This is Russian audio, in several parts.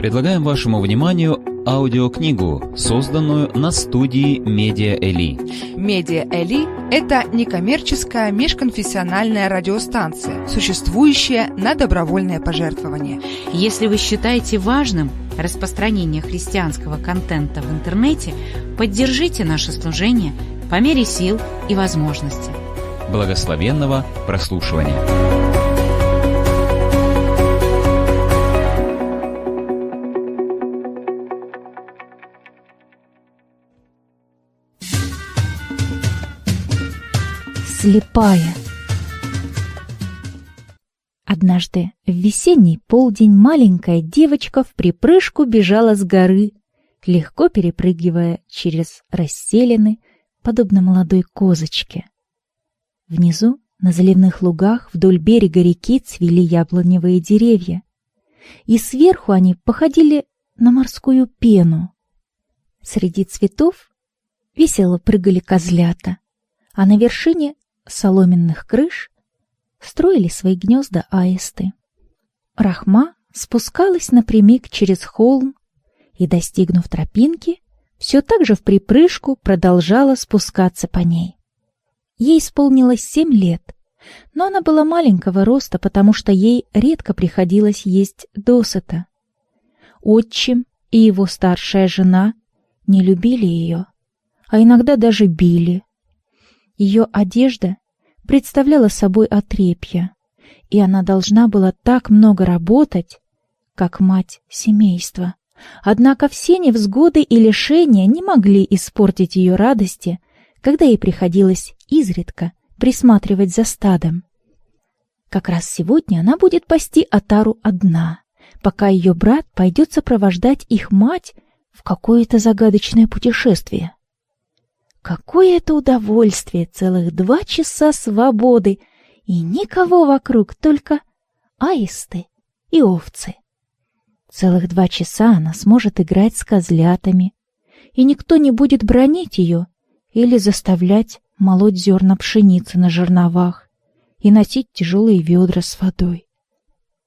Предлагаем вашему вниманию аудиокнигу, созданную на студии Медиа Эли. Медиа Эли – это некоммерческая межконфессиональная радиостанция, существующая на добровольное пожертвование. Если вы считаете важным распространение христианского контента в интернете, поддержите наше служение по мере сил и возможностей. Благословенного прослушивания. Слепая. Однажды в весенний полдень маленькая девочка в припрыжку бежала с горы, легко перепрыгивая через расселены, подобно молодой козочке. Внизу, на заливных лугах, вдоль берега реки цвели яблоневые деревья, и сверху они походили на морскую пену. Среди цветов весело прыгали козлята, а на вершине соломенных крыш строили свои гнезда аисты. Рахма спускалась напрямик через холм и, достигнув тропинки, все так же в припрыжку продолжала спускаться по ней. Ей исполнилось семь лет, но она была маленького роста, потому что ей редко приходилось есть досыта. Отчим и его старшая жена не любили ее, а иногда даже били. Ее одежда представляла собой отрепье, и она должна была так много работать, как мать семейства. Однако все невзгоды и лишения не могли испортить ее радости, когда ей приходилось изредка присматривать за стадом. Как раз сегодня она будет пасти Атару одна, пока ее брат пойдет сопровождать их мать в какое-то загадочное путешествие. Какое это удовольствие! Целых два часа свободы! И никого вокруг, только аисты и овцы. Целых два часа она сможет играть с козлятами, и никто не будет бронить ее или заставлять молоть зерна пшеницы на жерновах и носить тяжелые ведра с водой.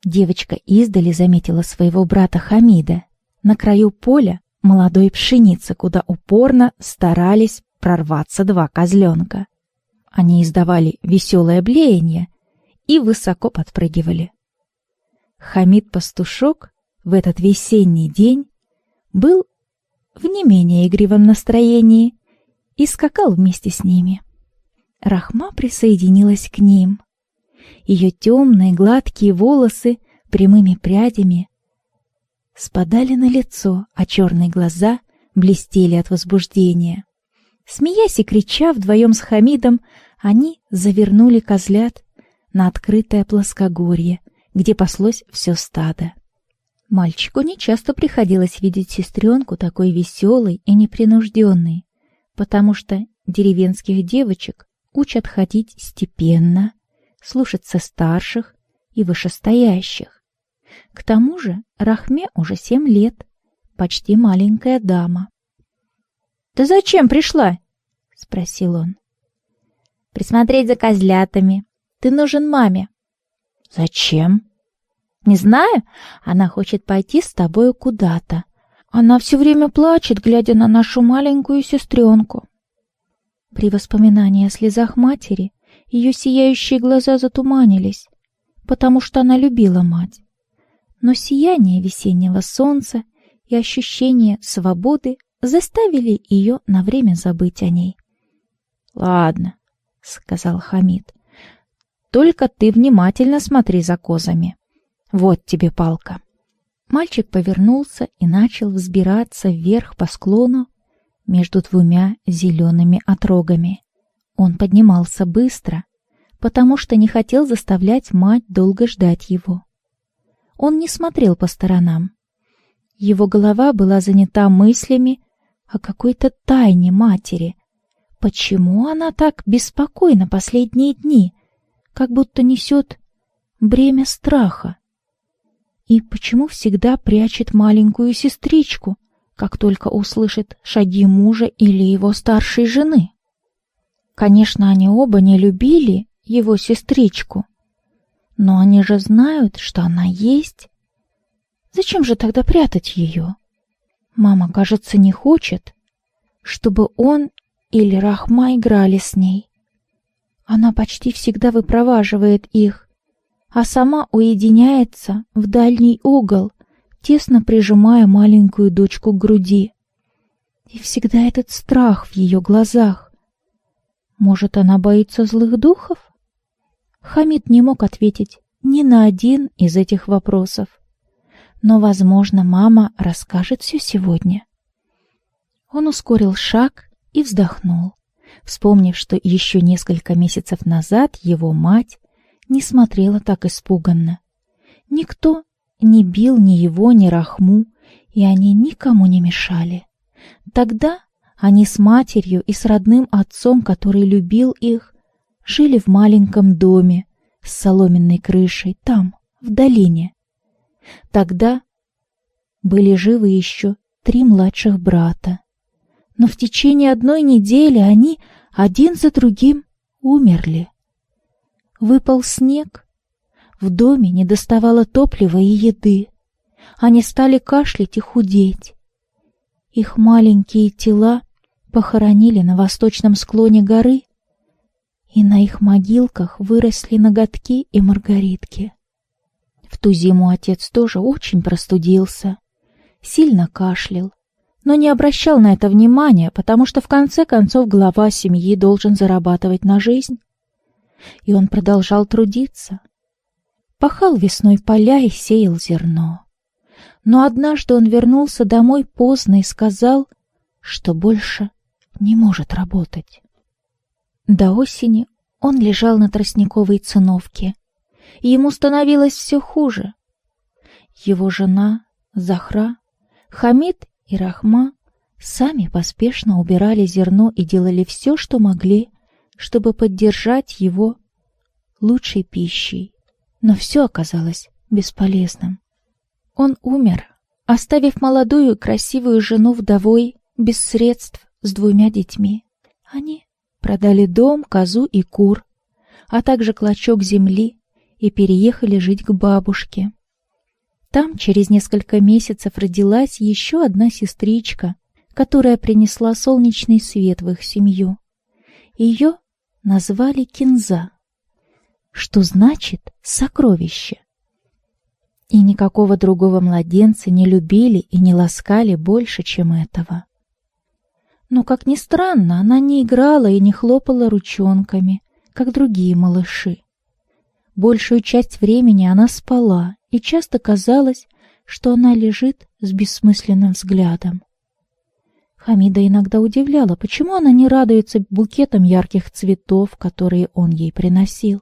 Девочка издали заметила своего брата Хамида на краю поля молодой пшеницы, куда упорно старались прорваться два козленка. Они издавали веселое блеяние и высоко подпрыгивали. Хамид-пастушок в этот весенний день был в не менее игривом настроении и скакал вместе с ними. Рахма присоединилась к ним. Ее темные гладкие волосы прямыми прядями спадали на лицо, а черные глаза блестели от возбуждения. Смеясь и крича вдвоем с Хамидом, они завернули козлят на открытое плоскогорье, где паслось все стадо. Мальчику нечасто приходилось видеть сестренку такой веселой и непринужденной, потому что деревенских девочек учат ходить степенно, слушаться старших и вышестоящих. К тому же Рахме уже семь лет, почти маленькая дама. «Ты зачем пришла?» — спросил он. «Присмотреть за козлятами. Ты нужен маме». «Зачем?» «Не знаю. Она хочет пойти с тобою куда-то. Она все время плачет, глядя на нашу маленькую сестренку». При воспоминании о слезах матери ее сияющие глаза затуманились, потому что она любила мать. Но сияние весеннего солнца и ощущение свободы заставили ее на время забыть о ней. «Ладно», — сказал Хамид, — «только ты внимательно смотри за козами. Вот тебе палка». Мальчик повернулся и начал взбираться вверх по склону между двумя зелеными отрогами. Он поднимался быстро, потому что не хотел заставлять мать долго ждать его. Он не смотрел по сторонам. Его голова была занята мыслями о какой-то тайне матери. Почему она так беспокойна последние дни, как будто несет бремя страха? И почему всегда прячет маленькую сестричку, как только услышит шаги мужа или его старшей жены? Конечно, они оба не любили его сестричку, но они же знают, что она есть. Зачем же тогда прятать ее? Мама, кажется, не хочет, чтобы он или Рахма играли с ней. Она почти всегда выпроваживает их, а сама уединяется в дальний угол, тесно прижимая маленькую дочку к груди. И всегда этот страх в ее глазах. Может, она боится злых духов? Хамид не мог ответить ни на один из этих вопросов. Но, возможно, мама расскажет все сегодня. Он ускорил шаг и вздохнул, вспомнив, что еще несколько месяцев назад его мать не смотрела так испуганно. Никто не бил ни его, ни Рахму, и они никому не мешали. Тогда они с матерью и с родным отцом, который любил их, жили в маленьком доме с соломенной крышей там, в долине. Тогда были живы еще три младших брата. Но в течение одной недели они один за другим умерли. Выпал снег. В доме не доставало топлива и еды. Они стали кашлять и худеть. Их маленькие тела похоронили на восточном склоне горы, и на их могилках выросли ноготки и маргаритки. В ту зиму отец тоже очень простудился, сильно кашлял, но не обращал на это внимания, потому что в конце концов глава семьи должен зарабатывать на жизнь. И он продолжал трудиться. Пахал весной поля и сеял зерно. Но однажды он вернулся домой поздно и сказал, что больше не может работать. До осени он лежал на тростниковой циновке, и ему становилось все хуже. Его жена, Захра, Хамид и Рахма сами поспешно убирали зерно и делали все, что могли, чтобы поддержать его лучшей пищей. Но все оказалось бесполезным. Он умер, оставив молодую красивую жену вдовой, без средств, с двумя детьми. Они продали дом, козу и кур, а также клочок земли и переехали жить к бабушке. Там через несколько месяцев родилась еще одна сестричка, которая принесла солнечный свет в их семью. Ее назвали Кинза, что значит «сокровище». И никакого другого младенца не любили и не ласкали больше, чем этого. Но, как ни странно, она не играла и не хлопала ручонками, как другие малыши. Большую часть времени она спала, и часто казалось, что она лежит с бессмысленным взглядом. Хамида иногда удивляла, почему она не радуется букетам ярких цветов, которые он ей приносил.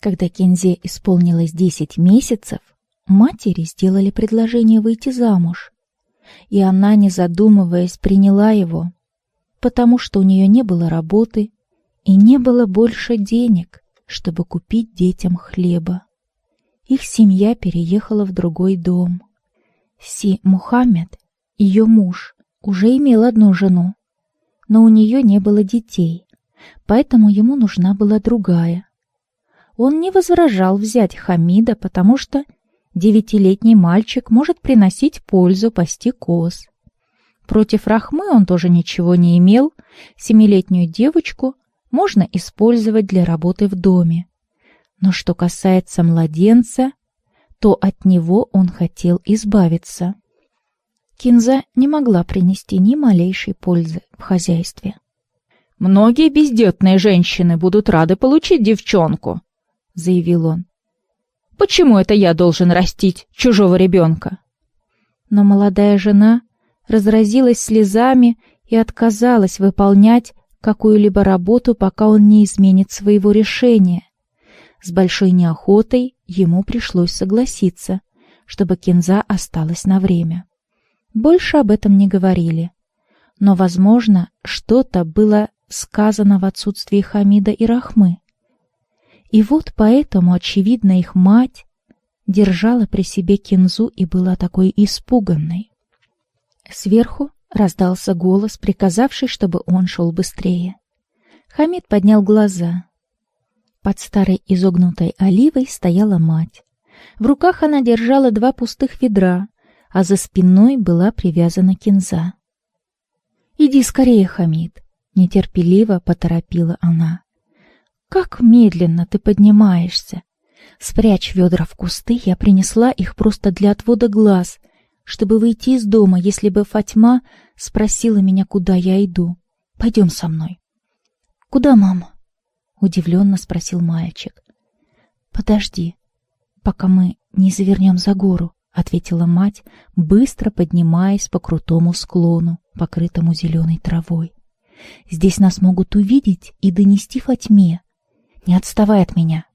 Когда Кензе исполнилось десять месяцев, матери сделали предложение выйти замуж, и она, не задумываясь, приняла его, потому что у нее не было работы и не было больше денег, чтобы купить детям хлеба. Их семья переехала в другой дом. Си Мухаммед, ее муж, уже имел одну жену, но у нее не было детей, поэтому ему нужна была другая. Он не возражал взять Хамида, потому что Девятилетний мальчик может приносить пользу пасти коз. Против Рахмы он тоже ничего не имел. Семилетнюю девочку можно использовать для работы в доме. Но что касается младенца, то от него он хотел избавиться. Кинза не могла принести ни малейшей пользы в хозяйстве. «Многие бездетные женщины будут рады получить девчонку», — заявил он. Почему это я должен растить чужого ребенка? Но молодая жена разразилась слезами и отказалась выполнять какую-либо работу, пока он не изменит своего решения. С большой неохотой ему пришлось согласиться, чтобы Кинза осталась на время. Больше об этом не говорили. Но, возможно, что-то было сказано в отсутствии Хамида и Рахмы. И вот поэтому, очевидно, их мать держала при себе кинзу и была такой испуганной. Сверху раздался голос, приказавший, чтобы он шел быстрее. Хамид поднял глаза. Под старой изогнутой оливой стояла мать. В руках она держала два пустых ведра, а за спиной была привязана кинза. «Иди скорее, Хамид!» — нетерпеливо поторопила она. «Как медленно ты поднимаешься! Спрячь ведра в кусты, я принесла их просто для отвода глаз, чтобы выйти из дома, если бы Фатьма спросила меня, куда я иду. Пойдем со мной». «Куда, мама?» — удивленно спросил мальчик. «Подожди, пока мы не завернем за гору», — ответила мать, быстро поднимаясь по крутому склону, покрытому зеленой травой. «Здесь нас могут увидеть и донести Фатьме. Не отставай от меня».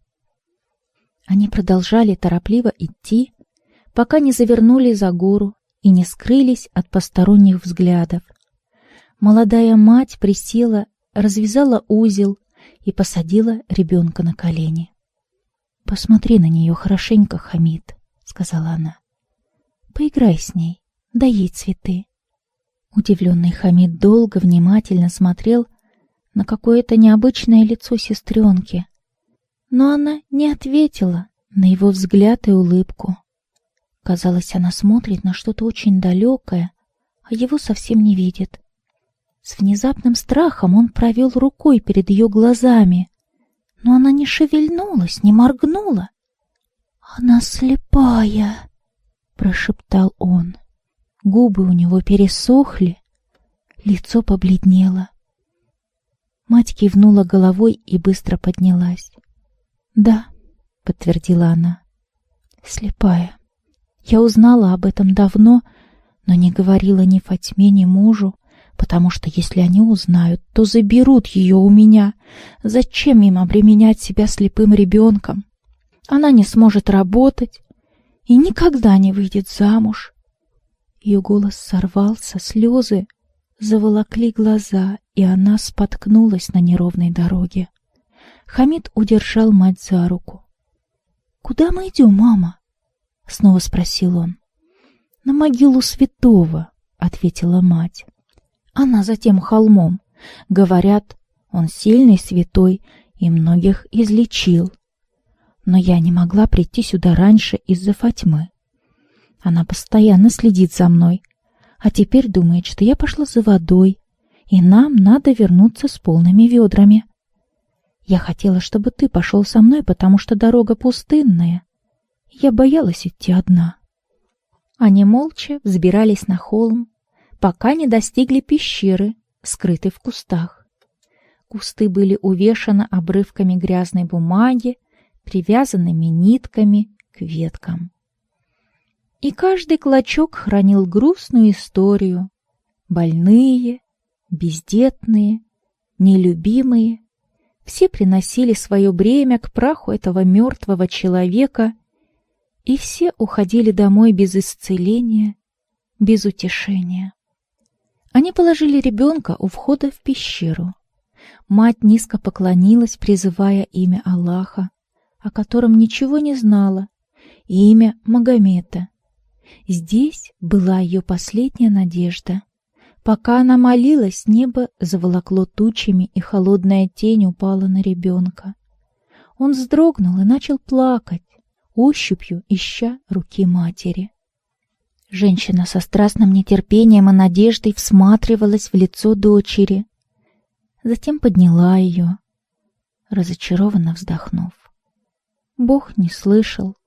Они продолжали торопливо идти, пока не завернули за гору и не скрылись от посторонних взглядов. Молодая мать присела, развязала узел и посадила ребенка на колени. «Посмотри на нее хорошенько, Хамид», — сказала она. «Поиграй с ней, дай ей цветы». Удивленный Хамид долго, внимательно смотрел на какое-то необычное лицо сестренки, но она не ответила на его взгляд и улыбку. Казалось, она смотрит на что-то очень далекое, а его совсем не видит. С внезапным страхом он провел рукой перед ее глазами, но она не шевельнулась, не моргнула. «Она слепая!» — прошептал он. Губы у него пересохли, лицо побледнело. Мать кивнула головой и быстро поднялась. «Да», — подтвердила она, — «слепая. Я узнала об этом давно, но не говорила ни Фатьме, ни мужу потому что если они узнают, то заберут ее у меня. Зачем им обременять себя слепым ребенком? Она не сможет работать и никогда не выйдет замуж. Ее голос сорвался, слезы заволокли глаза, и она споткнулась на неровной дороге. Хамид удержал мать за руку. «Куда мы идем, мама?» — снова спросил он. «На могилу святого», — ответила мать. Она за тем холмом. Говорят, он сильный святой и многих излечил. Но я не могла прийти сюда раньше из-за Фатьмы. Она постоянно следит за мной, а теперь думает, что я пошла за водой, и нам надо вернуться с полными ведрами. Я хотела, чтобы ты пошел со мной, потому что дорога пустынная. Я боялась идти одна. Они молча взбирались на холм, пока не достигли пещеры, скрытой в кустах. Кусты были увешаны обрывками грязной бумаги, привязанными нитками к веткам. И каждый клочок хранил грустную историю. Больные, бездетные, нелюбимые. Все приносили свое бремя к праху этого мертвого человека, и все уходили домой без исцеления, без утешения. Они положили ребенка у входа в пещеру. Мать низко поклонилась, призывая имя Аллаха, о котором ничего не знала, и имя Магомета. Здесь была ее последняя надежда. Пока она молилась, небо заволокло тучами, и холодная тень упала на ребенка. Он вздрогнул и начал плакать, ощупью ища руки матери. Женщина со страстным нетерпением и надеждой всматривалась в лицо дочери. Затем подняла ее, разочарованно вздохнув. Бог не слышал.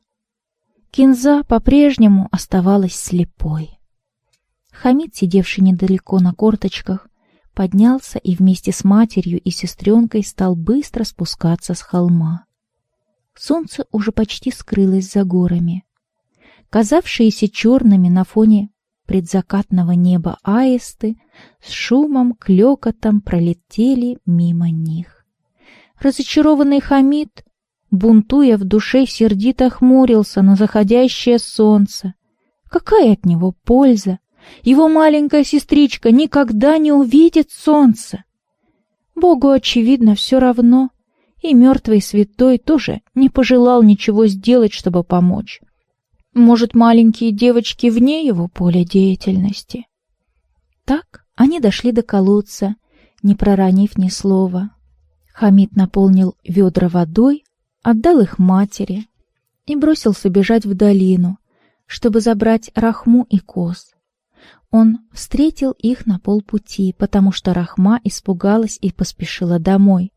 Кинза по-прежнему оставалась слепой. Хамид, сидевший недалеко на корточках, поднялся и вместе с матерью и сестренкой стал быстро спускаться с холма. Солнце уже почти скрылось за горами казавшиеся черными на фоне предзакатного неба аисты с шумом, клёкотом пролетели мимо них. Разочарованный Хамид, бунтуя в душе, сердито хмурился на заходящее солнце. Какая от него польза? Его маленькая сестричка никогда не увидит солнце. Богу, очевидно, все равно, и мертвый святой тоже не пожелал ничего сделать, чтобы помочь. Может, маленькие девочки вне его поля деятельности? Так они дошли до колодца, не проронив ни слова. Хамид наполнил ведра водой, отдал их матери. и бросился бежать в долину, чтобы забрать Рахму и коз. Он встретил их на полпути, потому что Рахма испугалась и поспешила домой.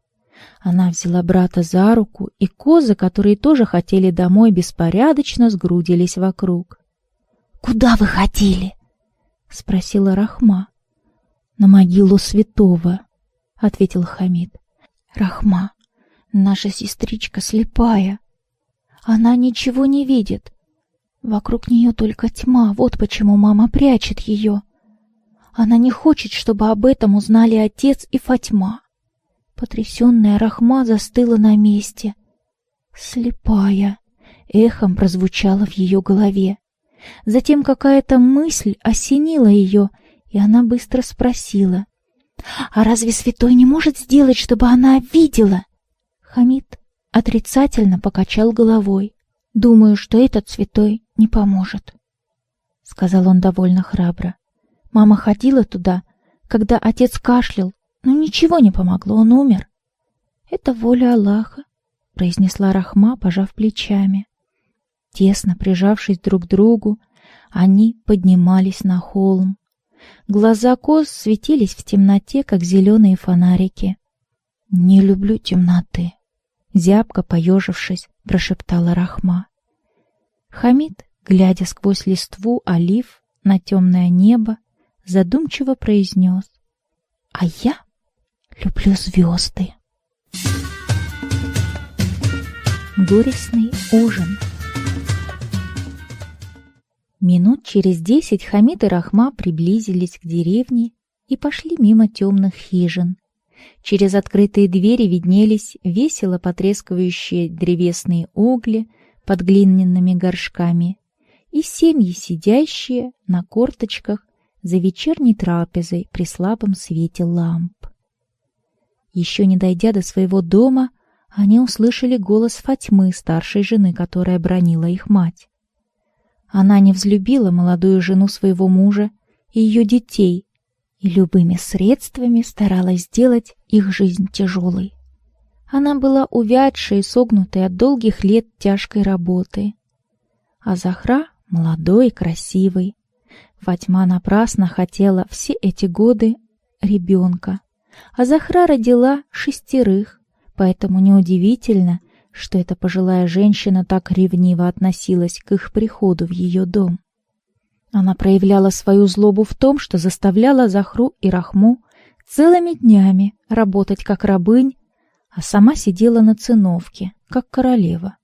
Она взяла брата за руку, и козы, которые тоже хотели домой, беспорядочно сгрудились вокруг. «Куда вы хотели?» — спросила Рахма. «На могилу святого», — ответил Хамид. «Рахма, наша сестричка слепая. Она ничего не видит. Вокруг нее только тьма, вот почему мама прячет ее. Она не хочет, чтобы об этом узнали отец и Фатьма». Потрясенная Рахма застыла на месте. «Слепая!» — эхом прозвучало в ее голове. Затем какая-то мысль осенила ее, и она быстро спросила. «А разве святой не может сделать, чтобы она видела?» Хамид отрицательно покачал головой. «Думаю, что этот святой не поможет», — сказал он довольно храбро. «Мама ходила туда, когда отец кашлял, но ничего не помогло, он умер». «Это воля Аллаха», — произнесла Рахма, пожав плечами. Тесно прижавшись друг к другу, они поднимались на холм. Глаза коз светились в темноте, как зеленые фонарики. «Не люблю темноты», — зябко поежившись, прошептала Рахма. Хамид, глядя сквозь листву олив на темное небо, задумчиво произнес. «А я люблю звезды». Горестный ужин Минут через десять Хамид и Рахма приблизились к деревне и пошли мимо темных хижин. Через открытые двери виднелись весело потрескивающие древесные угли под глиняными горшками и семьи, сидящие на корточках за вечерней трапезой при слабом свете ламп. Еще не дойдя до своего дома, они услышали голос Фатьмы, старшей жены, которая бронила их мать. Она не взлюбила молодую жену своего мужа и ее детей и любыми средствами старалась сделать их жизнь тяжелой. Она была увядшей и согнутой от долгих лет тяжкой работы. А Захра — молодой и красивый. Фатьма напрасно хотела все эти годы ребенка. А Захра родила шестерых, поэтому неудивительно, что эта пожилая женщина так ревниво относилась к их приходу в ее дом. Она проявляла свою злобу в том, что заставляла Захру и Рахму целыми днями работать как рабынь, а сама сидела на циновке, как королева.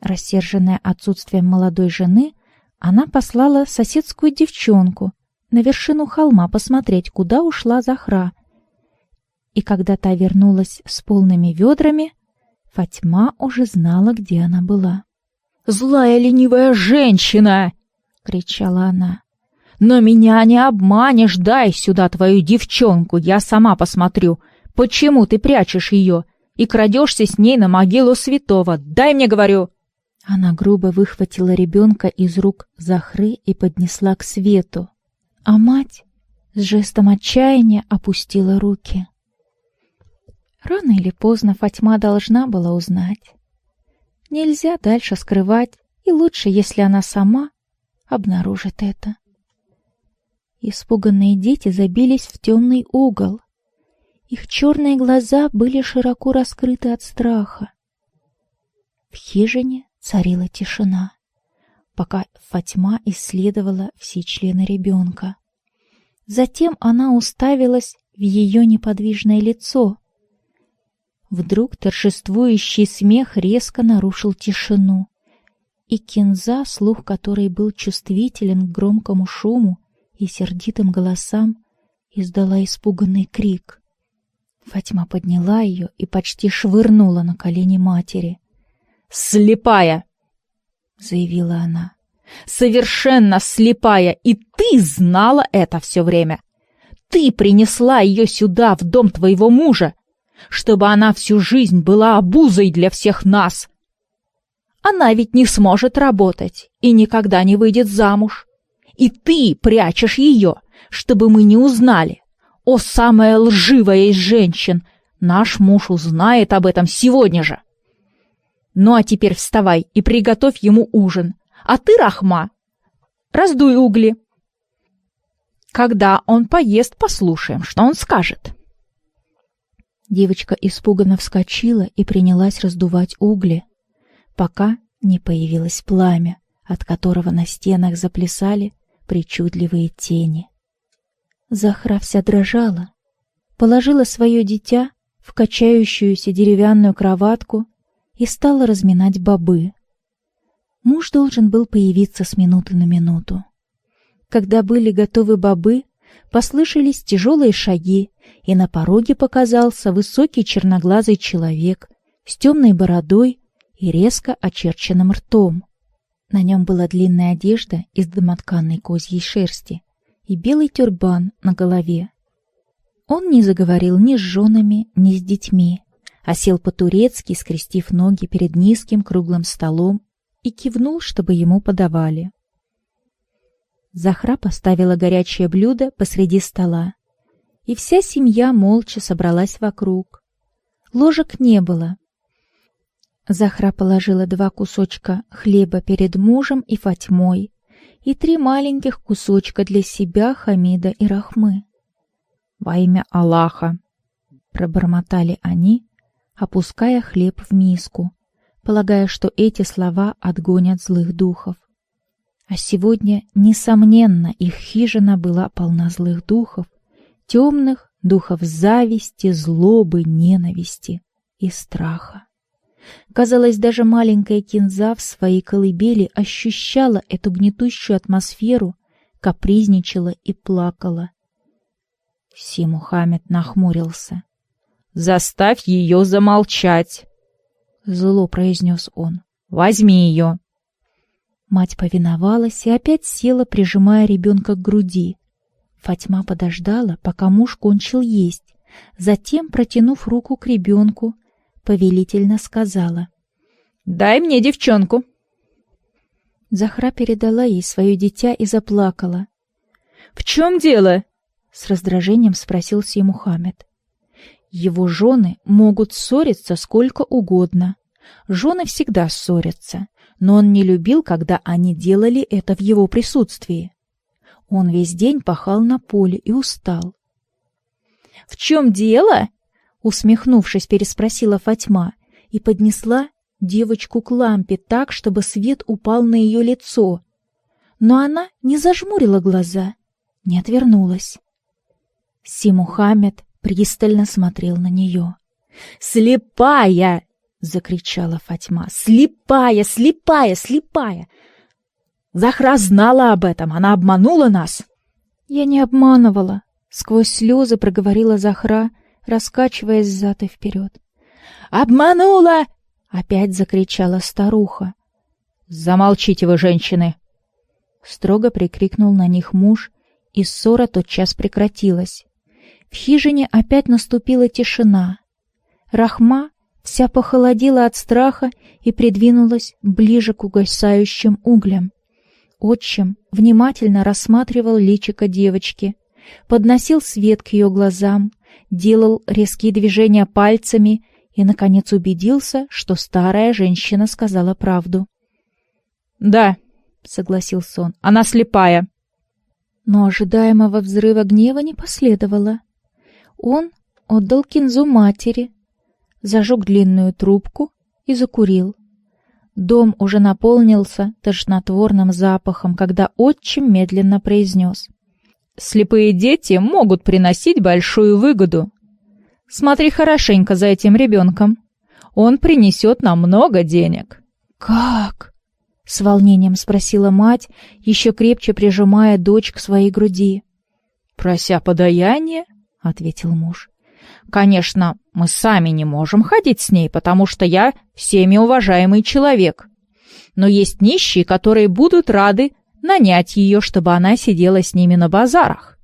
Рассерженная отсутствием молодой жены, она послала соседскую девчонку на вершину холма посмотреть, куда ушла Захра. И когда та вернулась с полными ведрами, Фатьма уже знала, где она была. «Злая ленивая женщина!» — кричала она. «Но меня не обманешь, дай сюда твою девчонку, я сама посмотрю, почему ты прячешь ее и крадешься с ней на могилу святого, дай мне, говорю!» Она грубо выхватила ребенка из рук Захры и поднесла к свету, а мать с жестом отчаяния опустила руки. Рано или поздно Фатьма должна была узнать. Нельзя дальше скрывать, и лучше, если она сама обнаружит это. Испуганные дети забились в темный угол. Их черные глаза были широко раскрыты от страха. В хижине царила тишина, пока Фатьма исследовала все члены ребенка. Затем она уставилась в ее неподвижное лицо — Вдруг торжествующий смех резко нарушил тишину, и Кинза, слух которой был чувствителен к громкому шуму и сердитым голосам, издала испуганный крик. Фатьма подняла ее и почти швырнула на колени матери. «Слепая!» — заявила она. «Совершенно слепая, и ты знала это все время! Ты принесла ее сюда, в дом твоего мужа, чтобы она всю жизнь была обузой для всех нас. Она ведь не сможет работать и никогда не выйдет замуж. И ты прячешь ее, чтобы мы не узнали. О, самая лживая из женщин! Наш муж узнает об этом сегодня же. Ну а теперь вставай и приготовь ему ужин. А ты, Рахма, раздуй угли. Когда он поест, послушаем, что он скажет. Девочка испуганно вскочила и принялась раздувать угли, пока не появилось пламя, от которого на стенах заплясали причудливые тени. Захра вся дрожала, положила свое дитя в качающуюся деревянную кроватку и стала разминать бобы. Муж должен был появиться с минуты на минуту. Когда были готовы бобы, послышались тяжелые шаги, и на пороге показался высокий черноглазый человек с темной бородой и резко очерченным ртом. На нем была длинная одежда из домотканной козьей шерсти и белый тюрбан на голове. Он не заговорил ни с женами, ни с детьми, а сел по-турецки, скрестив ноги перед низким круглым столом и кивнул, чтобы ему подавали. Захра поставила горячее блюдо посреди стола, и вся семья молча собралась вокруг. Ложек не было. Захра положила два кусочка хлеба перед мужем и Фатьмой и три маленьких кусочка для себя, Хамида и Рахмы. «Во имя Аллаха!» — пробормотали они, опуская хлеб в миску, полагая, что эти слова отгонят злых духов. А сегодня, несомненно, их хижина была полна злых духов, темных духов зависти, злобы, ненависти и страха. Казалось, даже маленькая кинза в своей колыбели ощущала эту гнетущую атмосферу, капризничала и плакала. Си Мухаммед нахмурился. «Заставь ее замолчать!» Зло произнес он. «Возьми ее!» Мать повиновалась и опять села, прижимая ребенка к груди. Фатьма подождала, пока муж кончил есть. Затем, протянув руку к ребенку, повелительно сказала. «Дай мне девчонку!» Захра передала ей свое дитя и заплакала. «В чем дело?» — с раздражением спросил Си Мухаммед. «Его жены могут ссориться сколько угодно. Жены всегда ссорятся но он не любил, когда они делали это в его присутствии. Он весь день пахал на поле и устал. «В чем дело?» — усмехнувшись, переспросила Фатьма и поднесла девочку к лампе так, чтобы свет упал на ее лицо. Но она не зажмурила глаза, не отвернулась. Си Мухаммед пристально смотрел на нее. «Слепая!» — закричала Фатьма. «Слепая, слепая, слепая!» Захра знала об этом, она обманула нас. Я не обманывала, сквозь слезы проговорила Захра, раскачиваясь взад и вперед. Обманула! Опять закричала старуха. Замолчите вы, женщины! Строго прикрикнул на них муж, и ссора тотчас прекратилась. В хижине опять наступила тишина. Рахма вся похолодела от страха и придвинулась ближе к угасающим углям. Отчим внимательно рассматривал личико девочки, подносил свет к ее глазам, делал резкие движения пальцами и, наконец, убедился, что старая женщина сказала правду. «Да», — согласился он, — «она слепая». Но ожидаемого взрыва гнева не последовало. Он отдал кинзу матери, зажег длинную трубку и закурил. Дом уже наполнился тошнотворным запахом, когда отчим медленно произнес. «Слепые дети могут приносить большую выгоду. Смотри хорошенько за этим ребенком. Он принесет нам много денег». «Как?» — с волнением спросила мать, еще крепче прижимая дочь к своей груди. «Прося подаяние», — ответил муж. Конечно, мы сами не можем ходить с ней, потому что я всеми уважаемый человек. Но есть нищие, которые будут рады нанять ее, чтобы она сидела с ними на базарах.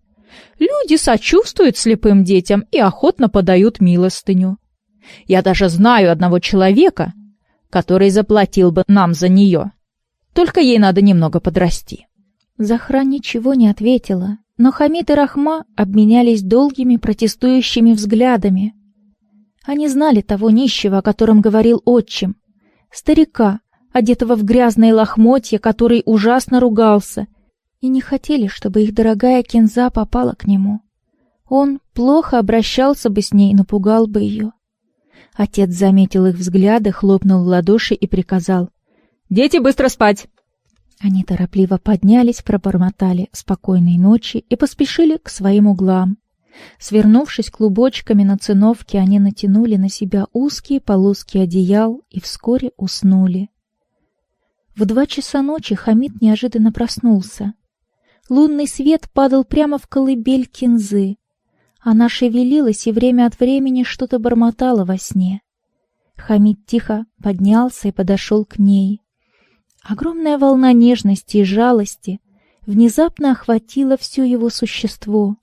Люди сочувствуют слепым детям и охотно подают милостыню. Я даже знаю одного человека, который заплатил бы нам за нее. Только ей надо немного подрасти. Захра ничего не ответила, но Хамид и Рахма обменялись долгими протестующими взглядами. Они знали того нищего, о котором говорил отчим, старика, одетого в грязные лохмотья, который ужасно ругался, и не хотели, чтобы их дорогая Кинза попала к нему. Он плохо обращался бы с ней напугал бы ее. Отец заметил их взгляды, хлопнул в ладоши и приказал. «Дети, быстро спать!» Они торопливо поднялись, пробормотали «спокойной ночи» и поспешили к своим углам. Свернувшись клубочками на циновке, они натянули на себя узкие полоски одеял и вскоре уснули. В два часа ночи Хамид неожиданно проснулся. Лунный свет падал прямо в колыбель кинзы. Она шевелилась и время от времени что-то бормотала во сне. Хамид тихо поднялся и подошел к ней. Огромная волна нежности и жалости внезапно охватила все его существо.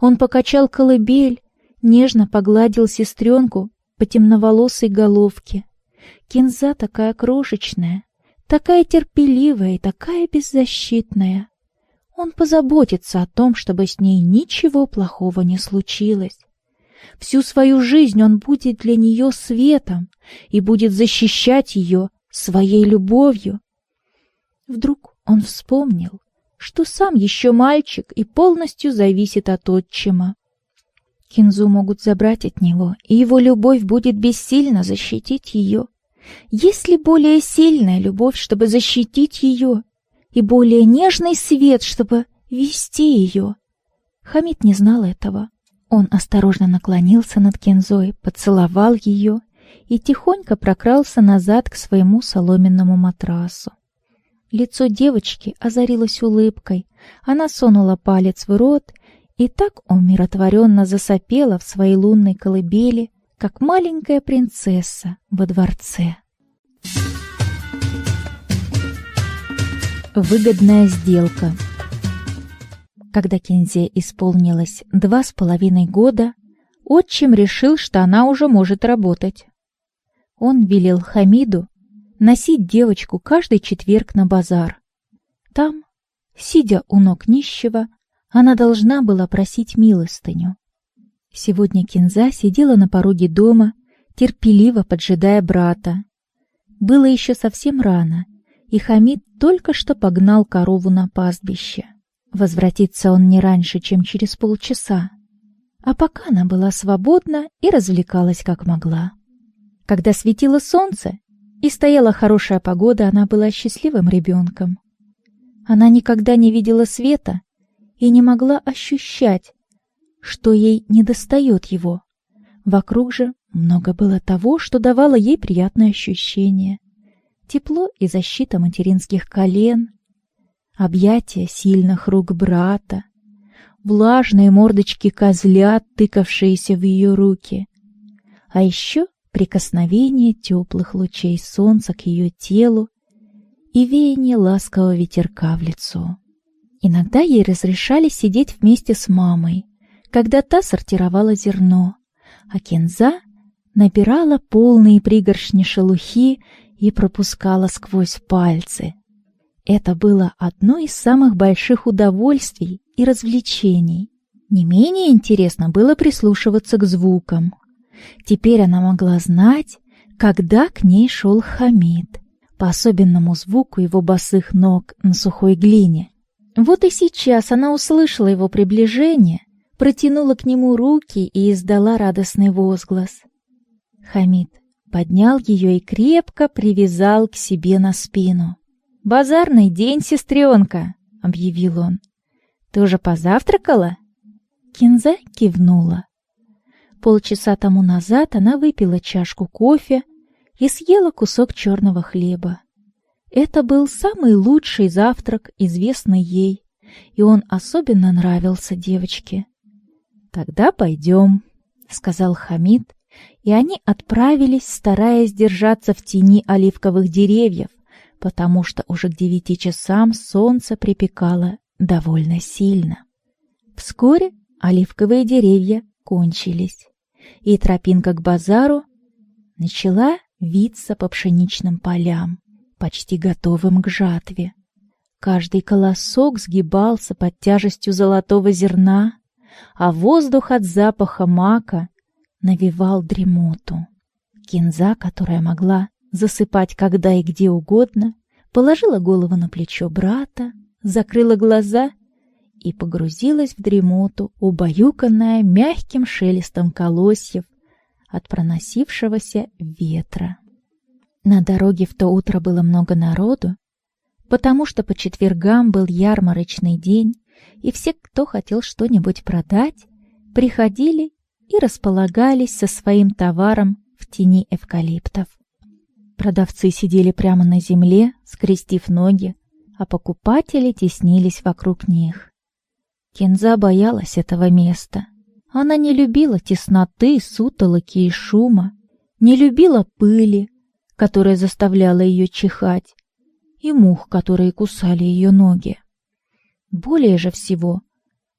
Он покачал колыбель, нежно погладил сестренку по темноволосой головке. Кинза такая крошечная, такая терпеливая и такая беззащитная. Он позаботится о том, чтобы с ней ничего плохого не случилось. Всю свою жизнь он будет для нее светом и будет защищать ее своей любовью. Вдруг он вспомнил, что сам еще мальчик и полностью зависит от отчима. Кинзу могут забрать от него, и его любовь будет бессильно защитить ее. Есть ли более сильная любовь, чтобы защитить ее, и более нежный свет, чтобы вести ее? Хамид не знал этого. Он осторожно наклонился над Кензой, поцеловал ее и тихонько прокрался назад к своему соломенному матрасу. Лицо девочки озарилось улыбкой. Она сунула палец в рот и так умиротворенно засопела в своей лунной колыбели, как маленькая принцесса во дворце. Выгодная сделка Когда Кензе исполнилось два с половиной года, отчим решил, что она уже может работать. Он велел Хамиду носить девочку каждый четверг на базар. Там, сидя у ног нищего, она должна была просить милостыню. Сегодня Кинза сидела на пороге дома, терпеливо поджидая брата. Было еще совсем рано, и Хамид только что погнал корову на пастбище. Возвратиться он не раньше, чем через полчаса. А пока она была свободна и развлекалась как могла. Когда светило солнце, и стояла хорошая погода, она была счастливым ребенком. Она никогда не видела света и не могла ощущать, что ей недостает его. Вокруг же много было того, что давало ей приятное ощущение. Тепло и защита материнских колен, объятия сильных рук брата, влажные мордочки козлят, тыкавшиеся в ее руки. А еще прикосновение теплых лучей солнца к ее телу и веяние ласкового ветерка в лицо. Иногда ей разрешали сидеть вместе с мамой, когда та сортировала зерно, а Кенза набирала полные пригоршни шелухи и пропускала сквозь пальцы. Это было одно из самых больших удовольствий и развлечений. Не менее интересно было прислушиваться к звукам, Теперь она могла знать, когда к ней шел Хамид, по особенному звуку его босых ног на сухой глине. Вот и сейчас она услышала его приближение, протянула к нему руки и издала радостный возглас. Хамид поднял ее и крепко привязал к себе на спину. «Базарный день, сестренка!» — объявил он. «Ты уже позавтракала?» Кинза кивнула. Полчаса тому назад она выпила чашку кофе и съела кусок черного хлеба. Это был самый лучший завтрак, известный ей, и он особенно нравился девочке. «Тогда пойдем», — сказал Хамид, и они отправились, стараясь держаться в тени оливковых деревьев, потому что уже к девяти часам солнце припекало довольно сильно. Вскоре оливковые деревья кончились и тропинка к базару начала виться по пшеничным полям, почти готовым к жатве. Каждый колосок сгибался под тяжестью золотого зерна, а воздух от запаха мака навевал дремоту. Кинза, которая могла засыпать когда и где угодно, положила голову на плечо брата, закрыла глаза и погрузилась в дремоту, убаюканная мягким шелестом колосьев от проносившегося ветра. На дороге в то утро было много народу, потому что по четвергам был ярмарочный день, и все, кто хотел что-нибудь продать, приходили и располагались со своим товаром в тени эвкалиптов. Продавцы сидели прямо на земле, скрестив ноги, а покупатели теснились вокруг них. Кенза боялась этого места. Она не любила тесноты, сутолоки и шума, не любила пыли, которая заставляла ее чихать, и мух, которые кусали ее ноги. Более же всего,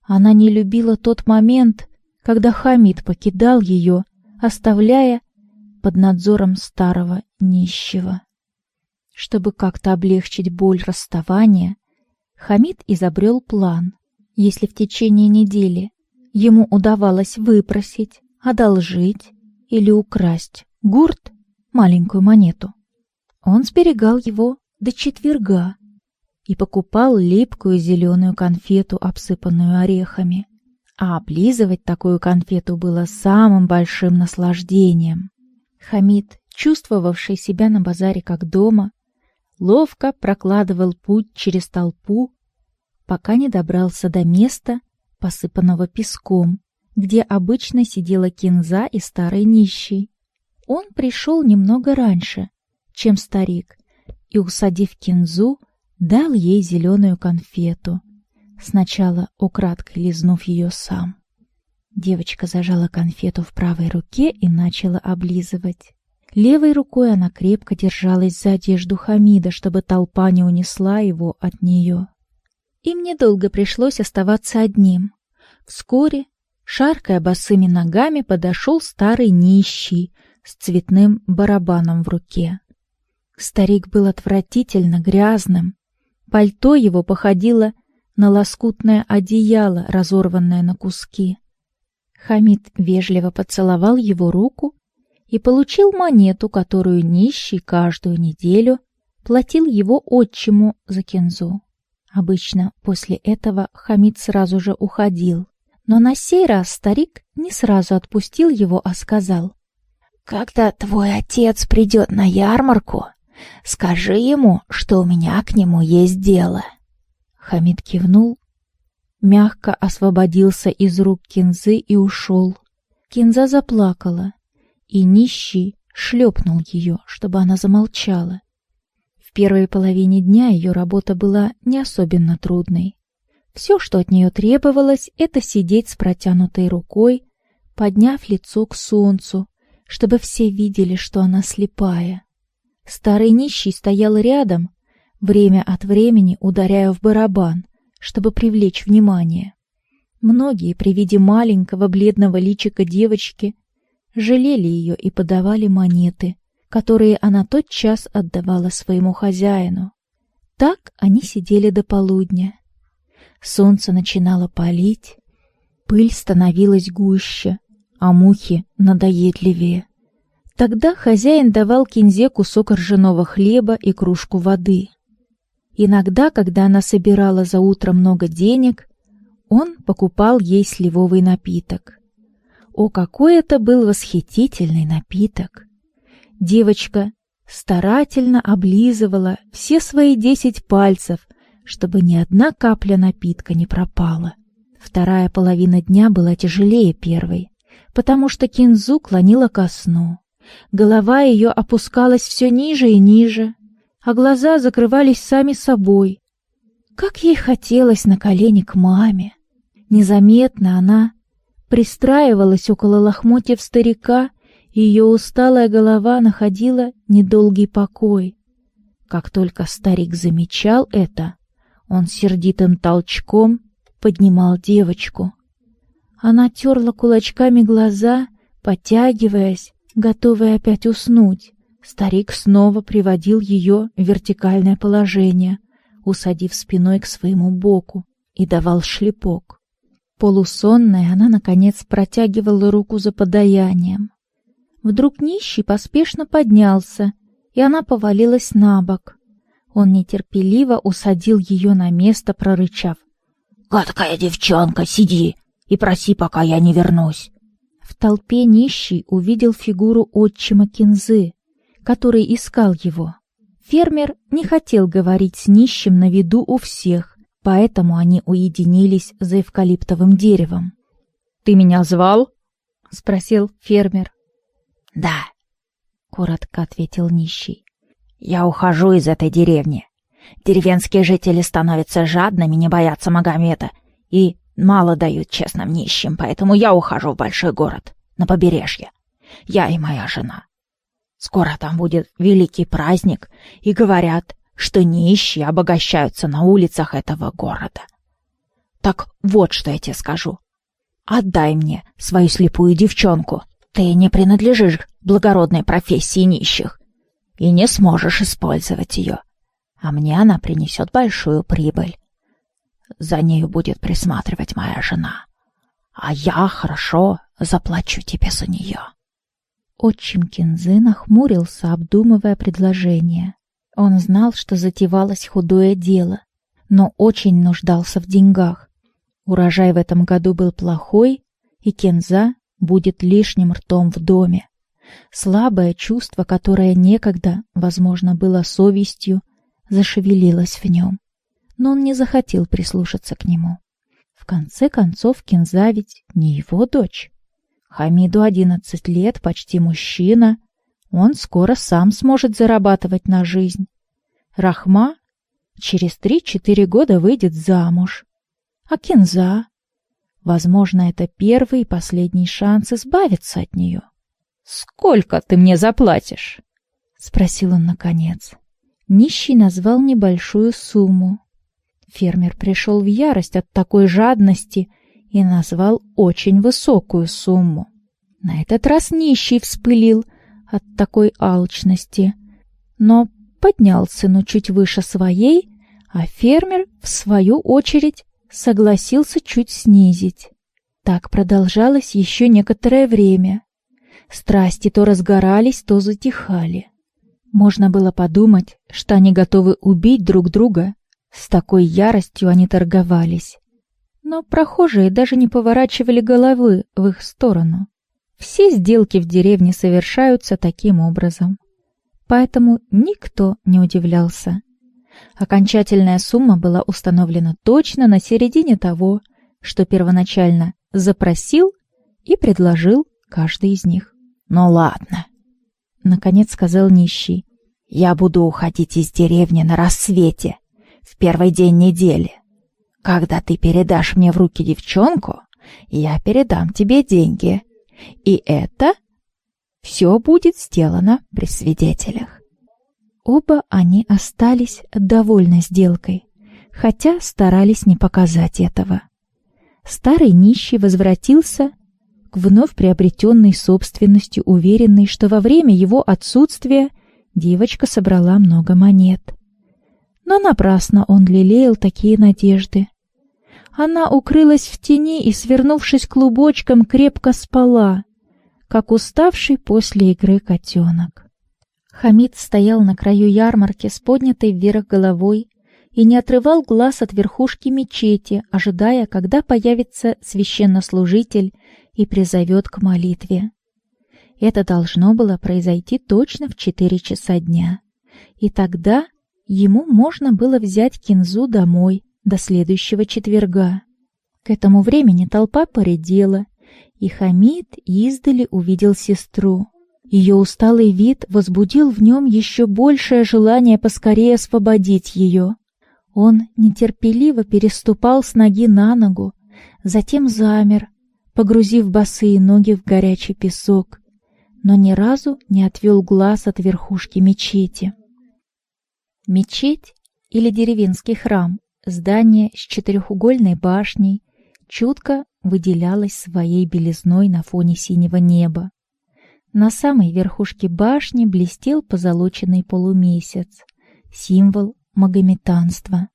она не любила тот момент, когда Хамид покидал ее, оставляя под надзором старого нищего. Чтобы как-то облегчить боль расставания, Хамид изобрел план. Если в течение недели ему удавалось выпросить, одолжить или украсть гурт, маленькую монету. Он сберегал его до четверга и покупал липкую зеленую конфету, обсыпанную орехами. А облизывать такую конфету было самым большим наслаждением. Хамид, чувствовавший себя на базаре как дома, ловко прокладывал путь через толпу, пока не добрался до места, посыпанного песком, где обычно сидела кинза и старый нищий. Он пришел немного раньше, чем старик, и, усадив кинзу, дал ей зеленую конфету, сначала украдкой лизнув ее сам. Девочка зажала конфету в правой руке и начала облизывать. Левой рукой она крепко держалась за одежду Хамида, чтобы толпа не унесла его от нее. Им недолго пришлось оставаться одним. Вскоре, шаркая босыми ногами, подошел старый нищий с цветным барабаном в руке. Старик был отвратительно грязным. Пальто его походило на лоскутное одеяло, разорванное на куски. Хамид вежливо поцеловал его руку и получил монету, которую нищий каждую неделю платил его отчиму за кинзу. Обычно после этого Хамид сразу же уходил, но на сей раз старик не сразу отпустил его, а сказал, «Когда твой отец придет на ярмарку, скажи ему, что у меня к нему есть дело». Хамид кивнул, мягко освободился из рук Кинзы и ушел. Кинза заплакала, и нищий шлепнул ее, чтобы она замолчала. В первой половине дня ее работа была не особенно трудной. Все, что от нее требовалось, это сидеть с протянутой рукой, подняв лицо к солнцу, чтобы все видели, что она слепая. Старый нищий стоял рядом, время от времени ударяя в барабан, чтобы привлечь внимание. Многие при виде маленького бледного личика девочки жалели ее и подавали монеты, которые она тотчас отдавала своему хозяину. Так они сидели до полудня. Солнце начинало палить, пыль становилась гуще, а мухи надоедливее. Тогда хозяин давал Кинзе кусок ржаного хлеба и кружку воды. Иногда, когда она собирала за утро много денег, он покупал ей сливовый напиток. О, какой это был восхитительный напиток! Девочка старательно облизывала все свои десять пальцев, чтобы ни одна капля напитка не пропала. Вторая половина дня была тяжелее первой, потому что Кинзу клонила ко сну. Голова ее опускалась все ниже и ниже, а глаза закрывались сами собой. Как ей хотелось на колени к маме. Незаметно она пристраивалась около лохмотьев старика, ее усталая голова находила недолгий покой. Как только старик замечал это, он сердитым толчком поднимал девочку. Она терла кулачками глаза, подтягиваясь, готовая опять уснуть. Старик снова приводил ее в вертикальное положение, усадив спиной к своему боку, и давал шлепок. Полусонная она, наконец, протягивала руку за подаянием. Вдруг нищий поспешно поднялся и она повалилась на бок. Он нетерпеливо усадил ее на место, прорычав. «Гадкая девчонка, сиди и проси, пока я не вернусь». В толпе нищий увидел фигуру отчима Кинзы, который искал его. Фермер не хотел говорить с нищим на виду у всех, поэтому они уединились за эвкалиптовым деревом. «Ты меня звал?» — спросил фермер. «Да», — коротко ответил нищий. «Я ухожу из этой деревни. Деревенские жители становятся жадными, не боятся Магомета и мало дают честным нищим, поэтому я ухожу в большой город, на побережье. Я и моя жена. Скоро там будет великий праздник, и говорят, что нищие обогащаются на улицах этого города. Так вот, что я тебе скажу. Отдай мне свою слепую девчонку. Ты не принадлежишь благородной профессии нищих и не сможешь использовать ее. А мне она принесет большую прибыль. За нею будет присматривать моя жена. А я хорошо заплачу тебе за нее. Отчим Кинзы нахмурился, обдумывая предложение. Он знал, что затевалось худое дело, но очень нуждался в деньгах. Урожай в этом году был плохой, и Кенза будет лишним ртом в доме. Слабое чувство, которое некогда, возможно, было совестью, зашевелилось в нем. Но он не захотел прислушаться к нему. В конце концов, Кенза ведь не его дочь. Хамиду одиннадцать лет, почти мужчина. Он скоро сам сможет зарабатывать на жизнь. Рахма через три-четыре года выйдет замуж. А Кенза? Возможно, это первый и последний шанс избавиться от нее. «Сколько ты мне заплатишь?» — спросил он наконец. Нищий назвал небольшую сумму. Фермер пришел в ярость от такой жадности и назвал очень высокую сумму. На этот раз нищий вспылил от такой алчности, но поднял цену чуть выше своей, а фермер, в свою очередь, согласился чуть снизить. Так продолжалось еще некоторое время. Страсти то разгорались, то затихали. Можно было подумать, что они готовы убить друг друга. С такой яростью они торговались. Но прохожие даже не поворачивали головы в их сторону. Все сделки в деревне совершаются таким образом. Поэтому никто не удивлялся. Окончательная сумма была установлена точно на середине того, что первоначально запросил и предложил каждый из них. «Ну ладно», — наконец сказал нищий. «Я буду уходить из деревни на рассвете, в первый день недели. Когда ты передашь мне в руки девчонку, я передам тебе деньги. И это все будет сделано при свидетелях». Оба они остались довольны сделкой, хотя старались не показать этого. Старый нищий возвратился к вновь приобретенной собственностью, уверенный, что во время его отсутствия девочка собрала много монет. Но напрасно он лелеял такие надежды. Она укрылась в тени и, свернувшись клубочком, крепко спала, как уставший после игры котенок. Хамид стоял на краю ярмарки с поднятой вверх головой и не отрывал глаз от верхушки мечети, ожидая, когда появится священнослужитель и призовет к молитве. Это должно было произойти точно в четыре часа дня. И тогда ему можно было взять Кинзу домой до следующего четверга. К этому времени толпа поредела, и Хамид издали увидел сестру. Ее усталый вид возбудил в нем еще большее желание поскорее освободить ее. Он нетерпеливо переступал с ноги на ногу, затем замер, погрузив босые ноги в горячий песок, но ни разу не отвел глаз от верхушки мечети. Мечеть или деревенский храм, здание с четырехугольной башней, чутко выделялось своей белизной на фоне синего неба. На самой верхушке башни блестел позолоченный полумесяц, символ магометанства.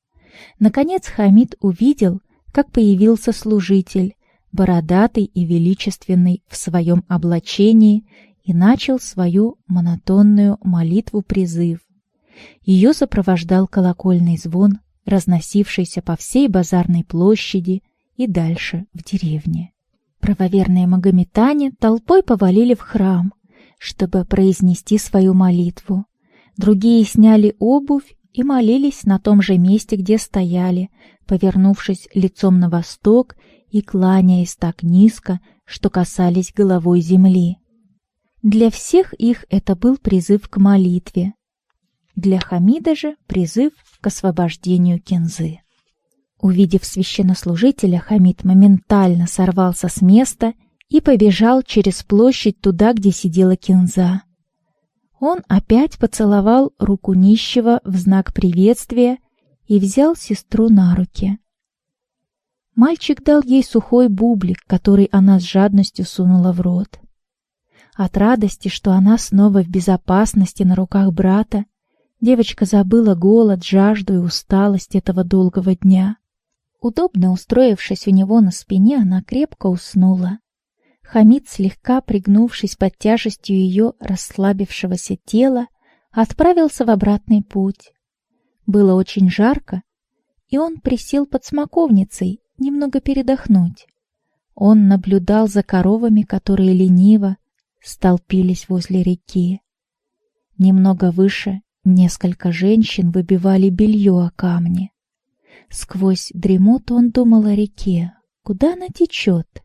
Наконец Хамид увидел, как появился служитель, бородатый и величественный в своем облачении и начал свою монотонную молитву-призыв. Ее сопровождал колокольный звон, разносившийся по всей базарной площади и дальше в деревне. Правоверные магометане толпой повалили в храм, чтобы произнести свою молитву. Другие сняли обувь и молились на том же месте, где стояли, повернувшись лицом на восток и кланяясь так низко, что касались головой земли. Для всех их это был призыв к молитве. Для Хамида же призыв к освобождению Кензы. Увидев священнослужителя, Хамид моментально сорвался с места и побежал через площадь туда, где сидела Кинза. Он опять поцеловал руку нищего в знак приветствия и взял сестру на руки. Мальчик дал ей сухой бублик, который она с жадностью сунула в рот. От радости, что она снова в безопасности на руках брата, девочка забыла голод, жажду и усталость этого долгого дня. Удобно устроившись у него на спине, она крепко уснула. Хамид, слегка пригнувшись под тяжестью ее расслабившегося тела, отправился в обратный путь. Было очень жарко, и он присел под смоковницей немного передохнуть. Он наблюдал за коровами, которые лениво столпились возле реки. Немного выше несколько женщин выбивали белье о камни. Сквозь дремоту он думал о реке. Куда она течет?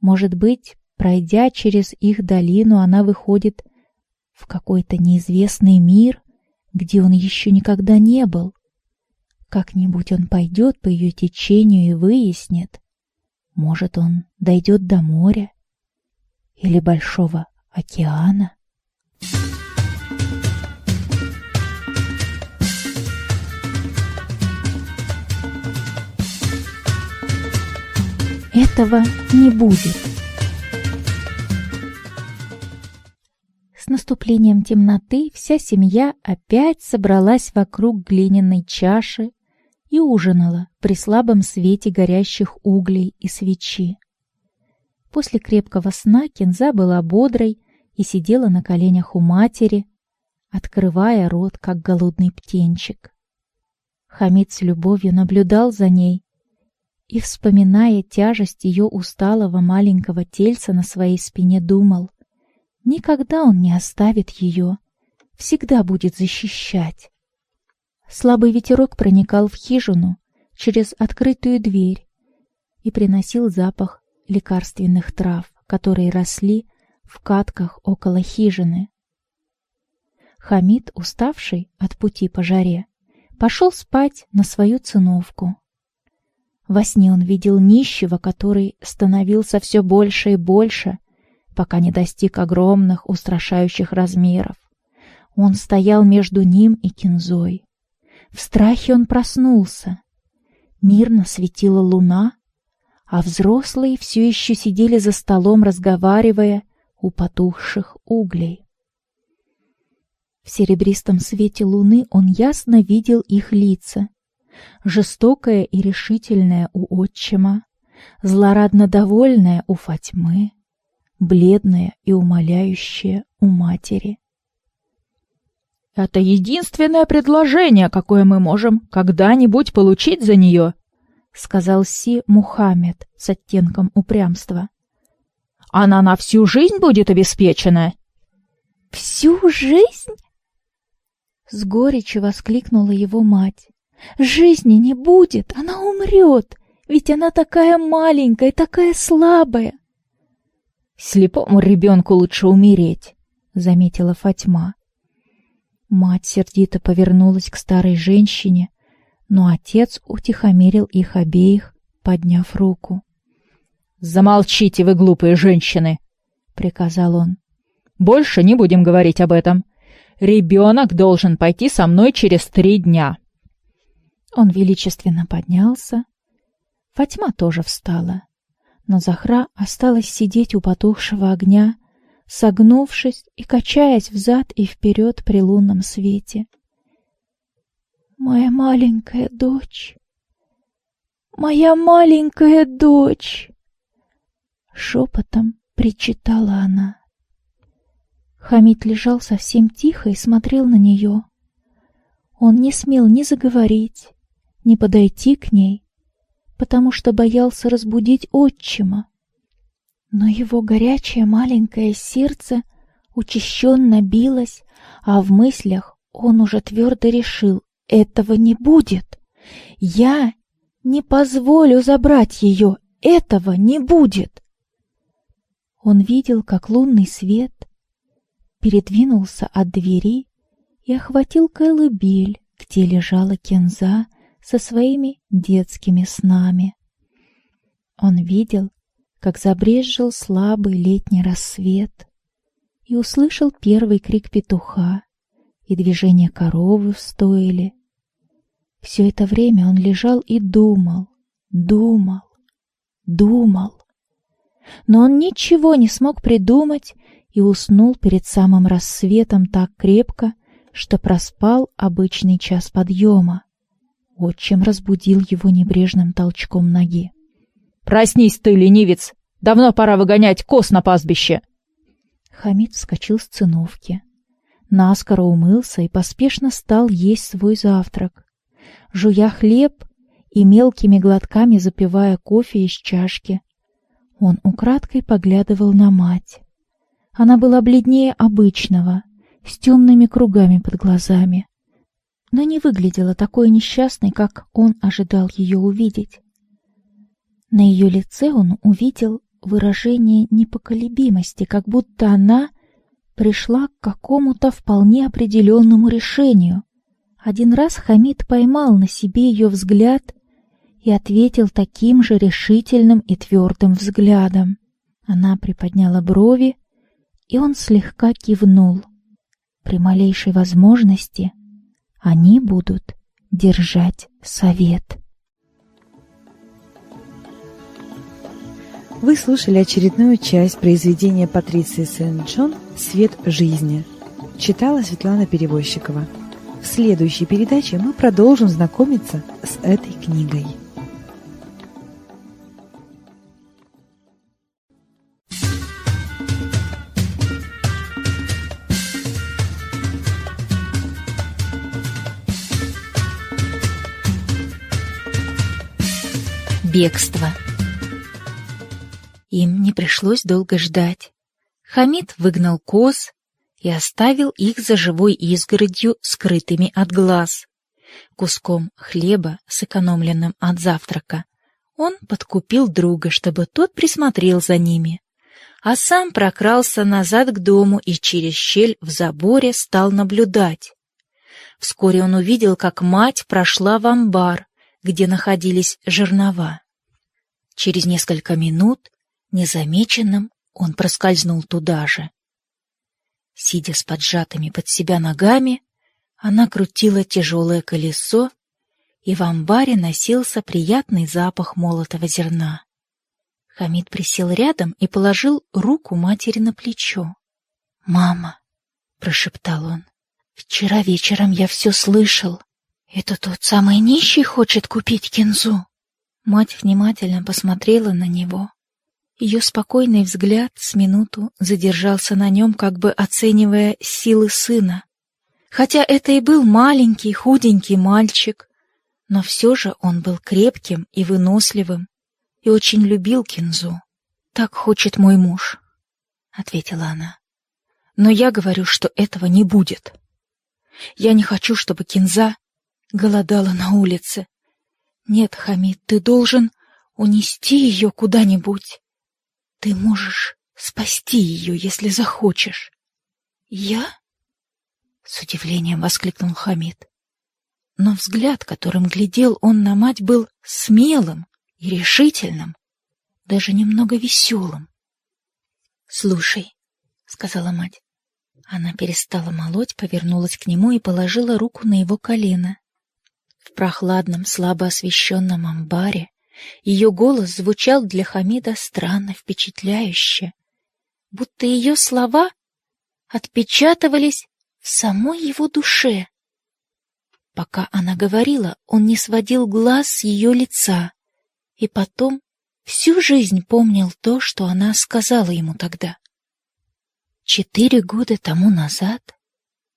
Может быть, пройдя через их долину, она выходит в какой-то неизвестный мир, где он еще никогда не был. Как-нибудь он пойдет по ее течению и выяснит. Может, он дойдет до моря или большого океана. Этого не будет. С наступлением темноты вся семья опять собралась вокруг глиняной чаши и ужинала при слабом свете горящих углей и свечи. После крепкого сна Кинза была бодрой и сидела на коленях у матери, открывая рот, как голодный птенчик. Хамид с любовью наблюдал за ней и, вспоминая тяжесть ее усталого маленького тельца на своей спине, думал, никогда он не оставит ее, всегда будет защищать. Слабый ветерок проникал в хижину через открытую дверь и приносил запах лекарственных трав, которые росли в катках около хижины. Хамид, уставший от пути по жаре, пошел спать на свою циновку. Во сне он видел нищего, который становился все больше и больше, пока не достиг огромных, устрашающих размеров. Он стоял между ним и Кинзой. В страхе он проснулся. Мирно светила луна, а взрослые все еще сидели за столом, разговаривая у потухших углей. В серебристом свете луны он ясно видел их лица — жестокая и решительная у отчима, злорадно довольная у Фатьмы, бледная и умоляющая у матери. «Это единственное предложение, какое мы можем когда-нибудь получить за нее», — сказал Си Мухаммед с оттенком упрямства. «Она на всю жизнь будет обеспечена?» «Всю жизнь?» С горечью воскликнула его мать. Жизни не будет, она умрет, ведь она такая маленькая, такая слабая. Слепому ребенку лучше умереть, заметила Фатьма. Мать сердито повернулась к старой женщине, но отец утихомирил их обеих, подняв руку. «Замолчите вы, глупые женщины!» — приказал он. «Больше не будем говорить об этом. Ребенок должен пойти со мной через три дня. Он величественно поднялся. Фатьма тоже встала. Но Захра осталась сидеть у потухшего огня, согнувшись и качаясь взад и вперед при лунном свете. «Моя маленькая дочь! Моя маленькая дочь!» Шепотом причитала она. Хамид лежал совсем тихо и смотрел на нее. Он не смел ни заговорить, ни подойти к ней, потому что боялся разбудить отчима. Но его горячее маленькое сердце учащенно билось, а в мыслях он уже твердо решил, этого не будет. Я не позволю забрать ее, этого не будет. Он видел, как лунный свет передвинулся от двери и охватил колыбель, где лежала Кенза со своими детскими снами. Он видел, как забрезжил слабый летний рассвет и услышал первый крик петуха и движение коровы в стойле. Все это время он лежал и думал, думал, думал. Но он ничего не смог придумать и уснул перед самым рассветом так крепко, что проспал обычный час подъема. Отчим разбудил его небрежным толчком ноги. «Проснись ты, ленивец! Давно пора выгонять коз на пастбище!» Хамид вскочил с циновки. Наскоро умылся и поспешно стал есть свой завтрак. Жуя хлеб и мелкими глотками запивая кофе из чашки, он украдкой поглядывал на мать. Она была бледнее обычного, с темными кругами под глазами, но не выглядела такой несчастной, как он ожидал ее увидеть. На ее лице он увидел выражение непоколебимости, как будто она пришла к какому-то вполне определенному решению. Один раз Хамид поймал на себе ее взгляд и ответил таким же решительным и твердым взглядом. Она приподняла брови, и он слегка кивнул. При малейшей возможности они будут держать совет. Вы слушали очередную часть произведения Патриции Сен-Джон «Свет жизни». Читала Светлана Перевозчикова. В следующей передаче мы продолжим знакомиться с этой книгой. Бегство. Им не пришлось долго ждать. Хамид выгнал коз и оставил их за живой изгородью, скрытыми от глаз. Куском хлеба, сэкономленным от завтрака, он подкупил друга, чтобы тот присмотрел за ними, а сам прокрался назад к дому и через щель в заборе стал наблюдать. Вскоре он увидел, как мать прошла в амбар, где находились жернова. Через несколько минут, незамеченным, он проскользнул туда же. Сидя с поджатыми под себя ногами, она крутила тяжелое колесо, и в амбаре носился приятный запах молотого зерна. Хамид присел рядом и положил руку матери на плечо. «Мама!» — прошептал он. «Вчера вечером я все слышал. «Это тот самый нищий хочет купить кинзу?» Мать внимательно посмотрела на него. Ее спокойный взгляд с минуту задержался на нем, как бы оценивая силы сына. Хотя это и был маленький, худенький мальчик, но все же он был крепким и выносливым и очень любил кинзу. «Так хочет мой муж», — ответила она. «Но я говорю, что этого не будет. Я не хочу, чтобы кинза голодала на улице. Нет, Хамид, ты должен унести ее куда-нибудь. Ты можешь спасти ее, если захочешь. Я? С удивлением воскликнул Хамид. Но взгляд, которым глядел он на мать, был смелым и решительным, даже немного веселым. «Слушай», — сказала мать. Она перестала молоть, повернулась к нему и положила руку на его колено. В прохладном, слабо освещенном амбаре ее голос звучал для Хамида странно впечатляюще, будто ее слова отпечатывались в самой его душе. Пока она говорила, он не сводил глаз с ее лица, и потом всю жизнь помнил то, что она сказала ему тогда. Четыре года тому назад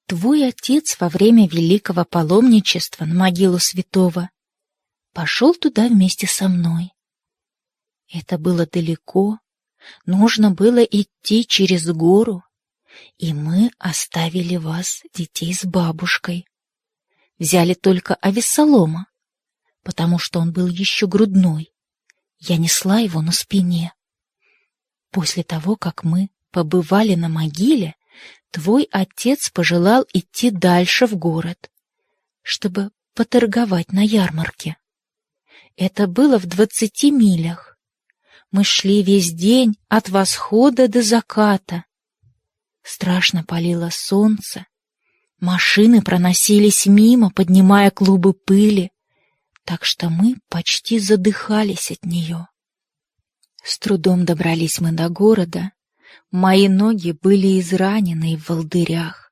твой отец во время великого паломничества на могилу святого пошел туда вместе со мной. Это было далеко, нужно было идти через гору, и мы оставили вас, детей, с бабушкой. Взяли только Авессалома, потому что он был еще грудной. Я несла его на спине. После того, как мы побывали на могиле, твой отец пожелал идти дальше в город, чтобы поторговать на ярмарке. Это было в двадцати милях. Мы шли весь день от восхода до заката. Страшно палило солнце. Машины проносились мимо, поднимая клубы пыли, так что мы почти задыхались от нее. С трудом добрались мы до города. Мои ноги были изранены в волдырях.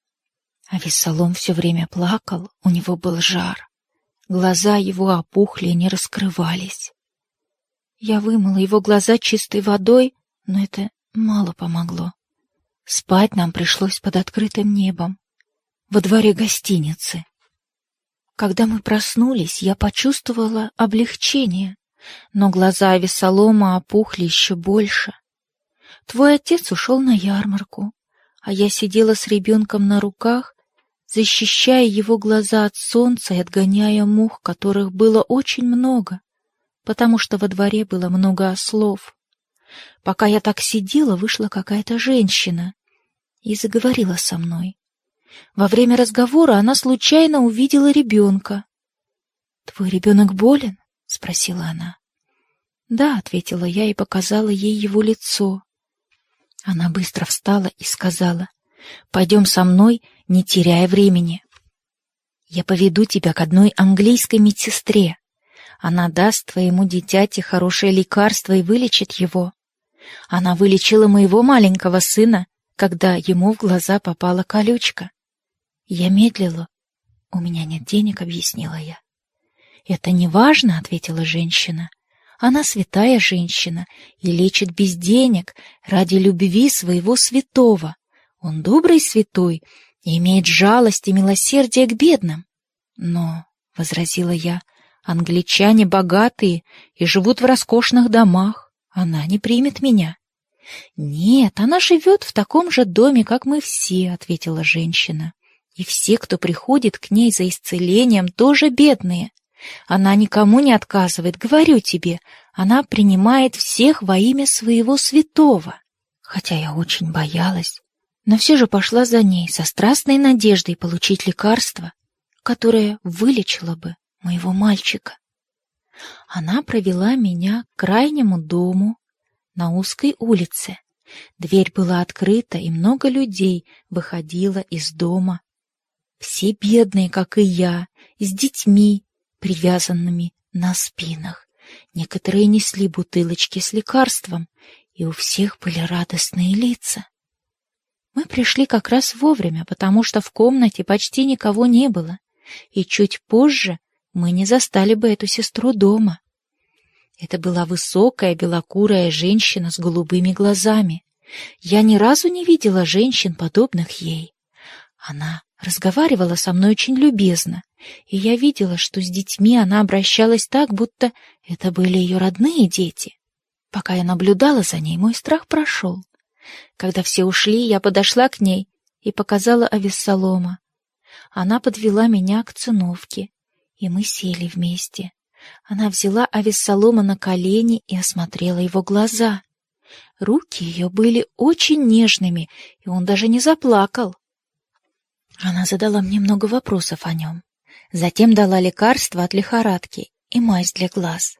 А Весолом все время плакал, у него был жар. Глаза его опухли и не раскрывались. Я вымыла его глаза чистой водой, но это мало помогло. Спать нам пришлось под открытым небом, во дворе гостиницы. Когда мы проснулись, я почувствовала облегчение, но глаза Весолома опухли еще больше. Твой отец ушел на ярмарку, а я сидела с ребенком на руках защищая его глаза от солнца и отгоняя мух, которых было очень много, потому что во дворе было много ослов. Пока я так сидела, вышла какая-то женщина и заговорила со мной. Во время разговора она случайно увидела ребенка. «Твой ребенок болен?» — спросила она. «Да», — ответила я и показала ей его лицо. Она быстро встала и сказала, «Пойдем со мной не теряя времени. Я поведу тебя к одной английской медсестре. Она даст твоему дитяти хорошее лекарство и вылечит его. Она вылечила моего маленького сына, когда ему в глаза попала колючка. Я медлила. У меня нет денег, объяснила я. Это не важно, ответила женщина. Она святая женщина и лечит без денег ради любви своего святого. Он добрый святой и имеет жалость и милосердие к бедным. Но, — возразила я, — англичане богатые и живут в роскошных домах. Она не примет меня. Нет, она живет в таком же доме, как мы все, — ответила женщина. И все, кто приходит к ней за исцелением, тоже бедные. Она никому не отказывает, говорю тебе, она принимает всех во имя своего святого. Хотя я очень боялась, но все же пошла за ней со страстной надеждой получить лекарство, которое вылечило бы моего мальчика. Она провела меня к крайнему дому на узкой улице. Дверь была открыта, и много людей выходило из дома. Все бедные, как и я, с детьми, привязанными на спинах. Некоторые несли бутылочки с лекарством, и у всех были радостные лица. Мы пришли как раз вовремя, потому что в комнате почти никого не было, и чуть позже мы не застали бы эту сестру дома. Это была высокая белокурая женщина с голубыми глазами. Я ни разу не видела женщин, подобных ей. Она разговаривала со мной очень любезно, и я видела, что с детьми она обращалась так, будто это были ее родные дети. Пока я наблюдала за ней, мой страх прошел. Когда все ушли, я подошла к ней и показала Авессалома. Она подвела меня к циновке, и мы сели вместе. Она взяла Авессалома на колени и осмотрела его глаза. Руки ее были очень нежными, и он даже не заплакал. Она задала мне много вопросов о нем. Затем дала лекарство от лихорадки и мазь для глаз.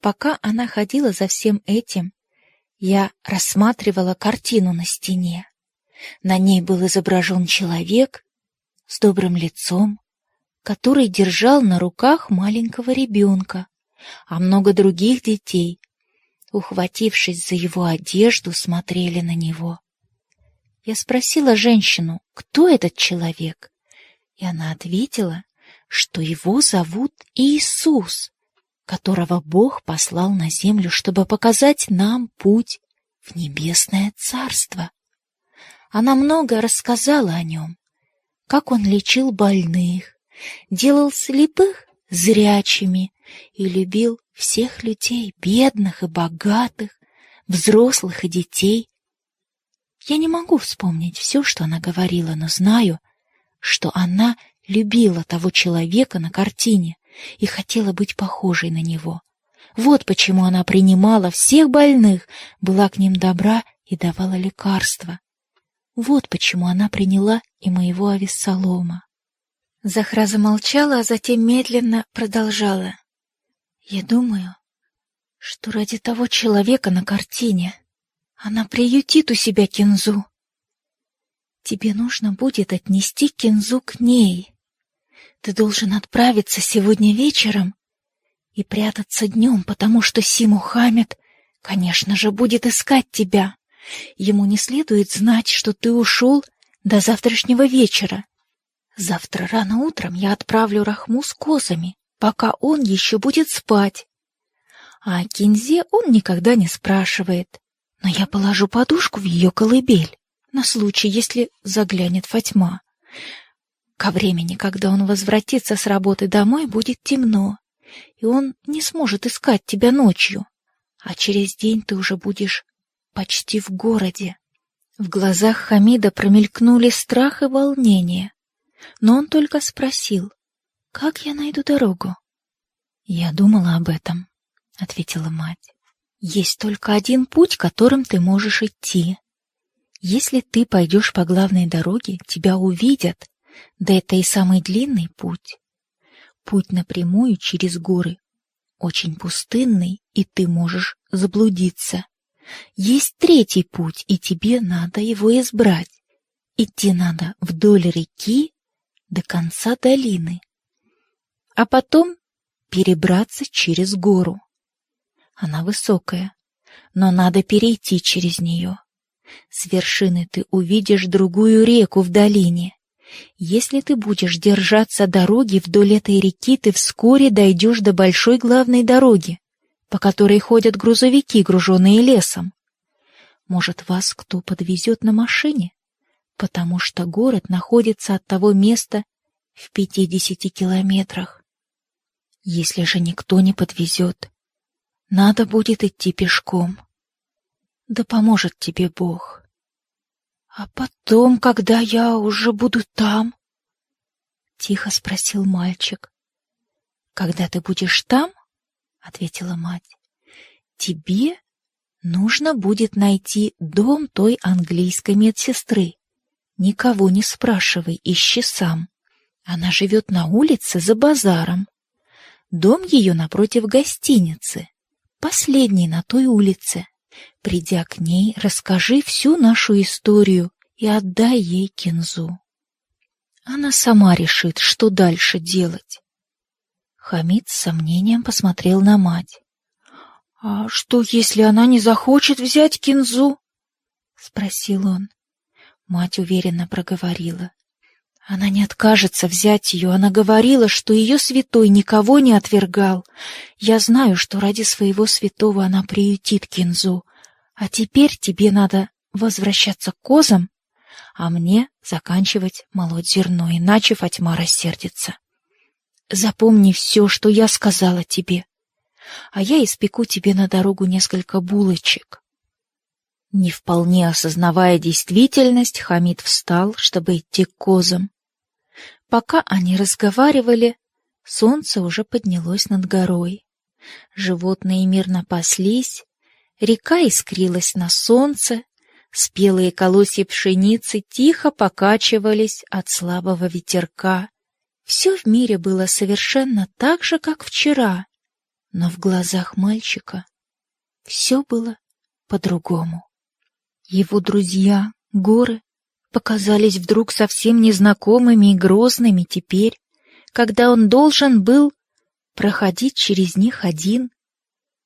Пока она ходила за всем этим, я рассматривала картину на стене. На ней был изображен человек с добрым лицом, который держал на руках маленького ребенка, а много других детей, ухватившись за его одежду, смотрели на него. Я спросила женщину, кто этот человек, и она ответила, что его зовут Иисус которого Бог послал на землю, чтобы показать нам путь в небесное царство. Она много рассказала о нем, как он лечил больных, делал слепых зрячими и любил всех людей, бедных и богатых, взрослых и детей. Я не могу вспомнить все, что она говорила, но знаю, что она любила того человека на картине и хотела быть похожей на него. Вот почему она принимала всех больных, была к ним добра и давала лекарства. Вот почему она приняла и моего Авессалома. Захра замолчала, а затем медленно продолжала. Я думаю, что ради того человека на картине она приютит у себя Кинзу. Тебе нужно будет отнести Кинзу к ней. Ты должен отправиться сегодня вечером и прятаться днем, потому что Си Мухаммед, конечно же, будет искать тебя. Ему не следует знать, что ты ушел до завтрашнего вечера. Завтра рано утром я отправлю Рахму с козами, пока он еще будет спать. А о Кинзе он никогда не спрашивает. Но я положу подушку в ее колыбель на случай, если заглянет Фатьма. Ко времени, когда он возвратится с работы домой, будет темно, и он не сможет искать тебя ночью. А через день ты уже будешь почти в городе. В глазах Хамида промелькнули страх и волнение но он только спросил, «Как я найду дорогу?» «Я думала об этом», — ответила мать. «Есть только один путь, которым ты можешь идти. Если ты пойдешь по главной дороге, тебя увидят, да это и самый длинный путь. Путь напрямую через горы, очень пустынный, и ты можешь заблудиться. Есть третий путь, и тебе надо его избрать. Идти надо вдоль реки до конца долины, а потом перебраться через гору. Она высокая, но надо перейти через нее. С вершины ты увидишь другую реку в долине. Если ты будешь держаться дороги вдоль этой реки, ты вскоре дойдешь до большой главной дороги, по которой ходят грузовики, груженные лесом. Может, вас кто подвезет на машине? потому что город находится от того места в пятидесяти километрах. Если же никто не подвезет, надо будет идти пешком. Да поможет тебе Бог. А потом, когда я уже буду там, тихо спросил мальчик. Когда ты будешь там, ответила мать, тебе нужно будет найти дом той английской медсестры. Никого не спрашивай, ищи сам. Она живет на улице за базаром. Дом ее напротив гостиницы, последний на той улице. Придя к ней, расскажи всю нашу историю и отдай ей кинзу. Она сама решит, что дальше делать. Хамид с сомнением посмотрел на мать. — А что, если она не захочет взять кинзу? — спросил он. Мать уверенно проговорила. Она не откажется взять ее. Она говорила, что ее святой никого не отвергал. Я знаю, что ради своего святого она приютит Кинзу. А теперь тебе надо возвращаться к козам, а мне заканчивать молоть зерно, иначе Фатьма рассердится. Запомни все, что я сказала тебе, а я испеку тебе на дорогу несколько булочек. Не вполне осознавая действительность, Хамид встал, чтобы идти к козам. Пока они разговаривали, солнце уже поднялось над горой. Животные мирно паслись, река искрилась на солнце, спелые колосья пшеницы тихо покачивались от слабого ветерка. Все в мире было совершенно так же, как вчера, но в глазах мальчика все было по-другому. Его друзья, горы, показались вдруг совсем незнакомыми и грозными теперь, когда он должен был проходить через них один,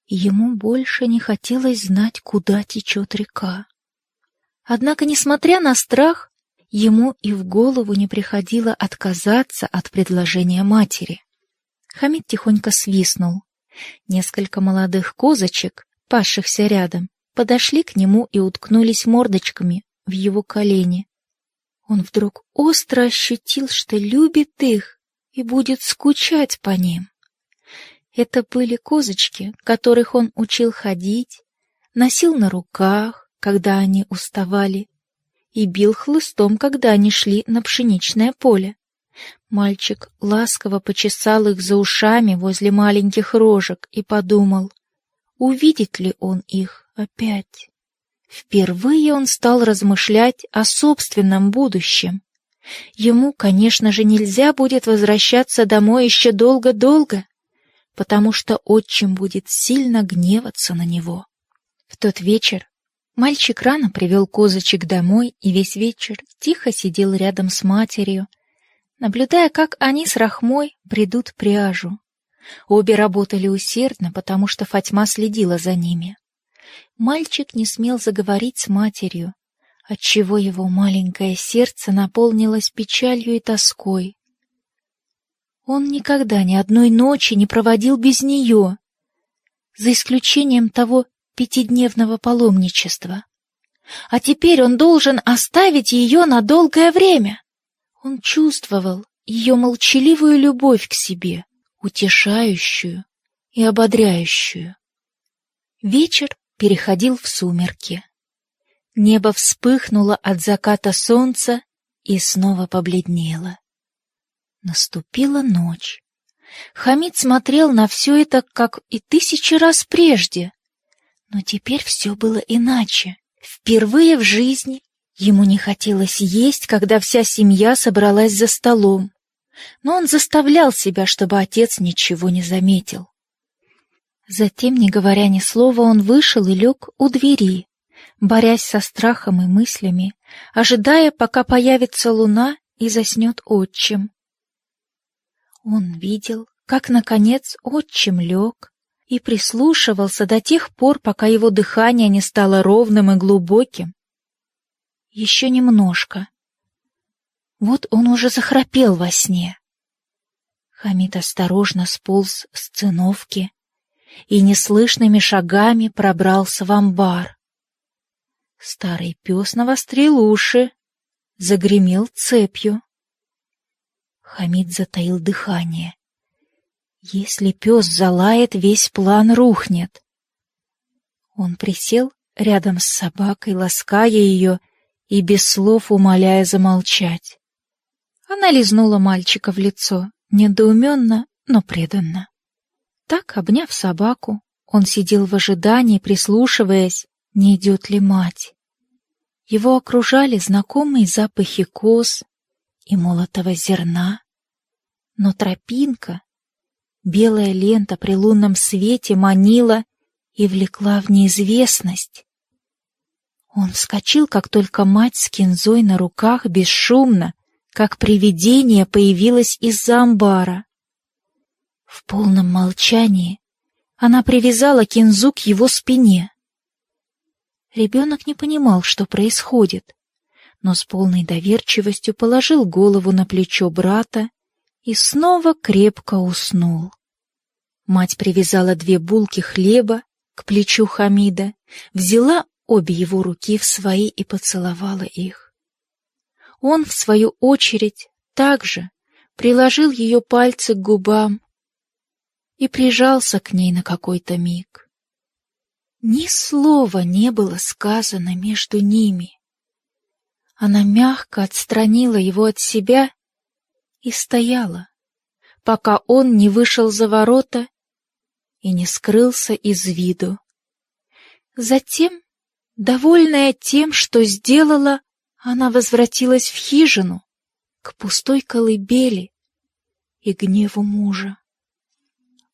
ему больше не хотелось знать, куда течет река. Однако, несмотря на страх, ему и в голову не приходило отказаться от предложения матери. Хамид тихонько свистнул. Несколько молодых козочек, пасшихся рядом, подошли к нему и уткнулись мордочками в его колени. Он вдруг остро ощутил, что любит их и будет скучать по ним. Это были козочки, которых он учил ходить, носил на руках, когда они уставали, и бил хлыстом, когда они шли на пшеничное поле. Мальчик ласково почесал их за ушами возле маленьких рожек и подумал, увидит ли он их опять. Впервые он стал размышлять о собственном будущем. Ему, конечно же, нельзя будет возвращаться домой еще долго-долго, потому что отчим будет сильно гневаться на него. В тот вечер мальчик рано привел козочек домой и весь вечер тихо сидел рядом с матерью, наблюдая, как они с Рахмой придут пряжу. Обе работали усердно, потому что Фатьма следила за ними. Мальчик не смел заговорить с матерью, отчего его маленькое сердце наполнилось печалью и тоской. Он никогда ни одной ночи не проводил без нее, за исключением того пятидневного паломничества. А теперь он должен оставить ее на долгое время. Он чувствовал ее молчаливую любовь к себе, утешающую и ободряющую. Вечер переходил в сумерки. Небо вспыхнуло от заката солнца и снова побледнело. Наступила ночь. Хамид смотрел на все это, как и тысячи раз прежде. Но теперь все было иначе. Впервые в жизни ему не хотелось есть, когда вся семья собралась за столом. Но он заставлял себя, чтобы отец ничего не заметил. Затем, не говоря ни слова, он вышел и лег у двери, борясь со страхом и мыслями, ожидая, пока появится луна и заснет отчим. Он видел, как, наконец, отчим лег и прислушивался до тех пор, пока его дыхание не стало ровным и глубоким. Еще немножко. Вот он уже захрапел во сне. Хамид осторожно сполз с циновки и неслышными шагами пробрался в амбар. Старый пес навострил уши, загремел цепью. Хамид затаил дыхание. Если пес залает, весь план рухнет. Он присел рядом с собакой, лаская ее и без слов умоляя замолчать. Она лизнула мальчика в лицо, недоуменно, но преданно. Так, обняв собаку, он сидел в ожидании, прислушиваясь, не идет ли мать. Его окружали знакомые запахи коз, и молотого зерна. Но тропинка, белая лента при лунном свете манила и влекла в неизвестность. Он вскочил, как только мать с кинзой на руках бесшумно, как привидение появилась из-за амбара. В полном молчании она привязала кинзу к его спине. Ребенок не понимал, что происходит но с полной доверчивостью положил голову на плечо брата и снова крепко уснул. Мать привязала две булки хлеба к плечу Хамида, взяла обе его руки в свои и поцеловала их. Он, в свою очередь, также приложил ее пальцы к губам и прижался к ней на какой-то миг. Ни слова не было сказано между ними. Она мягко отстранила его от себя и стояла, пока он не вышел за ворота и не скрылся из виду. Затем, довольная тем, что сделала, она возвратилась в хижину, к пустой колыбели и гневу мужа.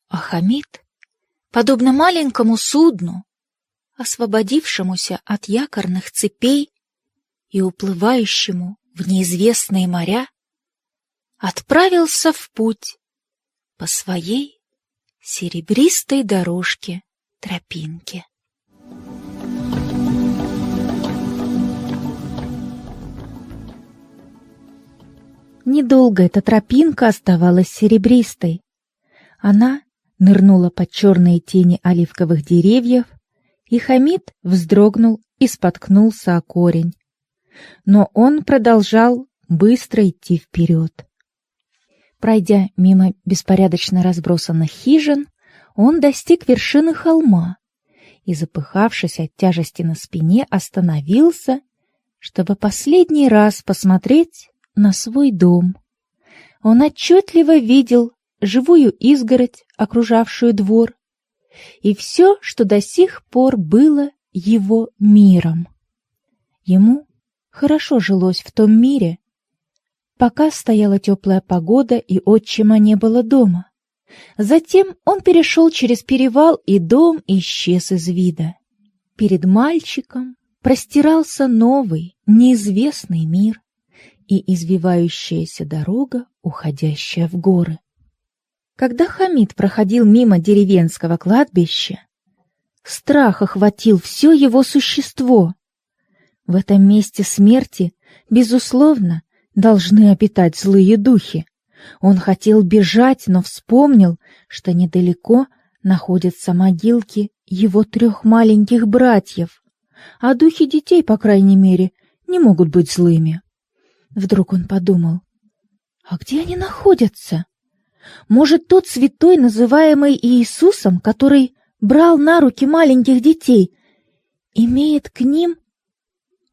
А Хамид, подобно маленькому судну, освободившемуся от якорных цепей, и уплывающему в неизвестные моря, отправился в путь по своей серебристой дорожке тропинке. Недолго эта тропинка оставалась серебристой. Она нырнула под черные тени оливковых деревьев, и Хамид вздрогнул и споткнулся о корень. но он продолжал быстро идти вперед. Пройдя мимо беспорядочно разбросанных хижин, он достиг вершины холма и, запыхавшись от тяжести на спине, остановился, чтобы последний раз посмотреть на свой дом. Он отчетливо видел живую изгородь, окружавшую двор, и все, что до сих пор было его миром. Ему хорошо жилось в том мире, пока стояла теплая погода и отчима не было дома. Затем он перешел через перевал, и дом исчез из вида. Перед мальчиком простирался новый, неизвестный мир и извивающаяся дорога, уходящая в горы. Когда Хамид проходил мимо деревенского кладбища, страх охватил все его существо. В этом месте смерти, безусловно, должны обитать злые духи. Он хотел бежать, но вспомнил, что недалеко находятся могилки его трех маленьких братьев, а духи детей, по крайней мере, не могут быть злыми. Вдруг он подумал, а где они находятся? Может, тот святой, называемый Иисусом, который брал на руки маленьких детей, имеет к ним,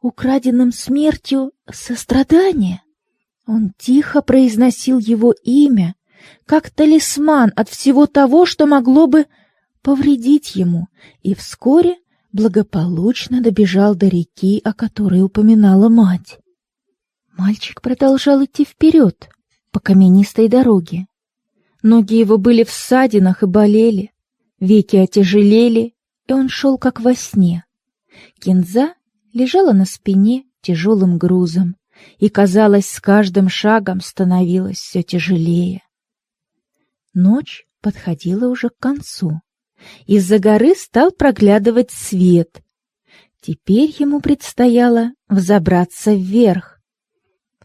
украденным смертью, сострадание? Он тихо произносил его имя, как талисман от всего того, что могло бы повредить ему, и вскоре благополучно добежал до реки, о которой упоминала мать. Мальчик продолжал идти вперед по каменистой дороге. Ноги его были в ссадинах и болели, веки отяжелели, и он шел как во сне. Кинза лежала на спине тяжелым грузом, и, казалось, с каждым шагом становилось все тяжелее. Ночь подходила уже к концу. Из-за горы стал проглядывать свет. Теперь ему предстояло взобраться вверх.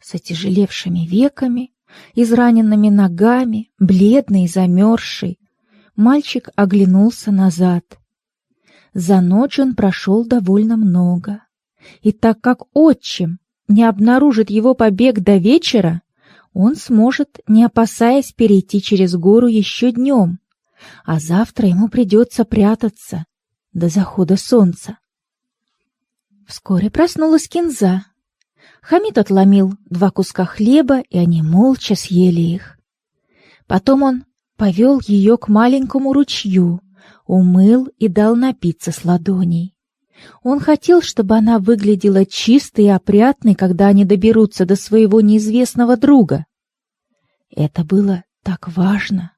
С отяжелевшими веками израненными ногами, бледный замерзший. Мальчик оглянулся назад. За ночь он прошел довольно много. И так как отчим не обнаружит его побег до вечера, он сможет, не опасаясь, перейти через гору еще днем, а завтра ему придется прятаться до захода солнца. Вскоре проснулась Кинза. Хамид отломил два куска хлеба, и они молча съели их. Потом он повел ее к маленькому ручью, умыл и дал напиться с ладоней. Он хотел, чтобы она выглядела чистой и опрятной, когда они доберутся до своего неизвестного друга. Это было так важно.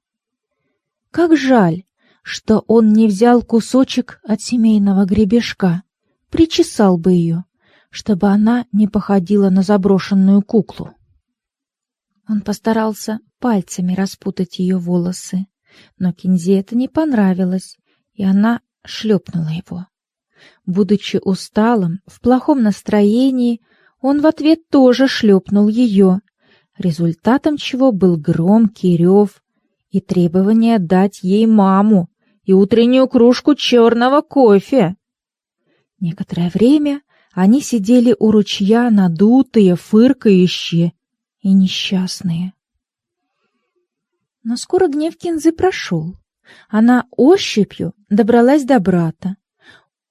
Как жаль, что он не взял кусочек от семейного гребешка, причесал бы ее, чтобы она не походила на заброшенную куклу. Он постарался пальцами распутать ее волосы, но Кинзе это не понравилось, и она шлепнула его. Будучи усталым, в плохом настроении, он в ответ тоже шлепнул ее, результатом чего был громкий рев и требование дать ей маму и утреннюю кружку черного кофе. Некоторое время они сидели у ручья, надутые, фыркающие и несчастные. Но скоро гнев Кинзы прошел. Она ощупью добралась до брата.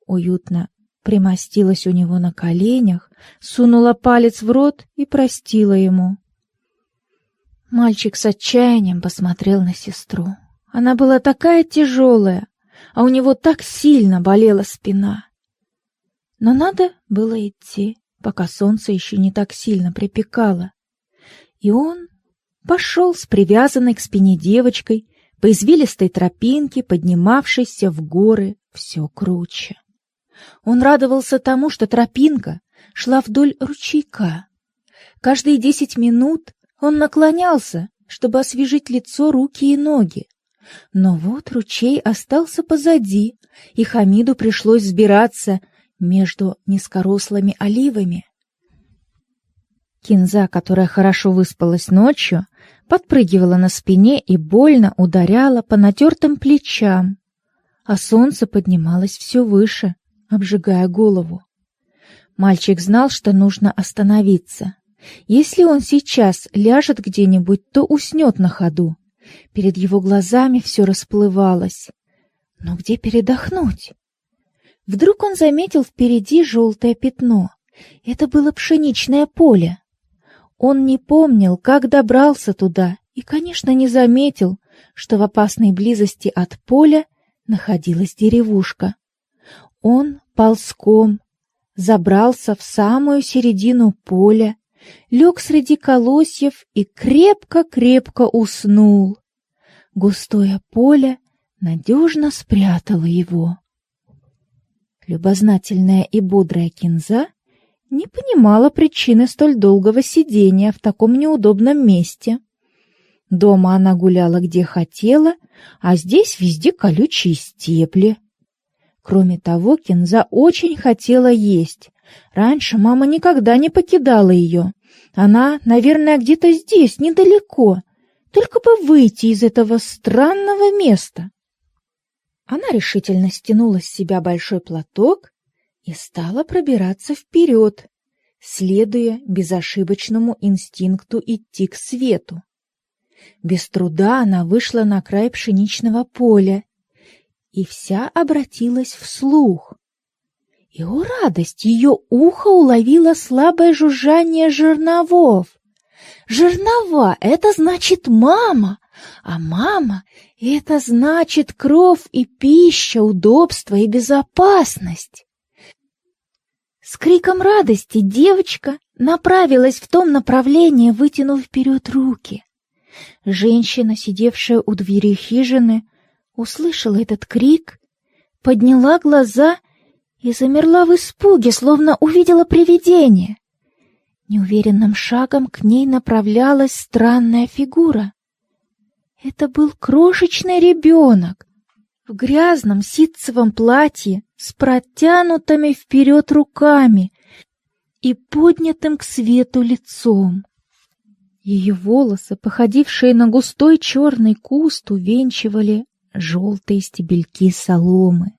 Уютно примостилась у него на коленях, сунула палец в рот и простила ему. Мальчик с отчаянием посмотрел на сестру. Она была такая тяжелая, а у него так сильно болела спина. Но надо было идти, пока солнце еще не так сильно припекало. И он пошел с привязанной к спине девочкой по извилистой тропинке, поднимавшейся в горы все круче. Он радовался тому, что тропинка шла вдоль ручейка. Каждые десять минут он наклонялся, чтобы освежить лицо, руки и ноги. Но вот ручей остался позади, и Хамиду пришлось взбираться между низкорослыми оливами. Кинза, которая хорошо выспалась ночью, подпрыгивала на спине и больно ударяла по натертым плечам, а солнце поднималось все выше, обжигая голову. Мальчик знал, что нужно остановиться. Если он сейчас ляжет где-нибудь, то уснет на ходу. Перед его глазами все расплывалось. Но где передохнуть? Вдруг он заметил впереди желтое пятно. Это было пшеничное поле. Он не помнил, как добрался туда, и, конечно, не заметил, что в опасной близости от поля находилась деревушка. Он ползком забрался в самую середину поля, лег среди колосьев и крепко-крепко уснул. Густое поле надежно спрятало его. Любознательная и бодрая кинза не понимала причины столь долгого сидения в таком неудобном месте. Дома она гуляла где хотела, а здесь везде колючие степли. Кроме того, Кинза очень хотела есть. Раньше мама никогда не покидала ее. Она, наверное, где-то здесь, недалеко. Только бы выйти из этого странного места. Она решительно стянула с себя большой платок и стала пробираться вперед, следуя безошибочному инстинкту идти к свету. Без труда она вышла на край пшеничного поля и вся обратилась вслух. И, о радость, ее ухо уловило слабое жужжание жерновов. Жернова — это значит мама, а мама — это значит кровь и пища, удобство и безопасность. С криком радости девочка направилась в том направлении, вытянув вперед руки. Женщина, сидевшая у двери хижины, услышала этот крик, подняла глаза и замерла в испуге, словно увидела привидение. Неуверенным шагом к ней направлялась странная фигура. Это был крошечный ребенок в грязном ситцевом платье с протянутыми вперед руками и поднятым к свету лицом. Ее волосы, походившие на густой черный куст, увенчивали желтые стебельки соломы.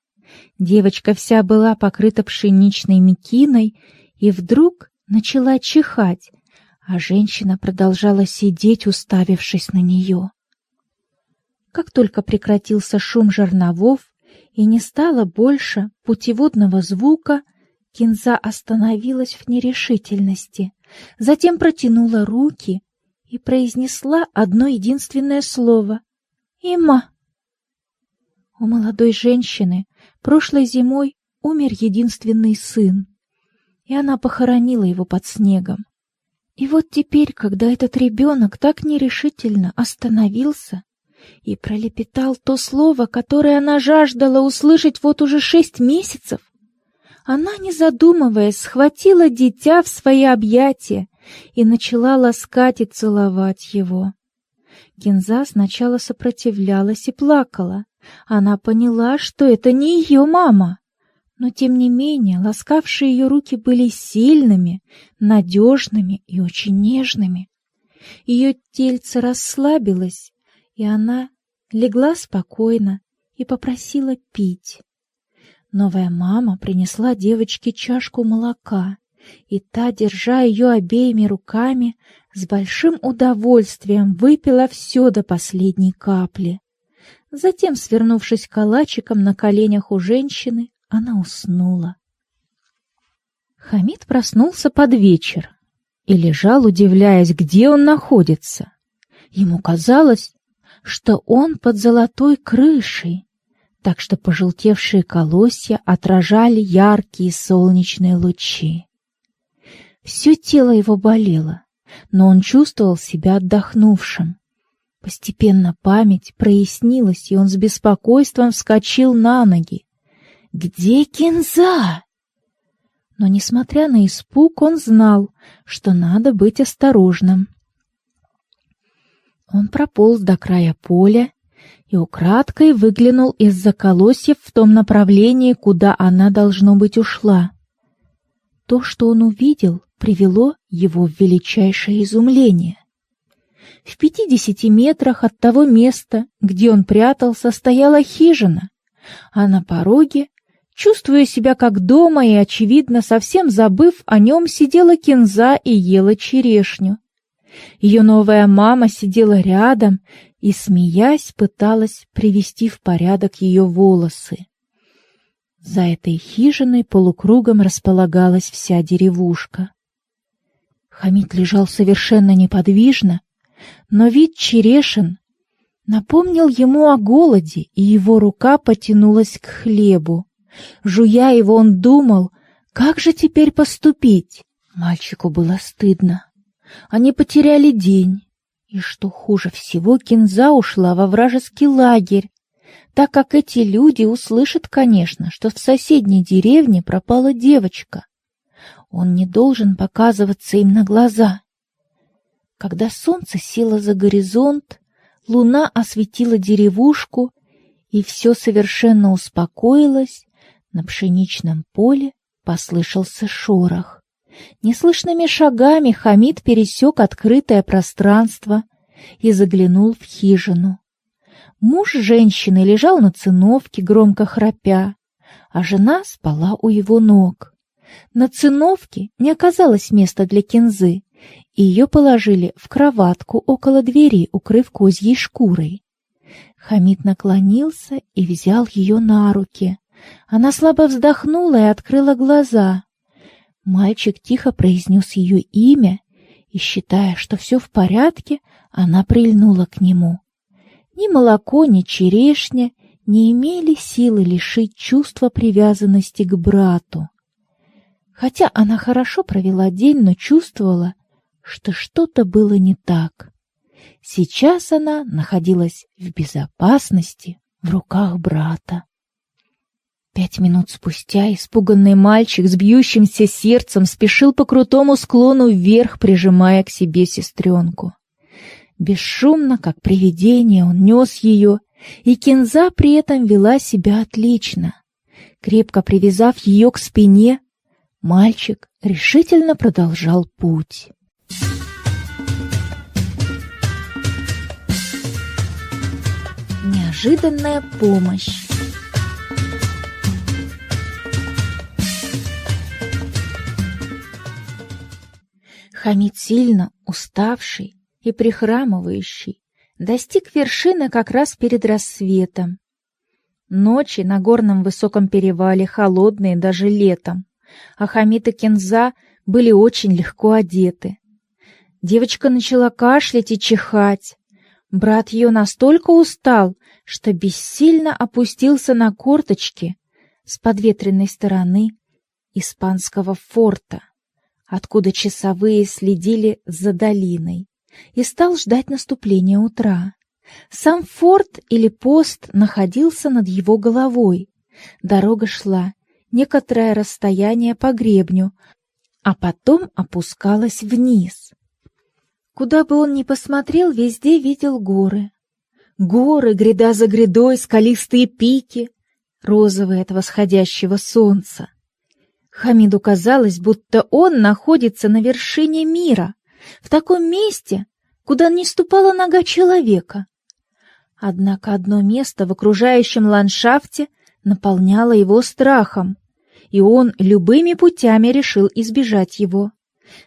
Девочка вся была покрыта пшеничной мекиной и вдруг начала чихать, а женщина продолжала сидеть, уставившись на нее. Как только прекратился шум жерновов и не стало больше путеводного звука, Кинза остановилась в нерешительности, затем протянула руки и произнесла одно единственное слово — «Има». У молодой женщины прошлой зимой умер единственный сын, и она похоронила его под снегом. И вот теперь, когда этот ребенок так нерешительно остановился и пролепетал то слово, которое она жаждала услышать вот уже шесть месяцев, она, не задумываясь, схватила дитя в свои объятия и начала ласкать и целовать его. Кинза сначала сопротивлялась и плакала, она поняла, что это не ее мама. Но, тем не менее, ласкавшие ее руки были сильными, надежными и очень нежными. Ее тельце расслабилось, и она легла спокойно и попросила пить. Новая мама принесла девочке чашку молока, и та, держа ее обеими руками, с большим удовольствием выпила все до последней капли. Затем, свернувшись калачиком на коленях у женщины, она уснула. Хамид проснулся под вечер и лежал, удивляясь, где он находится. Ему казалось, что он под золотой крышей, так что пожелтевшие колосья отражали яркие солнечные лучи. Все тело его болело, но он чувствовал себя отдохнувшим. Постепенно память прояснилась, и он с беспокойством вскочил на ноги. «Где Кинза?» Но, несмотря на испуг, он знал, что надо быть осторожным. Он прополз до края поля и украдкой выглянул из-за колосьев в том направлении, куда она, должно быть, ушла. То, что он увидел, привело его в величайшее изумление. В пятидесяти метрах от того места, где он прятался, стояла хижина, а на пороге Чувствуя себя как дома и, очевидно, совсем забыв о нем, сидела кинза и ела черешню. Ее новая мама сидела рядом и, смеясь, пыталась привести в порядок ее волосы. За этой хижиной полукругом располагалась вся деревушка. Хамид лежал совершенно неподвижно, но вид черешин напомнил ему о голоде, и его рука потянулась к хлебу. Жуя его, он думал, как же теперь поступить? Мальчику было стыдно. Они потеряли день. И что хуже всего, Кинза ушла во вражеский лагерь, так как эти люди услышат, конечно, что в соседней деревне пропала девочка. Он не должен показываться им на глаза. Когда солнце село за горизонт, луна осветила деревушку, и все совершенно успокоилось, на пшеничном поле послышался шорох. Неслышными шагами Хамид пересек открытое пространство и заглянул в хижину. Муж женщины лежал на циновке, громко храпя, а жена спала у его ног. На циновке не оказалось места для кинзы, и ее положили в кроватку около двери, укрыв козьей шкурой. Хамид наклонился и взял ее на руки. Она слабо вздохнула и открыла глаза. Мальчик тихо произнес ее имя, и, считая, что все в порядке, она прильнула к нему. Ни молоко, ни черешня не имели силы лишить чувства привязанности к брату. Хотя она хорошо провела день, но чувствовала, что что-то было не так. Сейчас она находилась в безопасности в руках брата. Пять минут спустя испуганный мальчик с бьющимся сердцем спешил по крутому склону вверх, прижимая к себе сестренку. Бесшумно, как привидение, он нес ее, и кинза при этом вела себя отлично. Крепко привязав ее к спине, мальчик решительно продолжал путь. Неожиданная помощь Хамид сильно уставший и прихрамывающий достиг вершины как раз перед рассветом. Ночи на горном высоком перевале холодные даже летом, а Хамид и Кенза были очень легко одеты. Девочка начала кашлять и чихать. Брат ее настолько устал, что бессильно опустился на корточки с подветренной стороны испанского форта откуда часовые следили за долиной, и стал ждать наступления утра. Сам форт или пост находился над его головой. Дорога шла некоторое расстояние по гребню, а потом опускалась вниз. Куда бы он ни посмотрел, везде видел горы. Горы, гряда за грядой, скалистые пики, розовые от восходящего солнца. Хамиду казалось, будто он находится на вершине мира, в таком месте, куда не ступала нога человека. Однако одно место в окружающем ландшафте наполняло его страхом, и он любыми путями решил избежать его.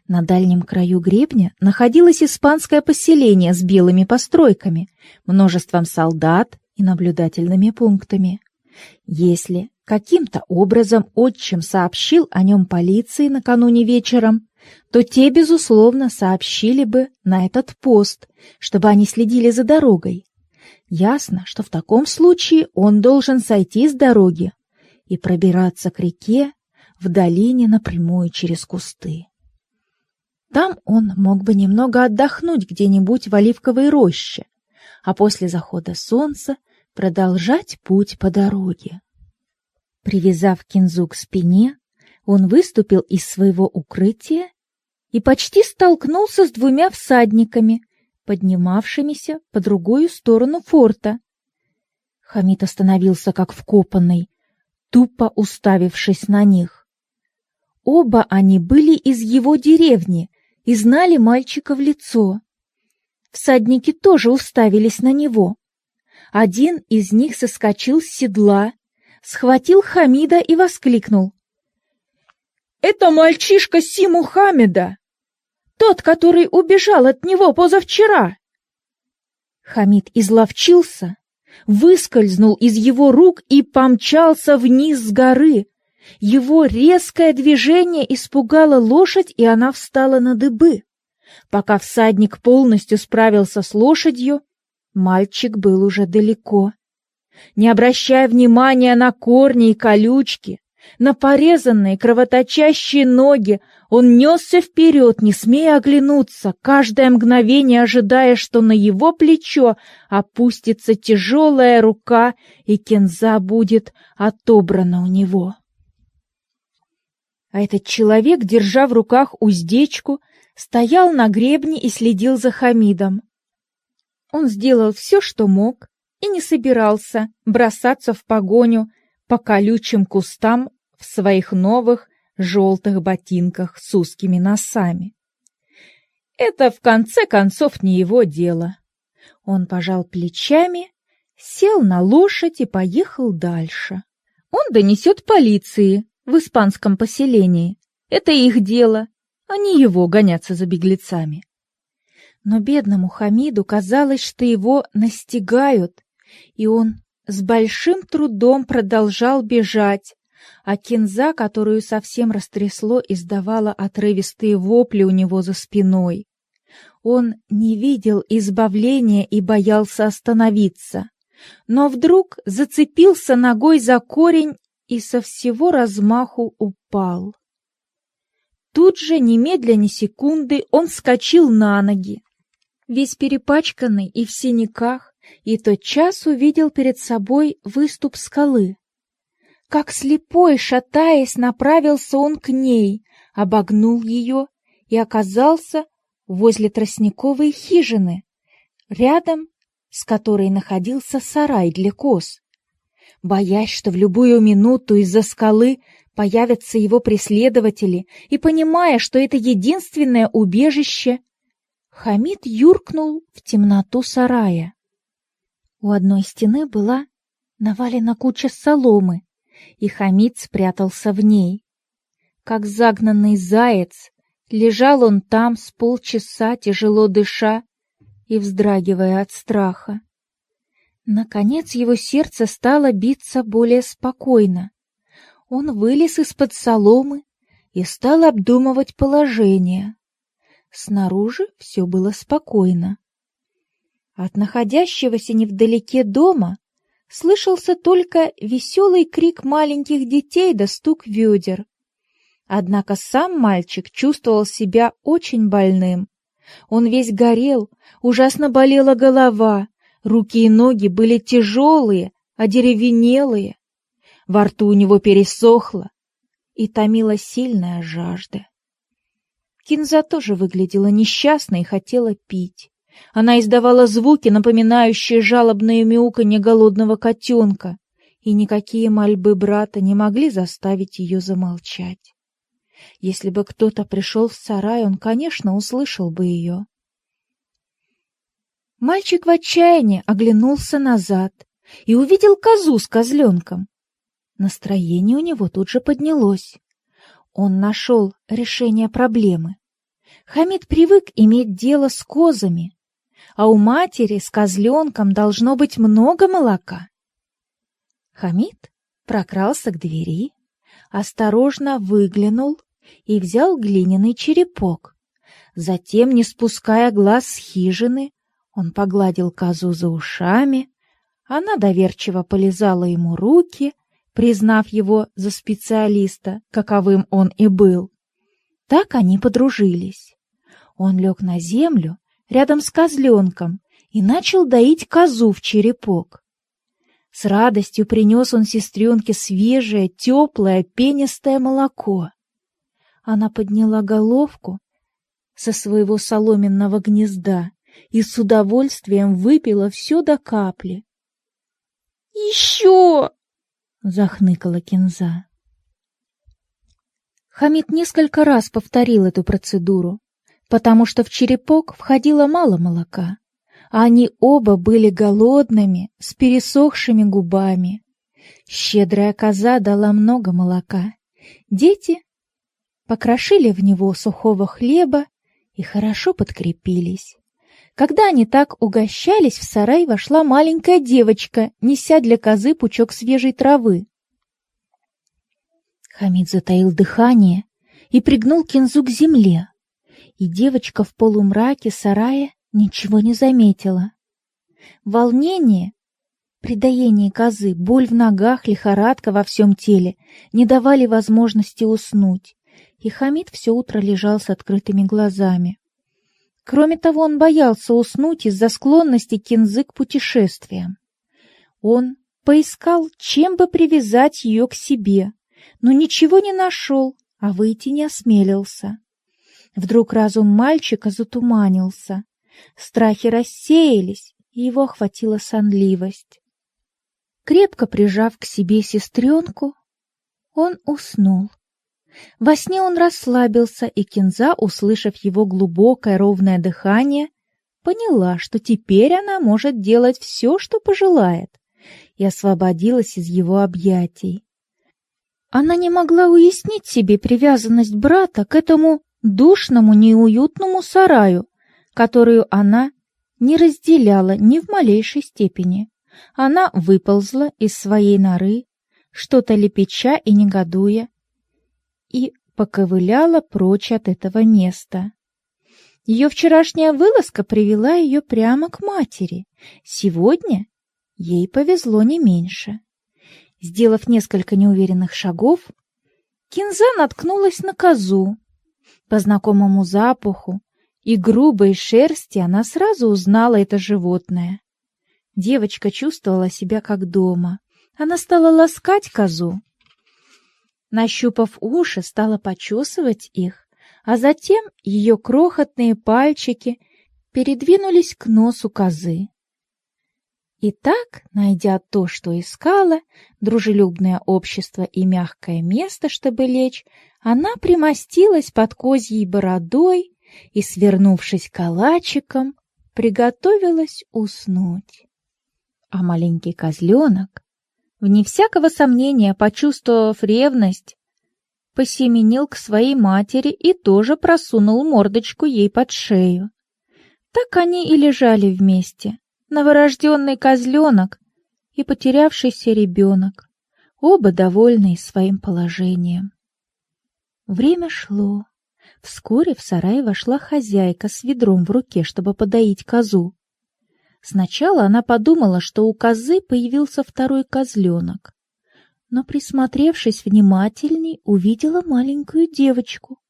На дальнем краю гребня находилось испанское поселение с белыми постройками, множеством солдат и наблюдательными пунктами. Если каким-то образом отчим сообщил о нем полиции накануне вечером, то те, безусловно, сообщили бы на этот пост, чтобы они следили за дорогой. Ясно, что в таком случае он должен сойти с дороги и пробираться к реке в долине напрямую через кусты. Там он мог бы немного отдохнуть где-нибудь в оливковой роще, а после захода солнца продолжать путь по дороге. Привязав кинзу к спине, он выступил из своего укрытия и почти столкнулся с двумя всадниками, поднимавшимися по другую сторону форта. Хамид остановился как вкопанный, тупо уставившись на них. Оба они были из его деревни и знали мальчика в лицо. Всадники тоже уставились на него. Один из них соскочил с седла схватил Хамида и воскликнул. «Это мальчишка Си Мухаммеда! Тот, который убежал от него позавчера!» Хамид изловчился, выскользнул из его рук и помчался вниз с горы. Его резкое движение испугало лошадь, и она встала на дыбы. Пока всадник полностью справился с лошадью, мальчик был уже далеко. Не обращая внимания на корни и колючки, на порезанные кровоточащие ноги, он несся вперед, не смея оглянуться, каждое мгновение ожидая, что на его плечо опустится тяжелая рука, и кинза будет отобрана у него. А этот человек, держа в руках уздечку, стоял на гребне и следил за Хамидом. Он сделал все, что мог, и не собирался бросаться в погоню по колючим кустам в своих новых желтых ботинках с узкими носами. Это, в конце концов, не его дело. Он пожал плечами, сел на лошадь и поехал дальше. Он донесет полиции в испанском поселении. Это их дело, а не его гоняться за беглецами. Но бедному Хамиду казалось, что его настигают, и он с большим трудом продолжал бежать, а кинза, которую совсем растрясло, издавала отрывистые вопли у него за спиной. Он не видел избавления и боялся остановиться, но вдруг зацепился ногой за корень и со всего размаху упал. Тут же, немедля ни секунды, он вскочил на ноги, весь перепачканный и в синяках, и тотчас увидел перед собой выступ скалы. Как слепой, шатаясь, направился он к ней, обогнул ее и оказался возле тростниковой хижины, рядом с которой находился сарай для коз. Боясь, что в любую минуту из-за скалы появятся его преследователи, и понимая, что это единственное убежище, Хамид юркнул в темноту сарая. У одной стены была навалена куча соломы, и Хамид спрятался в ней. Как загнанный заяц, лежал он там с полчаса, тяжело дыша и вздрагивая от страха. Наконец его сердце стало биться более спокойно. Он вылез из-под соломы и стал обдумывать положение. Снаружи все было спокойно. От находящегося невдалеке дома слышался только веселый крик маленьких детей да стук ведер. Однако сам мальчик чувствовал себя очень больным. Он весь горел, ужасно болела голова, руки и ноги были тяжелые, одеревенелые. Во рту у него пересохло и томила сильная жажда. Кинза тоже выглядела несчастной и хотела пить. Она издавала звуки, напоминающие жалобное мяуканье голодного котенка, и никакие мольбы брата не могли заставить ее замолчать. Если бы кто-то пришел в сарай, он, конечно, услышал бы ее. Мальчик в отчаянии оглянулся назад и увидел козу с козленком. Настроение у него тут же поднялось. Он нашел решение проблемы. Хамид привык иметь дело с козами, а у матери с козленком должно быть много молока. Хамид прокрался к двери, осторожно выглянул и взял глиняный черепок. Затем, не спуская глаз с хижины, он погладил козу за ушами, она доверчиво полизала ему руки, признав его за специалиста, каковым он и был. Так они подружились. Он лег на землю рядом с козленком и начал доить козу в черепок. С радостью принес он сестренке свежее, теплое, пенистое молоко. Она подняла головку со своего соломенного гнезда и с удовольствием выпила все до капли. «Еще!» — захныкала Кинза. Хамид несколько раз повторил эту процедуру, потому что в черепок входило мало молока, а они оба были голодными, с пересохшими губами. Щедрая коза дала много молока. Дети покрошили в него сухого хлеба и хорошо подкрепились. Когда они так угощались, в сарай вошла маленькая девочка, неся для козы пучок свежей травы. Хамид затаил дыхание и пригнул кинзу к земле, и девочка в полумраке сарая ничего не заметила. Волнение при доении козы, боль в ногах, лихорадка во всем теле не давали возможности уснуть, и Хамид все утро лежал с открытыми глазами. Кроме того, он боялся уснуть из-за склонности Кинзы к путешествиям. Он поискал, чем бы привязать ее к себе, но ничего не нашел, а выйти не осмелился. Вдруг разум мальчика затуманился, страхи рассеялись, и его охватила сонливость. Крепко прижав к себе сестренку, он уснул. Во сне он расслабился, и Кинза, услышав его глубокое ровное дыхание, поняла, что теперь она может делать все, что пожелает, и освободилась из его объятий. Она не могла уяснить себе привязанность брата к этому душному, неуютному сараю, которую она не разделяла ни в малейшей степени. Она выползла из своей норы, что-то лепеча и негодуя, и поковыляла прочь от этого места. Ее вчерашняя вылазка привела ее прямо к матери. Сегодня ей повезло не меньше. Сделав несколько неуверенных шагов, Кинза наткнулась на козу. По знакомому запаху и грубой шерсти она сразу узнала это животное. Девочка чувствовала себя как дома. Она стала ласкать козу. Нащупав уши, стала почесывать их, а затем ее крохотные пальчики передвинулись к носу козы. И так, найдя то, что искала, дружелюбное общество и мягкое место, чтобы лечь, она примостилась под козьей бородой и, свернувшись калачиком, приготовилась уснуть а маленький козленок, вне всякого сомнения почувствовав ревность, посеменил к своей матери и тоже просунул мордочку ей под шею. Так они и лежали вместе, новорожденный козленок и потерявшийся ребенок, оба довольные своим положением. Время шло. Вскоре в сарай вошла хозяйка с ведром в руке, чтобы подоить козу. Сначала она подумала, что у козы появился второй козленок, но, присмотревшись внимательней, увидела маленькую девочку.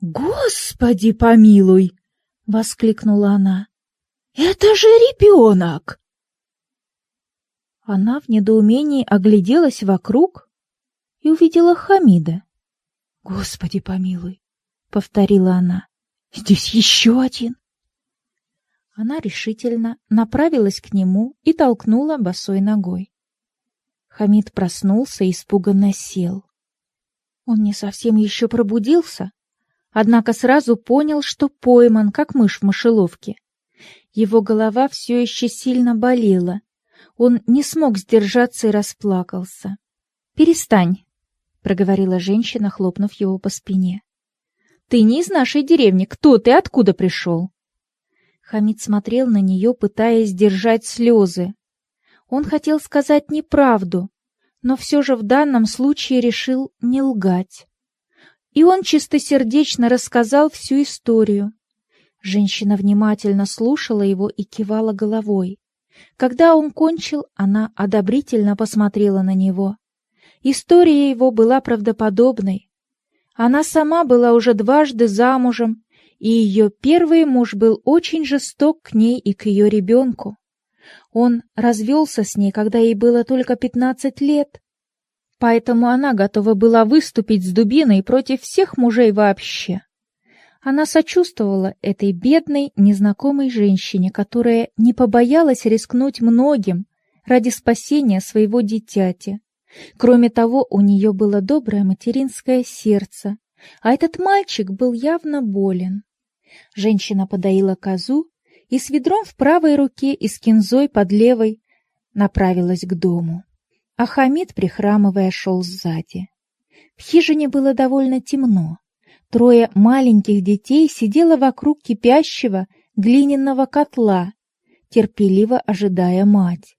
«Господи помилуй!» — воскликнула она. «Это же ребенок!» Она в недоумении огляделась вокруг и увидела Хамида. «Господи помилуй!» — повторила она. «Здесь еще один!» Она решительно направилась к нему и толкнула босой ногой. Хамид проснулся и испуганно сел. Он не совсем еще пробудился, однако сразу понял, что пойман, как мышь в мышеловке. Его голова все еще сильно болела. Он не смог сдержаться и расплакался. «Перестань», — проговорила женщина, хлопнув его по спине. «Ты не из нашей деревни. Кто ты? Откуда пришел?» Хамид смотрел на нее, пытаясь сдержать слезы. Он хотел сказать неправду, но все же в данном случае решил не лгать. И он чистосердечно рассказал всю историю. Женщина внимательно слушала его и кивала головой. Когда он кончил, она одобрительно посмотрела на него. История его была правдоподобной. Она сама была уже дважды замужем и ее первый муж был очень жесток к ней и к ее ребенку. Он развелся с ней, когда ей было только пятнадцать лет, поэтому она готова была выступить с дубиной против всех мужей вообще. Она сочувствовала этой бедной, незнакомой женщине, которая не побоялась рискнуть многим ради спасения своего дитяти. Кроме того, у нее было доброе материнское сердце, а этот мальчик был явно болен. Женщина подоила козу и с ведром в правой руке и с кинзой под левой направилась к дому. а Хамид, прихрамывая, шел сзади. В хижине было довольно темно. Трое маленьких детей сидело вокруг кипящего глиняного котла, терпеливо ожидая мать.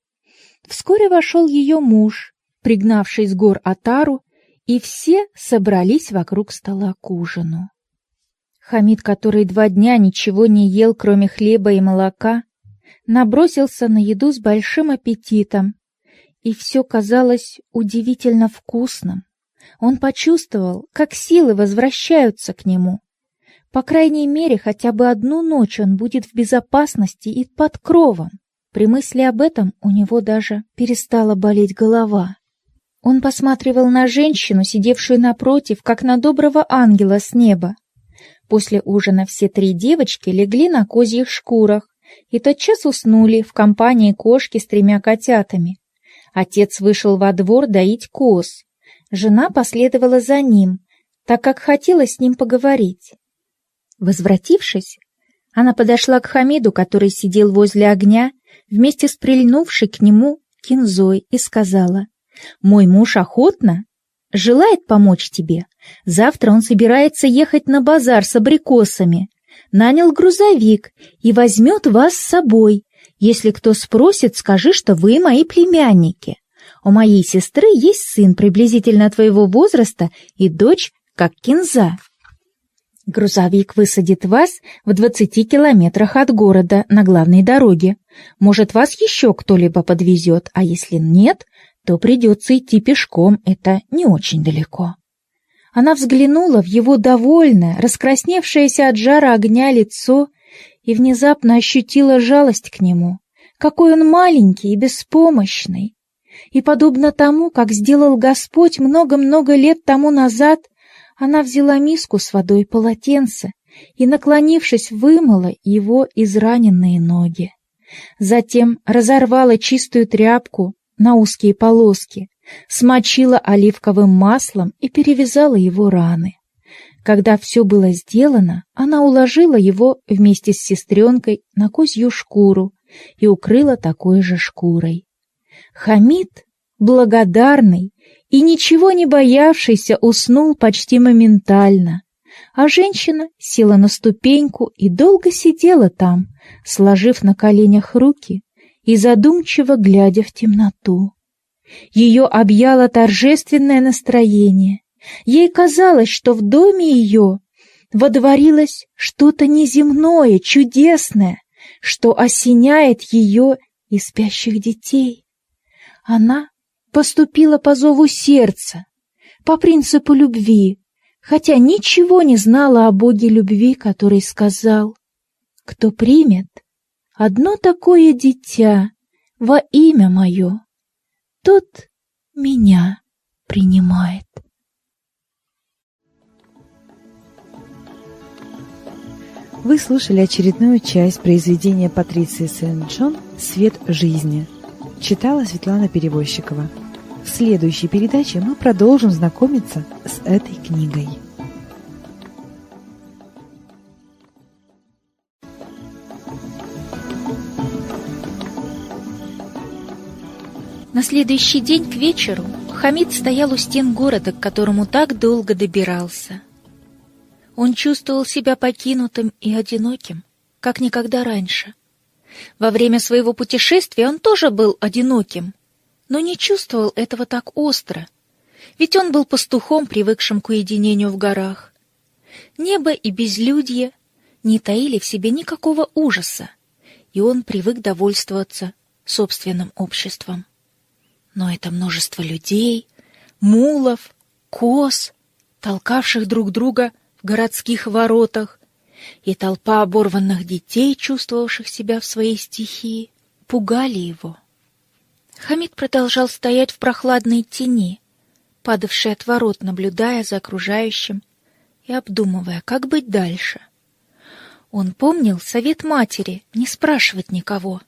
Вскоре вошел ее муж, пригнавший с гор отару, и все собрались вокруг стола к ужину. Хамид, который два дня ничего не ел, кроме хлеба и молока, набросился на еду с большим аппетитом, и все казалось удивительно вкусным. Он почувствовал, как силы возвращаются к нему. По крайней мере, хотя бы одну ночь он будет в безопасности и под кровом. При мысли об этом у него даже перестала болеть голова. Он посматривал на женщину, сидевшую напротив, как на доброго ангела с неба. После ужина все три девочки легли на козьих шкурах и тотчас уснули в компании кошки с тремя котятами. Отец вышел во двор доить коз. Жена последовала за ним, так как хотела с ним поговорить. Возвратившись, она подошла к Хамиду, который сидел возле огня, вместе с прильнувшей к нему кинзой, и сказала, «Мой муж охотно желает помочь тебе. Завтра он собирается ехать на базар с абрикосами. Нанял грузовик и возьмет вас с собой. Если кто спросит, скажи, что вы мои племянники. У моей сестры есть сын приблизительно твоего возраста и дочь, как кинза. Грузовик высадит вас в двадцати километрах от города на главной дороге. Может, вас еще кто-либо подвезет, а если нет, то придется идти пешком, это не очень далеко. Она взглянула в его довольное, раскрасневшееся от жара огня лицо и внезапно ощутила жалость к нему. Какой он маленький и беспомощный. И подобно тому, как сделал Господь много-много лет тому назад, она взяла миску с водой и полотенце и, наклонившись, вымыла его израненные ноги. Затем разорвала чистую тряпку на узкие полоски, смочила оливковым маслом и перевязала его раны. Когда все было сделано, она уложила его вместе с сестренкой на козью шкуру и укрыла такой же шкурой. Хамид, благодарный и ничего не боявшийся, уснул почти моментально, а женщина села на ступеньку и долго сидела там, сложив на коленях руки и задумчиво глядя в темноту. Ее объяло торжественное настроение, Ей казалось, что в доме ее водворилось что-то неземное, чудесное, что осеняет ее и спящих детей. Она поступила по зову сердца, по принципу любви, хотя ничего не знала о Боге любви, который сказал, «Кто примет одно такое дитя во имя мое, тот меня принимает». Вы слушали очередную часть произведения Патриции Сен-Джон «Свет жизни». Читала Светлана Перевозчикова. В следующей передаче мы продолжим знакомиться с этой книгой. На следующий день к вечеру Хамид стоял у стен города, к которому так долго добирался. Он чувствовал себя покинутым и одиноким, как никогда раньше. Во время своего путешествия он тоже был одиноким, но не чувствовал этого так остро, ведь он был пастухом, привыкшим к уединению в горах. Небо и безлюдье не таили в себе никакого ужаса, и он привык довольствоваться собственным обществом. Но это множество людей, мулов, коз, толкавших друг друга в городских воротах, и толпа оборванных детей, чувствовавших себя в своей стихии, пугали его. Хамид продолжал стоять в прохладной тени, падавшей от ворот, наблюдая за окружающим и обдумывая, как быть дальше. Он помнил совет матери не спрашивать никого.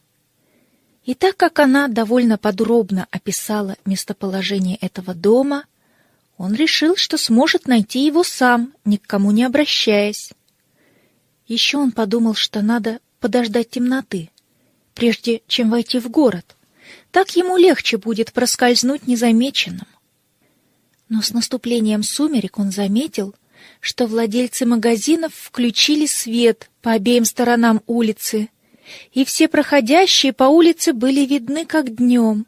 И так как она довольно подробно описала местоположение этого дома, он решил, что сможет найти его сам, ни к кому не обращаясь. Еще он подумал, что надо подождать темноты, прежде чем войти в город, Так ему легче будет проскользнуть незамеченным. Но с наступлением сумерек он заметил, что владельцы магазинов включили свет по обеим сторонам улицы, и все проходящие по улице были видны как днем.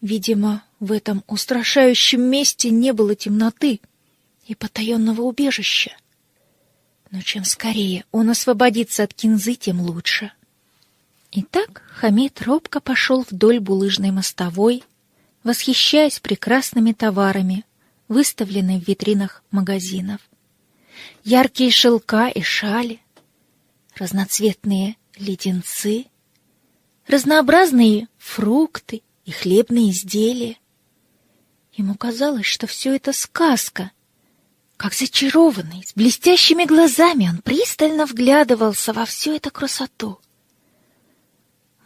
Видимо, в этом устрашающем месте не было темноты и потаенного убежища. Но чем скорее он освободится от кинзы, тем лучше. Итак, Хамид робко пошел вдоль булыжной мостовой, восхищаясь прекрасными товарами, выставленными в витринах магазинов. Яркие шелка и шали, разноцветные леденцы, разнообразные фрукты и хлебные изделия. Ему казалось, что все это сказка. Как зачарованный, с блестящими глазами он пристально вглядывался во всю эту красоту.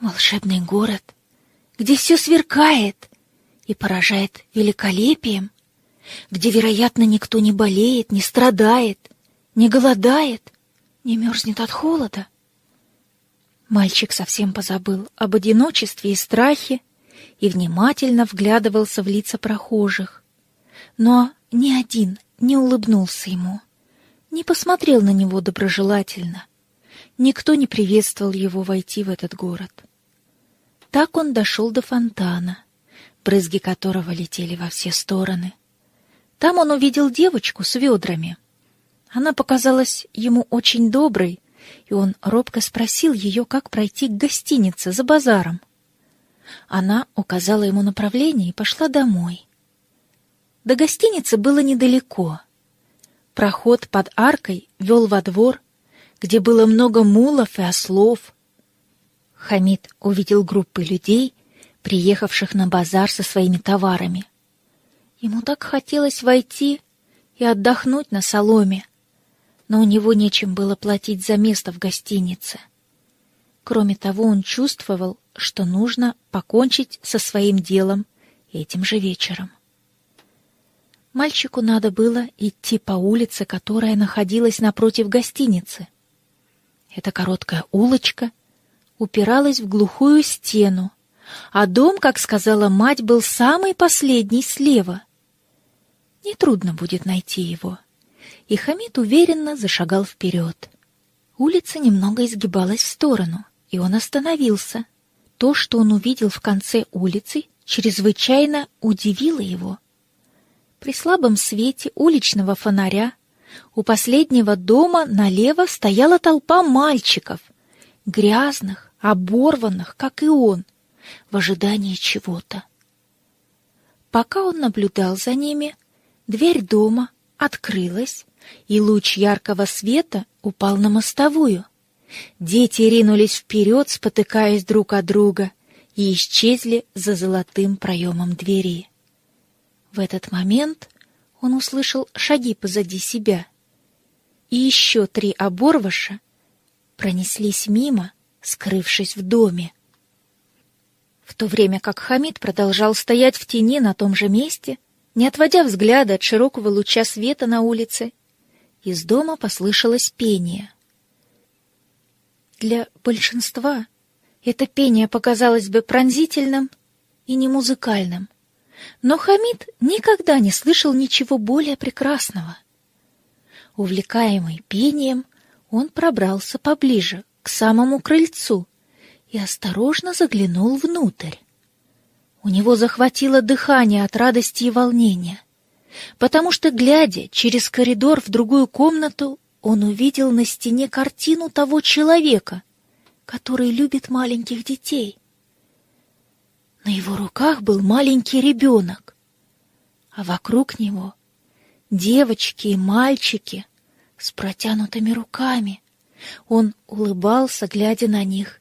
Волшебный город, где все сверкает и поражает великолепием, где, вероятно, никто не болеет, не страдает, не голодает, не мерзнет от холода. Мальчик совсем позабыл об одиночестве и страхе и внимательно вглядывался в лица прохожих. Но ни один не улыбнулся ему, не посмотрел на него доброжелательно. Никто не приветствовал его войти в этот город. Так он дошел до фонтана, брызги которого летели во все стороны. Там он увидел девочку с ведрами. Она показалась ему очень доброй, и он робко спросил ее, как пройти к гостинице за базаром. Она указала ему направление и пошла домой. До гостиницы было недалеко. Проход под аркой вел во двор, где было много мулов и ослов. Хамид увидел группы людей, приехавших на базар со своими товарами. Ему так хотелось войти и отдохнуть на соломе, но у него нечем было платить за место в гостинице. Кроме того, он чувствовал, что нужно покончить со своим делом этим же вечером. Мальчику надо было идти по улице, которая находилась напротив гостиницы. Эта короткая улочка упиралась в глухую стену, а дом, как сказала мать, был самый последний слева. Нетрудно будет найти его. И Хамид уверенно зашагал вперед. Улица немного изгибалась в сторону, и он остановился — то, что он увидел в конце улицы, чрезвычайно удивило его. При слабом свете уличного фонаря у последнего дома налево стояла толпа мальчиков, грязных, оборванных, как и он, в ожидании чего-то. Пока он наблюдал за ними, дверь дома открылась, и луч яркого света упал на мостовую — Дети ринулись вперед, спотыкаясь друг от друга, и исчезли за золотым проемом двери. В этот момент он услышал шаги позади себя, и еще три оборвыша пронеслись мимо, скрывшись в доме. В то время как Хамид продолжал стоять в тени на том же месте, не отводя взгляда от широкого луча света на улице, из дома послышалось пение — для большинства это пение показалось бы пронзительным и немузыкальным, но Хамид никогда не слышал ничего более прекрасного. Увлекаемый пением, он пробрался поближе, к самому крыльцу, и осторожно заглянул внутрь. У него захватило дыхание от радости и волнения, потому что, глядя через коридор в другую комнату, он увидел на стене картину того человека, который любит маленьких детей. На его руках был маленький ребенок, а вокруг него девочки и мальчики с протянутыми руками. Он улыбался, глядя на них,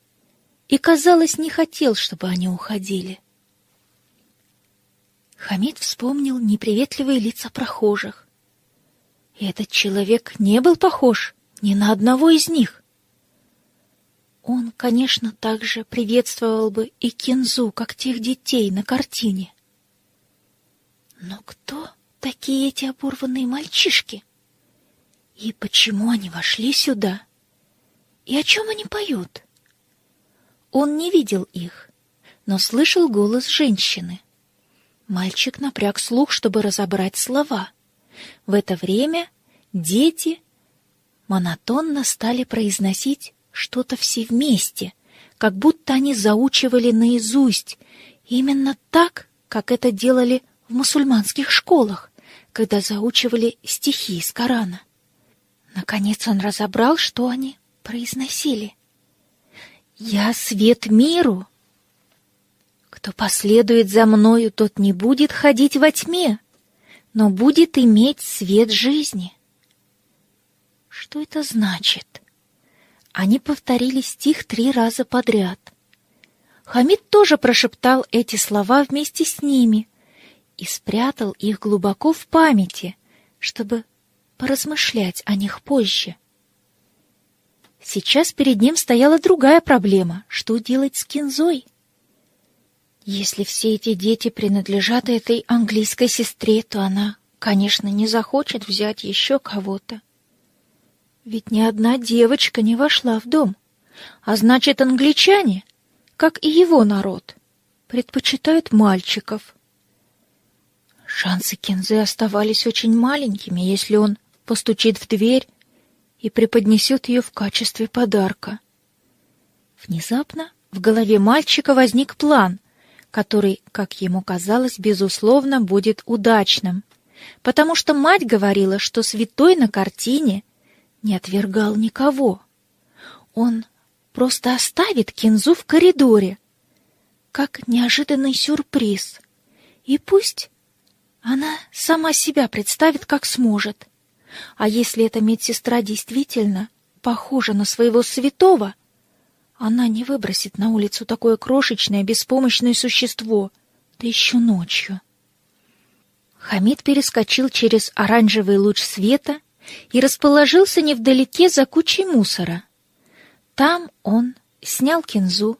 и, казалось, не хотел, чтобы они уходили. Хамид вспомнил неприветливые лица прохожих, и этот человек не был похож ни на одного из них. Он, конечно, также приветствовал бы и Кинзу, как тех детей на картине. Но кто такие эти оборванные мальчишки? И почему они вошли сюда? И о чем они поют? Он не видел их, но слышал голос женщины. Мальчик напряг слух, чтобы разобрать слова. В это время дети монотонно стали произносить что-то все вместе, как будто они заучивали наизусть, именно так, как это делали в мусульманских школах, когда заучивали стихи из Корана. Наконец он разобрал, что они произносили. «Я свет миру. Кто последует за мною, тот не будет ходить во тьме, но будет иметь свет жизни». Что это значит? Они повторили стих три раза подряд. Хамид тоже прошептал эти слова вместе с ними и спрятал их глубоко в памяти, чтобы поразмышлять о них позже. Сейчас перед ним стояла другая проблема — что делать с Кинзой? Если все эти дети принадлежат этой английской сестре, то она, конечно, не захочет взять еще кого-то. Ведь ни одна девочка не вошла в дом. А значит, англичане, как и его народ, предпочитают мальчиков. Шансы Кензе оставались очень маленькими, если он постучит в дверь и преподнесет ее в качестве подарка. Внезапно в голове мальчика возник план, который, как ему казалось, безусловно будет удачным, потому что мать говорила, что святой на картине — не отвергал никого. Он просто оставит Кинзу в коридоре, как неожиданный сюрприз. И пусть она сама себя представит, как сможет. А если эта медсестра действительно похожа на своего святого, она не выбросит на улицу такое крошечное, беспомощное существо, да еще ночью. Хамид перескочил через оранжевый луч света и расположился невдалеке за кучей мусора. Там он снял кинзу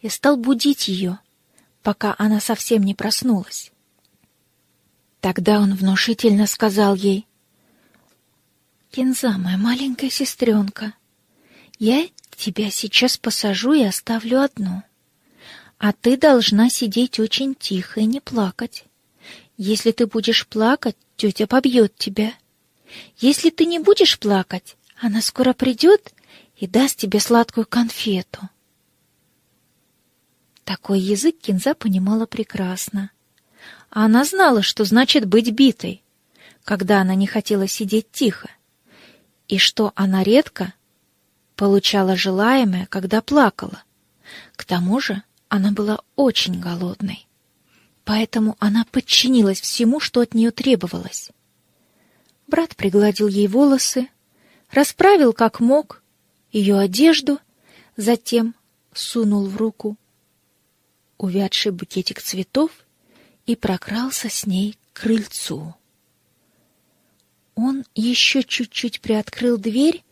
и стал будить ее, пока она совсем не проснулась. Тогда он внушительно сказал ей, «Кинза, моя маленькая сестренка, я тебя сейчас посажу и оставлю одну, а ты должна сидеть очень тихо и не плакать. Если ты будешь плакать, тетя побьет тебя». Если ты не будешь плакать, она скоро придет и даст тебе сладкую конфету. Такой язык Кинза понимала прекрасно. А она знала, что значит быть битой, когда она не хотела сидеть тихо, и что она редко получала желаемое, когда плакала. К тому же она была очень голодной. Поэтому она подчинилась всему, что от нее требовалось. Брат пригладил ей волосы, расправил как мог ее одежду, затем сунул в руку увядший букетик цветов и прокрался с ней к крыльцу. Он еще чуть-чуть приоткрыл дверь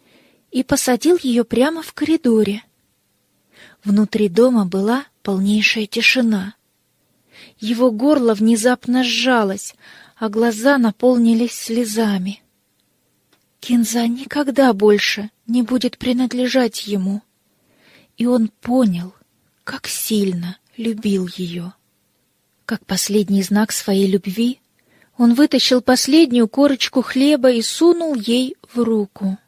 и посадил ее прямо в коридоре. Внутри дома была полнейшая тишина. Его горло внезапно сжалось, а глаза наполнились слезами. Кинза никогда больше не будет принадлежать ему, и он понял, как сильно любил ее. Как последний знак своей любви, он вытащил последнюю корочку хлеба и сунул ей в руку.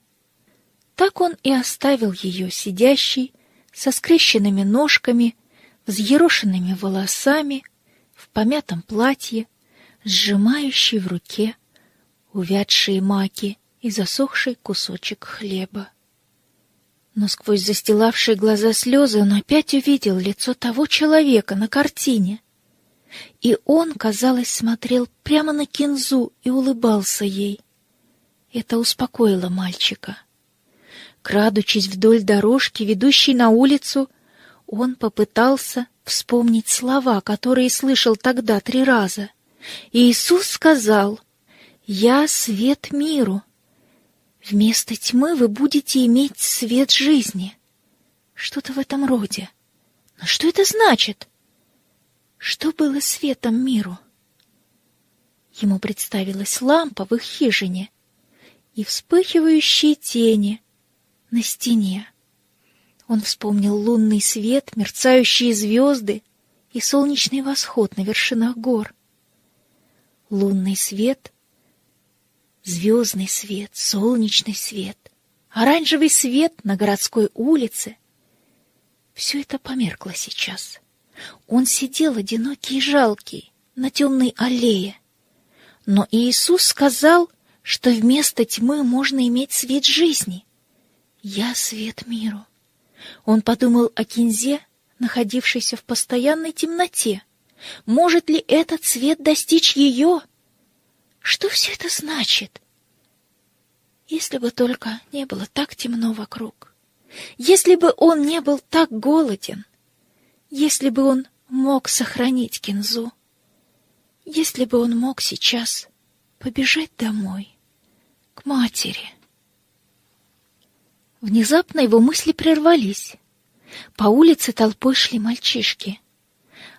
Так он и оставил ее сидящей, со скрещенными ножками, взъерошенными волосами, в помятом платье, сжимающий в руке увядшие маки и засохший кусочек хлеба. Но сквозь застилавшие глаза слезы он опять увидел лицо того человека на картине. И он, казалось, смотрел прямо на Кинзу и улыбался ей. Это успокоило мальчика. Крадучись вдоль дорожки, ведущей на улицу, он попытался вспомнить слова, которые слышал тогда три раза — Иисус сказал, «Я свет миру. Вместо тьмы вы будете иметь свет жизни». Что-то в этом роде. Но что это значит? Что было светом миру? Ему представилась лампа в их хижине и вспыхивающие тени на стене. Он вспомнил лунный свет, мерцающие звезды и солнечный восход на вершинах гор. Лунный свет, звездный свет, солнечный свет, оранжевый свет на городской улице. Все это померкло сейчас. Он сидел одинокий и жалкий на темной аллее. Но Иисус сказал, что вместо тьмы можно иметь свет жизни. «Я свет миру». Он подумал о Кинзе, находившейся в постоянной темноте. Может ли этот свет достичь ее? Что все это значит? Если бы только не было так темно вокруг. Если бы он не был так голоден. Если бы он мог сохранить Кинзу. Если бы он мог сейчас побежать домой, к матери. Внезапно его мысли прервались. По улице толпой шли мальчишки.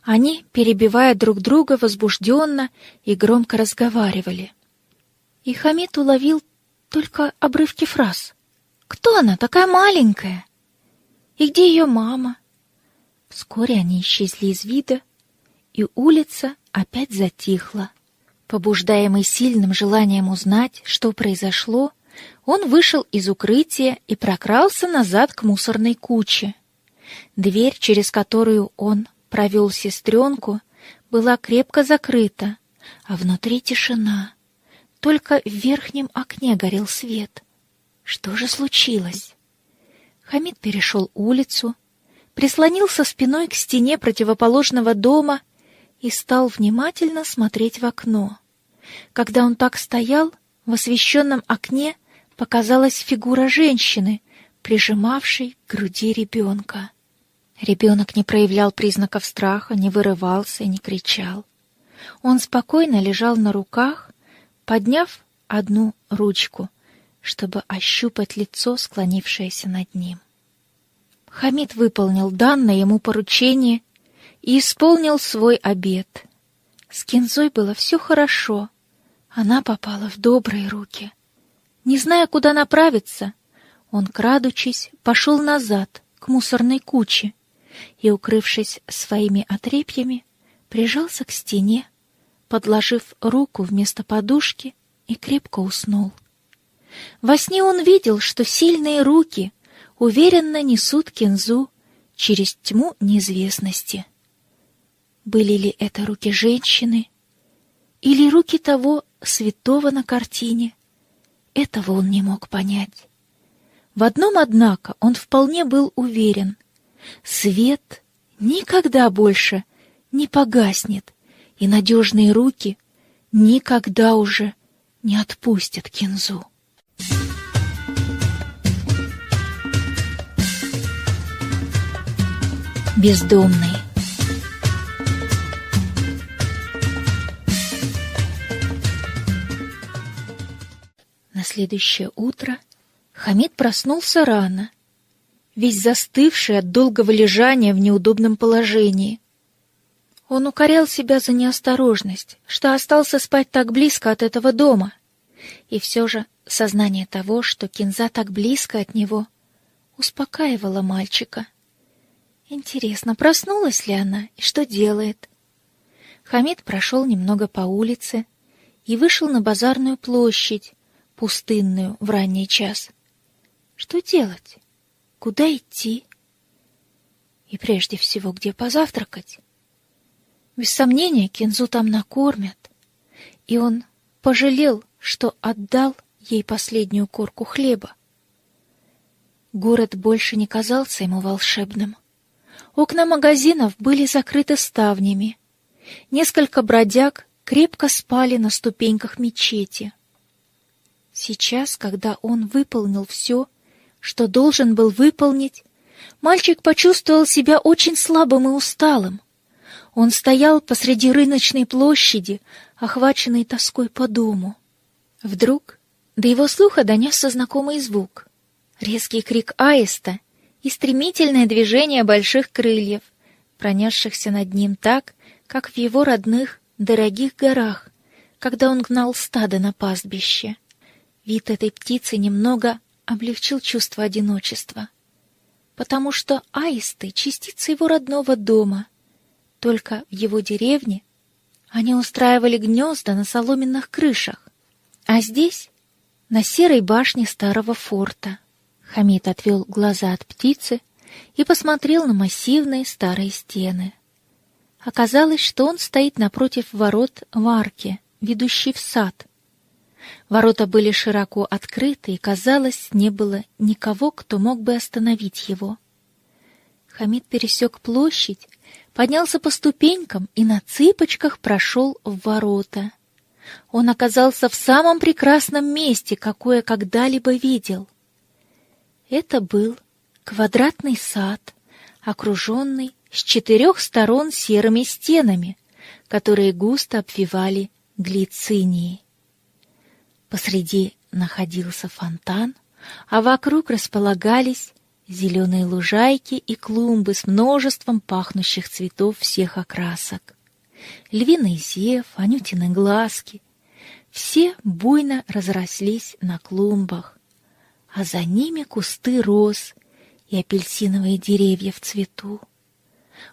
Они, перебивая друг друга, возбужденно и громко разговаривали. И Хамид уловил только обрывки фраз. «Кто она, такая маленькая? И где ее мама?» Вскоре они исчезли из вида, и улица опять затихла. Побуждаемый сильным желанием узнать, что произошло, он вышел из укрытия и прокрался назад к мусорной куче. Дверь, через которую он провел сестренку, была крепко закрыта, а внутри тишина. Только в верхнем окне горел свет. Что же случилось? Хамид перешел улицу, прислонился спиной к стене противоположного дома и стал внимательно смотреть в окно. Когда он так стоял, в освещенном окне показалась фигура женщины, прижимавшей к груди ребенка. Ребенок не проявлял признаков страха, не вырывался не кричал. Он спокойно лежал на руках, подняв одну ручку, чтобы ощупать лицо, склонившееся над ним. Хамид выполнил данное ему поручение и исполнил свой обет. С Кинзой было все хорошо. Она попала в добрые руки. Не зная, куда направиться, он, крадучись, пошел назад, к мусорной куче, и, укрывшись своими отрепьями, прижался к стене, подложив руку вместо подушки и крепко уснул. Во сне он видел, что сильные руки уверенно несут Кензу через тьму неизвестности. Были ли это руки женщины или руки того святого на картине? Этого он не мог понять. В одном, однако, он вполне был уверен — Свет никогда больше не погаснет, и надежные руки никогда уже не отпустят Кинзу. Бездомный На следующее утро Хамид проснулся рано весь застывший от долгого лежания в неудобном положении. Он укорял себя за неосторожность, что остался спать так близко от этого дома. И все же сознание того, что Кинза так близко от него, успокаивало мальчика. Интересно, проснулась ли она и что делает? Хамид прошел немного по улице и вышел на базарную площадь, пустынную в ранний час. Что делать? Куда идти? И прежде всего, где позавтракать? Без сомнения, Кинзу там накормят. И он пожалел, что отдал ей последнюю корку хлеба. Город больше не казался ему волшебным. Окна магазинов были закрыты ставнями. Несколько бродяг крепко спали на ступеньках мечети. Сейчас, когда он выполнил все, что должен был выполнить, мальчик почувствовал себя очень слабым и усталым. Он стоял посреди рыночной площади, охваченный тоской по дому. Вдруг до его слуха донесся знакомый звук. Резкий крик аиста и стремительное движение больших крыльев, пронесшихся над ним так, как в его родных, дорогих горах, когда он гнал стадо на пастбище. Вид этой птицы немного облегчил чувство одиночества, потому что аисты — частица его родного дома, Только в его деревне они устраивали гнезда на соломенных крышах, а здесь — на серой башне старого форта. Хамид отвел глаза от птицы и посмотрел на массивные старые стены. Оказалось, что он стоит напротив ворот в арке, в сад. Ворота были широко открыты, и, казалось, не было никого, кто мог бы остановить его. Хамид пересек площадь, поднялся по ступенькам и на цыпочках прошел в ворота. Он оказался в самом прекрасном месте, какое когда-либо видел. Это был квадратный сад, окруженный с четырех сторон серыми стенами, которые густо обвивали глицинии. Посреди находился фонтан, а вокруг располагались зеленые лужайки и клумбы с множеством пахнущих цветов всех окрасок. Львиный зев, анютины глазки — все буйно разрослись на клумбах, а за ними кусты роз и апельсиновые деревья в цвету.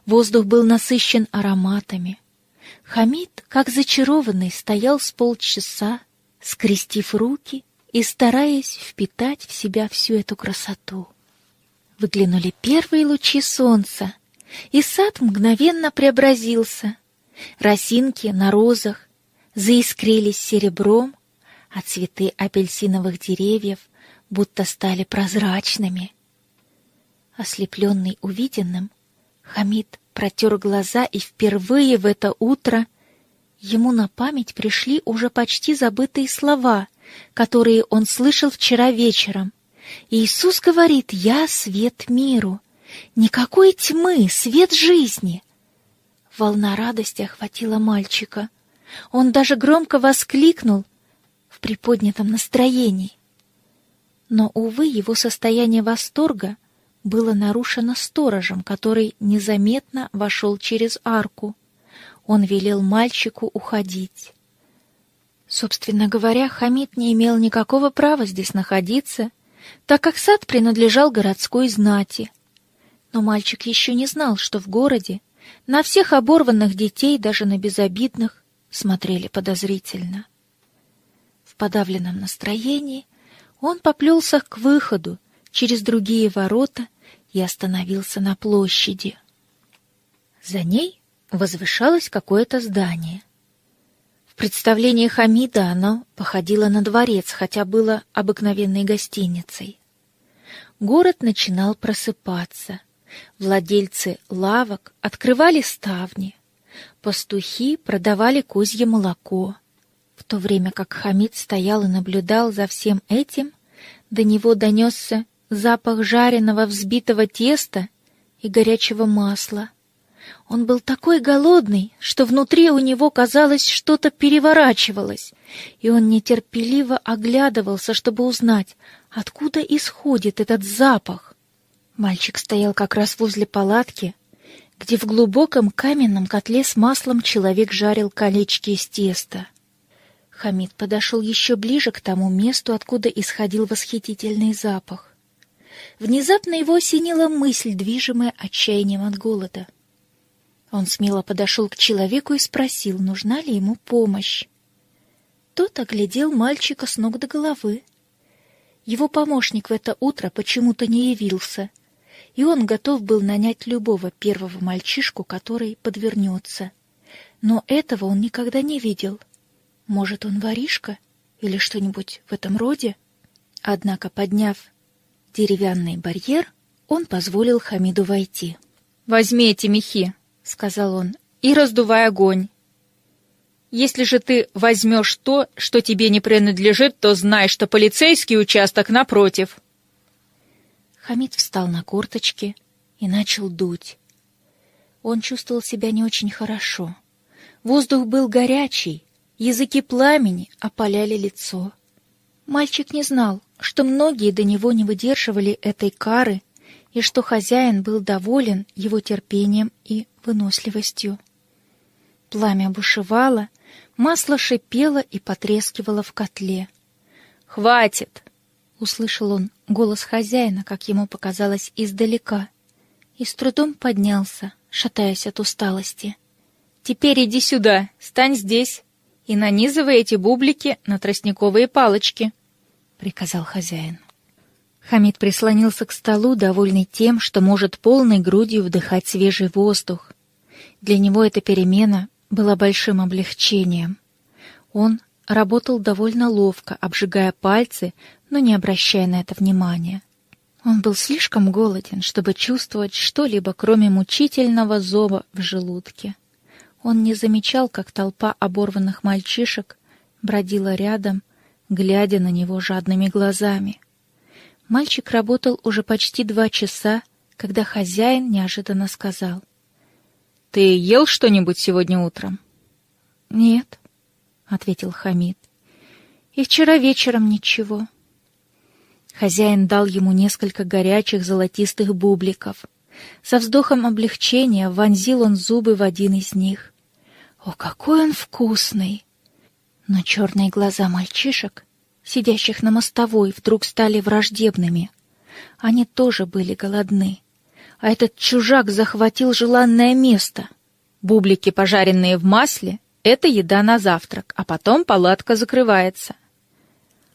Воздух был насыщен ароматами. Хамид, как зачарованный, стоял с полчаса, скрестив руки и стараясь впитать в себя всю эту красоту. Выглянули первые лучи солнца, и сад мгновенно преобразился. Росинки на розах заискрились серебром, а цветы апельсиновых деревьев будто стали прозрачными. Ослепленный увиденным, Хамид протер глаза, и впервые в это утро ему на память пришли уже почти забытые слова, которые он слышал вчера вечером. Иисус говорит «Я свет миру». Никакой тьмы, свет жизни. Волна радости охватила мальчика. Он даже громко воскликнул в приподнятом настроении. Но, увы, его состояние восторга было нарушено сторожем, который незаметно вошел через арку. Он велел мальчику уходить. Собственно говоря, Хамид не имел никакого права здесь находиться, так как сад принадлежал городской знати. Но мальчик еще не знал, что в городе на всех оборванных детей, даже на безобидных, смотрели подозрительно. В подавленном настроении он поплелся к выходу через другие ворота и остановился на площади. За ней возвышалось какое-то здание. В представлении Хамида оно походило на дворец, хотя было обыкновенной гостиницей. Город начинал просыпаться. Владельцы лавок открывали ставни. Пастухи продавали козье молоко. В то время как Хамид стоял и наблюдал за всем этим, до него донесся запах жареного взбитого теста и горячего масла. Он был такой голодный, что внутри у него, казалось, что-то переворачивалось, и он нетерпеливо оглядывался, чтобы узнать, откуда исходит этот запах. Мальчик стоял как раз возле палатки, где в глубоком каменном котле с маслом человек жарил колечки из теста. Хамид подошел еще ближе к тому месту, откуда исходил восхитительный запах. Внезапно его осенила мысль, движимая отчаянием от голода. Он смело подошел к человеку и спросил, нужна ли ему помощь. Тот оглядел мальчика с ног до головы. Его помощник в это утро почему-то не явился, и он готов был нанять любого первого мальчишку, который подвернется. Но этого он никогда не видел. Может, он воришка или что-нибудь в этом роде? Однако, подняв деревянный барьер, он позволил Хамиду войти. «Возьми эти мехи», — сказал он, — «и раздувай огонь. Если же ты возьмешь то, что тебе не принадлежит, то знай, что полицейский участок напротив». Хамид встал на корточки и начал дуть. Он чувствовал себя не очень хорошо. Воздух был горячий, языки пламени опаляли лицо. Мальчик не знал, что многие до него не выдерживали этой кары и что хозяин был доволен его терпением и выносливостью. Пламя бушевало, масло шипело и потрескивало в котле. «Хватит!» — услышал он голос хозяина, как ему показалось, издалека, и с трудом поднялся, шатаясь от усталости. «Теперь иди сюда, стань здесь и нанизывай эти бублики на тростниковые палочки», — приказал хозяин. Хамид прислонился к столу, довольный тем, что может полной грудью вдыхать свежий воздух. Для него эта перемена была большим облегчением. Он работал довольно ловко, обжигая пальцы, но не обращая на это внимания. Он был слишком голоден, чтобы чувствовать что-либо, кроме мучительного зова в желудке. Он не замечал, как толпа оборванных мальчишек бродила рядом, глядя на него жадными глазами. Мальчик работал уже почти два часа, когда хозяин неожиданно сказал. «Ты ел что-нибудь сегодня утром?» «Нет», — ответил Хамид. «И вчера вечером ничего». Хозяин дал ему несколько горячих золотистых бубликов. Со вздохом облегчения вонзил он зубы в один из них. О, какой он вкусный! Но черные глаза мальчишек сидящих на мостовой, вдруг стали враждебными. Они тоже были голодны. А этот чужак захватил желанное место. Бублики, пожаренные в масле, — это еда на завтрак, а потом палатка закрывается.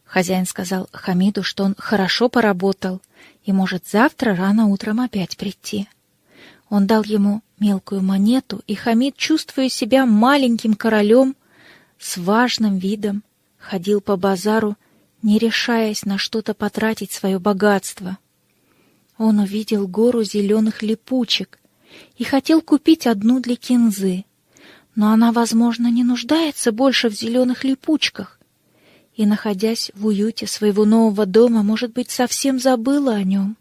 Хозяин сказал Хамиду, что он хорошо поработал и может завтра рано утром опять прийти. Он дал ему мелкую монету, и Хамид, чувствуя себя маленьким королем, с важным видом ходил по базару, не решаясь на что-то потратить свое богатство. Он увидел гору зеленых липучек и хотел купить одну для кинзы, но она, возможно, не нуждается больше в зеленых липучках, и, находясь в уюте своего нового дома, может быть, совсем забыла о нем.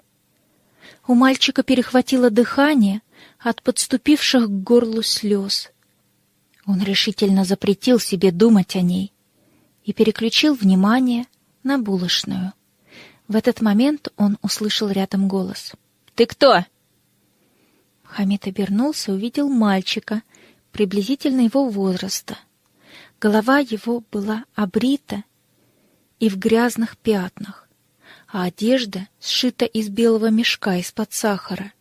У мальчика перехватило дыхание от подступивших к горлу слез. Он решительно запретил себе думать о ней — и переключил внимание на булочную. В этот момент он услышал рядом голос. «Ты кто?» Хамид обернулся и увидел мальчика, приблизительно его возраста. Голова его была обрита и в грязных пятнах, а одежда сшита из белого мешка из-под сахара.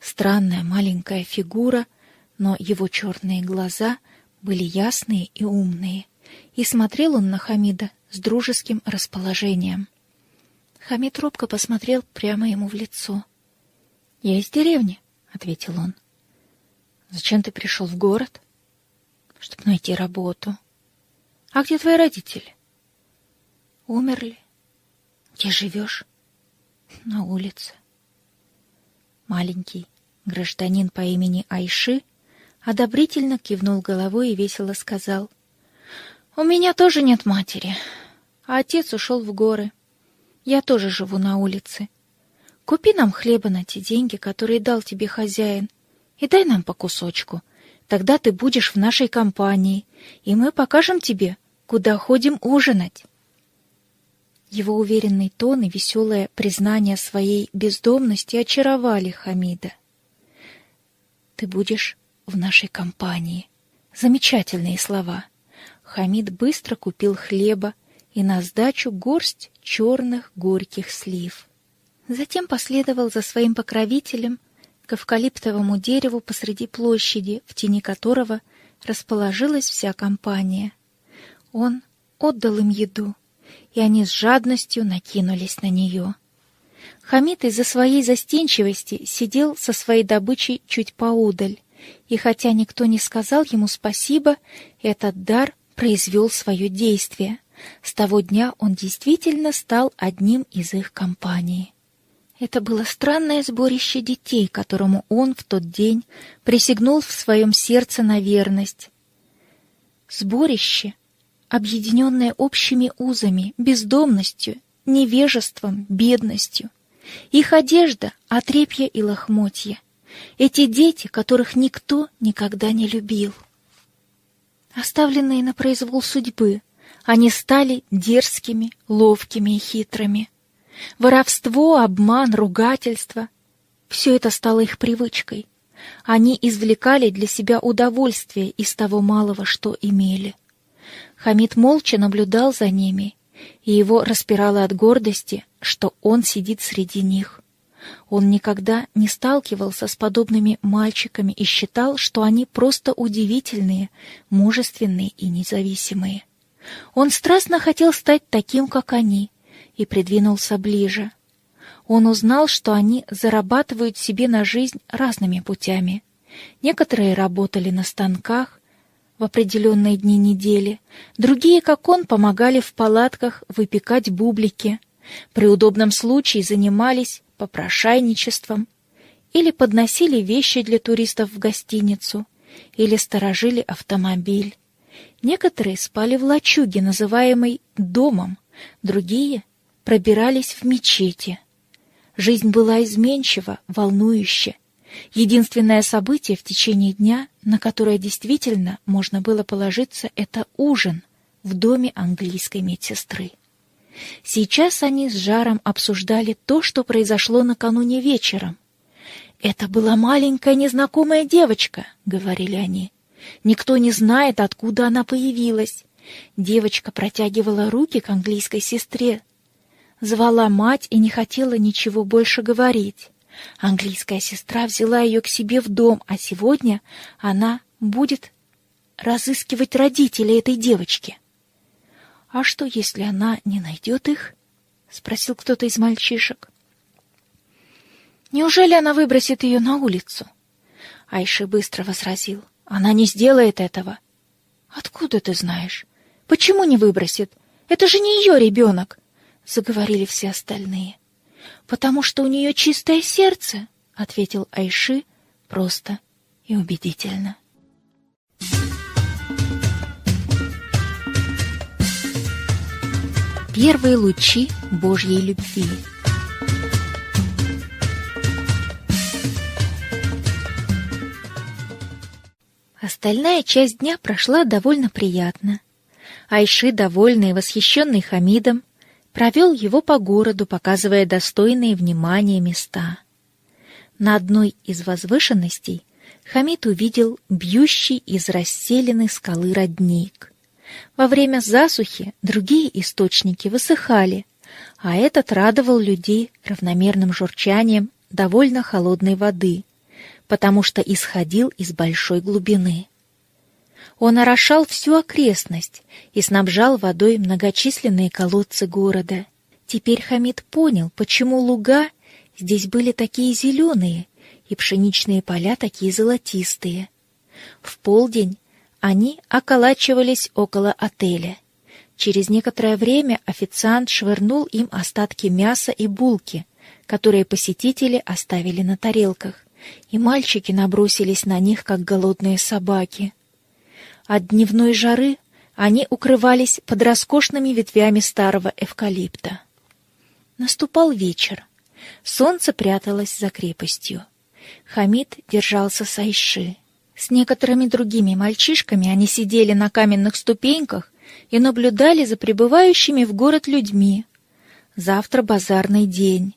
Странная маленькая фигура, но его черные глаза были ясные и умные и смотрел он на Хамида с дружеским расположением. Хамид робко посмотрел прямо ему в лицо. «Я из деревни», — ответил он. «Зачем ты пришел в город?» «Чтобы найти работу». «А где твои родители?» «Умерли». «Где живешь?» «На улице». Маленький гражданин по имени Айши одобрительно кивнул головой и весело сказал — у меня тоже нет матери, а отец ушел в горы. Я тоже живу на улице. Купи нам хлеба на те деньги, которые дал тебе хозяин, и дай нам по кусочку. Тогда ты будешь в нашей компании, и мы покажем тебе, куда ходим ужинать. Его уверенный тон и веселое признание своей бездомности очаровали Хамида. Ты будешь в нашей компании. Замечательные слова. Хамид быстро купил хлеба и на сдачу горсть черных горьких слив. Затем последовал за своим покровителем к эвкалиптовому дереву посреди площади, в тени которого расположилась вся компания. Он отдал им еду, и они с жадностью накинулись на нее. Хамид из-за своей застенчивости сидел со своей добычей чуть поудаль, и хотя никто не сказал ему спасибо, этот дар произвел свое действие. С того дня он действительно стал одним из их компании. Это было странное сборище детей, которому он в тот день присягнул в своем сердце на верность. Сборище, объединенное общими узами, бездомностью, невежеством, бедностью. Их одежда — отрепья и лохмотья. Эти дети, которых никто никогда не любил. Оставленные на произвол судьбы, они стали дерзкими, ловкими и хитрыми. Воровство, обман, ругательство — все это стало их привычкой. Они извлекали для себя удовольствие из того малого, что имели. Хамид молча наблюдал за ними, и его распирало от гордости, что он сидит среди них. Он никогда не сталкивался с подобными мальчиками и считал, что они просто удивительные, мужественные и независимые. Он страстно хотел стать таким, как они, и придвинулся ближе. Он узнал, что они зарабатывают себе на жизнь разными путями. Некоторые работали на станках в определенные дни недели, другие, как он, помогали в палатках выпекать бублики, при удобном случае занимались попрошайничеством или подносили вещи для туристов в гостиницу, или сторожили автомобиль. Некоторые спали в лачуге, называемой «домом», другие пробирались в мечети. Жизнь была изменчива, волнующая. Единственное событие в течение дня, на которое действительно можно было положиться, это ужин в доме английской медсестры. Сейчас они с жаром обсуждали то, что произошло накануне вечером. «Это была маленькая незнакомая девочка», — говорили они. «Никто не знает, откуда она появилась». Девочка протягивала руки к английской сестре. Звала мать и не хотела ничего больше говорить. Английская сестра взяла ее к себе в дом, а сегодня она будет разыскивать родителей этой девочки. «А что, если она не найдет их?» — спросил кто-то из мальчишек. «Неужели она выбросит ее на улицу?» Айши быстро возразил. «Она не сделает этого». «Откуда ты знаешь? Почему не выбросит? Это же не ее ребенок!» — заговорили все остальные. «Потому что у нее чистое сердце», — ответил Айши просто и убедительно. Первые лучи Божьей любви. Остальная часть дня прошла довольно приятно. Айши, довольный и восхищенный Хамидом, провел его по городу, показывая достойные внимания места. На одной из возвышенностей Хамид увидел бьющий из расселенной скалы родник. Во время засухи другие источники высыхали, а этот радовал людей равномерным журчанием довольно холодной воды, потому что исходил из большой глубины. Он орошал всю окрестность и снабжал водой многочисленные колодцы города. Теперь Хамид понял, почему луга здесь были такие зеленые и пшеничные поля такие золотистые. В полдень они околачивались около отеля. Через некоторое время официант швырнул им остатки мяса и булки, которые посетители оставили на тарелках, и мальчики набросились на них, как голодные собаки. От дневной жары они укрывались под роскошными ветвями старого эвкалипта. Наступал вечер. Солнце пряталось за крепостью. Хамид держался с Айши. С некоторыми другими мальчишками они сидели на каменных ступеньках и наблюдали за прибывающими в город людьми. Завтра базарный день.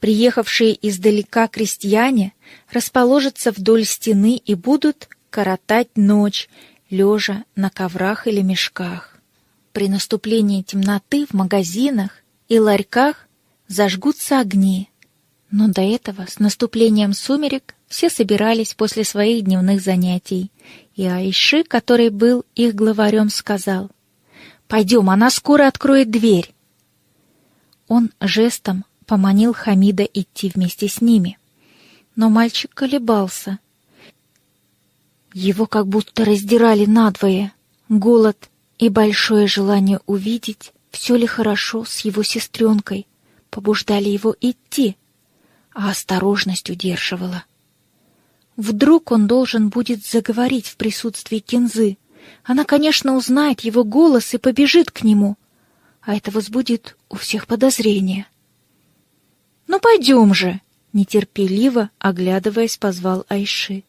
Приехавшие издалека крестьяне расположатся вдоль стены и будут коротать ночь, лежа на коврах или мешках. При наступлении темноты в магазинах и ларьках зажгутся огни, но до этого, с наступлением сумерек, все собирались после своих дневных занятий, и Айши, который был их главарем, сказал, «Пойдем, она скоро откроет дверь». Он жестом поманил Хамида идти вместе с ними, но мальчик колебался — его как будто раздирали надвое. Голод и большое желание увидеть, все ли хорошо с его сестренкой, побуждали его идти, а осторожность удерживала. Вдруг он должен будет заговорить в присутствии Кинзы. Она, конечно, узнает его голос и побежит к нему, а это возбудит у всех подозрения. «Ну, пойдем же!» — нетерпеливо, оглядываясь, позвал Айши.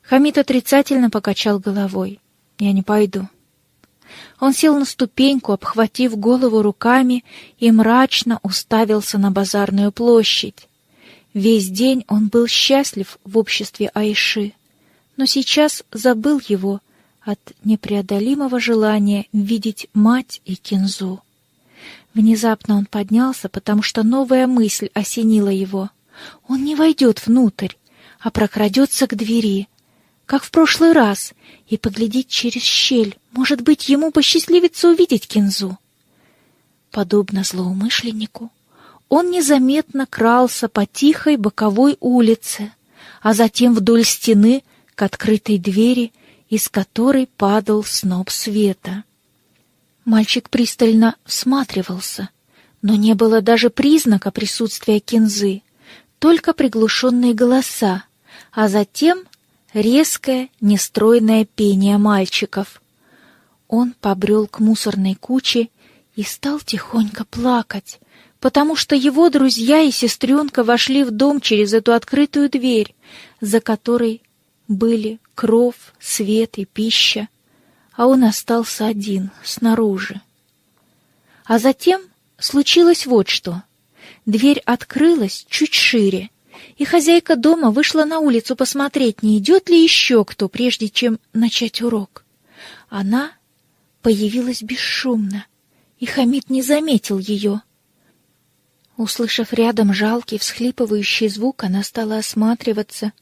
Хамид отрицательно покачал головой. «Я не пойду». Он сел на ступеньку, обхватив голову руками, и мрачно уставился на базарную площадь. Весь день он был счастлив в обществе Айши, но сейчас забыл его от непреодолимого желания видеть мать и Кинзу. Внезапно он поднялся, потому что новая мысль осенила его. Он не войдет внутрь, а прокрадется к двери, как в прошлый раз, и поглядит через щель. Может быть, ему посчастливится увидеть Кинзу. Подобно злоумышленнику, он незаметно крался по тихой боковой улице, а затем вдоль стены к открытой двери, из которой падал сноп света. Мальчик пристально всматривался, но не было даже признака присутствия кинзы, только приглушенные голоса, а затем резкое, нестройное пение мальчиков. Он побрел к мусорной куче и стал тихонько плакать, потому что его друзья и сестренка вошли в дом через эту открытую дверь, за которой были кров, свет и пища, а он остался один, снаружи. А затем случилось вот что. Дверь открылась чуть шире, и хозяйка дома вышла на улицу посмотреть, не идет ли еще кто, прежде чем начать урок. Она появилась бесшумно, и Хамид не заметил ее. Услышав рядом жалкий всхлипывающий звук, она стала осматриваться.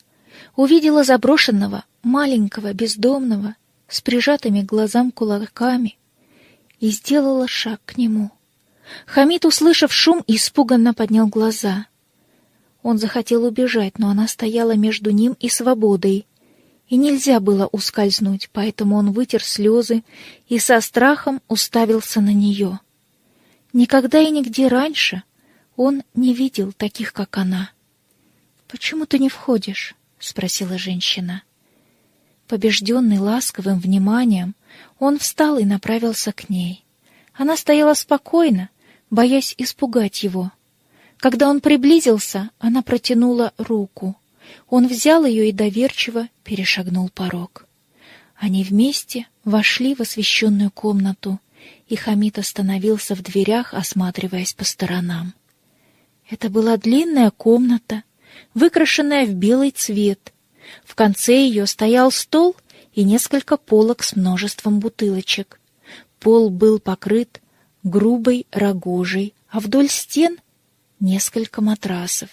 Увидела заброшенного, маленького, бездомного, с прижатыми глазам кулаками, и сделала шаг к нему. Хамид, услышав шум, испуганно поднял глаза. Он захотел убежать, но она стояла между ним и свободой, и нельзя было ускользнуть, поэтому он вытер слезы и со страхом уставился на нее. Никогда и нигде раньше он не видел таких, как она. «Почему ты не входишь?» — спросила женщина. Побежденный ласковым вниманием, он встал и направился к ней. Она стояла спокойно, боясь испугать его. Когда он приблизился, она протянула руку. Он взял ее и доверчиво перешагнул порог. Они вместе вошли в освещенную комнату, и Хамид остановился в дверях, осматриваясь по сторонам. Это была длинная комната, выкрашенная в белый цвет. В конце ее стоял стол и несколько полок с множеством бутылочек. Пол был покрыт грубой рогожей, а вдоль стен несколько матрасов.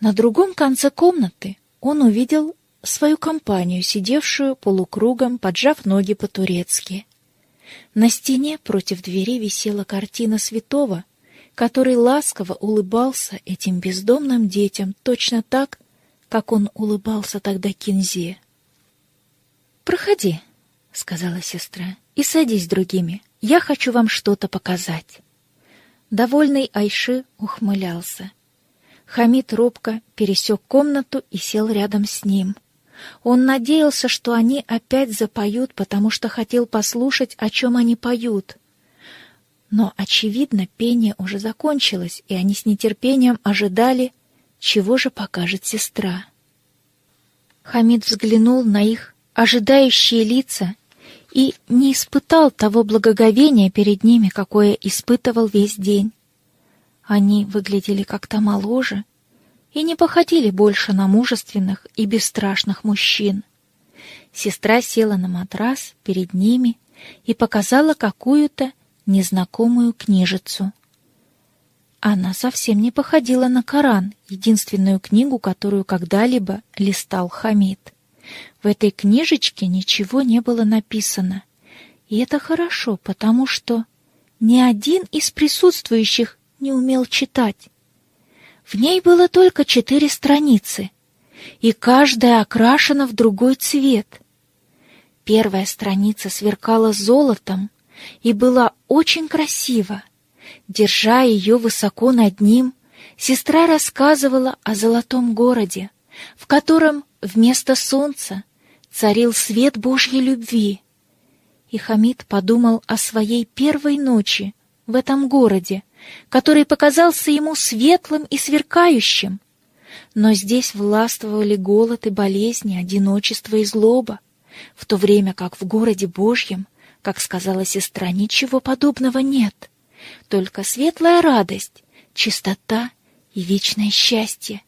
На другом конце комнаты он увидел свою компанию, сидевшую полукругом, поджав ноги по-турецки. На стене против двери висела картина святого, который ласково улыбался этим бездомным детям точно так, как он улыбался тогда Кинзе. «Проходи», — сказала сестра, — «и садись с другими. Я хочу вам что-то показать». Довольный Айши ухмылялся. Хамид робко пересек комнату и сел рядом с ним. Он надеялся, что они опять запоют, потому что хотел послушать, о чем они поют. Но, очевидно, пение уже закончилось, и они с нетерпением ожидали, чего же покажет сестра. Хамид взглянул на их ожидающие лица и не испытал того благоговения перед ними, какое испытывал весь день. Они выглядели как-то моложе и не походили больше на мужественных и бесстрашных мужчин. Сестра села на матрас перед ними и показала какую-то незнакомую книжицу. Она совсем не походила на Коран, единственную книгу, которую когда-либо листал Хамид. В этой книжечке ничего не было написано. И это хорошо, потому что ни один из присутствующих не умел читать. В ней было только четыре страницы, и каждая окрашена в другой цвет. Первая страница сверкала золотом, и была очень красива. Держа ее высоко над ним, сестра рассказывала о золотом городе, в котором вместо солнца царил свет Божьей любви. И Хамид подумал о своей первой ночи в этом городе, который показался ему светлым и сверкающим. Но здесь властвовали голод и болезни, одиночество и злоба, в то время как в городе Божьем как сказала сестра, ничего подобного нет. Только светлая радость, чистота и вечное счастье.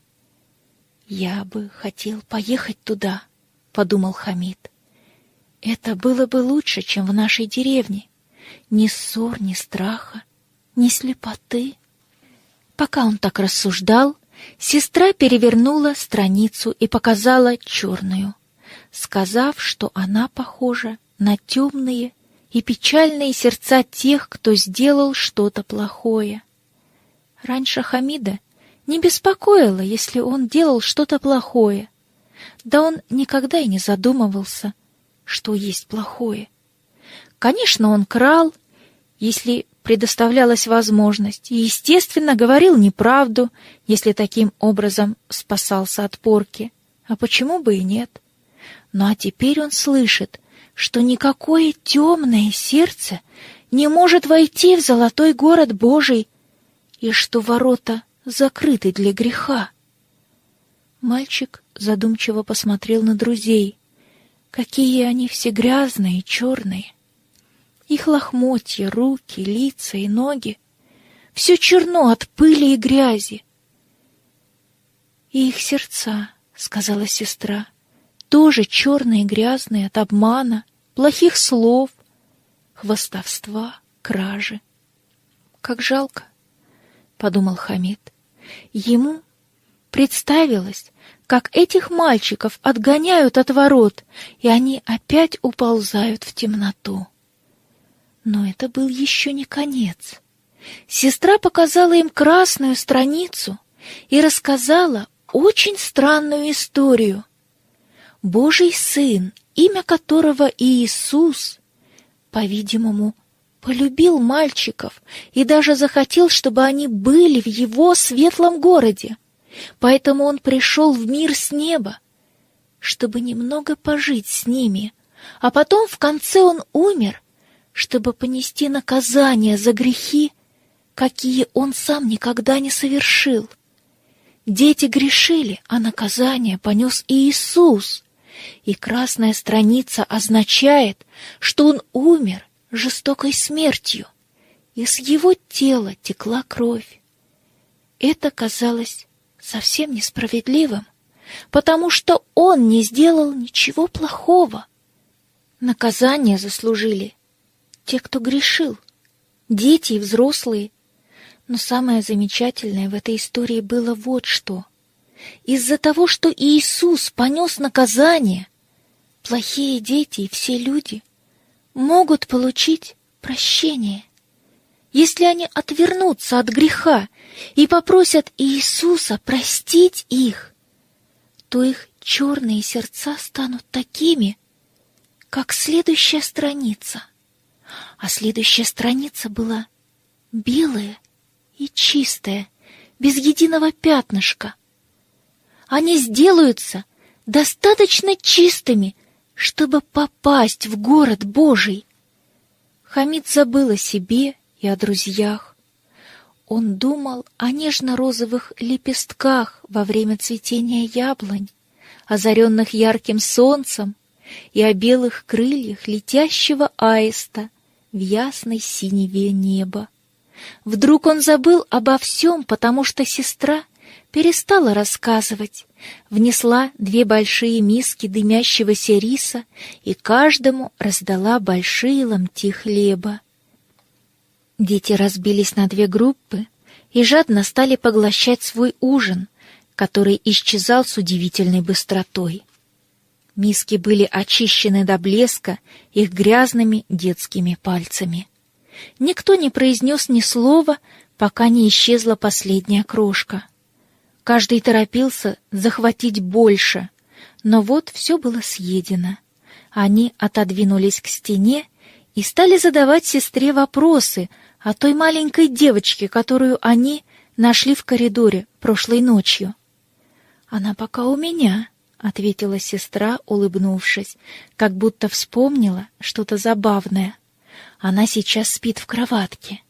«Я бы хотел поехать туда», — подумал Хамид. «Это было бы лучше, чем в нашей деревне. Ни ссор, ни страха, ни слепоты». Пока он так рассуждал, Сестра перевернула страницу и показала черную, сказав, что она похожа на темные и печальные сердца тех, кто сделал что-то плохое. Раньше Хамида не беспокоило, если он делал что-то плохое. Да он никогда и не задумывался, что есть плохое. Конечно, он крал, если предоставлялась возможность, и, естественно, говорил неправду, если таким образом спасался от порки. А почему бы и нет? Ну а теперь он слышит, что никакое темное сердце не может войти в золотой город Божий, и что ворота закрыты для греха. Мальчик задумчиво посмотрел на друзей. Какие они все грязные и черные. Их лохмотья, руки, лица и ноги. Все черно от пыли и грязи. И их сердца, — сказала сестра, — тоже черные и грязные от обмана, плохих слов, хвостовства, кражи. Как жалко, — подумал Хамид. Ему представилось, как этих мальчиков отгоняют от ворот, и они опять уползают в темноту. Но это был еще не конец. Сестра показала им красную страницу и рассказала очень странную историю. Божий Сын, имя которого Иисус, по-видимому, полюбил мальчиков и даже захотел, чтобы они были в его светлом городе. Поэтому он пришел в мир с неба, чтобы немного пожить с ними, а потом в конце он умер чтобы понести наказание за грехи, какие он сам никогда не совершил. Дети грешили, а наказание понес Иисус, и красная страница означает, что он умер жестокой смертью, и с его тела текла кровь. Это казалось совсем несправедливым, потому что он не сделал ничего плохого. Наказание заслужили те, кто грешил, дети и взрослые. Но самое замечательное в этой истории было вот что. Из-за того, что Иисус понес наказание, плохие дети и все люди могут получить прощение. Если они отвернутся от греха и попросят Иисуса простить их, то их черные сердца станут такими, как следующая страница — а следующая страница была белая и чистая, без единого пятнышка. Они сделаются достаточно чистыми, чтобы попасть в город Божий. Хамид забыл о себе и о друзьях. Он думал о нежно-розовых лепестках во время цветения яблонь, озаренных ярким солнцем, и о белых крыльях летящего аиста, в ясной синеве неба. Вдруг он забыл обо всем, потому что сестра перестала рассказывать, внесла две большие миски дымящегося риса и каждому раздала большие ломти хлеба. Дети разбились на две группы и жадно стали поглощать свой ужин, который исчезал с удивительной быстротой. Миски были очищены до блеска их грязными детскими пальцами. Никто не произнес ни слова, пока не исчезла последняя крошка. Каждый торопился захватить больше, но вот все было съедено. Они отодвинулись к стене и стали задавать сестре вопросы о той маленькой девочке, которую они нашли в коридоре прошлой ночью. «Она пока у меня», ответила сестра, улыбнувшись, как будто вспомнила что-то забавное. Она сейчас спит в кроватке.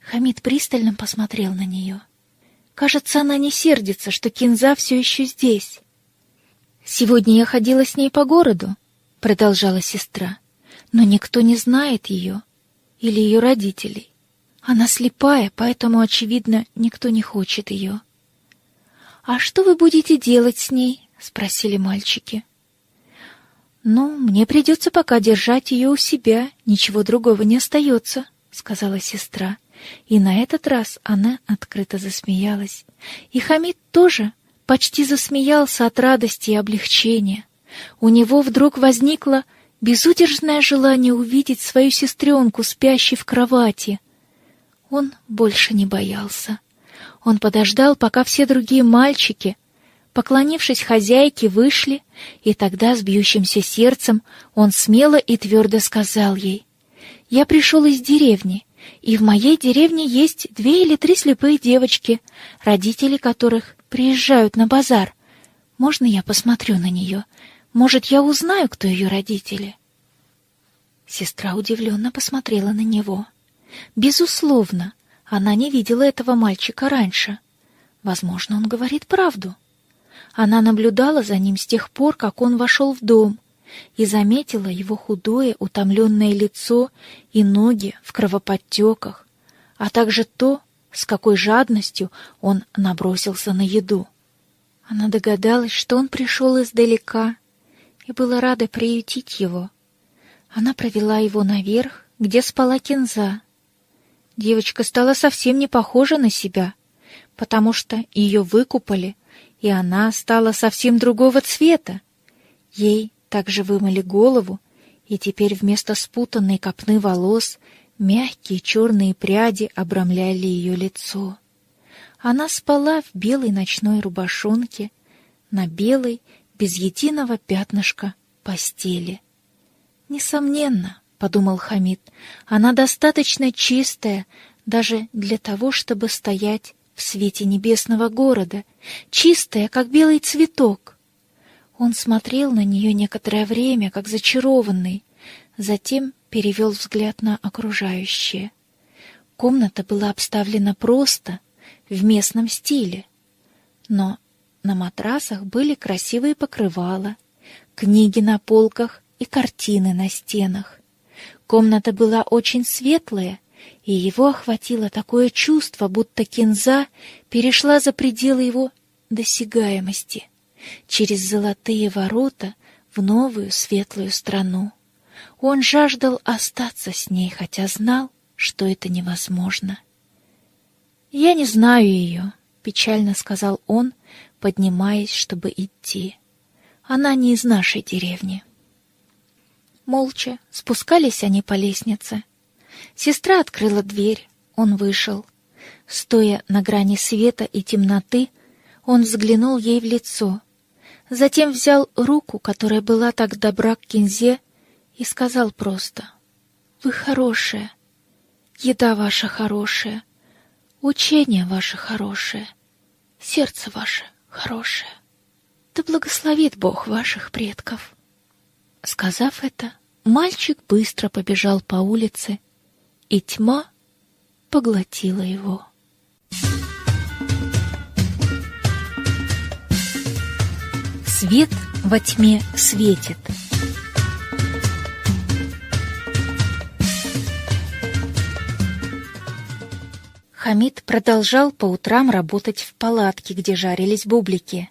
Хамид пристально посмотрел на нее. Кажется, она не сердится, что Кинза все еще здесь. Сегодня я ходила с ней по городу, продолжала сестра, но никто не знает ее или ее родителей. Она слепая, поэтому, очевидно, никто не хочет ее. А что вы будете делать с ней? — спросили мальчики. «Ну, мне придется пока держать ее у себя, ничего другого не остается», — сказала сестра. И на этот раз она открыто засмеялась. И Хамид тоже почти засмеялся от радости и облегчения. У него вдруг возникло безудержное желание увидеть свою сестренку, спящей в кровати. Он больше не боялся. Он подождал, пока все другие мальчики, поклонившись хозяйке, вышли, и тогда с бьющимся сердцем он смело и твердо сказал ей, «Я пришел из деревни, и в моей деревне есть две или три слепые девочки, родители которых приезжают на базар. Можно я посмотрю на нее? Может, я узнаю, кто ее родители?» Сестра удивленно посмотрела на него. Безусловно, она не видела этого мальчика раньше. Возможно, он говорит правду. Она наблюдала за ним с тех пор, как он вошел в дом, и заметила его худое, утомленное лицо и ноги в кровоподтеках, а также то, с какой жадностью он набросился на еду. Она догадалась, что он пришел издалека, и была рада приютить его. Она провела его наверх, где спала Кинза, девочка стала совсем не похожа на себя, потому что ее выкупали, и она стала совсем другого цвета. Ей также вымыли голову, и теперь вместо спутанной копны волос мягкие черные пряди обрамляли ее лицо. Она спала в белой ночной рубашонке, на белой, без единого пятнышка, постели. Несомненно, — подумал Хамид. «Она достаточно чистая даже для того, чтобы стоять в свете небесного города, чистая, как белый цветок». Он смотрел на нее некоторое время, как зачарованный, затем перевел взгляд на окружающее. Комната была обставлена просто, в местном стиле, но на матрасах были красивые покрывала, книги на полках и картины на стенах. Комната была очень светлая, и его охватило такое чувство, будто кинза перешла за пределы его досягаемости, через золотые ворота в новую светлую страну. Он жаждал остаться с ней, хотя знал, что это невозможно. «Я не знаю ее», — печально сказал он, поднимаясь, чтобы идти. «Она не из нашей деревни». Молча спускались они по лестнице. Сестра открыла дверь, он вышел. Стоя на грани света и темноты, он взглянул ей в лицо. Затем взял руку, которая была так добра к Кинзе, и сказал просто «Вы хорошая, еда ваша хорошая, учение ваше хорошее, сердце ваше хорошее. Да благословит Бог ваших предков». Сказав это, мальчик быстро побежал по улице, и тьма поглотила его. Свет во тьме светит. Хамид продолжал по утрам работать в палатке, где жарились бублики,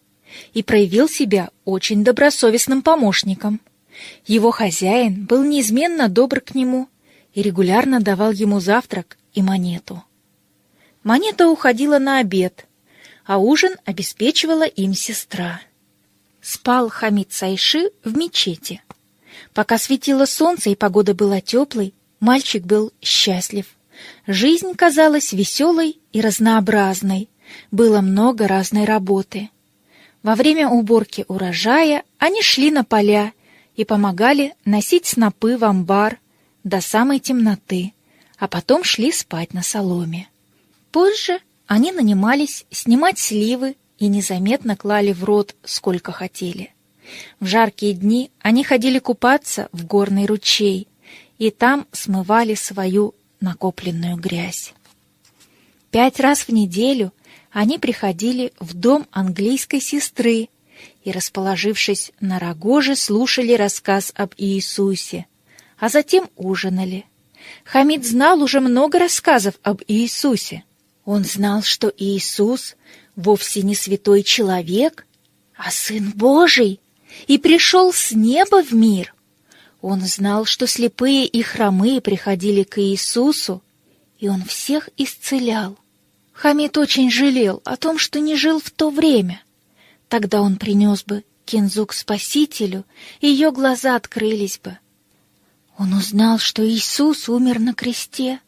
и проявил себя очень добросовестным помощником — его хозяин был неизменно добр к нему и регулярно давал ему завтрак и монету. Монета уходила на обед, а ужин обеспечивала им сестра. Спал Хамид Сайши в мечети. Пока светило солнце и погода была теплой, мальчик был счастлив. Жизнь казалась веселой и разнообразной. Было много разной работы. Во время уборки урожая они шли на поля и помогали носить снопы в амбар до самой темноты, а потом шли спать на соломе. Позже они нанимались снимать сливы и незаметно клали в рот сколько хотели. В жаркие дни они ходили купаться в горный ручей и там смывали свою накопленную грязь. Пять раз в неделю они приходили в дом английской сестры и, расположившись на рогоже, слушали рассказ об Иисусе, а затем ужинали. Хамид знал уже много рассказов об Иисусе. Он знал, что Иисус вовсе не святой человек, а Сын Божий, и пришел с неба в мир. Он знал, что слепые и хромые приходили к Иисусу, и он всех исцелял. Хамид очень жалел о том, что не жил в то время. Тогда он принес бы Кинзу к Спасителю, и ее глаза открылись бы. Он узнал, что Иисус умер на кресте,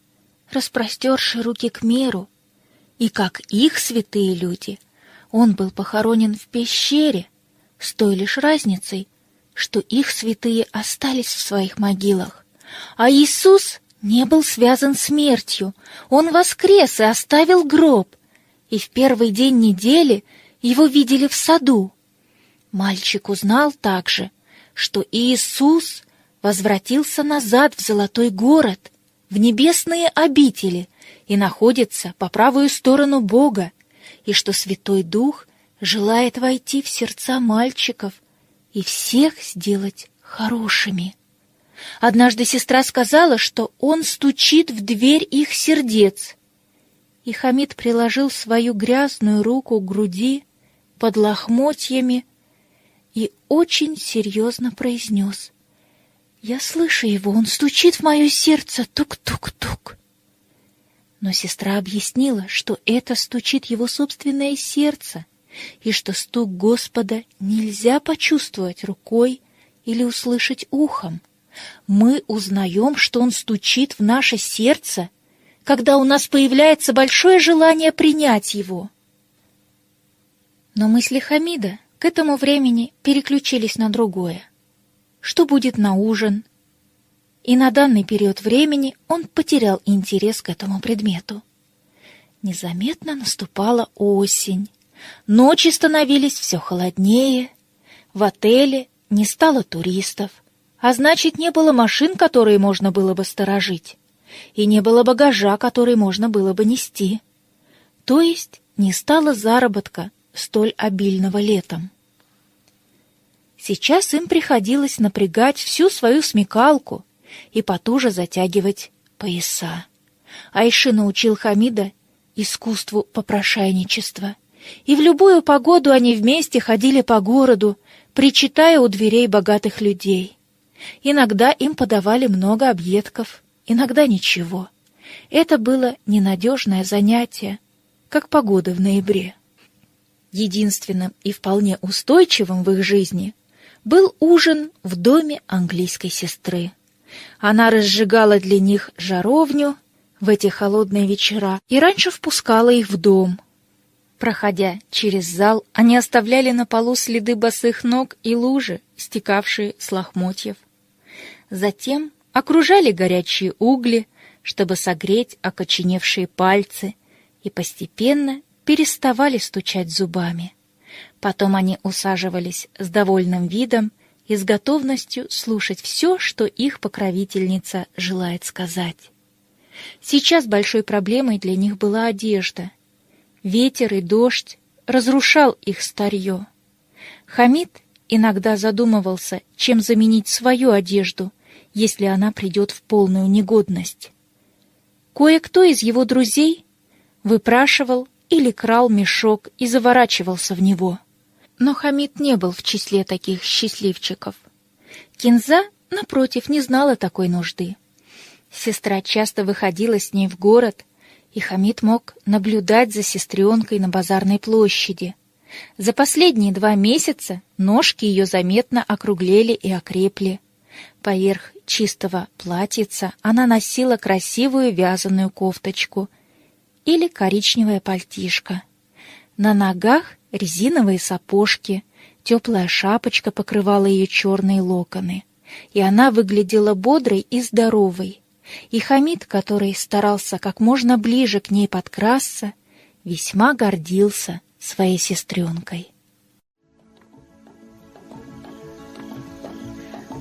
распростерши руки к миру, и как их святые люди, он был похоронен в пещере, с той лишь разницей, что их святые остались в своих могилах, а Иисус не был связан смертью, он воскрес и оставил гроб, и в первый день недели его видели в саду. Мальчик узнал также, что Иисус возвратился назад в золотой город, в небесные обители и находится по правую сторону Бога, и что Святой Дух желает войти в сердца мальчиков и всех сделать хорошими. Однажды сестра сказала, что он стучит в дверь их сердец. И Хамид приложил свою грязную руку к груди под лохмотьями и очень серьезно произнес. «Я слышу его, он стучит в мое сердце, тук-тук-тук». Но сестра объяснила, что это стучит его собственное сердце, и что стук Господа нельзя почувствовать рукой или услышать ухом. Мы узнаем, что Он стучит в наше сердце, когда у нас появляется большое желание принять Его. Но мысли Хамида к этому времени переключились на другое. Что будет на ужин? И на данный период времени он потерял интерес к этому предмету. Незаметно наступала осень. Ночи становились все холоднее. В отеле не стало туристов, а значит, не было машин, которые можно было бы сторожить, и не было багажа, который можно было бы нести. То есть не стало заработка, столь обильного летом. Сейчас им приходилось напрягать всю свою смекалку и потуже затягивать пояса. Айши научил Хамида искусству попрошайничества, и в любую погоду они вместе ходили по городу, причитая у дверей богатых людей. Иногда им подавали много объедков, иногда ничего. Это было ненадежное занятие, как погода в ноябре. Единственным и вполне устойчивым в их жизни был ужин в доме английской сестры. Она разжигала для них жаровню в эти холодные вечера и раньше впускала их в дом. Проходя через зал, они оставляли на полу следы босых ног и лужи, стекавшие с лохмотьев. Затем окружали горячие угли, чтобы согреть окоченевшие пальцы, и постепенно переставали стучать зубами. Потом они усаживались с довольным видом и с готовностью слушать все, что их покровительница желает сказать. Сейчас большой проблемой для них была одежда. Ветер и дождь разрушал их старье. Хамид иногда задумывался, чем заменить свою одежду, если она придет в полную негодность. Кое-кто из его друзей выпрашивал или крал мешок и заворачивался в него. Но Хамид не был в числе таких счастливчиков. Кинза, напротив, не знала такой нужды. Сестра часто выходила с ней в город, и Хамид мог наблюдать за сестренкой на базарной площади. За последние два месяца ножки ее заметно округлели и окрепли. Поверх чистого платьица она носила красивую вязаную кофточку или коричневое пальтишко. На ногах резиновые сапожки, теплая шапочка покрывала ее черные локоны, и она выглядела бодрой и здоровой. И Хамид, который старался как можно ближе к ней подкрасться, весьма гордился своей сестренкой.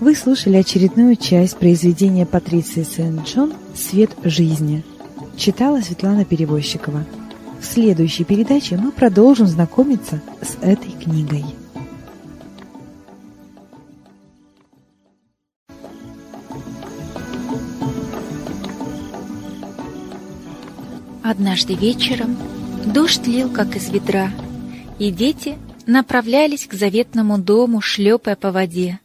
Вы слушали очередную часть произведения Патриции Сен-Джон «Свет жизни». Читала Светлана Перевозчикова. В следующей передаче мы продолжим знакомиться с этой книгой. Однажды вечером дождь лил, как из ведра, и дети направлялись к заветному дому, шлепая по воде.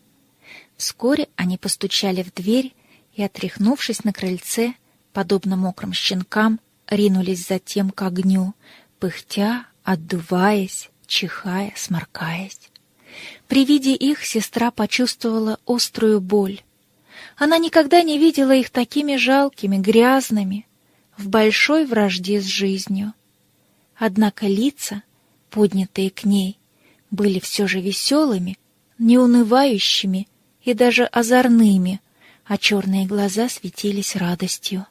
Вскоре они постучали в дверь и, отряхнувшись на крыльце, подобно мокрым щенкам, ринулись затем к огню, пыхтя, отдуваясь, чихая, сморкаясь. При виде их сестра почувствовала острую боль. Она никогда не видела их такими жалкими, грязными, в большой вражде с жизнью. Однако лица, поднятые к ней, были все же веселыми, неунывающими и даже озорными, а черные глаза светились радостью.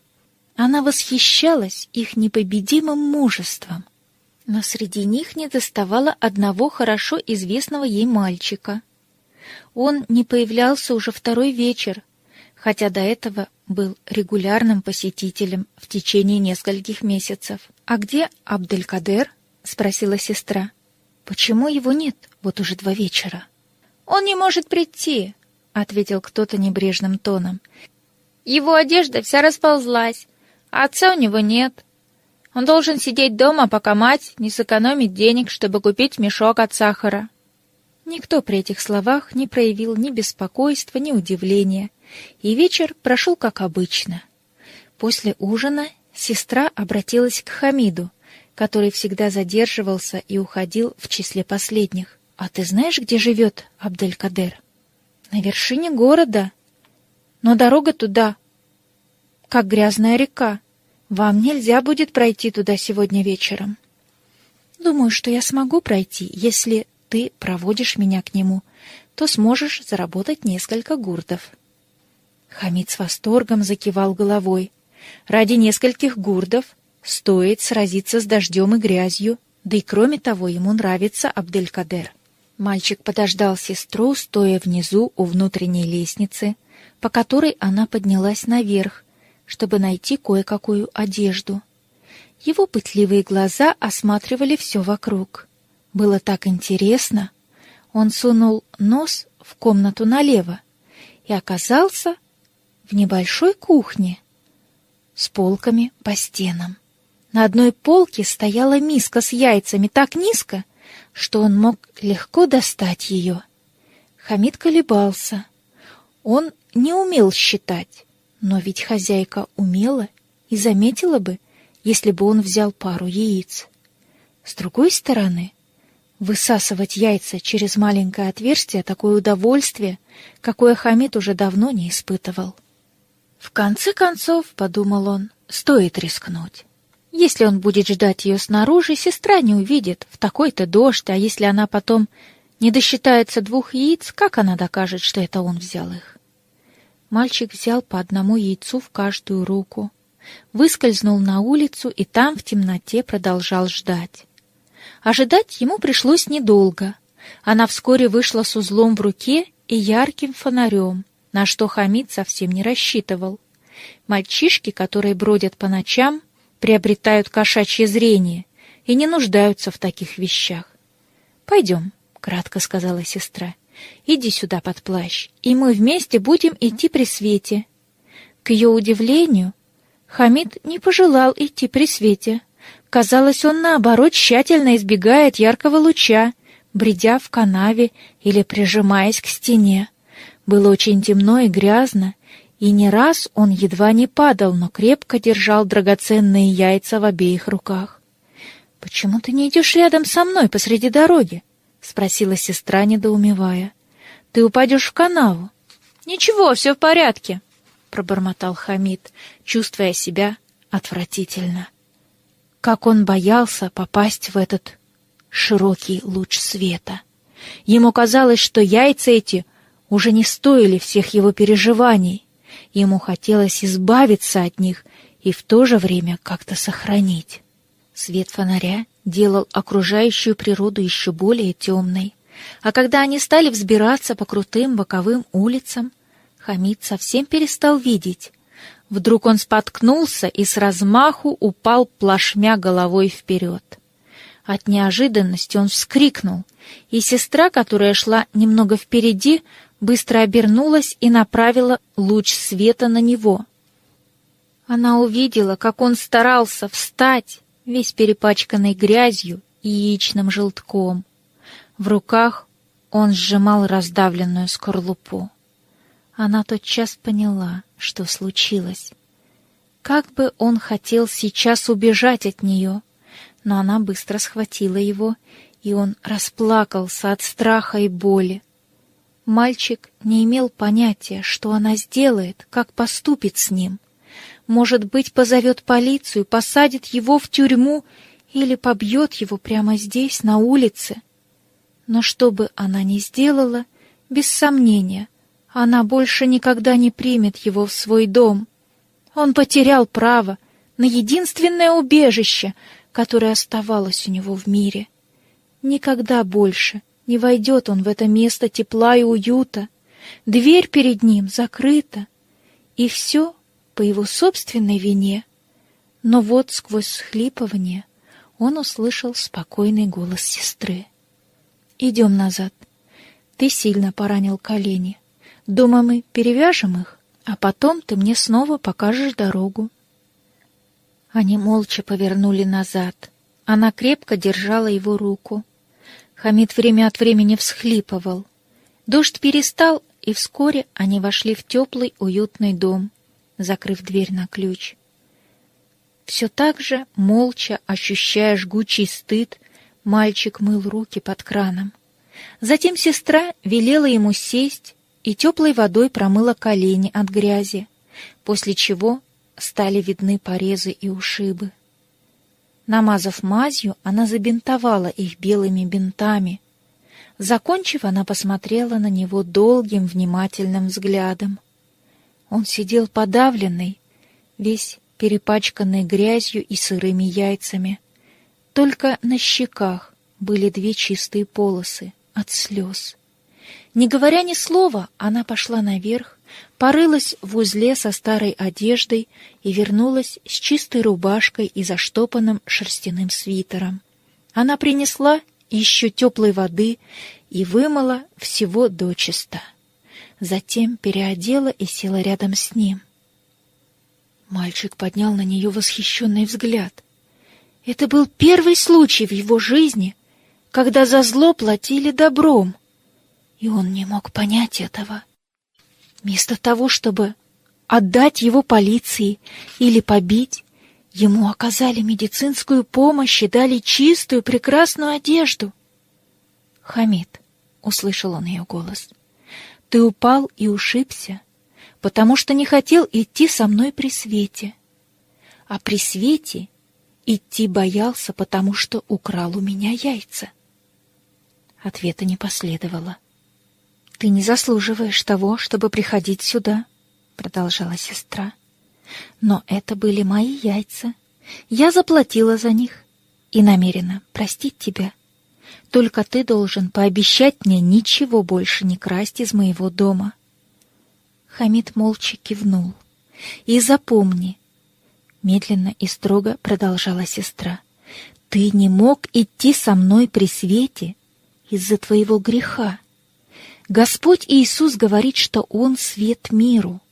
Она восхищалась их непобедимым мужеством. Но среди них не доставало одного хорошо известного ей мальчика. Он не появлялся уже второй вечер, хотя до этого был регулярным посетителем в течение нескольких месяцев. «А где Абделькадер?» — спросила сестра. «Почему его нет вот уже два вечера?» «Он не может прийти», — ответил кто-то небрежным тоном. «Его одежда вся расползлась, а отца у него нет. Он должен сидеть дома, пока мать не сэкономит денег, чтобы купить мешок от сахара». Никто при этих словах не проявил ни беспокойства, ни удивления, и вечер прошел как обычно. После ужина сестра обратилась к Хамиду, который всегда задерживался и уходил в числе последних. «А ты знаешь, где живет Абделькадер?» «На вершине города. Но дорога туда, как грязная река. Вам нельзя будет пройти туда сегодня вечером». «Думаю, что я смогу пройти, если ты проводишь меня к нему, то сможешь заработать несколько гурдов». Хамид с восторгом закивал головой. Ради нескольких гурдов стоит сразиться с дождем и грязью, да и кроме того ему нравится Абделькадер. Мальчик подождал сестру, стоя внизу у внутренней лестницы, по которой она поднялась наверх, чтобы найти кое-какую одежду. Его пытливые глаза осматривали все вокруг. Было так интересно. Он сунул нос в комнату налево и оказался в небольшой кухне с полками по стенам. На одной полке стояла миска с яйцами так низко, что он мог легко достать ее. Хамид колебался. Он не умел считать, но ведь хозяйка умела и заметила бы, если бы он взял пару яиц. С другой стороны, высасывать яйца через маленькое отверстие — такое удовольствие, какое Хамид уже давно не испытывал. В конце концов, — подумал он, — стоит рискнуть. Если он будет ждать ее снаружи, сестра не увидит в такой-то дождь, а если она потом не досчитается двух яиц, как она докажет, что это он взял их? Мальчик взял по одному яйцу в каждую руку, выскользнул на улицу и там в темноте продолжал ждать. Ожидать ему пришлось недолго. Она вскоре вышла с узлом в руке и ярким фонарем — на что Хамид совсем не рассчитывал. Мальчишки, которые бродят по ночам, приобретают кошачье зрение и не нуждаются в таких вещах. «Пойдем», — кратко сказала сестра, — «иди сюда под плащ, и мы вместе будем идти при свете». К ее удивлению, Хамид не пожелал идти при свете. Казалось, он, наоборот, тщательно избегает яркого луча, бредя в канаве или прижимаясь к стене. Было очень темно и грязно, и не раз он едва не падал, но крепко держал драгоценные яйца в обеих руках. «Почему ты не идешь рядом со мной посреди дороги?» — спросила сестра, недоумевая. «Ты упадешь в канаву». «Ничего, все в порядке», — пробормотал Хамид, чувствуя себя отвратительно. Как он боялся попасть в этот широкий луч света. Ему казалось, что яйца эти уже не стоили всех его переживаний. Ему хотелось избавиться от них и в то же время как-то сохранить. Свет фонаря делал окружающую природу еще более темной, а когда они стали взбираться по крутым боковым улицам, Хамид совсем перестал видеть. Вдруг он споткнулся и с размаху упал плашмя головой вперед. От неожиданности он вскрикнул, и сестра, которая шла немного впереди, быстро обернулась и направила луч света на него. Она увидела, как он старался встать, весь перепачканный грязью и яичным желтком. В руках он сжимал раздавленную скорлупу. Она тотчас поняла, что случилось. Как бы он хотел сейчас убежать от нее, но она быстро схватила его, и он расплакался от страха и боли. Мальчик не имел понятия, что она сделает, как поступит с ним. Может быть, позовет полицию, посадит его в тюрьму или побьет его прямо здесь, на улице. Но что бы она ни сделала, без сомнения, она больше никогда не примет его в свой дом. Он потерял право на единственное убежище, которое оставалось у него в мире. Никогда больше не войдет он в это место тепла и уюта. Дверь перед ним закрыта, и все по его собственной вине. Но вот сквозь схлипывание он услышал спокойный голос сестры. «Идем назад. Ты сильно поранил колени. Дома мы перевяжем их, а потом ты мне снова покажешь дорогу». Они молча повернули назад. Она крепко держала его руку. Хамид время от времени всхлипывал. Дождь перестал, и вскоре они вошли в теплый, уютный дом, закрыв дверь на ключ. Все так же, молча, ощущая жгучий стыд, мальчик мыл руки под краном. Затем сестра велела ему сесть и теплой водой промыла колени от грязи, после чего стали видны порезы и ушибы. Намазав мазью, она забинтовала их белыми бинтами. Закончив, она посмотрела на него долгим, внимательным взглядом. Он сидел подавленный, весь перепачканный грязью и сырыми яйцами. Только на щеках были две чистые полосы от слез. Не говоря ни слова, она пошла наверх, порылась в узле со старой одеждой и вернулась с чистой рубашкой и заштопанным шерстяным свитером. Она принесла еще теплой воды и вымыла всего дочисто. Затем переодела и села рядом с ним. Мальчик поднял на нее восхищенный взгляд. Это был первый случай в его жизни, когда за зло платили добром, и он не мог понять этого. Вместо того, чтобы отдать его полиции или побить, ему оказали медицинскую помощь и дали чистую, прекрасную одежду. «Хамид», — услышал он ее голос, — «ты упал и ушибся, потому что не хотел идти со мной при свете. А при свете идти боялся, потому что украл у меня яйца». Ответа не последовало. «Ты не заслуживаешь того, чтобы приходить сюда», — продолжала сестра. «Но это были мои яйца. Я заплатила за них и намерена простить тебя. Только ты должен пообещать мне ничего больше не красть из моего дома». Хамид молча кивнул. «И запомни», — медленно и строго продолжала сестра, — «ты не мог идти со мной при свете из-за твоего греха. Господь Иисус говорит, что Он свет миру.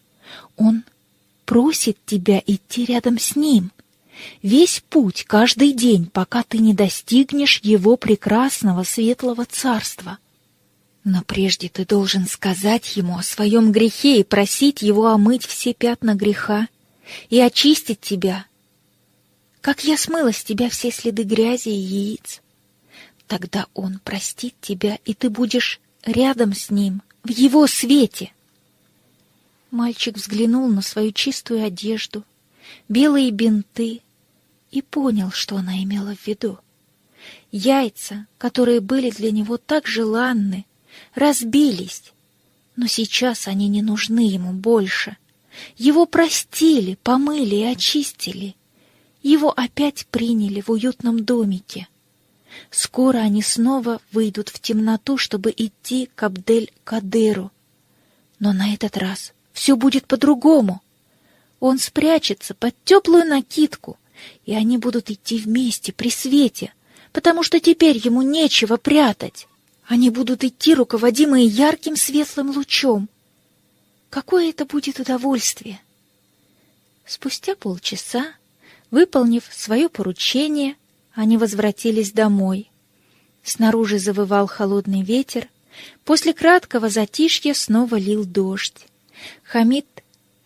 Он просит тебя идти рядом с Ним. Весь путь, каждый день, пока ты не достигнешь Его прекрасного светлого царства. Но прежде ты должен сказать Ему о своем грехе и просить Его омыть все пятна греха и очистить тебя, как я смыла с тебя все следы грязи и яиц. Тогда Он простит тебя, и ты будешь рядом с ним, в его свете. Мальчик взглянул на свою чистую одежду, белые бинты и понял, что она имела в виду. Яйца, которые были для него так желанны, разбились, но сейчас они не нужны ему больше. Его простили, помыли и очистили. Его опять приняли в уютном домике. Скоро они снова выйдут в темноту, чтобы идти к Абдель-Кадыру. Но на этот раз все будет по-другому. Он спрячется под теплую накидку, и они будут идти вместе при свете, потому что теперь ему нечего прятать. Они будут идти, руководимые ярким светлым лучом. Какое это будет удовольствие! Спустя полчаса, выполнив свое поручение, они возвратились домой. Снаружи завывал холодный ветер. После краткого затишья снова лил дождь. Хамид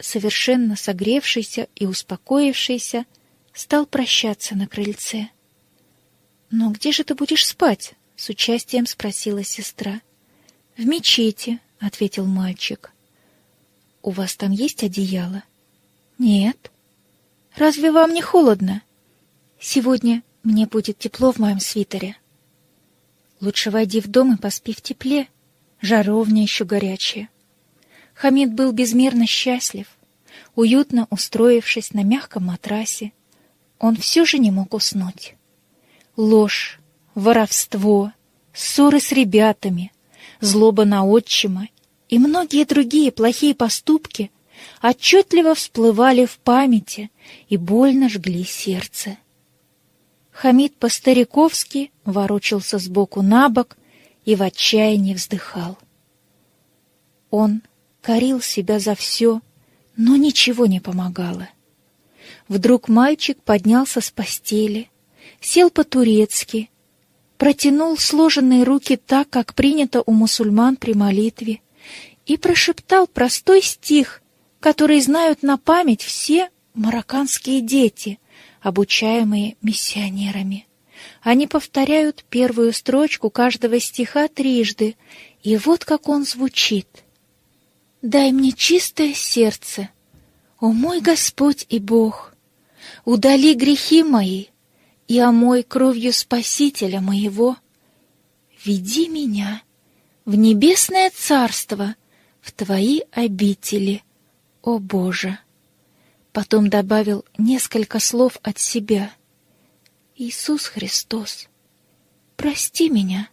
совершенно согревшийся и успокоившийся, стал прощаться на крыльце. «Но где же ты будешь спать?» — с участием спросила сестра. «В мечети», — ответил мальчик. «У вас там есть одеяло?» «Нет». «Разве вам не холодно?» «Сегодня мне будет тепло в моем свитере». «Лучше войди в дом и поспи в тепле. Жаровня еще горячая». Хамид был безмерно счастлив. Уютно устроившись на мягком матрасе, он все же не мог уснуть. Ложь, воровство, ссоры с ребятами, злоба на отчима и многие другие плохие поступки отчетливо всплывали в памяти и больно жгли сердце. Хамид по-стариковски ворочался сбоку на бок и в отчаянии вздыхал. Он корил себя за все, но ничего не помогало. Вдруг мальчик поднялся с постели, сел по-турецки, протянул сложенные руки так, как принято у мусульман при молитве, и прошептал простой стих, который знают на память все марокканские дети, обучаемые миссионерами. Они повторяют первую строчку каждого стиха трижды, и вот как он звучит. «Дай мне чистое сердце, о мой Господь и Бог, удали грехи мои и омой кровью Спасителя моего. Веди меня в небесное царство, в Твои обители, о Боже!» Потом добавил несколько слов от себя. «Иисус Христос, прости меня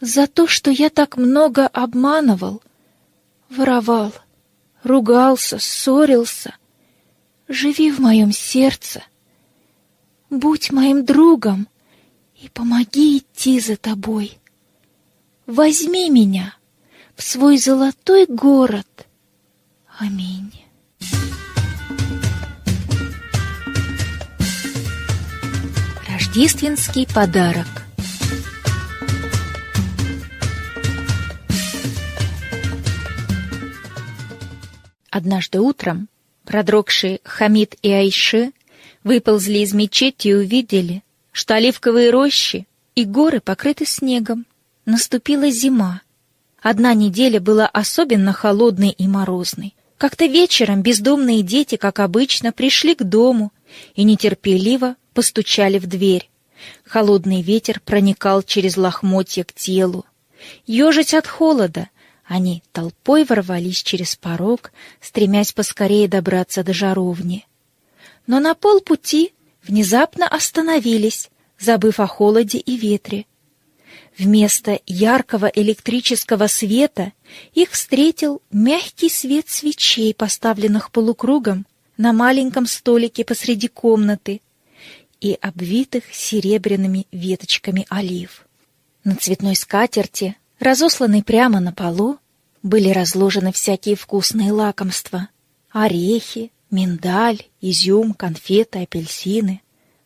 за то, что я так много обманывал, воровал, ругался, ссорился. Живи в моем сердце, будь моим другом и помоги идти за тобой. Возьми меня в свой золотой город. Аминь. Рождественский подарок Однажды утром продрогшие Хамид и Айши выползли из мечети и увидели, что оливковые рощи и горы покрыты снегом. Наступила зима. Одна неделя была особенно холодной и морозной. Как-то вечером бездомные дети, как обычно, пришли к дому и нетерпеливо постучали в дверь. Холодный ветер проникал через лохмотья к телу. Ежить от холода, они толпой ворвались через порог, стремясь поскорее добраться до жаровни. Но на полпути внезапно остановились, забыв о холоде и ветре. Вместо яркого электрического света их встретил мягкий свет свечей, поставленных полукругом на маленьком столике посреди комнаты и обвитых серебряными веточками олив. На цветной скатерти разосланной прямо на полу, были разложены всякие вкусные лакомства. Орехи, миндаль, изюм, конфеты, апельсины,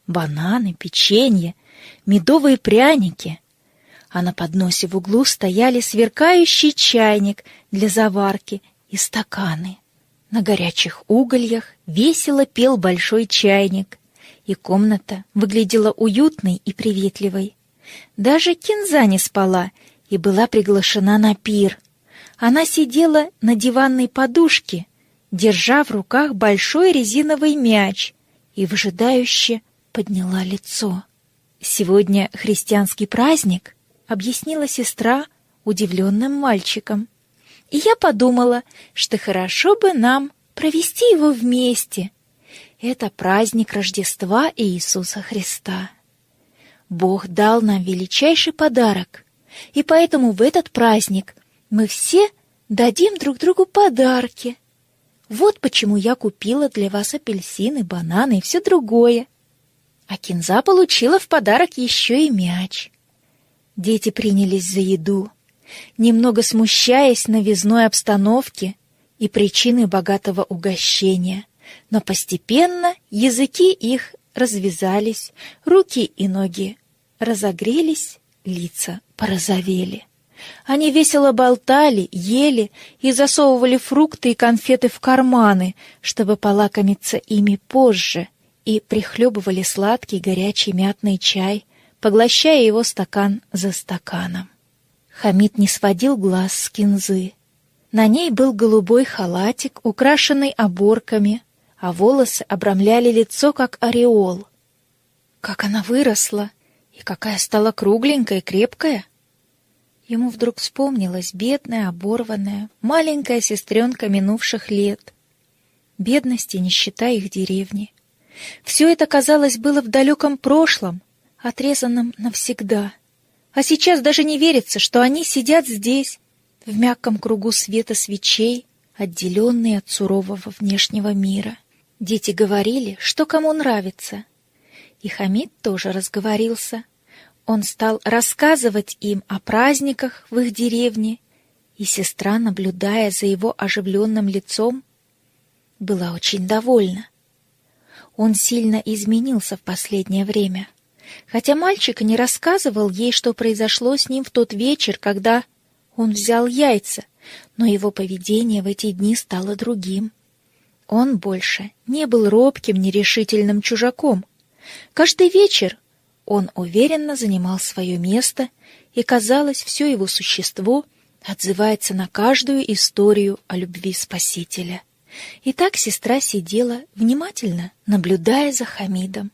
бананы, печенье, медовые пряники. А на подносе в углу стояли сверкающий чайник для заварки и стаканы. На горячих угольях весело пел большой чайник, и комната выглядела уютной и приветливой. Даже кинза не спала и была приглашена на пир. Она сидела на диванной подушке, держа в руках большой резиновый мяч и выжидающе подняла лицо. «Сегодня христианский праздник», — объяснила сестра удивленным мальчиком. «И я подумала, что хорошо бы нам провести его вместе. Это праздник Рождества Иисуса Христа. Бог дал нам величайший подарок — и поэтому в этот праздник мы все дадим друг другу подарки. Вот почему я купила для вас апельсины, бананы и все другое. А Кинза получила в подарок еще и мяч. Дети принялись за еду, немного смущаясь новизной обстановки и причины богатого угощения, но постепенно языки их развязались, руки и ноги разогрелись, лица порозовели. Они весело болтали, ели и засовывали фрукты и конфеты в карманы, чтобы полакомиться ими позже, и прихлебывали сладкий горячий мятный чай, поглощая его стакан за стаканом. Хамид не сводил глаз с кинзы. На ней был голубой халатик, украшенный оборками, а волосы обрамляли лицо, как ореол. Как она выросла! И какая стала кругленькая и крепкая! Ему вдруг вспомнилась бедная, оборванная, маленькая сестренка минувших лет. Бедности, нищета их деревни. Все это, казалось, было в далеком прошлом, отрезанном навсегда. А сейчас даже не верится, что они сидят здесь, в мягком кругу света свечей, отделенные от сурового внешнего мира. Дети говорили, что кому нравится. И Хамид тоже разговорился — он стал рассказывать им о праздниках в их деревне, и сестра, наблюдая за его оживленным лицом, была очень довольна. Он сильно изменился в последнее время, хотя мальчик не рассказывал ей, что произошло с ним в тот вечер, когда он взял яйца, но его поведение в эти дни стало другим. Он больше не был робким, нерешительным чужаком. Каждый вечер он уверенно занимал свое место, и, казалось, все его существо отзывается на каждую историю о любви Спасителя. И так сестра сидела, внимательно наблюдая за Хамидом,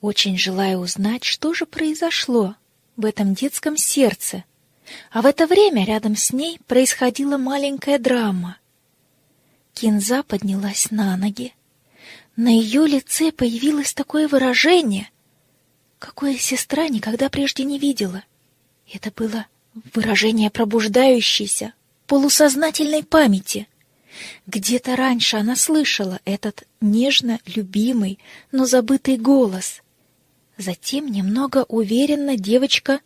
очень желая узнать, что же произошло в этом детском сердце. А в это время рядом с ней происходила маленькая драма. Кинза поднялась на ноги. На ее лице появилось такое выражение, какое сестра никогда прежде не видела. Это было выражение пробуждающейся, полусознательной памяти. Где-то раньше она слышала этот нежно любимый, но забытый голос. Затем, немного уверенно, девочка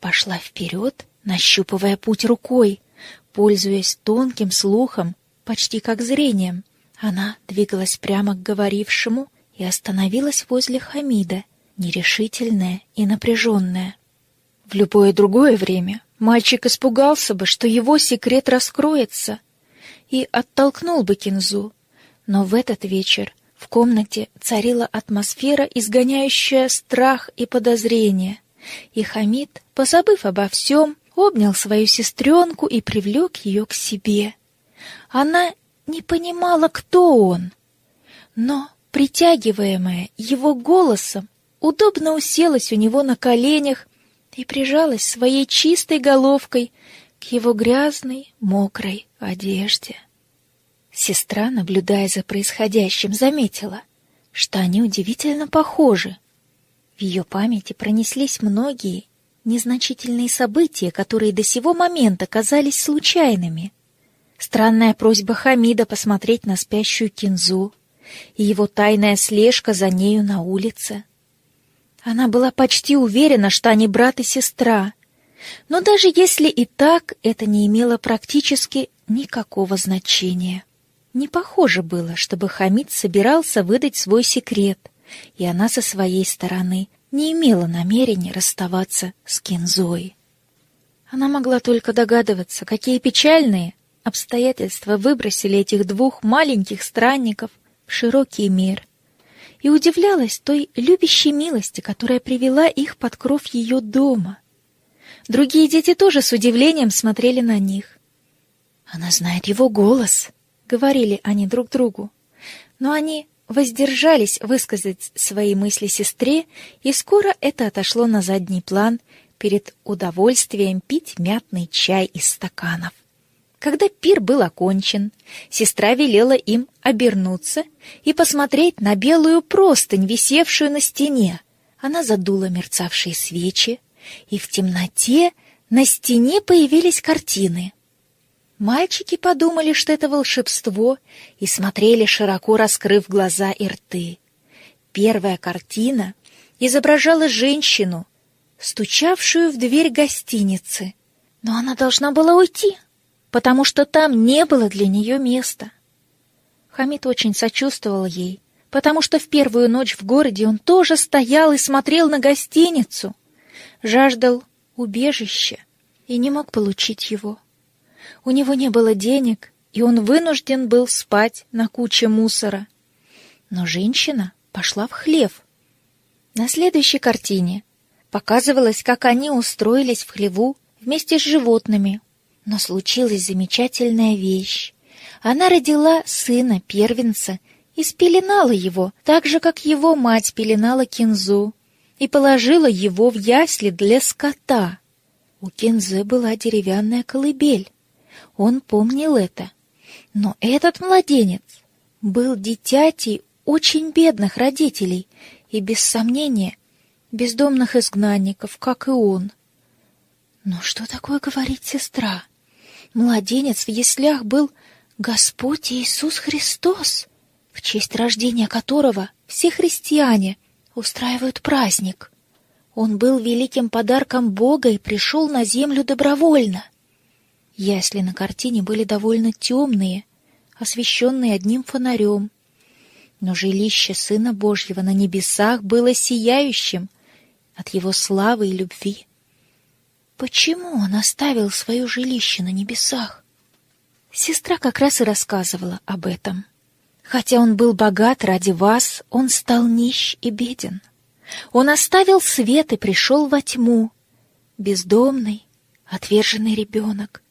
пошла вперед, нащупывая путь рукой, пользуясь тонким слухом, почти как зрением. Она двигалась прямо к говорившему и остановилась возле Хамида, нерешительная и напряженная. В любое другое время мальчик испугался бы, что его секрет раскроется, и оттолкнул бы Кинзу. Но в этот вечер в комнате царила атмосфера, изгоняющая страх и подозрение, и Хамид, позабыв обо всем, обнял свою сестренку и привлек ее к себе. Она не понимала, кто он, но, притягиваемая его голосом, удобно уселась у него на коленях и прижалась своей чистой головкой к его грязной, мокрой одежде. Сестра, наблюдая за происходящим, заметила, что они удивительно похожи. В ее памяти пронеслись многие незначительные события, которые до сего момента казались случайными. Странная просьба Хамида посмотреть на спящую Кинзу и его тайная слежка за нею на улице — она была почти уверена, что они брат и сестра. Но даже если и так, это не имело практически никакого значения. Не похоже было, чтобы Хамид собирался выдать свой секрет, и она со своей стороны не имела намерения расставаться с Кинзой. Она могла только догадываться, какие печальные обстоятельства выбросили этих двух маленьких странников в широкий мир, и удивлялась той любящей милости, которая привела их под кров ее дома. Другие дети тоже с удивлением смотрели на них. «Она знает его голос», — говорили они друг другу. Но они воздержались высказать свои мысли сестре, и скоро это отошло на задний план перед удовольствием пить мятный чай из стаканов. Когда пир был окончен, сестра велела им обернуться и посмотреть на белую простынь, висевшую на стене. Она задула мерцавшие свечи, и в темноте на стене появились картины. Мальчики подумали, что это волшебство, и смотрели, широко раскрыв глаза и рты. Первая картина изображала женщину, стучавшую в дверь гостиницы. Но она должна была уйти, потому что там не было для нее места. Хамид очень сочувствовал ей, потому что в первую ночь в городе он тоже стоял и смотрел на гостиницу, жаждал убежища и не мог получить его. У него не было денег, и он вынужден был спать на куче мусора. Но женщина пошла в хлев. На следующей картине показывалось, как они устроились в хлеву вместе с животными. Но случилась замечательная вещь. Она родила сына, первенца, и спеленала его, так же, как его мать пеленала Кинзу, и положила его в ясли для скота. У Кинзы была деревянная колыбель. Он помнил это. Но этот младенец был дитятей очень бедных родителей и, без сомнения, бездомных изгнанников, как и он. Но что такое говорит сестра? Младенец в яслях был Господь Иисус Христос, в честь рождения которого все христиане устраивают праздник. Он был великим подарком Бога и пришел на землю добровольно. Ясли на картине были довольно темные, освещенные одним фонарем. Но жилище Сына Божьего на небесах было сияющим от Его славы и любви. Почему он оставил свое жилище на небесах? Сестра как раз и рассказывала об этом. Хотя он был богат ради вас, он стал нищ и беден. Он оставил свет и пришел во тьму, бездомный, отверженный ребенок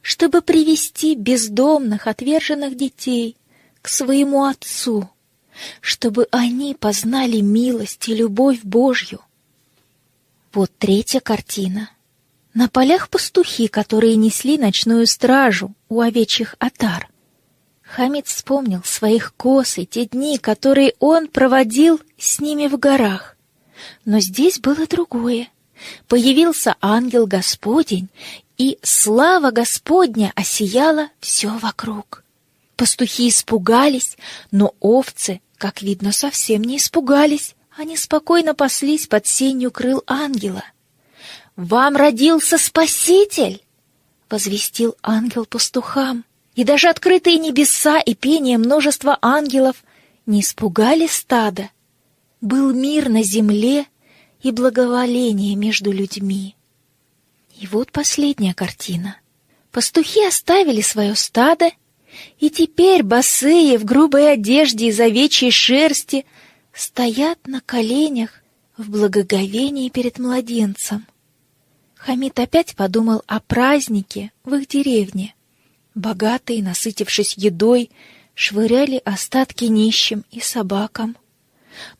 чтобы привести бездомных, отверженных детей к своему Отцу, чтобы они познали милость и любовь Божью. Вот третья картина. На полях пастухи, которые несли ночную стражу у овечьих отар. Хамид вспомнил своих коз и те дни, которые он проводил с ними в горах. Но здесь было другое. Появился ангел Господень и слава Господня осияла все вокруг. Пастухи испугались, но овцы, как видно, совсем не испугались. Они спокойно паслись под сенью крыл ангела. «Вам родился Спаситель!» — возвестил ангел пастухам. И даже открытые небеса и пение множества ангелов не испугали стада. Был мир на земле и благоволение между людьми. И вот последняя картина. Пастухи оставили свое стадо, и теперь босые в грубой одежде из овечьей шерсти стоят на коленях в благоговении перед младенцем. Хамид опять подумал о празднике в их деревне. Богатые, насытившись едой, швыряли остатки нищим и собакам.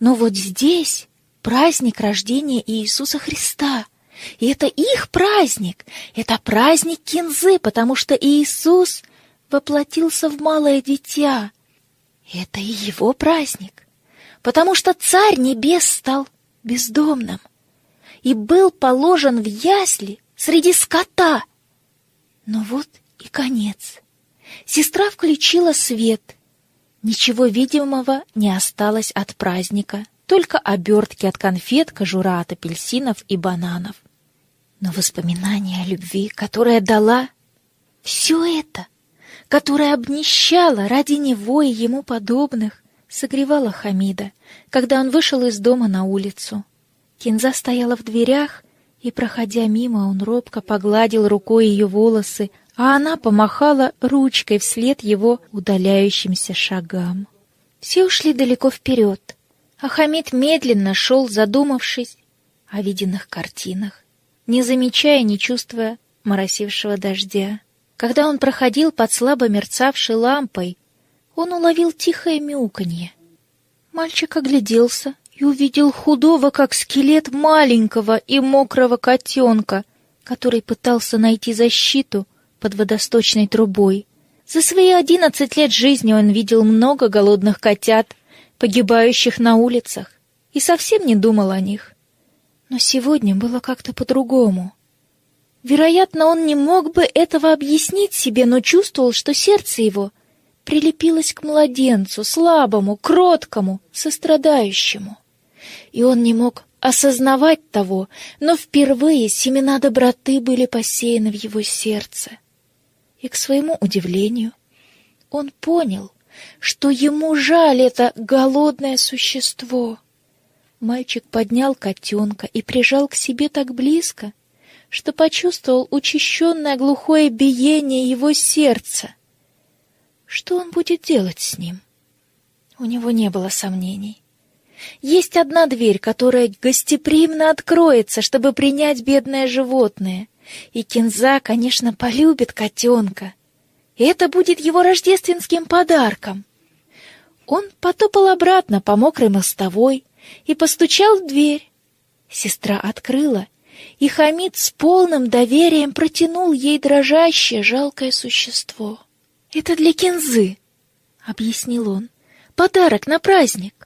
Но вот здесь праздник рождения Иисуса Христа — и это их праздник, это праздник кинзы, потому что Иисус воплотился в малое дитя. Это и его праздник, потому что Царь Небес стал бездомным и был положен в ясли среди скота. Но вот и конец. Сестра включила свет. Ничего видимого не осталось от праздника, только обертки от конфет, кожура от апельсинов и бананов. Но воспоминание о любви, которая дала все это, которая обнищала ради него и ему подобных, согревала Хамида, когда он вышел из дома на улицу. Кинза стояла в дверях, и, проходя мимо, он робко погладил рукой ее волосы, а она помахала ручкой вслед его удаляющимся шагам. Все ушли далеко вперед, а Хамид медленно шел, задумавшись о виденных картинах не замечая, не чувствуя моросившего дождя. Когда он проходил под слабо мерцавшей лампой, он уловил тихое мяуканье. Мальчик огляделся и увидел худого, как скелет маленького и мокрого котенка, который пытался найти защиту под водосточной трубой. За свои одиннадцать лет жизни он видел много голодных котят, погибающих на улицах, и совсем не думал о них. Но сегодня было как-то по-другому. Вероятно, он не мог бы этого объяснить себе, но чувствовал, что сердце его прилепилось к младенцу, слабому, кроткому, сострадающему. И он не мог осознавать того, но впервые семена доброты были посеяны в его сердце. И к своему удивлению он понял, что ему жаль это голодное существо — Мальчик поднял котенка и прижал к себе так близко, что почувствовал учащенное глухое биение его сердца. Что он будет делать с ним? У него не было сомнений. Есть одна дверь, которая гостеприимно откроется, чтобы принять бедное животное. И Кинза, конечно, полюбит котенка. И это будет его рождественским подарком. Он потопал обратно по мокрой мостовой и постучал в дверь. Сестра открыла, и Хамид с полным доверием протянул ей дрожащее, жалкое существо. «Это для Кинзы», — объяснил он. «Подарок на праздник.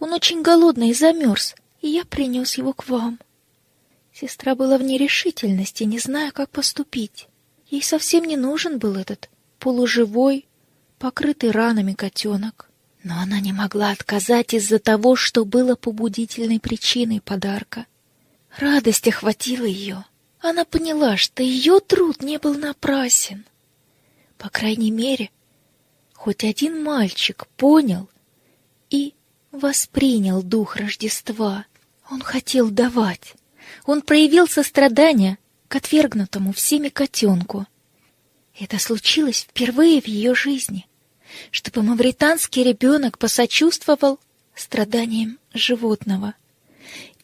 Он очень голодный и замерз, и я принес его к вам». Сестра была в нерешительности, не зная, как поступить. Ей совсем не нужен был этот полуживой, покрытый ранами котенок. Но она не могла отказать из-за того, что было побудительной причиной подарка. Радость охватила ее. Она поняла, что ее труд не был напрасен. По крайней мере, хоть один мальчик понял и воспринял дух Рождества. Он хотел давать. Он проявил сострадание к отвергнутому всеми котенку. Это случилось впервые в ее жизни, чтобы мавританский ребенок посочувствовал страданиям животного.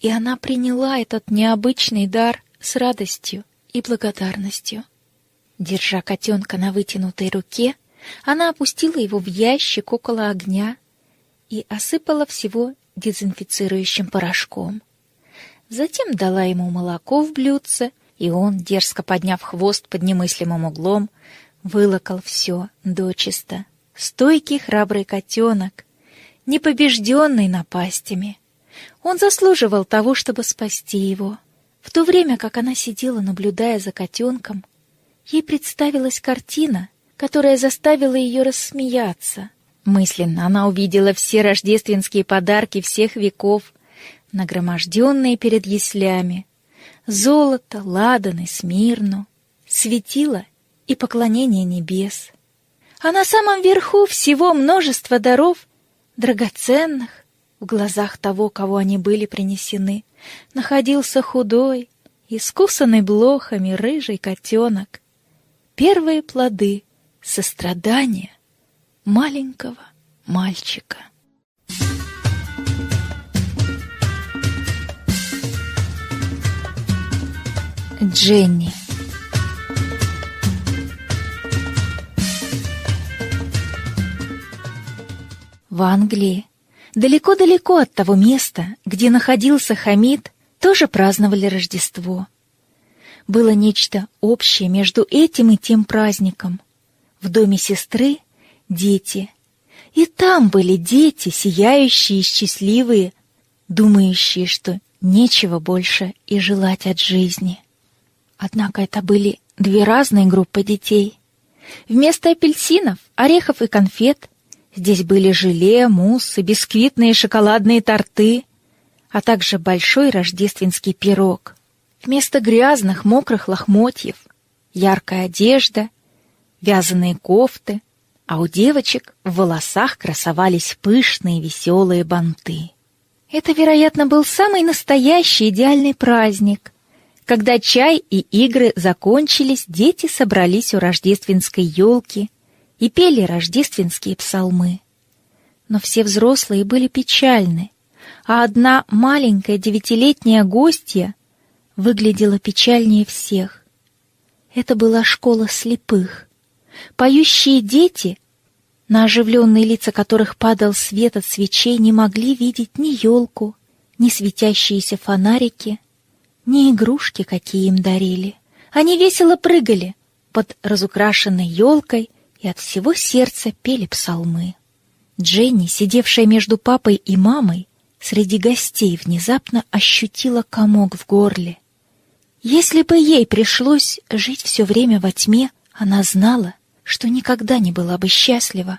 И она приняла этот необычный дар с радостью и благодарностью. Держа котенка на вытянутой руке, она опустила его в ящик около огня и осыпала всего дезинфицирующим порошком. Затем дала ему молоко в блюдце, и он, дерзко подняв хвост под немыслимым углом, вылокал все дочисто. Стойкий храбрый котенок, непобежденный напастями. Он заслуживал того, чтобы спасти его. В то время, как она сидела, наблюдая за котенком, ей представилась картина, которая заставила ее рассмеяться. Мысленно она увидела все рождественские подарки всех веков, нагроможденные перед яслями. Золото, ладаны, смирну, светило и поклонение небес. А на самом верху всего множество даров, драгоценных, в глазах того, кого они были принесены, находился худой, искусанный блохами рыжий котенок. Первые плоды сострадания маленького мальчика. Дженни В Англии, далеко-далеко от того места, где находился Хамид, тоже праздновали Рождество. Было нечто общее между этим и тем праздником. В доме сестры — дети. И там были дети, сияющие и счастливые, думающие, что нечего больше и желать от жизни. Однако это были две разные группы детей. Вместо апельсинов, орехов и конфет Здесь были желе, муссы, бисквитные шоколадные торты, а также большой рождественский пирог. Вместо грязных, мокрых лохмотьев яркая одежда, вязаные кофты, а у девочек в волосах красовались пышные веселые банты. Это, вероятно, был самый настоящий идеальный праздник. Когда чай и игры закончились, дети собрались у рождественской елки и пели рождественские псалмы. Но все взрослые были печальны, а одна маленькая девятилетняя гостья выглядела печальнее всех. Это была школа слепых. Поющие дети, на оживленные лица которых падал свет от свечей, не могли видеть ни елку, ни светящиеся фонарики, ни игрушки, какие им дарили. Они весело прыгали под разукрашенной елкой и от всего сердца пели псалмы. Дженни, сидевшая между папой и мамой, среди гостей внезапно ощутила комок в горле. Если бы ей пришлось жить все время во тьме, она знала, что никогда не была бы счастлива.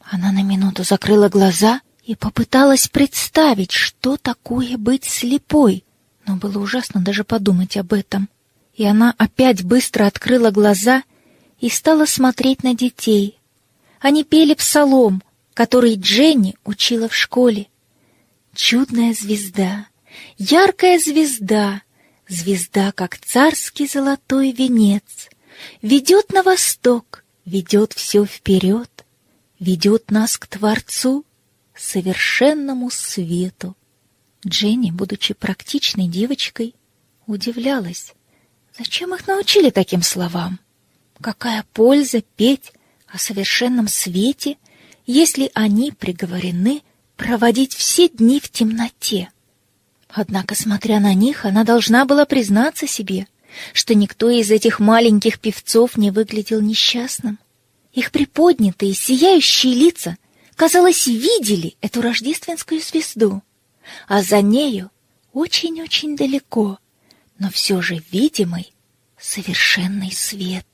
Она на минуту закрыла глаза и попыталась представить, что такое быть слепой, но было ужасно даже подумать об этом. И она опять быстро открыла глаза и стала смотреть на детей. Они пели псалом, который Дженни учила в школе. Чудная звезда, яркая звезда, Звезда, как царский золотой венец, Ведет на восток, ведет все вперед, Ведет нас к Творцу, совершенному свету. Дженни, будучи практичной девочкой, удивлялась, зачем их научили таким словам? Какая польза петь о совершенном свете, если они приговорены проводить все дни в темноте? Однако, смотря на них, она должна была признаться себе, что никто из этих маленьких певцов не выглядел несчастным. Их приподнятые, сияющие лица, казалось, видели эту рождественскую звезду, а за нею очень-очень далеко, но все же видимый, совершенный свет.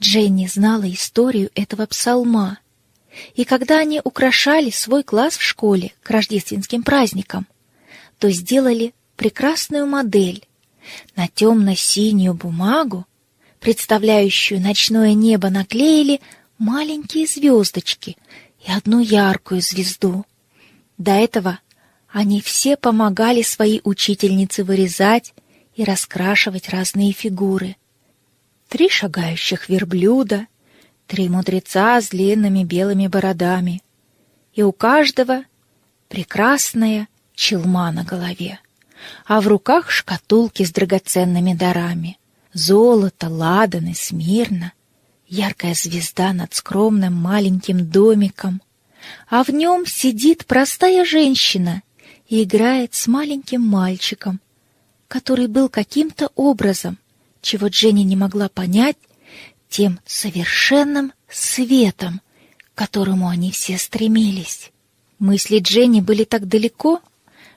Дженни знала историю этого псалма, и когда они украшали свой класс в школе к рождественским праздникам, то сделали прекрасную модель. На темно-синюю бумагу, представляющую ночное небо, наклеили маленькие звездочки и одну яркую звезду. До этого они все помогали своей учительнице вырезать и раскрашивать разные фигуры. Три шагающих верблюда, три мудреца с длинными белыми бородами, и у каждого прекрасная челма на голове, а в руках шкатулки с драгоценными дарами. Золото, ладаны, смирно, яркая звезда над скромным маленьким домиком, а в нем сидит простая женщина и играет с маленьким мальчиком, который был каким-то образом, чего Дженни не могла понять, тем совершенным светом, к которому они все стремились. Мысли Дженни были так далеко,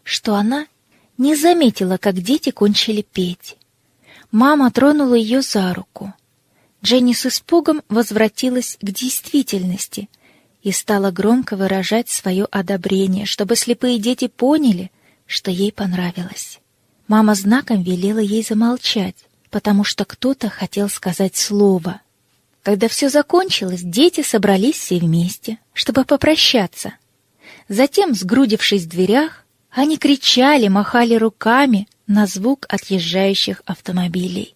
что она не заметила, как дети кончили петь. Мама тронула ее за руку. Дженни с испугом возвратилась к действительности и стала громко выражать свое одобрение, чтобы слепые дети поняли, что ей понравилось. Мама знаком велела ей замолчать, потому что кто-то хотел сказать слово. Когда все закончилось, дети собрались все вместе, чтобы попрощаться. Затем, сгрудившись в дверях, они кричали, махали руками на звук отъезжающих автомобилей.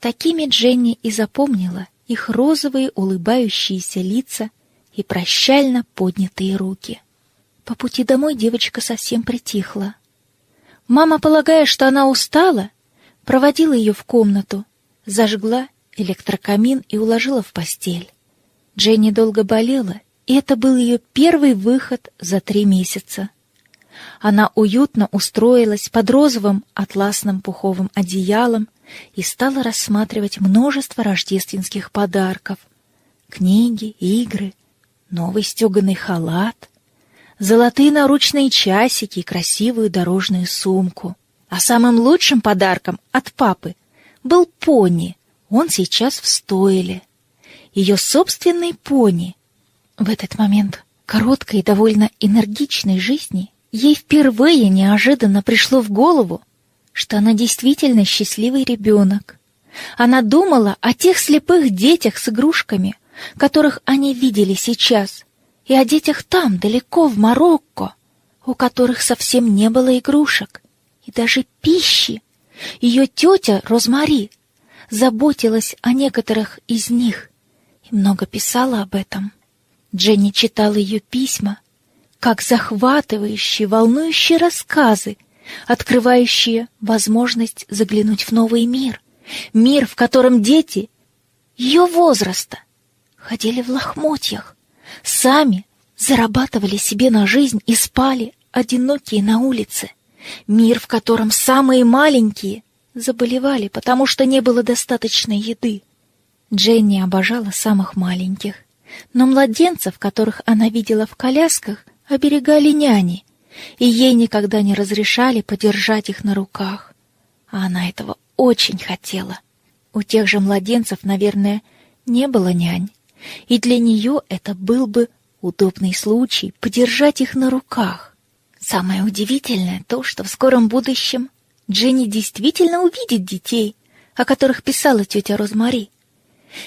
Такими Дженни и запомнила их розовые улыбающиеся лица и прощально поднятые руки. По пути домой девочка совсем притихла. Мама, полагая, что она устала, проводила ее в комнату, зажгла электрокамин и уложила в постель. Дженни долго болела, и это был ее первый выход за три месяца. Она уютно устроилась под розовым атласным пуховым одеялом и стала рассматривать множество рождественских подарков. Книги, игры, новый стеганый халат, золотые наручные часики и красивую дорожную сумку. А самым лучшим подарком от папы был пони. Он сейчас в стойле. Ее собственный пони. В этот момент короткой и довольно энергичной жизни ей впервые неожиданно пришло в голову, что она действительно счастливый ребенок. Она думала о тех слепых детях с игрушками, которых они видели сейчас, и о детях там, далеко в Марокко, у которых совсем не было игрушек и даже пищи. Ее тетя Розмари заботилась о некоторых из них и много писала об этом. Дженни читала ее письма, как захватывающие, волнующие рассказы, открывающие возможность заглянуть в новый мир, мир, в котором дети ее возраста ходили в лохмотьях, Сами зарабатывали себе на жизнь и спали, одинокие на улице. Мир, в котором самые маленькие заболевали, потому что не было достаточной еды. Дженни обожала самых маленьких, но младенцев, которых она видела в колясках, оберегали няни, и ей никогда не разрешали подержать их на руках. А она этого очень хотела. У тех же младенцев, наверное, не было нянь, и для нее это был бы удобный случай подержать их на руках. Самое удивительное то, что в скором будущем Дженни действительно увидит детей, о которых писала тетя Розмари.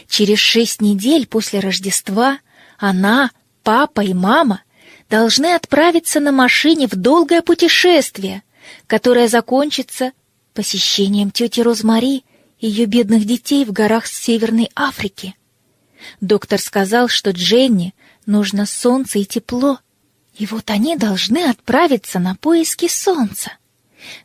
Через шесть недель после Рождества она, папа и мама должны отправиться на машине в долгое путешествие, которое закончится посещением тети Розмари и ее бедных детей в горах Северной Африки. Доктор сказал, что Дженни нужно солнце и тепло, и вот они должны отправиться на поиски солнца.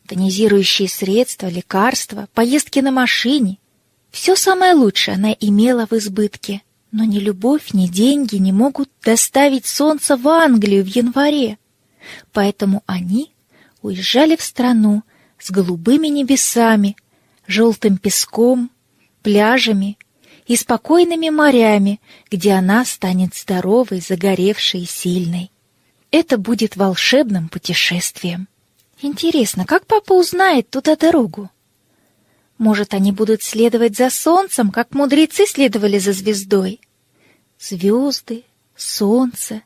Тонизирующие средства, лекарства, поездки на машине — все самое лучшее она имела в избытке. Но ни любовь, ни деньги не могут доставить солнце в Англию в январе. Поэтому они уезжали в страну с голубыми небесами, желтым песком, пляжами и спокойными морями, где она станет здоровой, загоревшей и сильной. Это будет волшебным путешествием. Интересно, как папа узнает туда дорогу? Может, они будут следовать за солнцем, как мудрецы следовали за звездой? Звезды, солнце,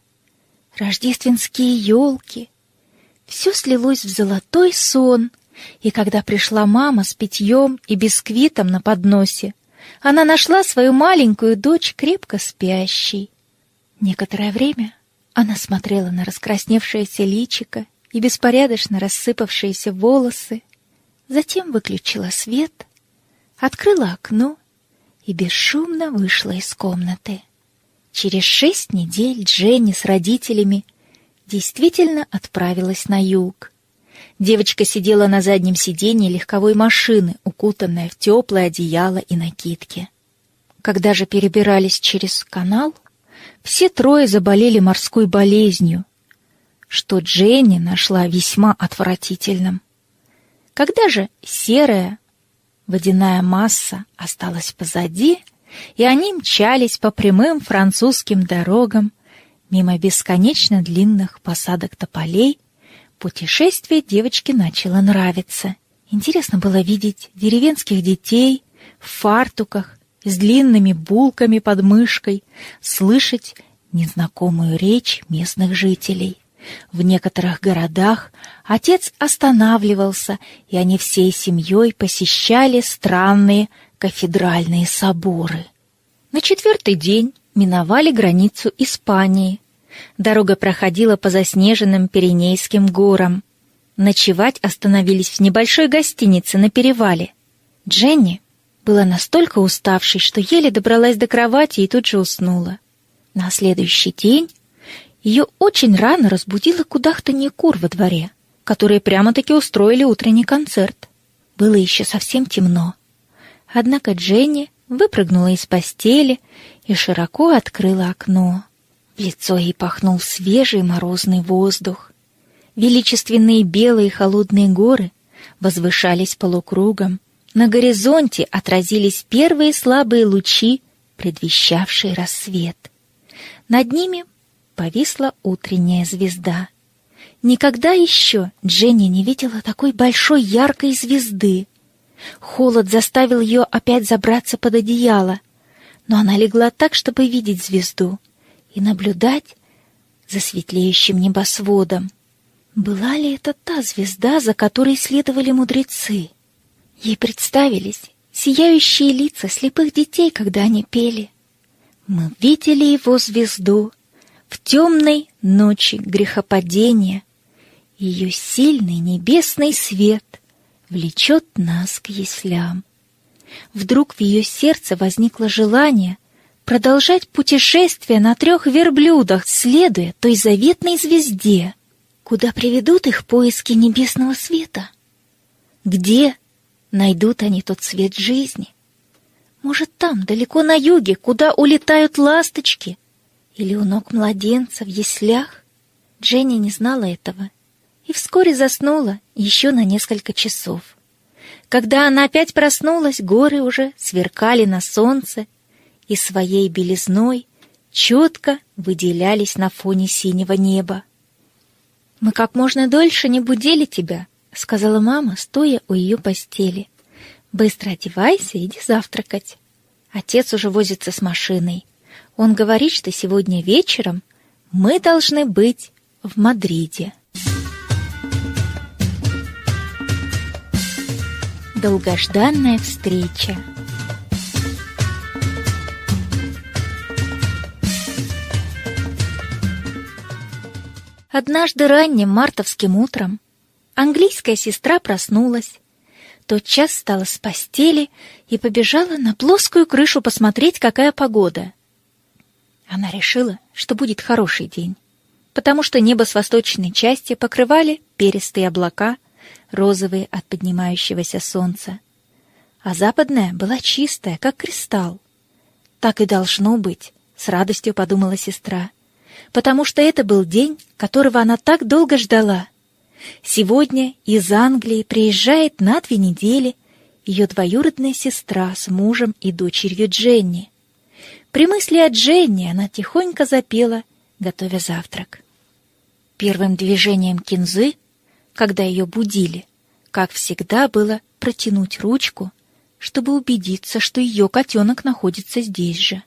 рождественские елки. Все слилось в золотой сон, и когда пришла мама с питьем и бисквитом на подносе, она нашла свою маленькую дочь крепко спящей. Некоторое время она смотрела на раскрасневшееся личико и беспорядочно рассыпавшиеся волосы, затем выключила свет, открыла окно и бесшумно вышла из комнаты. Через шесть недель Дженни с родителями действительно отправилась на юг. Девочка сидела на заднем сиденье легковой машины, укутанная в теплое одеяло и накидки. Когда же перебирались через канал, все трое заболели морской болезнью, что Дженни нашла весьма отвратительным. Когда же серая водяная масса осталась позади, и они мчались по прямым французским дорогам мимо бесконечно длинных посадок тополей, путешествие девочке начало нравиться. Интересно было видеть деревенских детей в фартуках, с длинными булками под мышкой, слышать незнакомую речь местных жителей. В некоторых городах отец останавливался, и они всей семьей посещали странные кафедральные соборы. На четвертый день миновали границу Испании. Дорога проходила по заснеженным Пиренейским горам. Ночевать остановились в небольшой гостинице на перевале. Дженни была настолько уставшей, что еле добралась до кровати и тут же уснула. На следующий день ее очень рано разбудила кудахтанье кур во дворе, которые прямо-таки устроили утренний концерт. Было еще совсем темно. Однако Дженни выпрыгнула из постели и широко открыла окно. В лицо ей пахнул свежий морозный воздух. Величественные белые холодные горы возвышались полукругом. На горизонте отразились первые слабые лучи, предвещавшие рассвет. Над ними повисла утренняя звезда. Никогда еще Дженни не видела такой большой яркой звезды. Холод заставил ее опять забраться под одеяло, но она легла так, чтобы видеть звезду и наблюдать за светлеющим небосводом. Была ли это та звезда, за которой следовали мудрецы? Ей представились сияющие лица слепых детей, когда они пели. Мы видели его звезду в темной ночи грехопадения. Ее сильный небесный свет влечет нас к яслям. Вдруг в ее сердце возникло желание продолжать путешествие на трех верблюдах, следуя той заветной звезде. Куда приведут их поиски небесного света? Где найдут они тот свет жизни? Может, там, далеко на юге, куда улетают ласточки? Или у ног младенца в яслях? Дженни не знала этого и вскоре заснула еще на несколько часов. Когда она опять проснулась, горы уже сверкали на солнце и своей белизной четко выделялись на фоне синего неба. «Мы как можно дольше не будили тебя», — сказала мама, стоя у ее постели. «Быстро одевайся, иди завтракать. Отец уже возится с машиной. Он говорит, что сегодня вечером мы должны быть в Мадриде». Долгожданная встреча. Однажды ранним мартовским утром английская сестра проснулась, тотчас встала с постели и побежала на плоскую крышу посмотреть, какая погода. Она решила, что будет хороший день, потому что небо с восточной части покрывали перистые облака, розовые от поднимающегося солнца, а западная была чистая, как кристалл. Так и должно быть, с радостью подумала сестра, потому что это был день, которого она так долго ждала. Сегодня из Англии приезжает на две недели ее двоюродная сестра с мужем и дочерью Дженни. При мысли о Дженни она тихонько запела, готовя завтрак. Первым движением Кинзы, когда ее будили, как всегда, было протянуть ручку, чтобы убедиться, что ее котенок находится здесь же.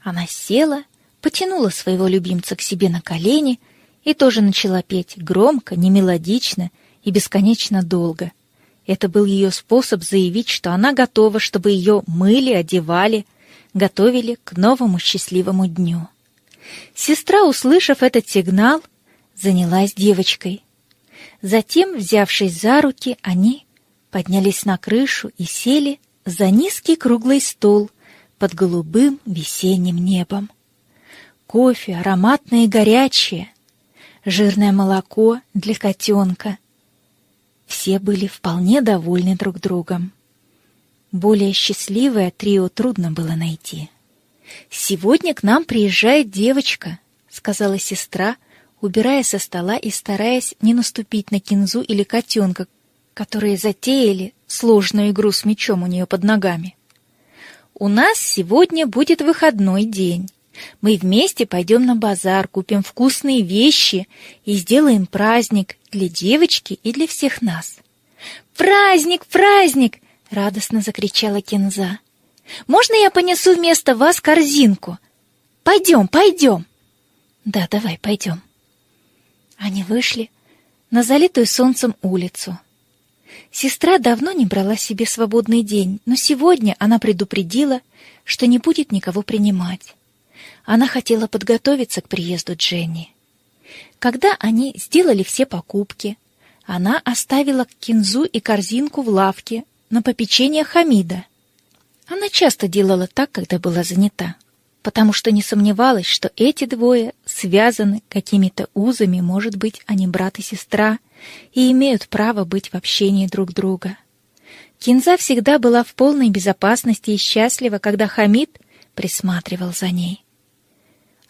Она села, потянула своего любимца к себе на колени и тоже начала петь громко, немелодично и бесконечно долго. Это был ее способ заявить, что она готова, чтобы ее мыли, одевали, готовили к новому счастливому дню. Сестра, услышав этот сигнал, занялась девочкой. Затем, взявшись за руки, они поднялись на крышу и сели за низкий круглый стол под голубым весенним небом. Кофе ароматное и горячее, жирное молоко для котенка. Все были вполне довольны друг другом. Более счастливое трио трудно было найти. «Сегодня к нам приезжает девочка», — сказала сестра, убирая со стола и стараясь не наступить на кинзу или котенка, которые затеяли сложную игру с мячом у нее под ногами. «У нас сегодня будет выходной день. Мы вместе пойдем на базар, купим вкусные вещи и сделаем праздник для девочки и для всех нас». «Праздник, праздник!» — радостно закричала Кинза. «Можно я понесу вместо вас корзинку? Пойдем, пойдем!» «Да, давай, пойдем». Они вышли на залитую солнцем улицу. Сестра давно не брала себе свободный день, но сегодня она предупредила, что не будет никого принимать. Она хотела подготовиться к приезду Дженни. Когда они сделали все покупки, она оставила кинзу и корзинку в лавке на попечение Хамида. Она часто делала так, когда была занята потому что не сомневалась, что эти двое связаны какими-то узами, может быть, они брат и сестра, и имеют право быть в общении друг друга. Кинза всегда была в полной безопасности и счастлива, когда Хамид присматривал за ней.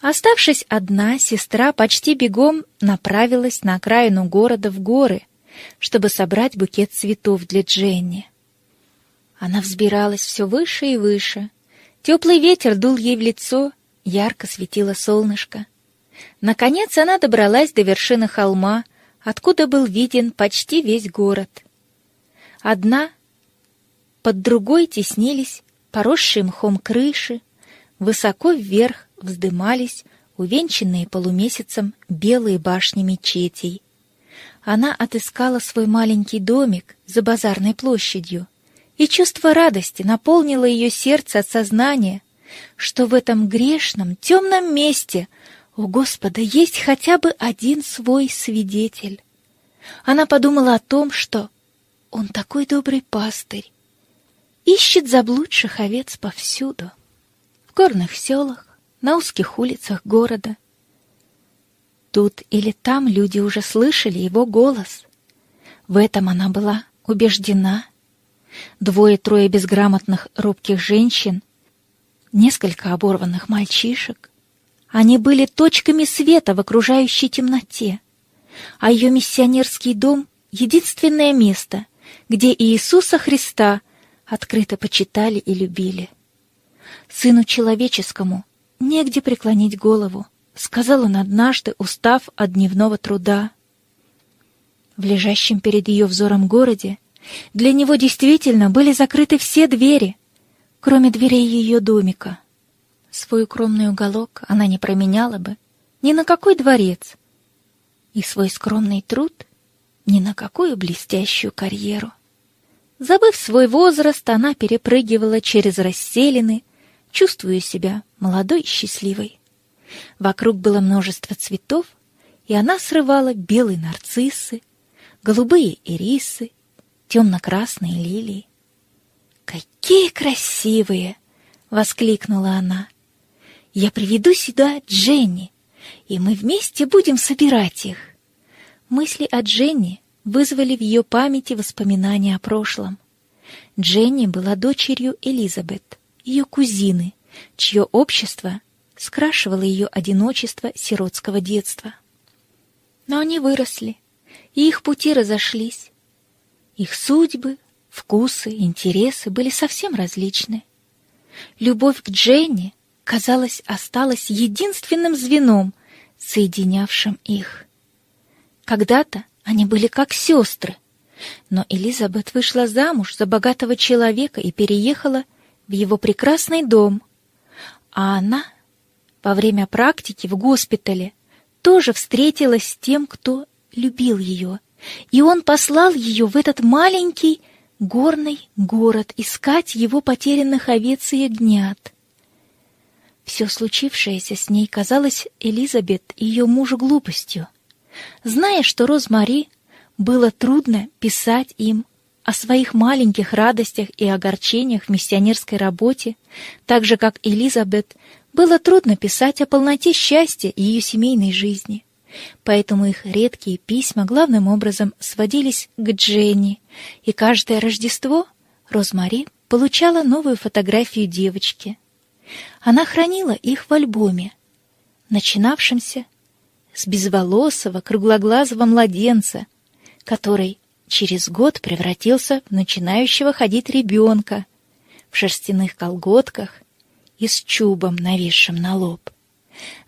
Оставшись одна, сестра почти бегом направилась на окраину города в горы, чтобы собрать букет цветов для Дженни. Она взбиралась все выше и выше — Теплый ветер дул ей в лицо, ярко светило солнышко. Наконец она добралась до вершины холма, откуда был виден почти весь город. Одна под другой теснились поросшие мхом крыши, высоко вверх вздымались увенчанные полумесяцем белые башни мечетей. Она отыскала свой маленький домик за базарной площадью, и чувство радости наполнило ее сердце от сознания, что в этом грешном, темном месте у Господа есть хотя бы один свой свидетель. Она подумала о том, что он такой добрый пастырь, ищет заблудших овец повсюду, в горных селах, на узких улицах города. Тут или там люди уже слышали его голос. В этом она была убеждена двое-трое безграмотных робких женщин, несколько оборванных мальчишек. Они были точками света в окружающей темноте, а ее миссионерский дом — единственное место, где Иисуса Христа открыто почитали и любили. «Сыну человеческому негде преклонить голову», — сказал он однажды, устав от дневного труда. В лежащем перед ее взором городе для него действительно были закрыты все двери, кроме дверей ее домика. Свой укромный уголок она не променяла бы ни на какой дворец, и свой скромный труд ни на какую блестящую карьеру. Забыв свой возраст, она перепрыгивала через расселины, чувствуя себя молодой и счастливой. Вокруг было множество цветов, и она срывала белые нарциссы, голубые ирисы темно-красные лилии. «Какие красивые!» — воскликнула она. «Я приведу сюда Дженни, и мы вместе будем собирать их». Мысли о Дженни вызвали в ее памяти воспоминания о прошлом. Дженни была дочерью Элизабет, ее кузины, чье общество скрашивало ее одиночество сиротского детства. Но они выросли, и их пути разошлись. Их судьбы, вкусы, интересы были совсем различны. Любовь к Дженни, казалось, осталась единственным звеном, соединявшим их. Когда-то они были как сестры, но Элизабет вышла замуж за богатого человека и переехала в его прекрасный дом, а она во время практики в госпитале тоже встретилась с тем, кто любил ее, и он послал ее в этот маленький горный город искать его потерянных овец и ягнят. Все случившееся с ней казалось Элизабет и ее мужу глупостью. Зная, что Розмари было трудно писать им о своих маленьких радостях и огорчениях в миссионерской работе, так же, как Элизабет, было трудно писать о полноте счастья и ее семейной жизни. Поэтому их редкие письма главным образом сводились к Дженни, и каждое Рождество Розмари получала новую фотографию девочки. Она хранила их в альбоме, начинавшемся с безволосого круглоглазого младенца, который через год превратился в начинающего ходить ребенка в шерстяных колготках и с чубом, нависшим на лоб.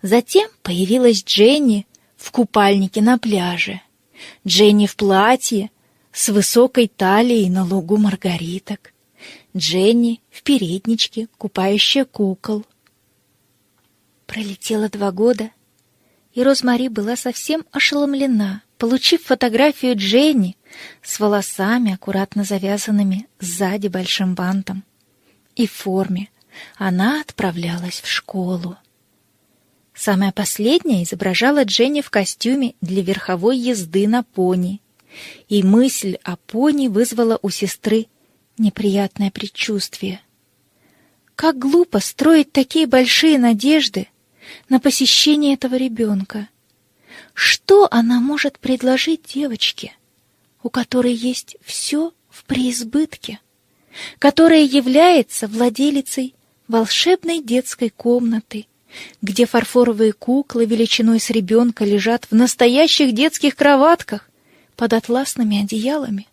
Затем появилась Дженни в купальнике на пляже, Дженни в платье с высокой талией на лугу маргариток, Дженни в передничке, купающая кукол. Пролетело два года, и Розмари была совсем ошеломлена, получив фотографию Дженни с волосами, аккуратно завязанными сзади большим бантом. И в форме она отправлялась в школу. Самая последняя изображала Дженни в костюме для верховой езды на пони, и мысль о пони вызвала у сестры неприятное предчувствие. Как глупо строить такие большие надежды на посещение этого ребенка. Что она может предложить девочке, у которой есть все в преизбытке, которая является владелицей волшебной детской комнаты, где фарфоровые куклы величиной с ребенка лежат в настоящих детских кроватках под атласными одеялами.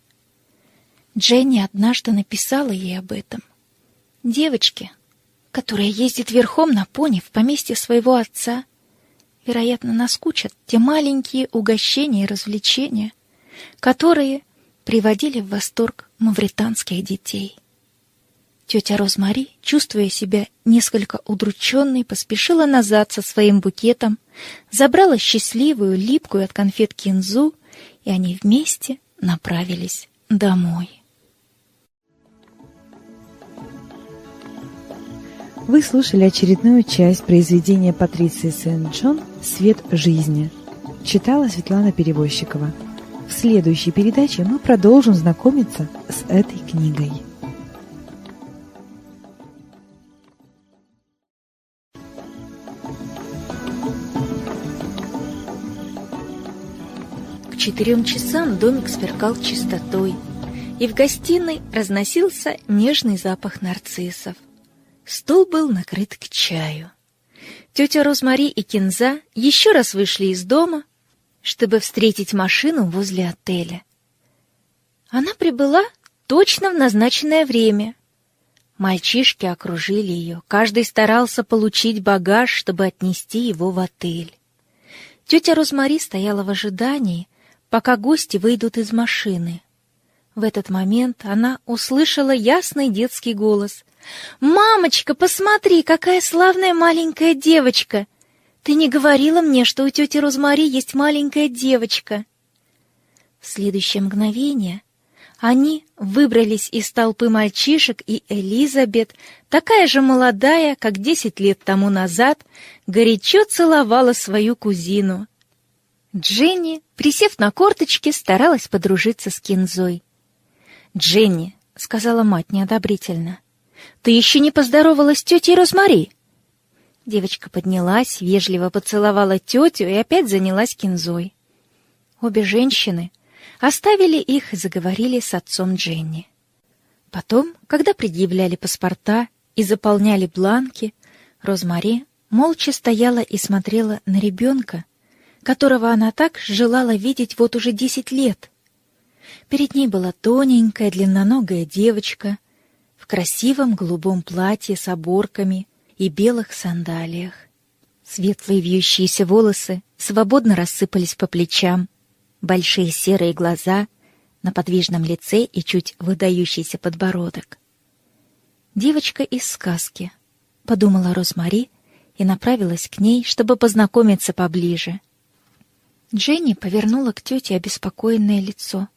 Дженни однажды написала ей об этом. Девочке, которая ездит верхом на пони в поместье своего отца, вероятно, наскучат те маленькие угощения и развлечения, которые приводили в восторг мавританских детей. Тетя Розмари, чувствуя себя несколько удрученной, поспешила назад со своим букетом, забрала счастливую, липкую от конфет кинзу, и они вместе направились домой. Вы слушали очередную часть произведения Патриции Сен-Джон «Свет жизни». Читала Светлана Перевозчикова. В следующей передаче мы продолжим знакомиться с этой книгой. Четырем часам домик сверкал чистотой, и в гостиной разносился нежный запах нарциссов. Стол был накрыт к чаю. Тетя Розмари и Кинза еще раз вышли из дома, чтобы встретить машину возле отеля. Она прибыла точно в назначенное время. Мальчишки окружили ее, каждый старался получить багаж, чтобы отнести его в отель. Тетя Розмари стояла в ожидании, пока гости выйдут из машины. В этот момент она услышала ясный детский голос. «Мамочка, посмотри, какая славная маленькая девочка! Ты не говорила мне, что у тети Розмари есть маленькая девочка!» В следующее мгновение они выбрались из толпы мальчишек, и Элизабет, такая же молодая, как десять лет тому назад, горячо целовала свою кузину. Дженни, присев на корточки, старалась подружиться с Кинзой. «Дженни», — сказала мать неодобрительно, — «ты еще не поздоровалась с тетей Розмари?» Девочка поднялась, вежливо поцеловала тетю и опять занялась кинзой. Обе женщины оставили их и заговорили с отцом Дженни. Потом, когда предъявляли паспорта и заполняли бланки, Розмари молча стояла и смотрела на ребенка, которого она так желала видеть вот уже десять лет. Перед ней была тоненькая длинноногая девочка в красивом голубом платье с оборками и белых сандалиях. Светлые вьющиеся волосы свободно рассыпались по плечам, большие серые глаза на подвижном лице и чуть выдающийся подбородок. «Девочка из сказки», — подумала Розмари и направилась к ней, чтобы познакомиться поближе. Дженни повернула к тете обеспокоенное лицо.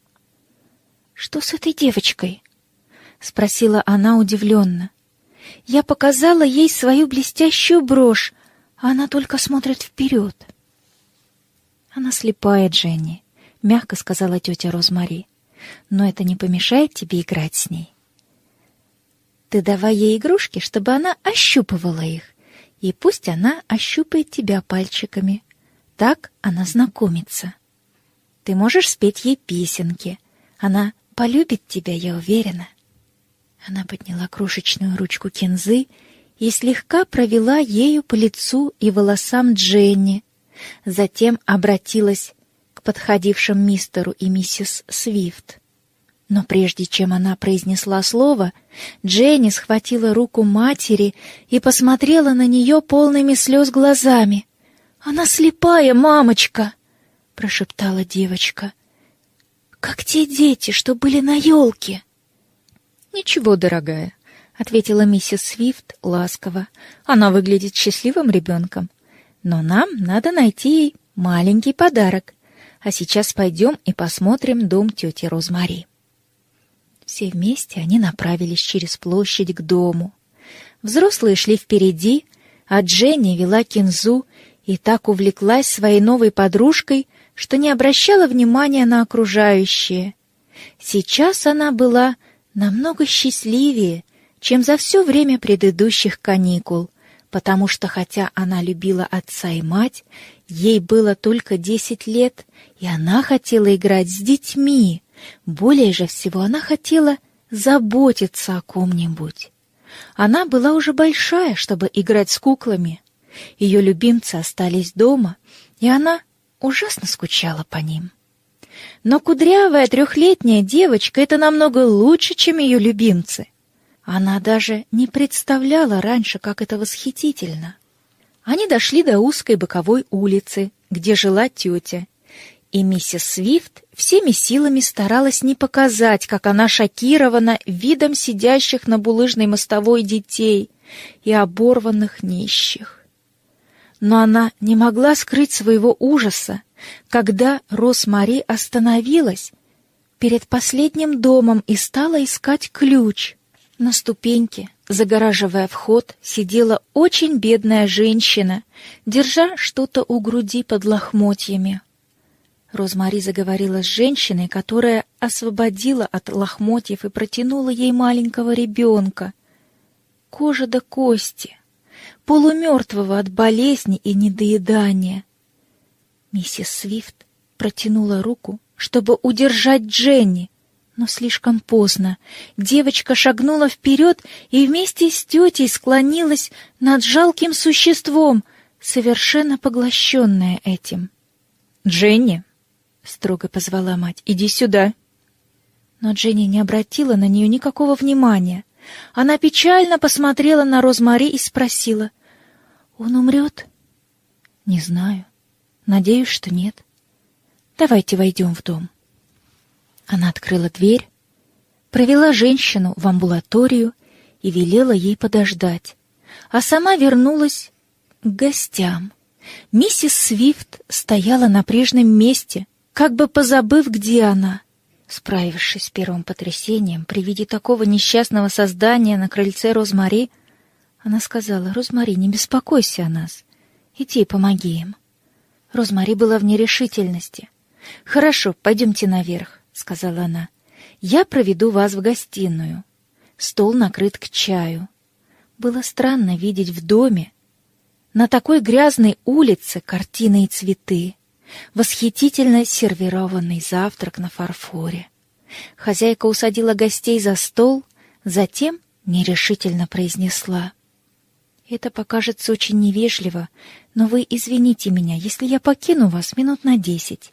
«Что с этой девочкой?» — спросила она удивленно. «Я показала ей свою блестящую брошь, а она только смотрит вперед». «Она слепая, Дженни», — мягко сказала тетя Розмари. «Но это не помешает тебе играть с ней. Ты давай ей игрушки, чтобы она ощупывала их, и пусть она ощупает тебя пальчиками. Так она знакомится. Ты можешь спеть ей песенки. Она полюбит тебя, я уверена. Она подняла крошечную ручку кинзы и слегка провела ею по лицу и волосам Дженни. Затем обратилась к подходившим мистеру и миссис Свифт. Но прежде чем она произнесла слово, Дженни схватила руку матери и посмотрела на нее полными слез глазами. «Она слепая, мамочка!» — прошептала девочка. «Как те дети, что были на елке!» «Ничего, дорогая», — ответила миссис Свифт ласково. «Она выглядит счастливым ребенком. Но нам надо найти ей маленький подарок. А сейчас пойдем и посмотрим дом тети Розмари». Все вместе они направились через площадь к дому. Взрослые шли впереди, а Дженни вела Кинзу и так увлеклась своей новой подружкой, что не обращала внимания на окружающее. Сейчас она была намного счастливее, чем за все время предыдущих каникул, потому что хотя она любила отца и мать, ей было только десять лет, и она хотела играть с детьми. Более же всего она хотела заботиться о ком-нибудь. Она была уже большая, чтобы играть с куклами. Ее любимцы остались дома, и она ужасно скучала по ним. Но кудрявая трехлетняя девочка — это намного лучше, чем ее любимцы. Она даже не представляла раньше, как это восхитительно. Они дошли до узкой боковой улицы, где жила тетя, и миссис Свифт всеми силами старалась не показать, как она шокирована видом сидящих на булыжной мостовой детей и оборванных нищих. Но она не могла скрыть своего ужаса, когда Росмари остановилась перед последним домом и стала искать ключ. На ступеньке, загораживая вход, сидела очень бедная женщина, держа что-то у груди под лохмотьями. Розмари заговорила с женщиной, которая освободила от лохмотьев и протянула ей маленького ребенка. Кожа до кости, полумертвого от болезни и недоедания. Миссис Свифт протянула руку, чтобы удержать Дженни, но слишком поздно. Девочка шагнула вперед и вместе с тетей склонилась над жалким существом, совершенно поглощенная этим. «Дженни!» строго позвала мать. Иди сюда. Но Дженни не обратила на нее никакого внимания. Она печально посмотрела на Розмари и спросила: "Он умрет?» «Не знаю. Надеюсь, что нет. Давайте войдем в дом». Она открыла дверь, провела женщину в амбулаторию и велела ей подождать, а сама вернулась к гостям. Миссис Свифт стояла на прежнем месте, как бы позабыв, где она. Справившись с первым потрясением при виде такого несчастного создания на крыльце Розмари, она сказала, «Розмари, не беспокойся о нас. Иди, помоги им». Розмари была в нерешительности. «Хорошо, пойдемте наверх», — сказала она. Я проведу вас в гостиную. Стол накрыт к чаю. Было странно видеть в доме, на такой грязной улице картины и цветы, восхитительно сервированный завтрак на фарфоре. Хозяйка усадила гостей за стол, затем нерешительно произнесла. «Это покажется очень невежливо, но вы извините меня, если я покину вас минут на десять.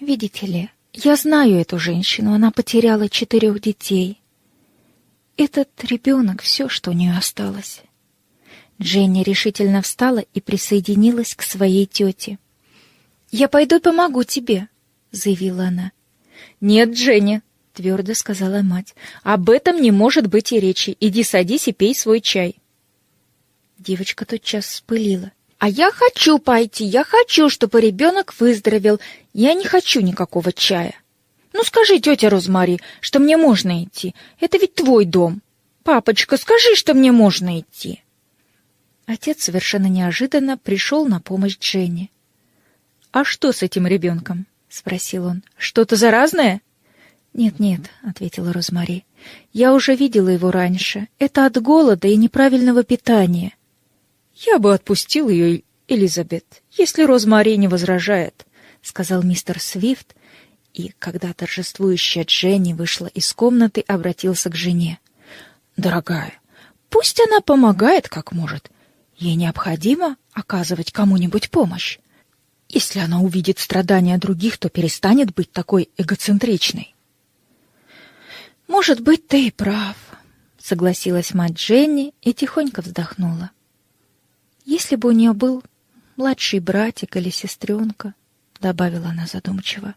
Видите ли, я знаю эту женщину, она потеряла четырех детей. Этот ребенок — все, что у нее осталось». Дженни решительно встала и присоединилась к своей тете. «Я пойду помогу тебе», — заявила она. «Нет, Дженни», — твердо сказала мать, — «об этом не может быть и речи. Иди садись и пей свой чай». Девочка тотчас вспылила. «А я хочу пойти, я хочу, чтобы ребенок выздоровел. Я не хочу никакого чая». «Ну скажи, тетя Розмари, что мне можно идти. Это ведь твой дом. Папочка, скажи, что мне можно идти». Отец совершенно неожиданно пришел на помощь Дженни. «А что с этим ребенком?» — спросил он. «Что-то заразное?» «Нет-нет», — ответила Розмари. «Я уже видела его раньше. Это от голода и неправильного питания». «Я бы отпустил ее, Элизабет, если Розмари не возражает», — сказал мистер Свифт, и, когда торжествующая Дженни вышла из комнаты, обратился к жене. «Дорогая, пусть она помогает, как может. Ей необходимо оказывать кому-нибудь помощь. Если она увидит страдания других, то перестанет быть такой эгоцентричной. «Может быть, ты и прав», — согласилась мать Дженни и тихонько вздохнула. «Если бы у нее был младший братик или сестренка», — добавила она задумчиво.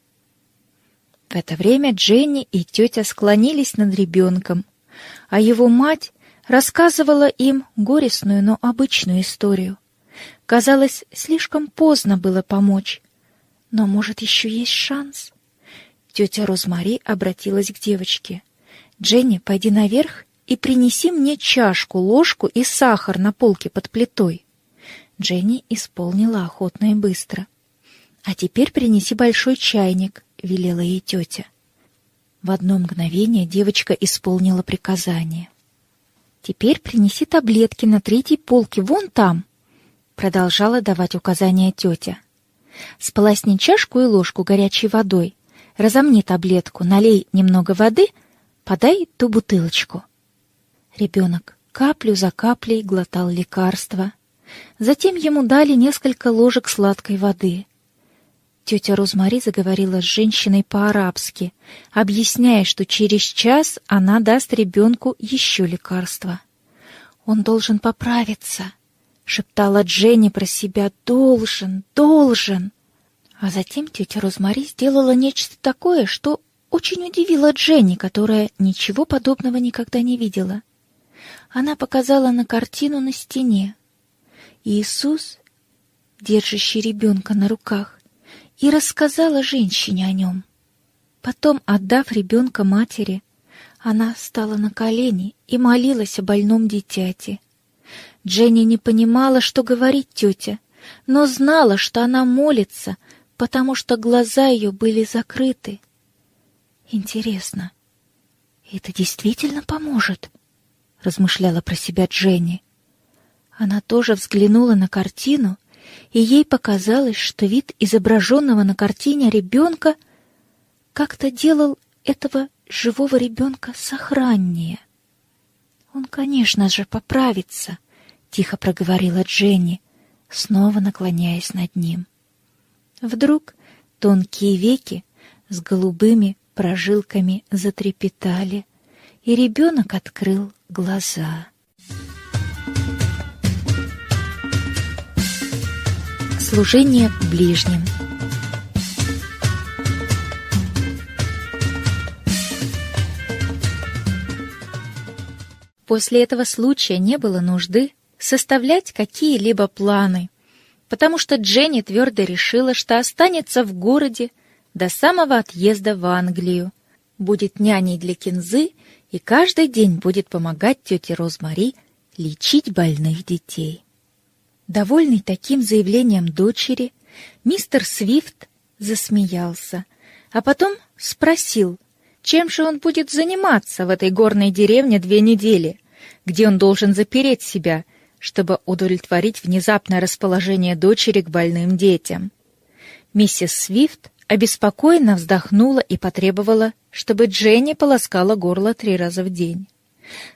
В это время Дженни и тетя склонились над ребенком, а его мать рассказывала им горестную, но обычную историю — Казалось, слишком поздно было помочь. Но, может, еще есть шанс? Тетя Розмари обратилась к девочке. «Дженни, пойди наверх и принеси мне чашку, ложку и сахар на полке под плитой». Дженни исполнила охотно и быстро. «А теперь принеси большой чайник», — велела ей тетя. В одно мгновение девочка исполнила приказание. «Теперь принеси таблетки на третьей полке, вон там», продолжала давать указания тетя. Сполосни чашку и ложку горячей водой, разомни таблетку, налей немного воды, подай ту бутылочку. Ребенок каплю за каплей глотал лекарство. Затем ему дали несколько ложек сладкой воды. Тетя Розмари заговорила с женщиной по-арабски, объясняя, что через час она даст ребенку еще лекарство. Он должен поправиться, шептала Дженни про себя «должен, должен». А затем тетя Розмари сделала нечто такое, что очень удивило Дженни, которая ничего подобного никогда не видела. Она показала на картину на стене. Иисус, держащий ребенка на руках, и рассказала женщине о нем. Потом, отдав ребенка матери, она стала на колени и молилась о больном дитяте. Дженни не понимала, что говорит тетя, но знала, что она молится, потому что глаза ее были закрыты. Интересно, это действительно поможет? размышляла про себя Дженни. Она тоже взглянула на картину, и ей показалось, что вид изображенного на картине ребенка как-то делал этого живого ребенка сохраннее. Он, конечно же, поправится. — тихо проговорила Дженни, снова наклоняясь над ним. Вдруг тонкие веки с голубыми прожилками затрепетали, и ребенок открыл глаза. Служение ближним — После этого случая не было нужды составлять какие-либо планы, потому что Дженни твердо решила, что останется в городе до самого отъезда в Англию, будет няней для Кинзы и каждый день будет помогать тете Розмари лечить больных детей. Довольный таким заявлением дочери, мистер Свифт засмеялся, а потом спросил, Чем же он будет заниматься в этой горной деревне две недели, где он должен запереть себя, чтобы удовлетворить внезапное расположение дочери к больным детям? Миссис Свифт обеспокоенно вздохнула и потребовала, чтобы Дженни полоскала горло три раза в день.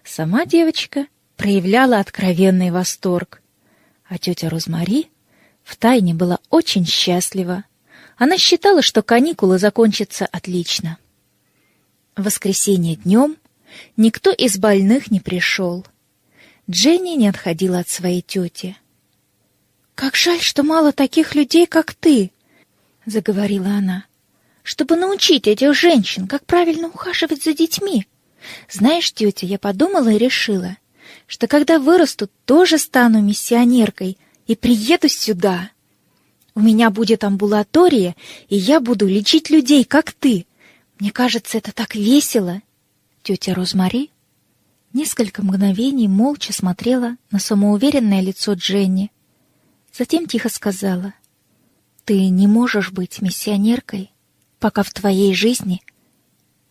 Сама девочка проявляла откровенный восторг, а тетя Розмари втайне была очень счастлива. Она считала, что каникулы закончатся отлично. В воскресенье днем никто из больных не пришел. Дженни не отходила от своей тети. «Как жаль, что мало таких людей, как ты!» — заговорила она. «Чтобы научить этих женщин, как правильно ухаживать за детьми. Знаешь, тетя, я подумала и решила, что когда вырасту, тоже стану миссионеркой и приеду сюда. У меня будет амбулатория, и я буду лечить людей, как ты. Мне кажется, это так весело. Тетя Розмари несколько мгновений молча смотрела на самоуверенное лицо Дженни. Затем тихо сказала, «Ты не можешь быть миссионеркой, пока в твоей жизни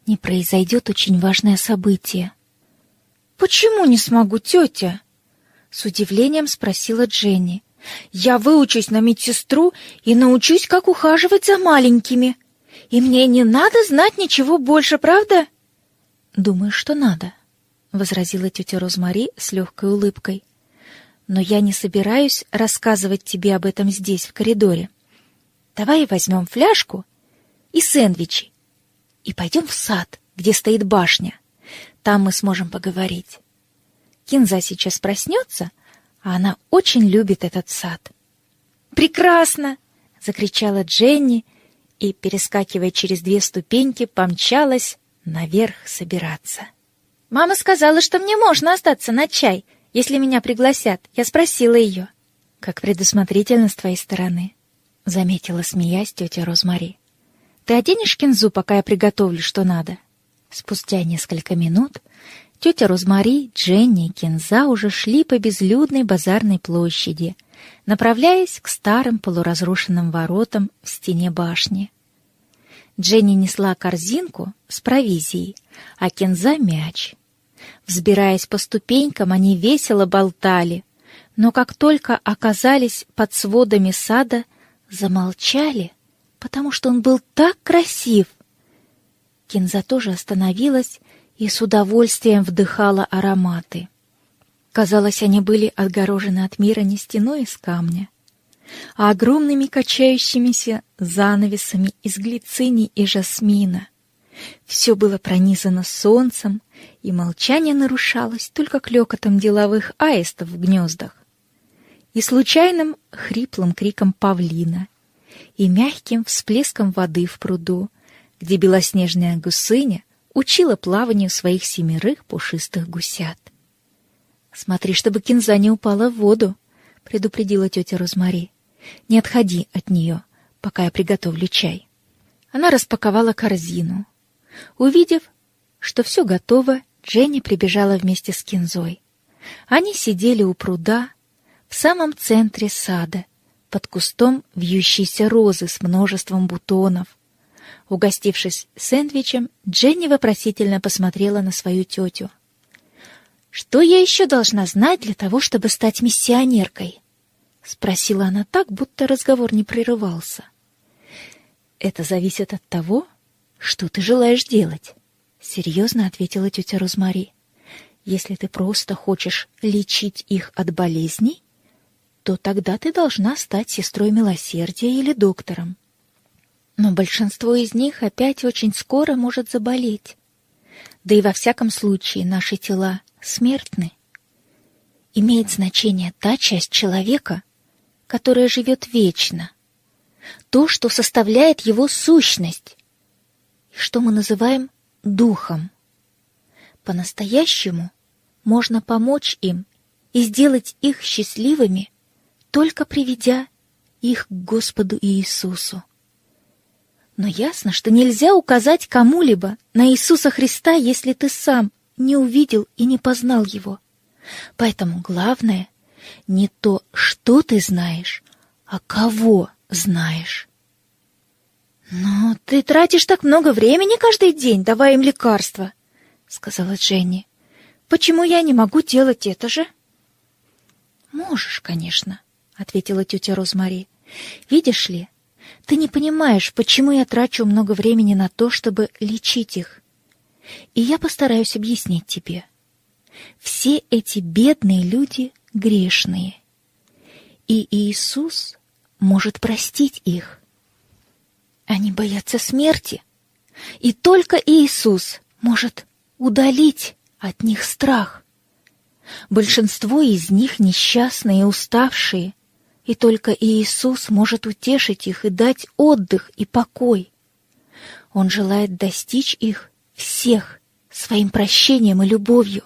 не произойдет очень важное событие». «Почему не смогу, тетя?» — с удивлением спросила Дженни. «Я выучусь на медсестру и научусь, как ухаживать за маленькими». И мне не надо знать ничего больше, правда? Думаю, что надо, возразила тетя Розмари с легкой улыбкой. Но я не собираюсь рассказывать тебе об этом здесь, в коридоре. Давай возьмем фляжку и сэндвичи и пойдем в сад, где стоит башня. Там мы сможем поговорить. Кинза сейчас проснется, а она очень любит этот сад. Прекрасно, закричала Дженни и, перескакивая через две ступеньки, помчалась наверх собираться. «Мама сказала, что мне можно остаться на чай, если меня пригласят. Я спросила ее». «Как предусмотрительно с твоей стороны», — заметила, смеясь, тетя Розмари. «Ты оденешь кинзу, пока я приготовлю, что надо?» Спустя несколько минут тетя Розмари, Дженни и Кинза уже шли по безлюдной базарной площади — направляясь к старым полуразрушенным воротам в стене башни. Дженни несла корзинку с провизией, а Кенза — мяч. Взбираясь по ступенькам, они весело болтали, но как только оказались под сводами сада, замолчали, потому что он был так красив. Кинза тоже остановилась и с удовольствием вдыхала ароматы. Казалось, они были отгорожены от мира не стеной из камня, а огромными качающимися занавесами из глицинии и жасмина. Все было пронизано солнцем, и молчание нарушалось только клёкотом деловых аистов в гнездах, и случайным хриплым криком павлина, и мягким всплеском воды в пруду, где белоснежная гусыня учила плаванию своих семерых пушистых гусят. «Смотри, чтобы кинза не упала в воду», — предупредила тетя Розмари. «Не отходи от нее, пока я приготовлю чай». Она распаковала корзину. Увидев, что все готово, Дженни прибежала вместе с кинзой. Они сидели у пруда, в самом центре сада, под кустом вьющейся розы с множеством бутонов. Угостившись сэндвичем, Дженни вопросительно посмотрела на свою тетю. Что я еще должна знать для того, чтобы стать миссионеркой? спросила она так, будто разговор не прерывался. Это зависит от того, что ты желаешь делать, серьезно ответила тетя Розмари. Если ты просто хочешь лечить их от болезней, то тогда ты должна стать сестрой милосердия или доктором. Но большинство из них опять очень скоро может заболеть. Да и во всяком случае наши тела смертны. Имеет значение та часть человека, которая живет вечно, то, что составляет его сущность, и что мы называем духом. По-настоящему можно помочь им и сделать их счастливыми, только приведя их к Господу Иисусу. Но ясно, что нельзя указать кому-либо на Иисуса Христа, если ты сам не увидел и не познал его. Поэтому главное не то, что ты знаешь, а кого знаешь. «Но ты тратишь так много времени каждый день, давая им лекарства», — сказала Дженни. «Почему я не могу делать это же?» «Можешь, конечно», — ответила тетя Розмари. «Видишь ли, ты не понимаешь, почему я трачу много времени на то, чтобы лечить их. И я постараюсь объяснить тебе. Все эти бедные люди грешные. И Иисус может простить их. Они боятся смерти. И только Иисус может удалить от них страх. Большинство из них несчастные и уставшие, и только Иисус может утешить их и дать отдых и покой. Он желает достичь их всех своим прощением и любовью.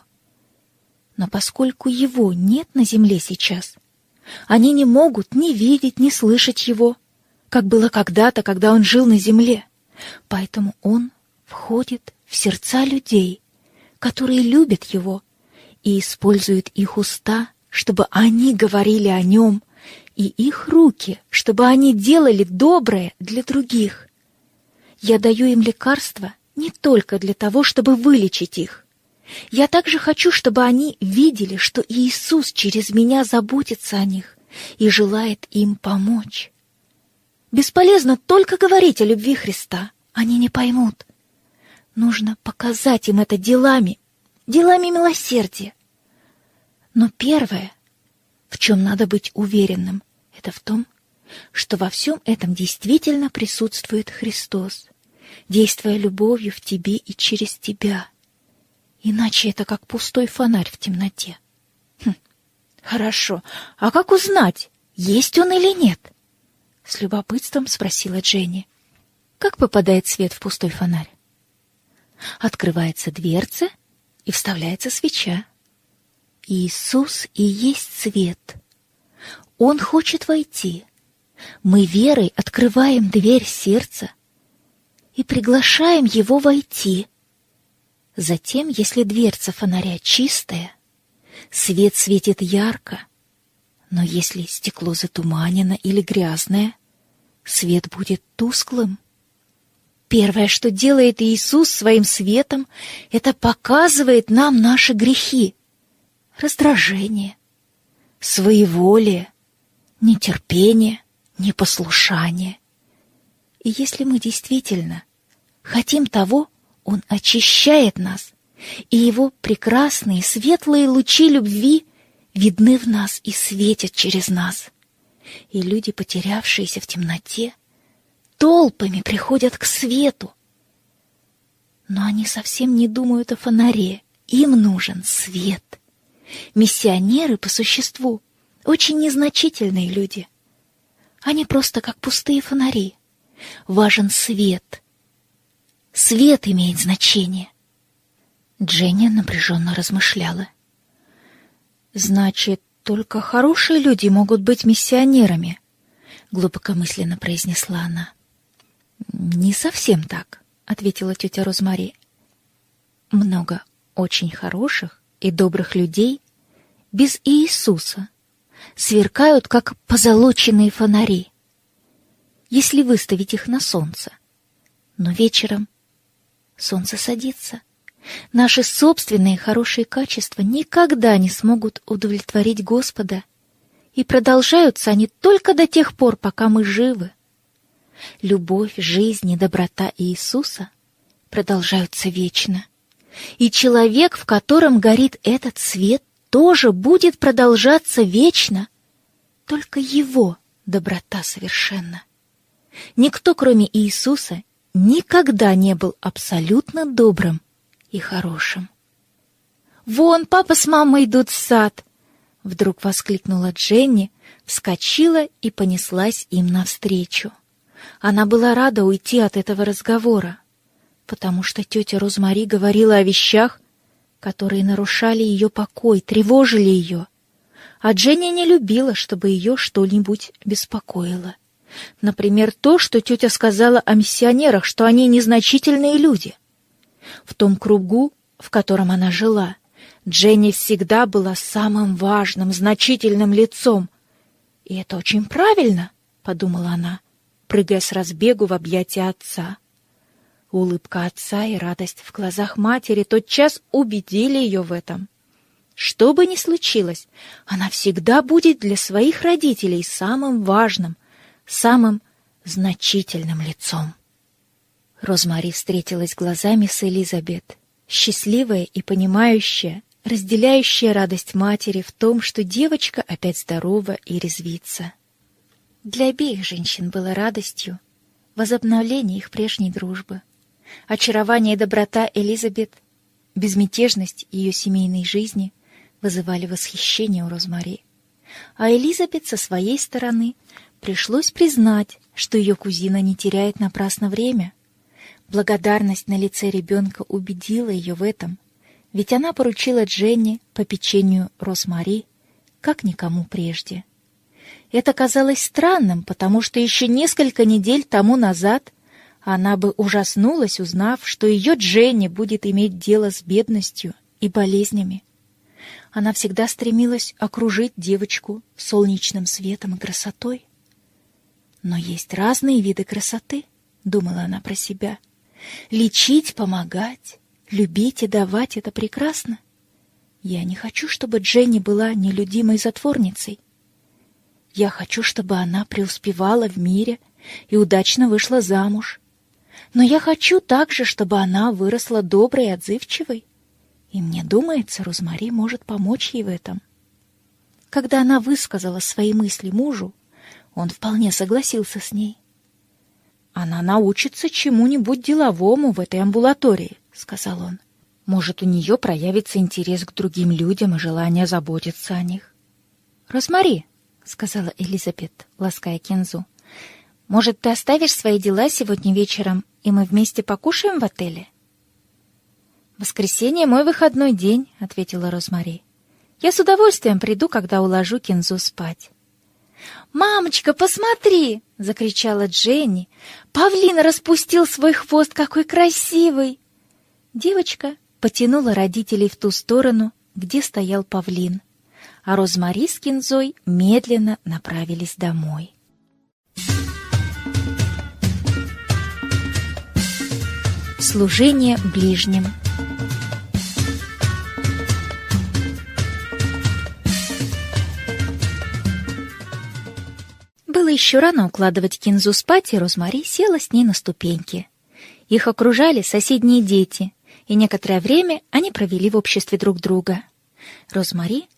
Но поскольку Его нет на земле сейчас, они не могут ни видеть, ни слышать Его, как было когда-то, когда Он жил на земле. Поэтому Он входит в сердца людей, которые любят Его, и использует их уста, чтобы они говорили о Нем, и их руки, чтобы они делали доброе для других. Я даю им лекарства не только для того, чтобы вылечить их. Я также хочу, чтобы они видели, что Иисус через меня заботится о них и желает им помочь. Бесполезно только говорить о любви Христа, они не поймут. Нужно показать им это делами, делами милосердия. Но первое, в чем надо быть уверенным, это в том, что во всем этом действительно присутствует Христос, действуя любовью в тебе и через тебя. Иначе это как пустой фонарь в темноте. Хм, хорошо, а как узнать, есть он или нет? С любопытством спросила Дженни. Как попадает свет в пустой фонарь? Открывается дверца и вставляется свеча. Иисус и есть свет. Он хочет войти. Мы верой открываем дверь сердца и приглашаем его войти. Затем, если дверца фонаря чистая, свет светит ярко, но если стекло затуманено или грязное, свет будет тусклым. Первое, что делает Иисус своим светом, это показывает нам наши грехи раздражение, своеволие, нетерпение, непослушание. И если мы действительно хотим того, Он очищает нас, и Его прекрасные светлые лучи любви видны в нас и светят через нас. И люди, потерявшиеся в темноте, толпами приходят к свету. Но они совсем не думают о фонаре, им нужен свет — Миссионеры, по существу, очень незначительные люди. Они просто как пустые фонари. Важен свет. Свет имеет значение. Дженни напряженно размышляла. «Значит, только хорошие люди могут быть миссионерами», — глубокомысленно произнесла она. «Не совсем так», — ответила тетя Розмари. «Много очень хороших и добрых людей без Иисуса сверкают, как позолоченные фонари, если выставить их на солнце. Но вечером солнце садится. Наши собственные хорошие качества никогда не смогут удовлетворить Господа, и продолжаются они только до тех пор, пока мы живы. Любовь, жизнь и доброта Иисуса продолжаются вечно — и человек, в котором горит этот свет, тоже будет продолжаться вечно. Только его доброта совершенна. Никто, кроме Иисуса, никогда не был абсолютно добрым и хорошим. «Вон, папа с мамой идут в сад!» Вдруг воскликнула Дженни, вскочила и понеслась им навстречу. Она была рада уйти от этого разговора потому что тетя Розмари говорила о вещах, которые нарушали ее покой, тревожили ее. А Дженни не любила, чтобы ее что-нибудь беспокоило. Например, то, что тетя сказала о миссионерах, что они незначительные люди. В том кругу, в котором она жила, Дженни всегда была самым важным, значительным лицом. «И это очень правильно», — подумала она. прыгая с разбегу в объятия отца. Улыбка отца и радость в глазах матери тотчас убедили ее в этом. Что бы ни случилось, она всегда будет для своих родителей самым важным, самым значительным лицом. Розмари встретилась глазами с Элизабет, счастливая и понимающая, разделяющая радость матери в том, что девочка опять здорова и резвится. Для обеих женщин было радостью возобновление их прежней дружбы. Очарование и доброта Элизабет, безмятежность ее семейной жизни вызывали восхищение у Розмари. А Элизабет со своей стороны пришлось признать, что ее кузина не теряет напрасно время. Благодарность на лице ребенка убедила ее в этом, ведь она поручила Дженни по печенью Розмари, как никому прежде. Это казалось странным, потому что еще несколько недель тому назад она бы ужаснулась, узнав, что ее Дженни будет иметь дело с бедностью и болезнями. Она всегда стремилась окружить девочку солнечным светом и красотой. Но есть разные виды красоты, думала она про себя. Лечить, помогать, любить и давать — это прекрасно. Я не хочу, чтобы Дженни была нелюдимой затворницей. Я хочу, чтобы она преуспевала в мире и удачно вышла замуж, но я хочу также, чтобы она выросла доброй и отзывчивой. И мне думается, Розмари может помочь ей в этом. Когда она высказала свои мысли мужу, он вполне согласился с ней. «Она научится чему-нибудь деловому в этой амбулатории», — сказал он. «Может, у нее проявится интерес к другим людям и желание заботиться о них». «Розмари», — сказала Элизабет, лаская Кензу, — «может, ты оставишь свои дела сегодня вечером и мы вместе покушаем в отеле?» «Воскресенье — мой выходной день», — ответила Розмари. «Я с удовольствием приду, когда уложу Кинзу спать». «Мамочка, посмотри!» — закричала Дженни. «Павлин распустил свой хвост, какой красивый!» Девочка потянула родителей в ту сторону, где стоял павлин, а Розмари с Кинзой медленно направились домой. Служение ближним. Было еще рано укладывать Кинзу спать, и Розмари села с ней на ступеньки. Их окружали соседние дети, и некоторое время они провели в обществе друг друга. Розмари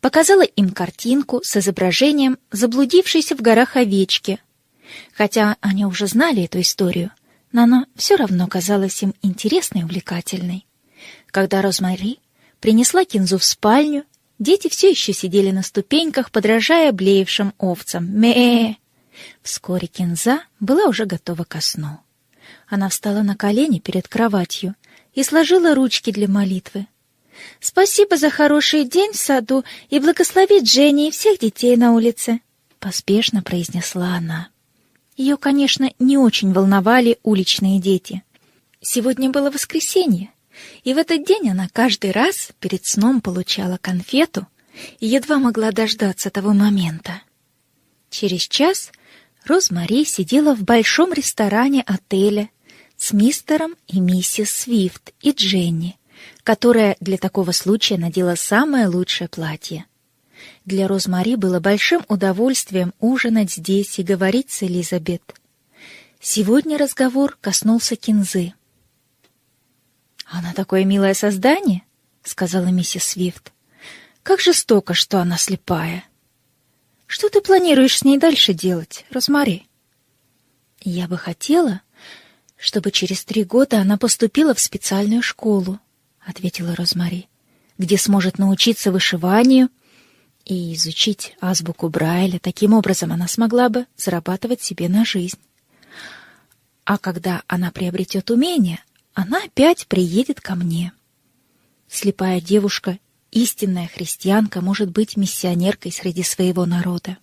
показала им картинку с изображением заблудившейся в горах овечки. Хотя они уже знали эту историю — но она все равно казалась им интересной и увлекательной. Когда Розмари принесла Кинзу в спальню, дети все еще сидели на ступеньках, подражая блеевшим овцам. ме Вскоре Кинза была уже готова ко сну. Она встала на колени перед кроватью и сложила ручки для молитвы. «Спасибо за хороший день в саду и благослови Дженни и всех детей на улице», — поспешно произнесла она. Ее, конечно, не очень волновали уличные дети. Сегодня было воскресенье, и в этот день она каждый раз перед сном получала конфету и едва могла дождаться того момента. Через час Розмари сидела в большом ресторане отеля с мистером и миссис Свифт и Дженни, которая для такого случая надела самое лучшее платье. Для Розмари было большим удовольствием ужинать здесь и говорить с Элизабет. Сегодня разговор коснулся Кинзы. «Она такое милое создание», — сказала миссис Свифт. «Как жестоко, что она слепая. Что ты планируешь с ней дальше делать, Розмари?» «Я бы хотела, чтобы через три года она поступила в специальную школу», — ответила Розмари, «где сможет научиться вышиванию, — и изучить азбуку Брайля. Таким образом она смогла бы зарабатывать себе на жизнь. А когда она приобретет умение, она опять приедет ко мне. Слепая девушка, истинная христианка, может быть миссионеркой среди своего народа.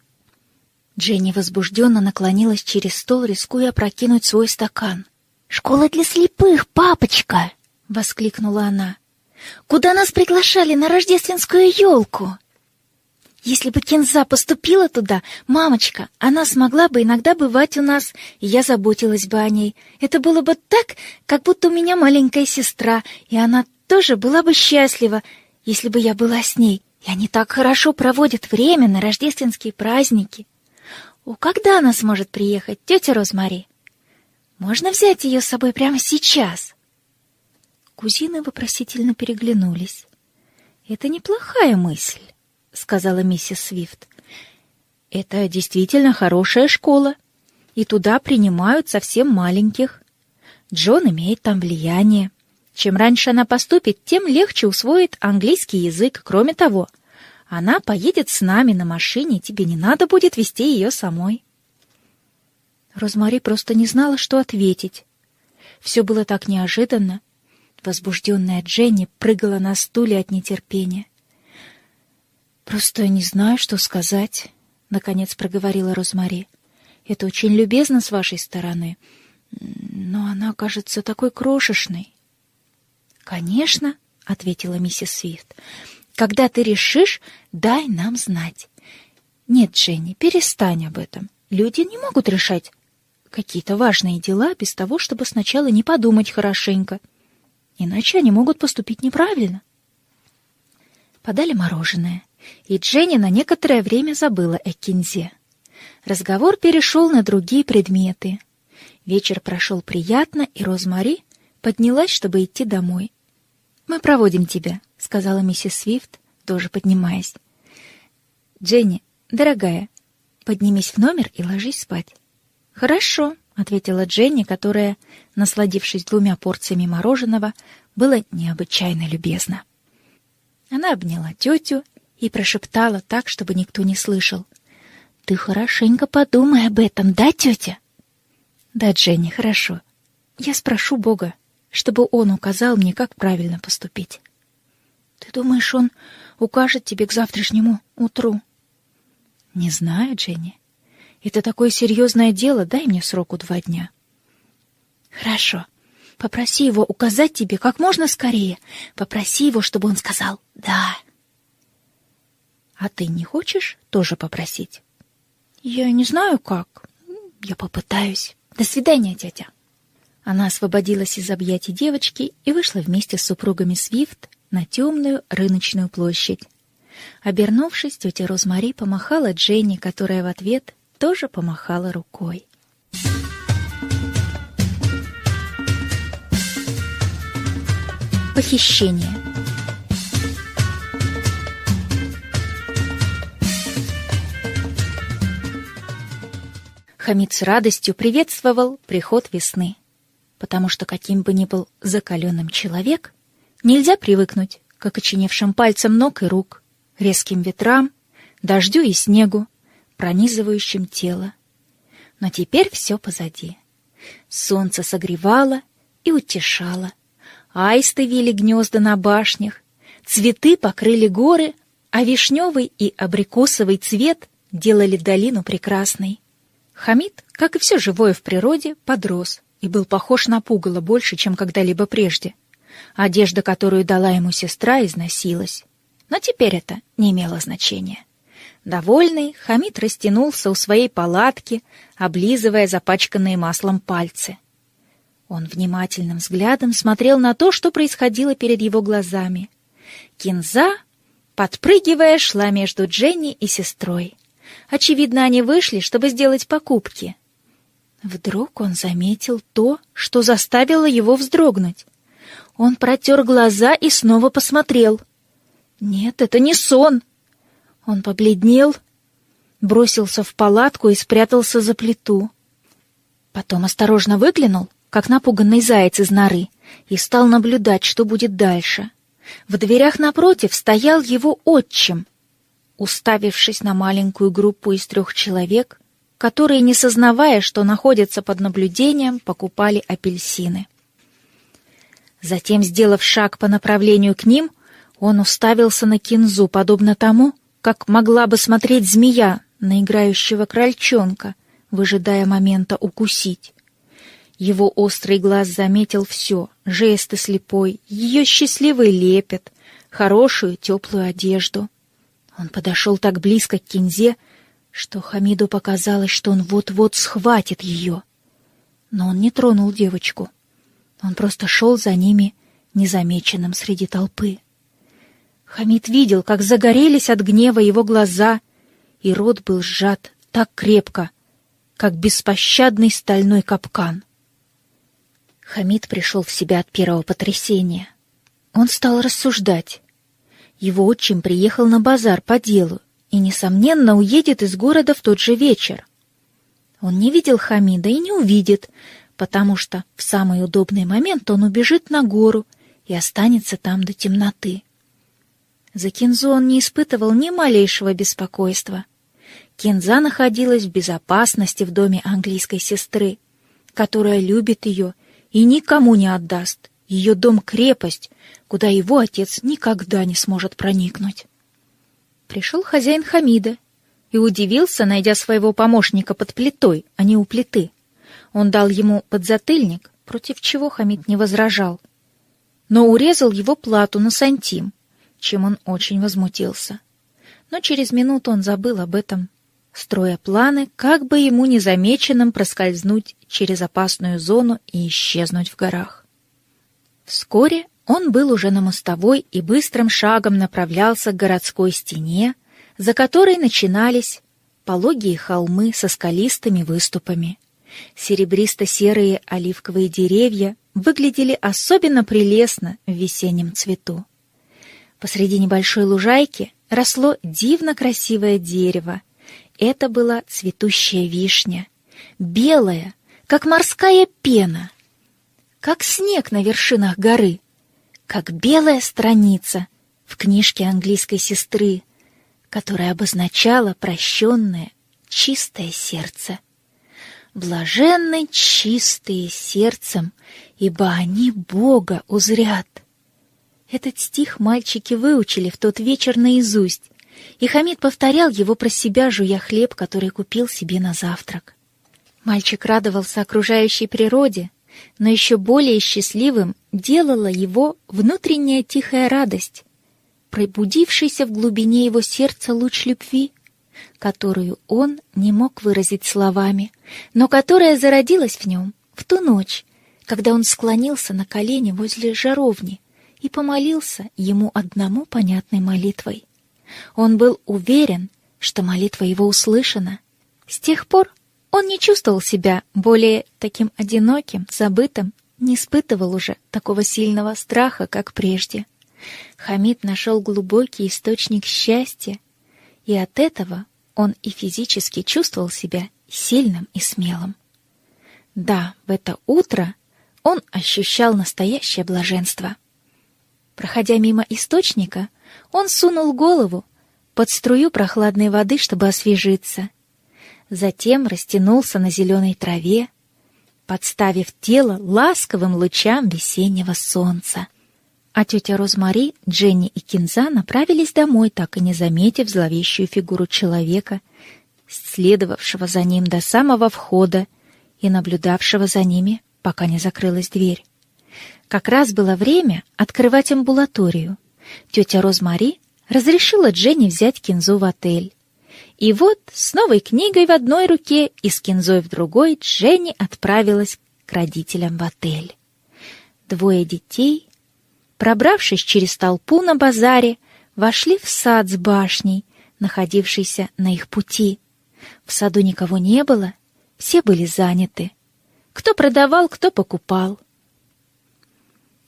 Дженни возбужденно наклонилась через стол, рискуя опрокинуть свой стакан. «Школа для слепых, папочка!» — воскликнула она. «Куда нас приглашали на рождественскую елку?» Если бы Кенза поступила туда, мамочка, она смогла бы иногда бывать у нас, и я заботилась бы о ней. Это было бы так, как будто у меня маленькая сестра, и она тоже была бы счастлива, если бы я была с ней. И они так хорошо проводят время на рождественские праздники. О, когда она сможет приехать, тетя Розмари? Можно взять ее с собой прямо сейчас?» Кузины вопросительно переглянулись. «Это неплохая мысль», — сказала миссис Свифт. «Это действительно хорошая школа, и туда принимают совсем маленьких. Джон имеет там влияние. Чем раньше она поступит, тем легче усвоит английский язык. Кроме того, она поедет с нами на машине, тебе не надо будет вести ее самой». Розмари просто не знала, что ответить. Все было так неожиданно. Возбужденная Дженни прыгала на стуле от нетерпения. «Просто не знаю, что сказать», — наконец проговорила Розмари. «Это очень любезно с вашей стороны, но она кажется такой крошечной». «Конечно», — ответила миссис Свифт. «Когда ты решишь, дай нам знать». «Нет, Дженни, перестань об этом. Люди не могут решать какие-то важные дела без того, чтобы сначала не подумать хорошенько. Иначе они могут поступить неправильно». Подали мороженое и Дженни на некоторое время забыла о Кинзе. Разговор перешел на другие предметы. Вечер прошел приятно, и Розмари поднялась, чтобы идти домой. «Мы проводим тебя», — сказала миссис Свифт, тоже поднимаясь. «Дженни, дорогая, поднимись в номер и ложись спать». «Хорошо», — ответила Дженни, которая, насладившись двумя порциями мороженого, была необычайно любезна. Она обняла тетю и прошептала так, чтобы никто не слышал. «Ты хорошенько подумай об этом, да, тетя?» «Да, Дженни, хорошо. Я спрошу Бога, чтобы он указал мне, как правильно поступить». «Ты думаешь, он укажет тебе к завтрашнему утру?» «Не знаю, Дженни. Это такое серьезное дело, дай мне сроку два дня». «Хорошо. Попроси его указать тебе как можно скорее. Попроси его, чтобы он сказал «да». А ты не хочешь тоже попросить? Я не знаю как. Я попытаюсь. До свидания, тетя. Она освободилась из объятий девочки и вышла вместе с супругами Свифт на темную рыночную площадь. Обернувшись, тетя Розмари помахала Дженни, которая в ответ тоже помахала рукой. Похищение Хамид с радостью приветствовал приход весны, потому что каким бы ни был закаленным человек, нельзя привыкнуть к окоченевшим пальцам ног и рук, резким ветрам, дождю и снегу, пронизывающим тело. Но теперь все позади. Солнце согревало и утешало. Аисты вили гнезда на башнях, цветы покрыли горы, а вишневый и абрикосовый цвет делали долину прекрасной. Хамид, как и все живое в природе, подрос и был похож на пугало больше, чем когда-либо прежде. Одежда, которую дала ему сестра, износилась. Но теперь это не имело значения. Довольный, Хамид растянулся у своей палатки, облизывая запачканные маслом пальцы. Он внимательным взглядом смотрел на то, что происходило перед его глазами. Кинза, подпрыгивая, шла между Дженни и сестрой. Очевидно, они вышли, чтобы сделать покупки. Вдруг он заметил то, что заставило его вздрогнуть. Он протер глаза и снова посмотрел. Нет, это не сон. Он побледнел, бросился в палатку и спрятался за плиту. Потом осторожно выглянул, как напуганный заяц из норы, и стал наблюдать, что будет дальше. В дверях напротив стоял его отчим — уставившись на маленькую группу из трех человек, которые, не сознавая, что находятся под наблюдением, покупали апельсины. Затем, сделав шаг по направлению к ним, он уставился на кинзу, подобно тому, как могла бы смотреть змея на играющего крольчонка, выжидая момента укусить. Его острый глаз заметил все — жесты слепой, ее счастливый лепет, хорошую теплую одежду — Он подошел так близко к Кинзе, что Хамиду показалось, что он вот-вот схватит ее. Но он не тронул девочку. Он просто шел за ними, незамеченным среди толпы. Хамид видел, как загорелись от гнева его глаза, и рот был сжат так крепко, как беспощадный стальной капкан. Хамид пришел в себя от первого потрясения. Он стал рассуждать. Его отчим приехал на базар по делу и, несомненно, уедет из города в тот же вечер. Он не видел Хамида и не увидит, потому что в самый удобный момент он убежит на гору и останется там до темноты. За Кинзу он не испытывал ни малейшего беспокойства. Кинза находилась в безопасности в доме английской сестры, которая любит ее и никому не отдаст. Ее дом — крепость, куда его отец никогда не сможет проникнуть. Пришел хозяин Хамида и удивился, найдя своего помощника под плитой, а не у плиты. Он дал ему подзатыльник, против чего Хамид не возражал, но урезал его плату на сантим, чем он очень возмутился. Но через минуту он забыл об этом строя планы, как бы ему незамеченным проскользнуть через опасную зону и исчезнуть в горах. Вскоре он был уже на мостовой и быстрым шагом направлялся к городской стене, за которой начинались пологие холмы со скалистыми выступами. Серебристо-серые оливковые деревья выглядели особенно прелестно в весеннем цвету. Посреди небольшой лужайки росло дивно красивое дерево, это была цветущая вишня, белая, как морская пена, как снег на вершинах горы, как белая страница в книжке английской сестры, которая обозначала прощенное, чистое сердце. Блаженны чистые сердцем, ибо они Бога узрят. Этот стих мальчики выучили в тот вечер наизусть, и Хамид повторял его про себя, жуя хлеб, который купил себе на завтрак. Мальчик радовался окружающей природе, но еще более счастливым делала его внутренняя тихая радость, пробудившийся в глубине его сердца луч любви, которую он не мог выразить словами, но которая зародилась в нем в ту ночь, когда он склонился на колени возле жаровни и помолился ему одному понятной молитвой. Он был уверен, что молитва его услышана. С тех пор он не чувствовал себя более таким одиноким, забытым, не испытывал уже такого сильного страха, как прежде. Хамид нашел глубокий источник счастья, и от этого он и физически чувствовал себя сильным и смелым. Да, в это утро он ощущал настоящее блаженство. Проходя мимо источника, он сунул голову под струю прохладной воды, чтобы освежиться. Затем растянулся на зеленой траве, подставив тело ласковым лучам весеннего солнца. А тетя Розмари, Дженни и Кинза направились домой, так и не заметив зловещую фигуру человека, следовавшего за ним до самого входа и наблюдавшего за ними, пока не закрылась дверь. Как раз было время открывать амбулаторию — тетя Розмари разрешила Дженни взять Кинзу в отель. И вот с новой книгой в одной руке и с Кинзой в другой Дженни отправилась к родителям в отель. Двое детей, пробравшись через толпу на базаре, вошли в сад с башней, находившийся на их пути. В саду никого не было, все были заняты. Кто продавал, кто покупал.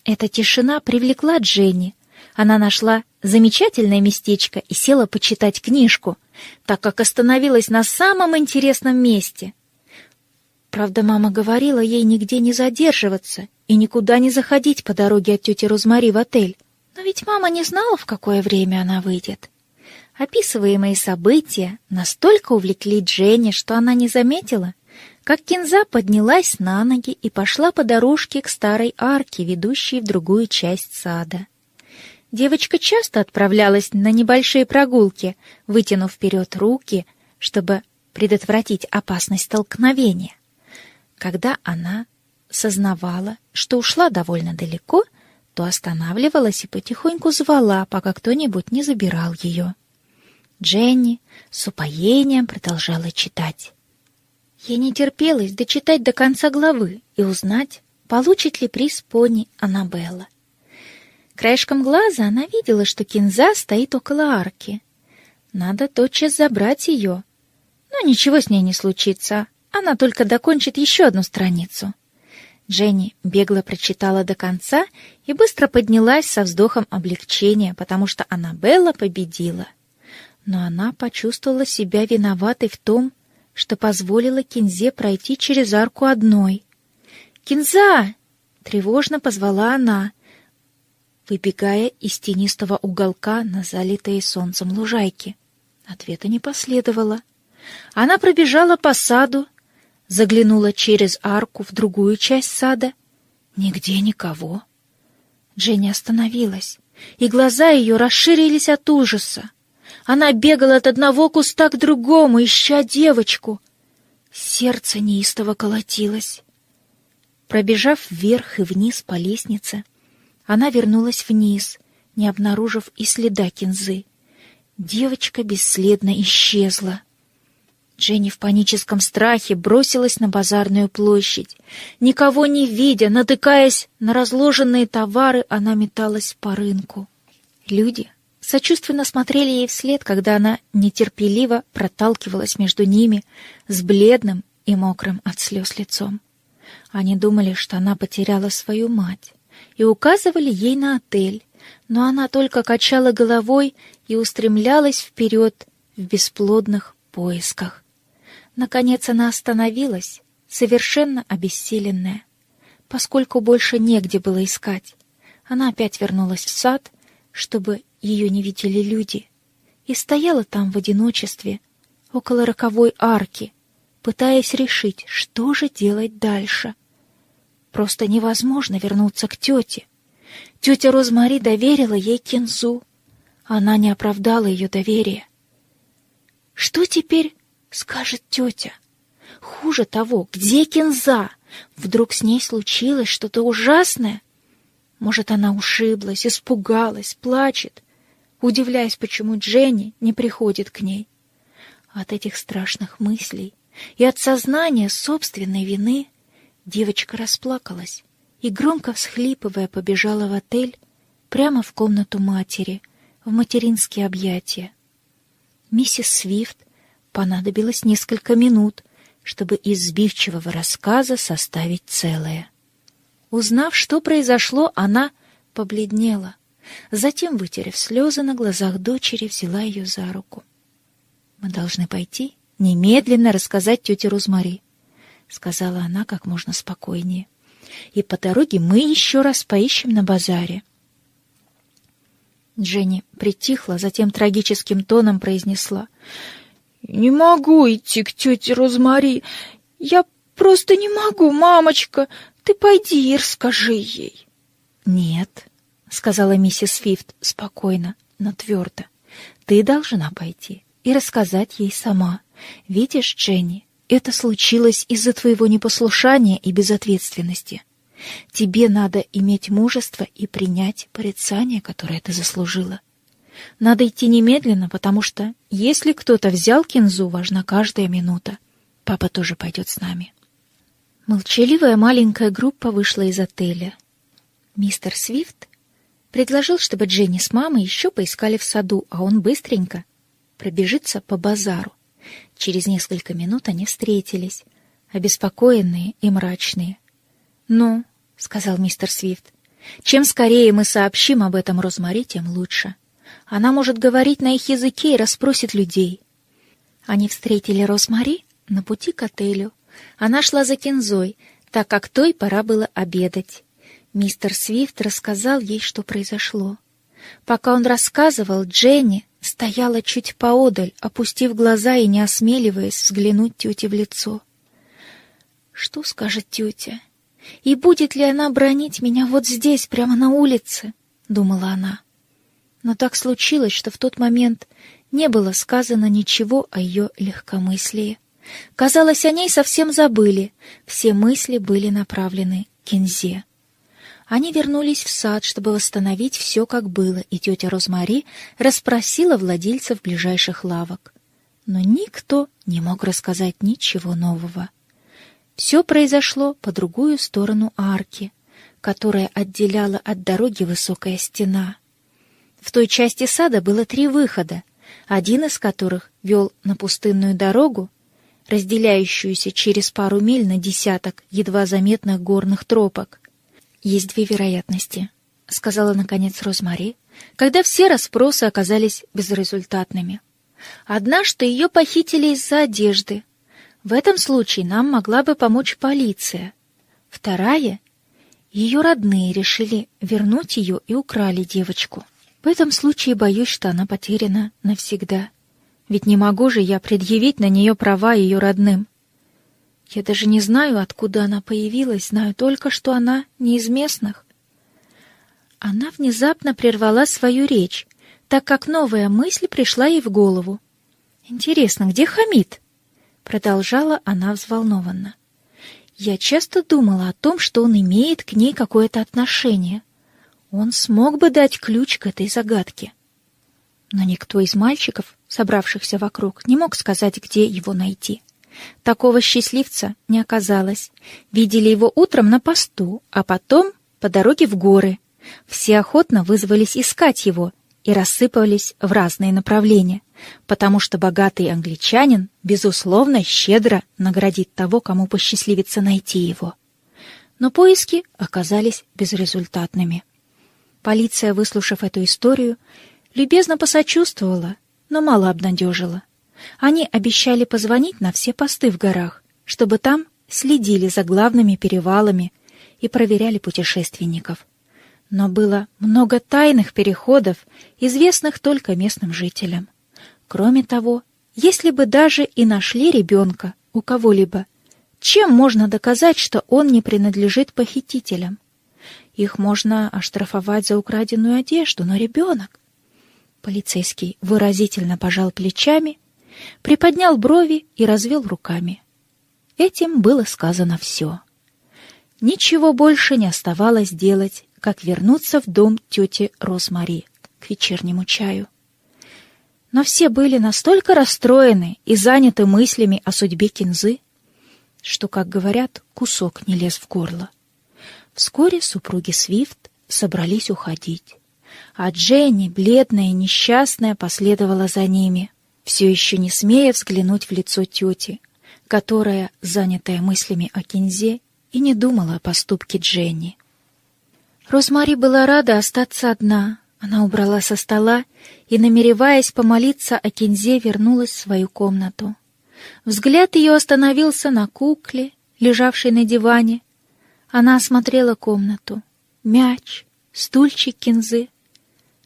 Эта тишина привлекла Дженни, она нашла замечательное местечко и села почитать книжку, так как остановилась на самом интересном месте. Правда, мама говорила ей нигде не задерживаться и никуда не заходить по дороге от тети Розмари в отель. Но ведь мама не знала, в какое время она выйдет. Описываемые события настолько увлекли Дженни, что она не заметила, как Кинза поднялась на ноги и пошла по дорожке к старой арке, ведущей в другую часть сада. Девочка часто отправлялась на небольшие прогулки, вытянув вперед руки, чтобы предотвратить опасность столкновения. Когда она сознавала, что ушла довольно далеко, то останавливалась и потихоньку звала, пока кто-нибудь не забирал ее. Дженни с упоением продолжала читать. Ей не терпелось дочитать до конца главы и узнать, получит ли приз пони Аннабелла. Краешком глаза она видела, что кинза стоит около арки. Надо тотчас забрать ее. Но ничего с ней не случится, она только докончит еще одну страницу. Дженни бегло прочитала до конца и быстро поднялась со вздохом облегчения, потому что Аннабелла победила. Но она почувствовала себя виноватой в том, что позволила Кинзе пройти через арку одной. «Кинза!» — тревожно позвала она, выбегая из тенистого уголка на залитые солнцем лужайки. Ответа не последовало. Она пробежала по саду, заглянула через арку в другую часть сада. Нигде никого. Дженни остановилась, и глаза ее расширились от ужаса. Она бегала от одного куста к другому, ища девочку. Сердце неистово колотилось. Пробежав вверх и вниз по лестнице, она вернулась вниз, не обнаружив и следа кинзы. Девочка бесследно исчезла. Дженни в паническом страхе бросилась на базарную площадь. Никого не видя, натыкаясь на разложенные товары, она металась по рынку. Люди сочувственно смотрели ей вслед, когда она нетерпеливо проталкивалась между ними с бледным и мокрым от слез лицом. Они думали, что она потеряла свою мать, и указывали ей на отель, но она только качала головой и устремлялась вперед в бесплодных поисках. Наконец она остановилась, совершенно обессиленная. Поскольку больше негде было искать, она опять вернулась в сад, чтобы ее не видели люди, и стояла там в одиночестве, около роковой арки, пытаясь решить, что же делать дальше. Просто невозможно вернуться к тете. Тетя Розмари доверила ей кинзу. Она не оправдала ее доверия. Что теперь скажет тетя? Хуже того, где кинза? Вдруг с ней случилось что-то ужасное? Может, она ушиблась, испугалась, плачет, удивляясь, почему Дженни не приходит к ней. От этих страшных мыслей и от сознания собственной вины девочка расплакалась и, громко всхлипывая, побежала в отель прямо в комнату матери, в материнские объятия. Миссис Свифт понадобилось несколько минут, чтобы из сбивчивого рассказа составить целое. Узнав, что произошло, она побледнела. Затем, вытерев слезы на глазах дочери, взяла ее за руку. «Мы должны пойти немедленно рассказать тете Розмари», — сказала она как можно спокойнее. «И по дороге мы еще раз поищем на базаре». Дженни притихла, затем трагическим тоном произнесла. «Не могу идти к тете Розмари. Я просто не могу, мамочка. Ты пойди и расскажи ей». «Нет», — сказала миссис Фифт спокойно, но твердо. «Ты должна пойти и рассказать ей сама. Видишь, Дженни, это случилось из-за твоего непослушания и безответственности. Тебе надо иметь мужество и принять порицание, которое ты заслужила. Надо идти немедленно, потому что, если кто-то взял кинзу, важна каждая минута. Папа тоже пойдет с нами. Молчаливая маленькая группа вышла из отеля. Мистер Свифт предложил, чтобы Дженни с мамой еще поискали в саду, а он быстренько пробежится по базару. Через несколько минут они встретились, обеспокоенные и мрачные. «Ну, — сказал мистер Свифт, — чем скорее мы сообщим об этом Розмари, тем лучше. Она может говорить на их языке и расспросит людей». Они встретили Розмари на пути к отелю. Она шла за Кензой, так как той пора было обедать. Мистер Свифт рассказал ей, что произошло. Пока он рассказывал, Дженни стояла чуть поодаль, опустив глаза и не осмеливаясь взглянуть тете в лицо. Что скажет тетя? И будет ли она бронить меня вот здесь, прямо на улице? думала она. Но так случилось, что в тот момент не было сказано ничего о ее легкомыслии. Казалось, о ней совсем забыли. Все мысли были направлены к Кинзе. Они вернулись в сад, чтобы восстановить все, как было, и тетя Розмари расспросила владельцев ближайших лавок. Но никто не мог рассказать ничего нового. Все произошло по другую сторону арки, которая отделяла от дороги высокая стена. В той части сада было три выхода, один из которых вел на пустынную дорогу, разделяющуюся через пару миль на десяток едва заметных горных тропок. «Есть две вероятности», — сказала, наконец, Розмари, когда все расспросы оказались безрезультатными. «Одна, что ее похитили из-за одежды. В этом случае нам могла бы помочь полиция. Вторая — ее родные решили вернуть ее и украли девочку. В этом случае боюсь, что она потеряна навсегда. Ведь не могу же я предъявить на нее права ее родным. Я даже не знаю, откуда она появилась, знаю только, что она не из местных. Она внезапно прервала свою речь, так как новая мысль пришла ей в голову. «Интересно, где Хамид?» Продолжала она взволнованно. «Я часто думала о том, что он имеет к ней какое-то отношение. Он смог бы дать ключ к этой загадке». Но никто из мальчиков, собравшихся вокруг, не мог сказать, где его найти. Такого счастливца не оказалось. Видели его утром на посту, а потом по дороге в горы. Все охотно вызвались искать его и рассыпались в разные направления, потому что богатый англичанин, безусловно, щедро наградит того, кому посчастливится найти его. Но поиски оказались безрезультатными. Полиция, выслушав эту историю, любезно посочувствовала, но мало обнадежила. Они обещали позвонить на все посты в горах, чтобы там следили за главными перевалами и проверяли путешественников. Но было много тайных переходов, известных только местным жителям. Кроме того, если бы даже и нашли ребенка у кого-либо, чем можно доказать, что он не принадлежит похитителям? Их можно оштрафовать за украденную одежду, но ребенок... Полицейский выразительно пожал плечами приподнял брови и развел руками. Этим было сказано все. Ничего больше не оставалось делать, как вернуться в дом тети Розмари к вечернему чаю. Но все были настолько расстроены и заняты мыслями о судьбе Кинзы, что, как говорят, кусок не лез в горло. Вскоре супруги Свифт собрались уходить, а Дженни, бледная и несчастная, последовала за ними — все еще не смея взглянуть в лицо тети, которая, занятая мыслями о Кинзе, и не думала о поступке Дженни. Розмари была рада остаться одна. Она убрала со стола и, намереваясь помолиться о Кинзе, вернулась в свою комнату. Взгляд ее остановился на кукле, лежавшей на диване. Она осмотрела комнату. Мяч, стульчик Кинзы,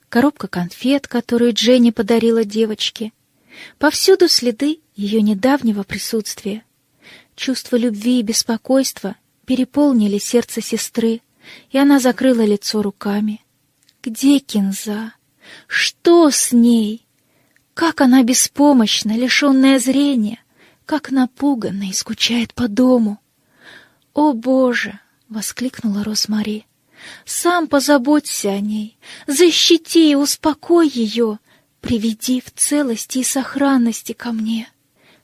коробка конфет, которую Дженни подарила девочке — Повсюду следы ее недавнего присутствия. Чувство любви и беспокойства переполнили сердце сестры, и она закрыла лицо руками. Где Кинза? Что с ней? Как она беспомощна, лишенная зрения, как напуганна и скучает по дому. «О, Боже!» — воскликнула Росмари. «Сам позаботься о ней, защити и успокой ее, приведи в целости и сохранности ко мне.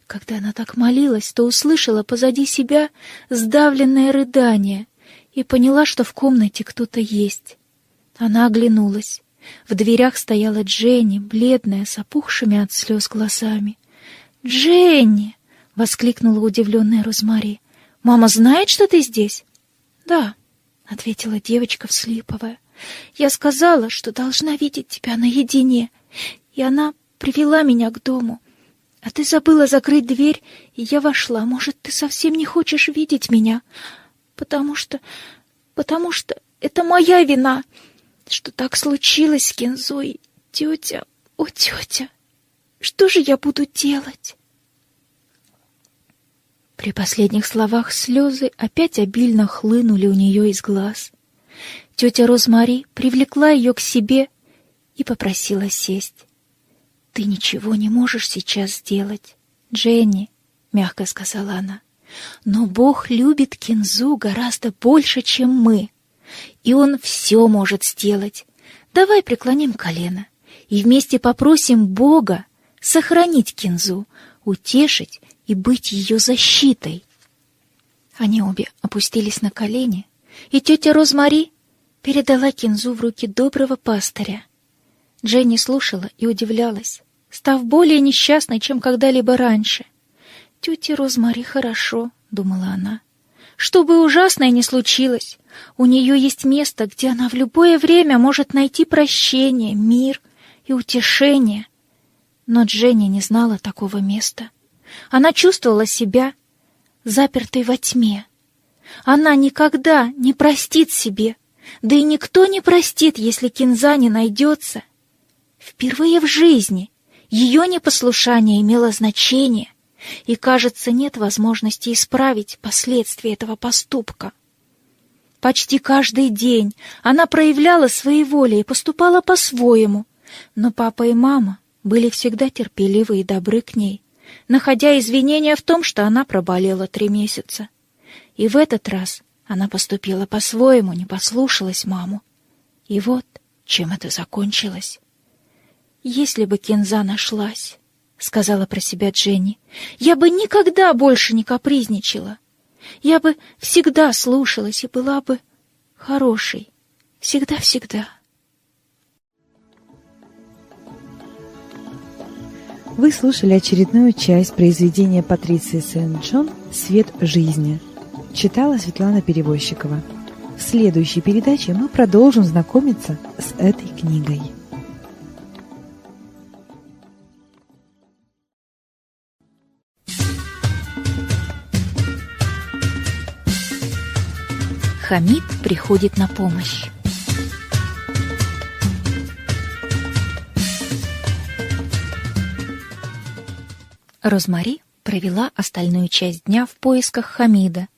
Когда она так молилась, то услышала позади себя сдавленное рыдание и поняла, что в комнате кто-то есть. Она оглянулась. В дверях стояла Дженни, бледная, с опухшими от слез глазами. «Дженни!» — воскликнула удивленная Розмари. «Мама знает, что ты здесь?» «Да», — ответила девочка, вслипывая. «Я сказала, что должна видеть тебя наедине и она привела меня к дому. А ты забыла закрыть дверь, и я вошла. Может, ты совсем не хочешь видеть меня? Потому что... потому что это моя вина, что так случилось с Кензой. Тетя, о, тетя, что же я буду делать?» При последних словах слезы опять обильно хлынули у нее из глаз. Тетя Розмари привлекла ее к себе и попросила сесть. «Ты ничего не можешь сейчас сделать, Дженни», — мягко сказала она. «Но Бог любит Кинзу гораздо больше, чем мы. и Он все может сделать. Давай преклоним колено и вместе попросим Бога сохранить Кинзу, утешить и быть ее защитой. Они обе опустились на колени, и тетя Розмари передала Кинзу в руки доброго пастыря. Дженни слушала и удивлялась, став более несчастной, чем когда-либо раньше. «Тете Розмари хорошо», — думала она. «Что бы ужасное ни случилось, у нее есть место, где она в любое время может найти прощение, мир и утешение. Но Дженни не знала такого места. Она чувствовала себя запертой во тьме. Она никогда не простит себе, да и никто не простит, если Кинза не найдется. Впервые в жизни ее непослушание имело значение, и, кажется, нет возможности исправить последствия этого поступка. Почти каждый день она проявляла свои воли и поступала по-своему, но папа и мама были всегда терпеливы и добры к ней, находя извинения в том, что она проболела три месяца. И в этот раз она поступила по-своему, не послушалась маму. И вот чем это закончилось. «Если бы Кенза нашлась», — сказала про себя Дженни, — «я бы никогда больше не капризничала. Я бы всегда слушалась и была бы хорошей. Всегда-всегда». Вы слушали очередную часть произведения Патриции Сен-Джон «Свет жизни». Читала Светлана Перевозчикова. В следующей передаче мы продолжим знакомиться с этой книгой. Хамид приходит на помощь. Розмари провела остальную часть дня в поисках Хамида.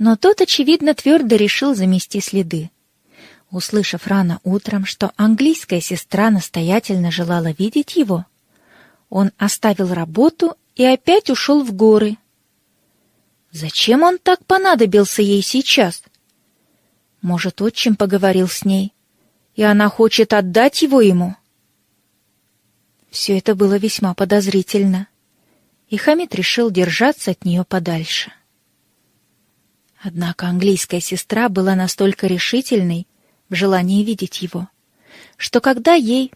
Но тот, очевидно, твердо решил замести следы. Услышав рано утром, что английская сестра настоятельно желала видеть его, он оставил работу и опять ушел в горы. Зачем он так понадобился ей сейчас? Может, отчим поговорил с ней, и она хочет отдать его ему? Все это было весьма подозрительно и Хамид решил держаться от нее подальше. Однако английская сестра была настолько решительной в желании видеть его, что когда ей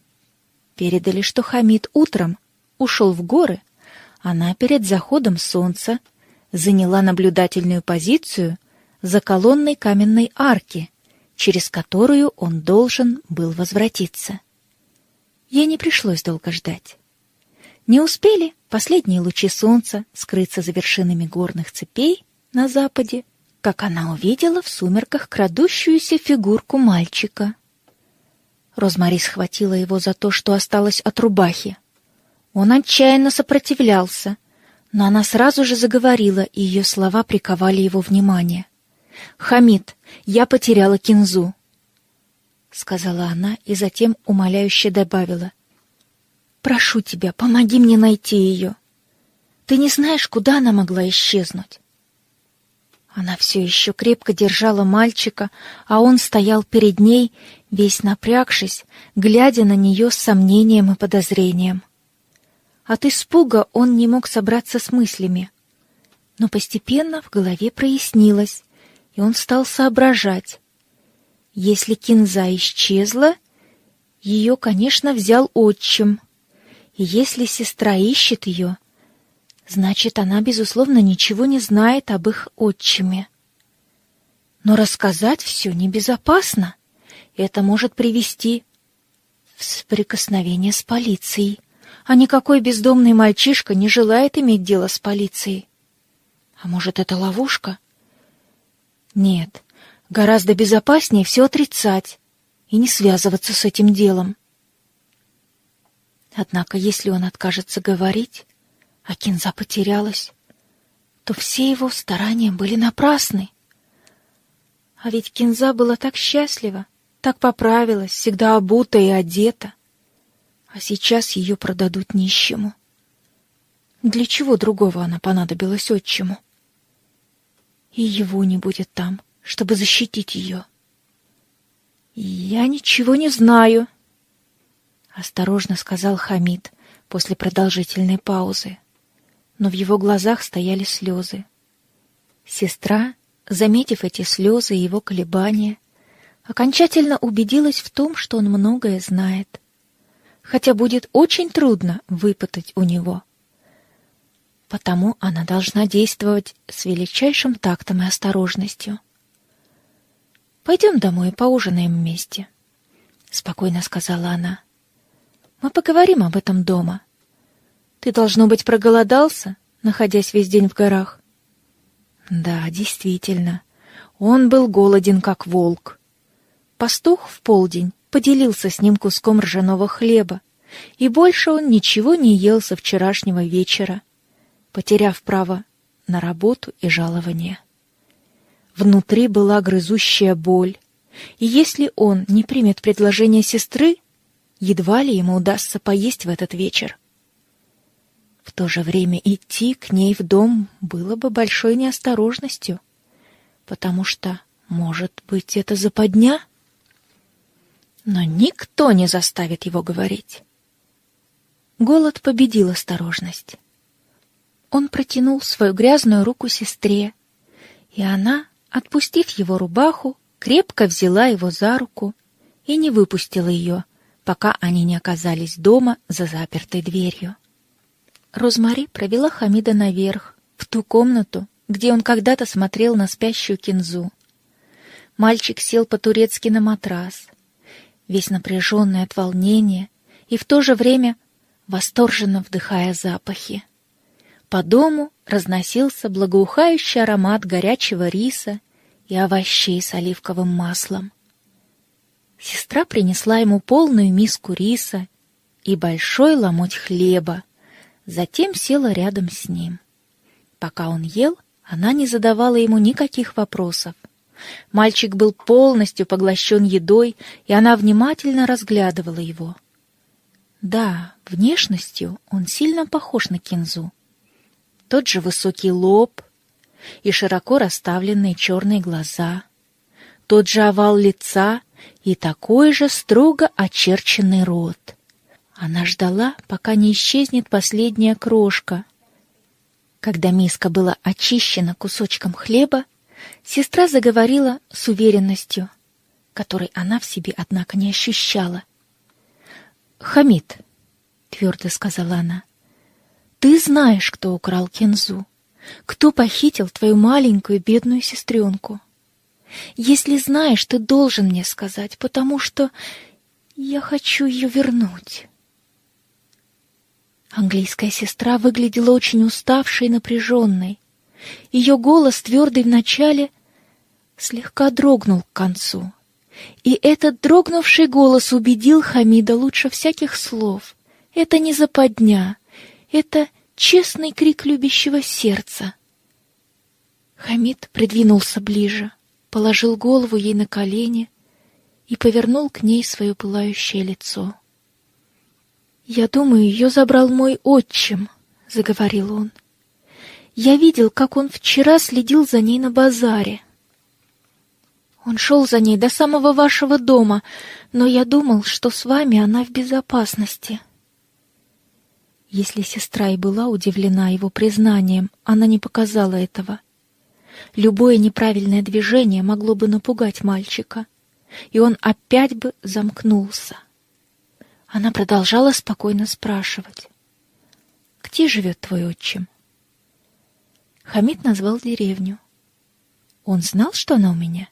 передали, что Хамид утром ушел в горы, она перед заходом солнца заняла наблюдательную позицию за колонной каменной арки, через которую он должен был возвратиться. Ей не пришлось долго ждать. Не успели последние лучи солнца скрыться за вершинами горных цепей на западе, как она увидела в сумерках крадущуюся фигурку мальчика. Розмари схватила его за то, что осталось от рубахи. Он отчаянно сопротивлялся, но она сразу же заговорила, и ее слова приковали его внимание. «Хамид, я потеряла кинзу», — сказала она и затем умоляюще добавила. Прошу тебя, помоги мне найти ее. Ты не знаешь, куда она могла исчезнуть. Она все еще крепко держала мальчика, а он стоял перед ней, весь напрягшись, глядя на нее с сомнением и подозрением. От испуга он не мог собраться с мыслями. Но постепенно в голове прояснилось, и он стал соображать. Если кинза исчезла, ее, конечно, взял отчим — и если сестра ищет ее, значит, она, безусловно, ничего не знает об их отчиме. Но рассказать все небезопасно. Это может привести в соприкосновение с полицией. А никакой бездомный мальчишка не желает иметь дело с полицией. А может, это ловушка? Нет, гораздо безопаснее все отрицать и не связываться с этим делом. Однако, если он откажется говорить, а Кинза потерялась, то все его старания были напрасны. А ведь Кинза была так счастлива, так поправилась, всегда обута и одета. А сейчас ее продадут нищему. Для чего другого она понадобилась отчиму? И его не будет там, чтобы защитить ее. «Я ничего не знаю», — осторожно сказал Хамид после продолжительной паузы. Но в его глазах стояли слезы. Сестра, заметив эти слезы и его колебания, окончательно убедилась в том, что он многое знает, хотя будет очень трудно выпытать у него. Потому она должна действовать с величайшим тактом и осторожностью. «Пойдем домой и поужинаем вместе», — спокойно сказала она. «Мы поговорим об этом дома. Ты, должно быть, проголодался, находясь весь день в горах?» Да, действительно, он был голоден, как волк. Пастух в полдень поделился с ним куском ржаного хлеба, и больше он ничего не ел со вчерашнего вечера, потеряв право на работу и жалование. Внутри была грызущая боль, и если он не примет предложение сестры, едва ли ему удастся поесть в этот вечер. В то же время идти к ней в дом было бы большой неосторожностью, потому что, может быть, это западня? Но никто не заставит его говорить. Голод победил осторожность. Он протянул свою грязную руку сестре, и она, отпустив его рубаху, крепко взяла его за руку и не выпустила ее, пока они не оказались дома за запертой дверью. Розмари провела Хамида наверх, в ту комнату, где он когда-то смотрел на спящую кинзу. Мальчик сел по-турецки на матрас, весь напряженный от волнения и в то же время восторженно вдыхая запахи. По дому разносился благоухающий аромат горячего риса и овощей с оливковым маслом. Сестра принесла ему полную миску риса и большой ломоть хлеба, затем села рядом с ним. Пока он ел, она не задавала ему никаких вопросов. Мальчик был полностью поглощен едой, и она внимательно разглядывала его. Да, внешностью он сильно похож на Кинзу. Тот же высокий лоб и широко расставленные черные глаза, тот же овал лица и такой же строго очерченный рот — она ждала, пока не исчезнет последняя крошка. Когда миска была очищена кусочком хлеба, сестра заговорила с уверенностью, которой она в себе, однако, не ощущала. «Хамид», — твердо сказала она, — «ты знаешь, кто украл Кензу, кто похитил твою маленькую бедную сестренку. Если знаешь, ты должен мне сказать, потому что я хочу ее вернуть». Английская сестра выглядела очень уставшей и напряженной. Ее голос, твердый в начале, слегка дрогнул к концу. И этот дрогнувший голос убедил Хамида лучше всяких слов. Это не западня, это честный крик любящего сердца. Хамид придвинулся ближе, положил голову ей на колени и повернул к ней свое пылающее лицо. «Я думаю, ее забрал мой отчим», — заговорил он. «Я видел, как он вчера следил за ней на базаре. Он шел за ней до самого вашего дома, но я думал, что с вами она в безопасности». Если сестра и была удивлена его признанием, она не показала этого. Любое неправильное движение могло бы напугать мальчика, и он опять бы замкнулся. Она продолжала спокойно спрашивать. «Где живет твой отчим?» Хамид назвал деревню. «Он знал, что она у меня?»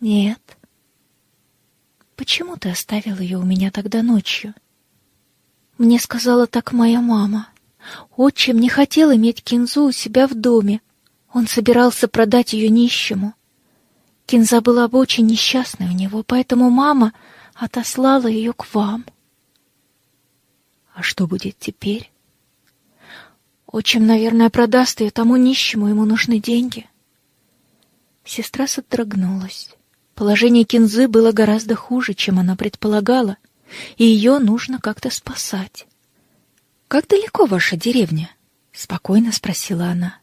«Нет». «Почему ты оставил ее у меня тогда ночью?» «Мне сказала так моя мама. Отчим не хотел иметь Кинзу у себя в доме. Он собирался продать ее нищему. Кинза была бы очень несчастной у него, поэтому мама отослала ее к вам. А что будет теперь? Отчим, наверное, продаст ее тому нищему, ему нужны деньги. Сестра содрогнулась. Положение Кинзы было гораздо хуже, чем она предполагала, и ее нужно как-то спасать. «Как далеко ваша деревня?» — спокойно спросила она.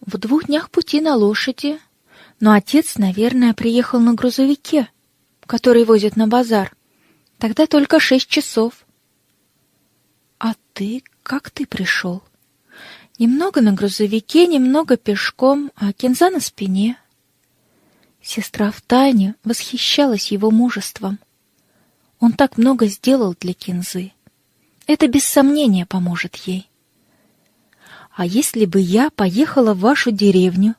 «В двух днях пути на лошади, но отец, наверное, приехал на грузовике», который возят на базар. Тогда только шесть часов. А ты, как ты пришел? Немного на грузовике, немного пешком, а кинза на спине. Сестра втайне восхищалась его мужеством. Он так много сделал для кинзы. Это без сомнения поможет ей. А если бы я поехала в вашу деревню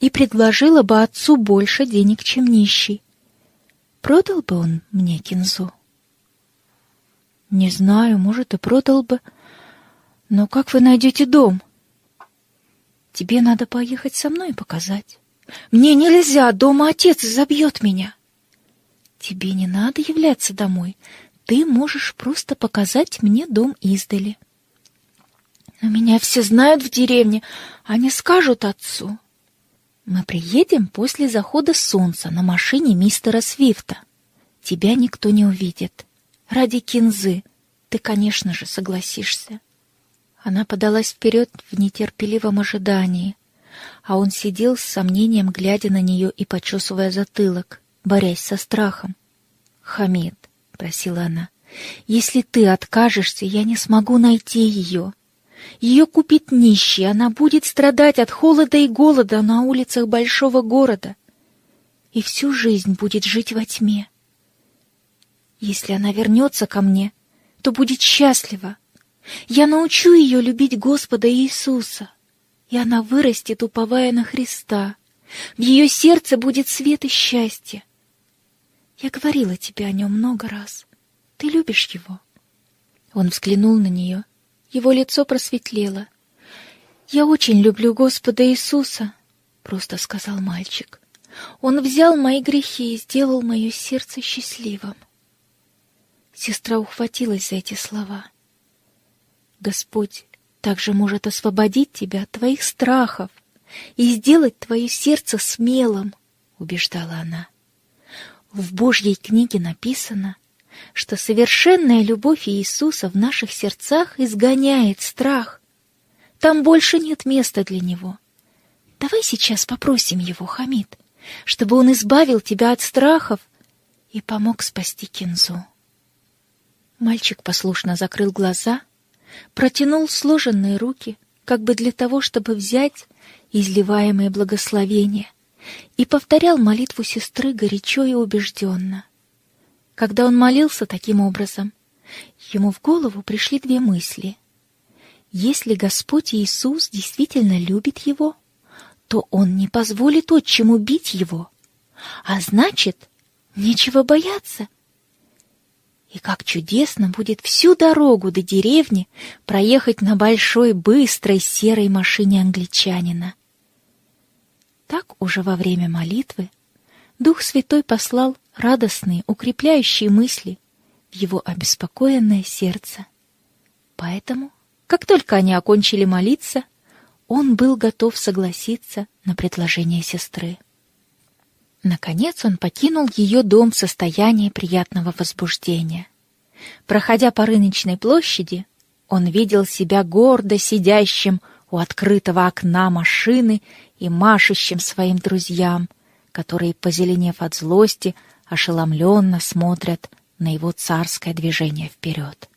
и предложила бы отцу больше денег, чем нищий, продал бы он мне кинзу? Не знаю, может, и продал бы. Но как вы найдете дом? Тебе надо поехать со мной и показать. Мне нельзя, дома отец забьет меня. Тебе не надо являться домой. Ты можешь просто показать мне дом издали. Но меня все знают в деревне, они скажут отцу. Мы приедем после захода солнца на машине мистера Свифта. Тебя никто не увидит. Ради кинзы ты, конечно же, согласишься. Она подалась вперед в нетерпеливом ожидании, а он сидел с сомнением, глядя на нее и почесывая затылок, борясь со страхом. «Хамид», — просила она, — «если ты откажешься, я не смогу найти ее. Ее купит нищий, она будет страдать от холода и голода на улицах большого города и всю жизнь будет жить во тьме. Если она вернется ко мне, то будет счастлива, я научу ее любить Господа Иисуса, и она вырастет, уповая на Христа. В ее сердце будет свет и счастье. Я говорила тебе о нем много раз. Ты любишь его?» Он взглянул на нее. Его лицо просветлело. «Я очень люблю Господа Иисуса», — просто сказал мальчик. «Он взял мои грехи и сделал мое сердце счастливым». Сестра ухватилась за эти слова. Господь также может освободить тебя от твоих страхов и сделать твое сердце смелым, убеждала она. В Божьей книге написано, что совершенная любовь Иисуса в наших сердцах изгоняет страх. Там больше нет места для него. Давай сейчас попросим его, Хамид, чтобы он избавил тебя от страхов и помог спасти Кинзу. Мальчик послушно закрыл глаза протянул сложенные руки, как бы для того, чтобы взять изливаемые благословения, и повторял молитву сестры горячо и убежденно. Когда он молился таким образом, ему в голову пришли две мысли. Если Господь Иисус действительно любит его, то Он не позволит отчим убить его, а значит, нечего бояться — и как чудесно будет всю дорогу до деревни проехать на большой, быстрой, серой машине англичанина. Так уже во время молитвы Дух Святой послал радостные, укрепляющие мысли в его обеспокоенное сердце. Поэтому, как только они окончили молиться, он был готов согласиться на предложение сестры. Наконец он покинул ее дом в состоянии приятного возбуждения. Проходя по рыночной площади, он видел себя гордо сидящим у открытого окна машины и машущим своим друзьям, которые, позеленев от злости, ошеломленно смотрят на его царское движение вперед.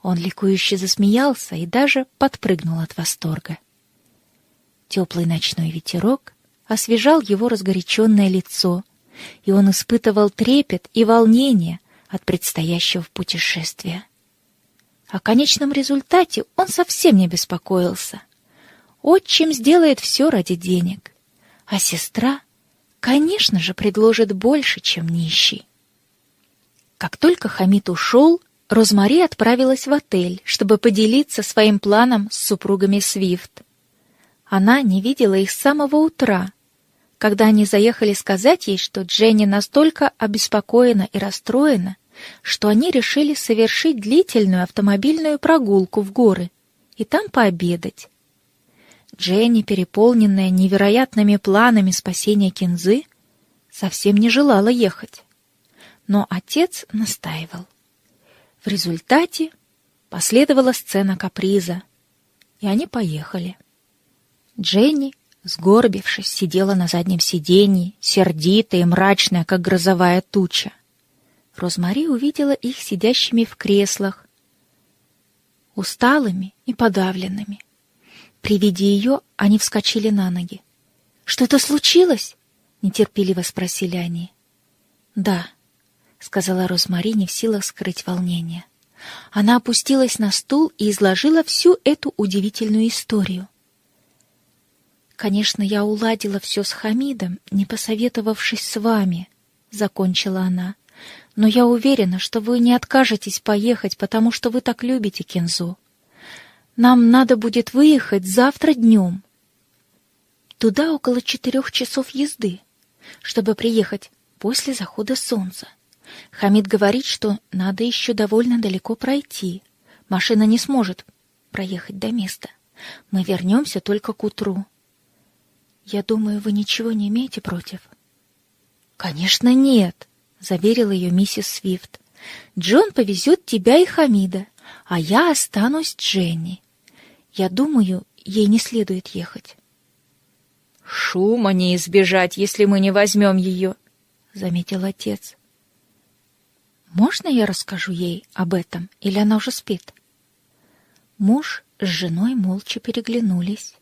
Он ликующе засмеялся и даже подпрыгнул от восторга. Теплый ночной ветерок освежал его разгоряченное лицо, и он испытывал трепет и волнение от предстоящего путешествия. О конечном результате он совсем не беспокоился. Отчим сделает все ради денег, а сестра, конечно же, предложит больше, чем нищий. Как только Хамид ушел, Розмари отправилась в отель, чтобы поделиться своим планом с супругами Свифт. Она не видела их с самого утра, когда они заехали сказать ей, что Дженни настолько обеспокоена и расстроена, что они решили совершить длительную автомобильную прогулку в горы и там пообедать. Дженни, переполненная невероятными планами спасения Кинзы, совсем не желала ехать. Но отец настаивал. В результате последовала сцена каприза, и они поехали. Дженни сгорбившись, сидела на заднем сиденье, сердитая и мрачная, как грозовая туча. Розмари увидела их сидящими в креслах, усталыми и подавленными. При виде ее они вскочили на ноги. «Что-то случилось?» — нетерпеливо спросили они. «Да», — сказала Розмари, не в силах скрыть волнение. Она опустилась на стул и изложила всю эту удивительную историю. «Конечно, я уладила все с Хамидом, не посоветовавшись с вами», — закончила она. «Но я уверена, что вы не откажетесь поехать, потому что вы так любите Кензу. Нам надо будет выехать завтра днем. Туда около четырех часов езды, чтобы приехать после захода солнца. Хамид говорит, что надо еще довольно далеко пройти. Машина не сможет проехать до места. Мы вернемся только к утру. Я думаю, вы ничего не имеете против? Конечно, нет, заверила ее миссис Свифт. Джон повезет тебя и Хамида, а я останусь с Дженни. Я думаю, ей не следует ехать. Шума не избежать, если мы не возьмем ее, заметил отец. Можно я расскажу ей об этом, или она уже спит? Муж с женой молча переглянулись.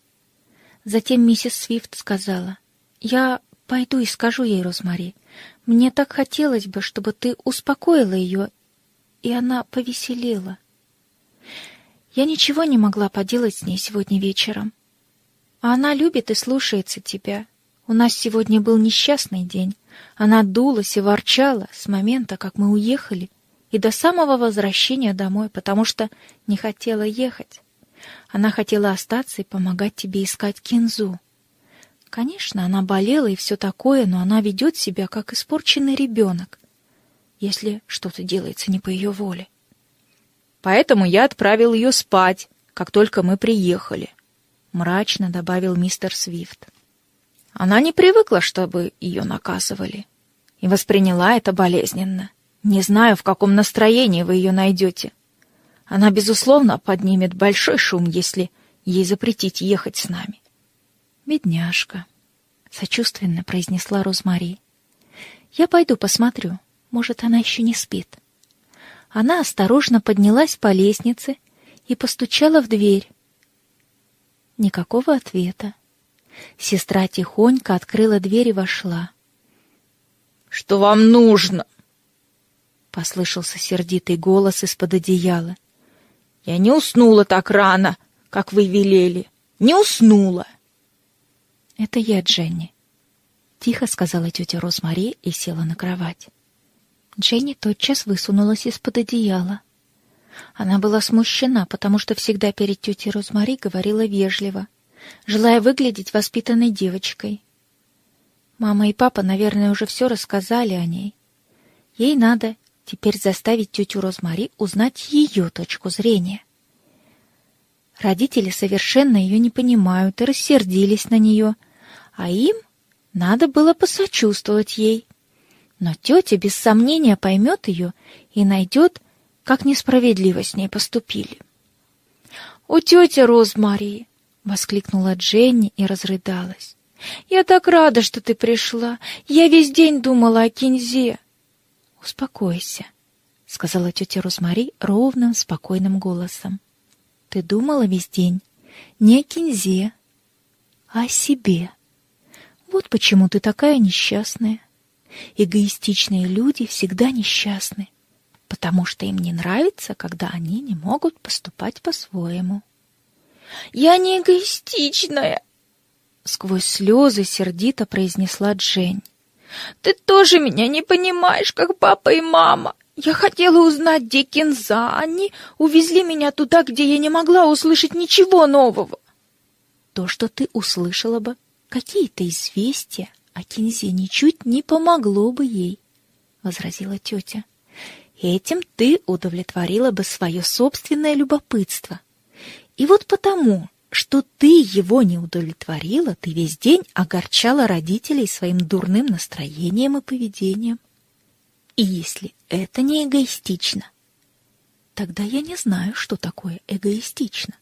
Затем миссис Свифт сказала, «Я пойду и скажу ей, Розмари. Мне так хотелось бы, чтобы ты успокоила ее, и она повеселела. Я ничего не могла поделать с ней сегодня вечером. А она любит и слушается тебя. У нас сегодня был несчастный день. Она дулась и ворчала с момента, как мы уехали, и до самого возвращения домой, потому что не хотела ехать. Она хотела остаться и помогать тебе искать Кинзу. Конечно, она болела и все такое, но она ведет себя как испорченный ребенок, если что-то делается не по ее воле. Поэтому я отправил ее спать, как только мы приехали, мрачно добавил мистер Свифт. Она не привыкла, чтобы ее наказывали, и восприняла это болезненно. Не знаю, в каком настроении вы ее найдете. Она, безусловно, поднимет большой шум, если ей запретить ехать с нами. «Бедняжка», — сочувственно произнесла Розмари. «Я пойду посмотрю. Может, она еще не спит». Она осторожно поднялась по лестнице и постучала в дверь. Никакого ответа. Сестра тихонько открыла дверь и вошла. «Что вам нужно?» — послышался сердитый голос из-под одеяла. Я не уснула так рано, как вы велели. Не уснула. Это я, Дженни. Тихо сказала тетя Розмари и села на кровать. Дженни тотчас высунулась из-под одеяла. Она была смущена, потому что всегда перед тетей Розмари говорила вежливо, желая выглядеть воспитанной девочкой. Мама и папа, наверное, уже все рассказали о ней. Ей надо теперь заставить тетю Розмари узнать ее точку зрения. Родители совершенно ее не понимают и рассердились на нее, а им надо было посочувствовать ей. Но тетя без сомнения поймет ее и найдет, как несправедливо с ней поступили. «О, тетя Розмари!» — воскликнула Дженни и разрыдалась. «Я так рада, что ты пришла. Я весь день думала о Кинзе. «Успокойся», — сказала тетя Розмари ровным, спокойным голосом. «Ты думала весь день не о Кинзе, а о себе. Вот почему ты такая несчастная. Эгоистичные люди всегда несчастны, потому что им не нравится, когда они не могут поступать по-своему». «Я не эгоистичная», — сквозь слезы сердито произнесла Джень. Ты тоже меня не понимаешь, как папа и мама. Я хотела узнать, где Кинза. Они увезли меня туда, где я не могла услышать ничего нового. То, что ты услышала бы, какие-то известия о Кинзе ничуть не помогло бы ей, — возразила тетя. Этим ты удовлетворила бы свое собственное любопытство. И вот потому, что ты его не удовлетворила, ты весь день огорчала родителей своим дурным настроением и поведением. И если это не эгоистично, тогда я не знаю, что такое эгоистично.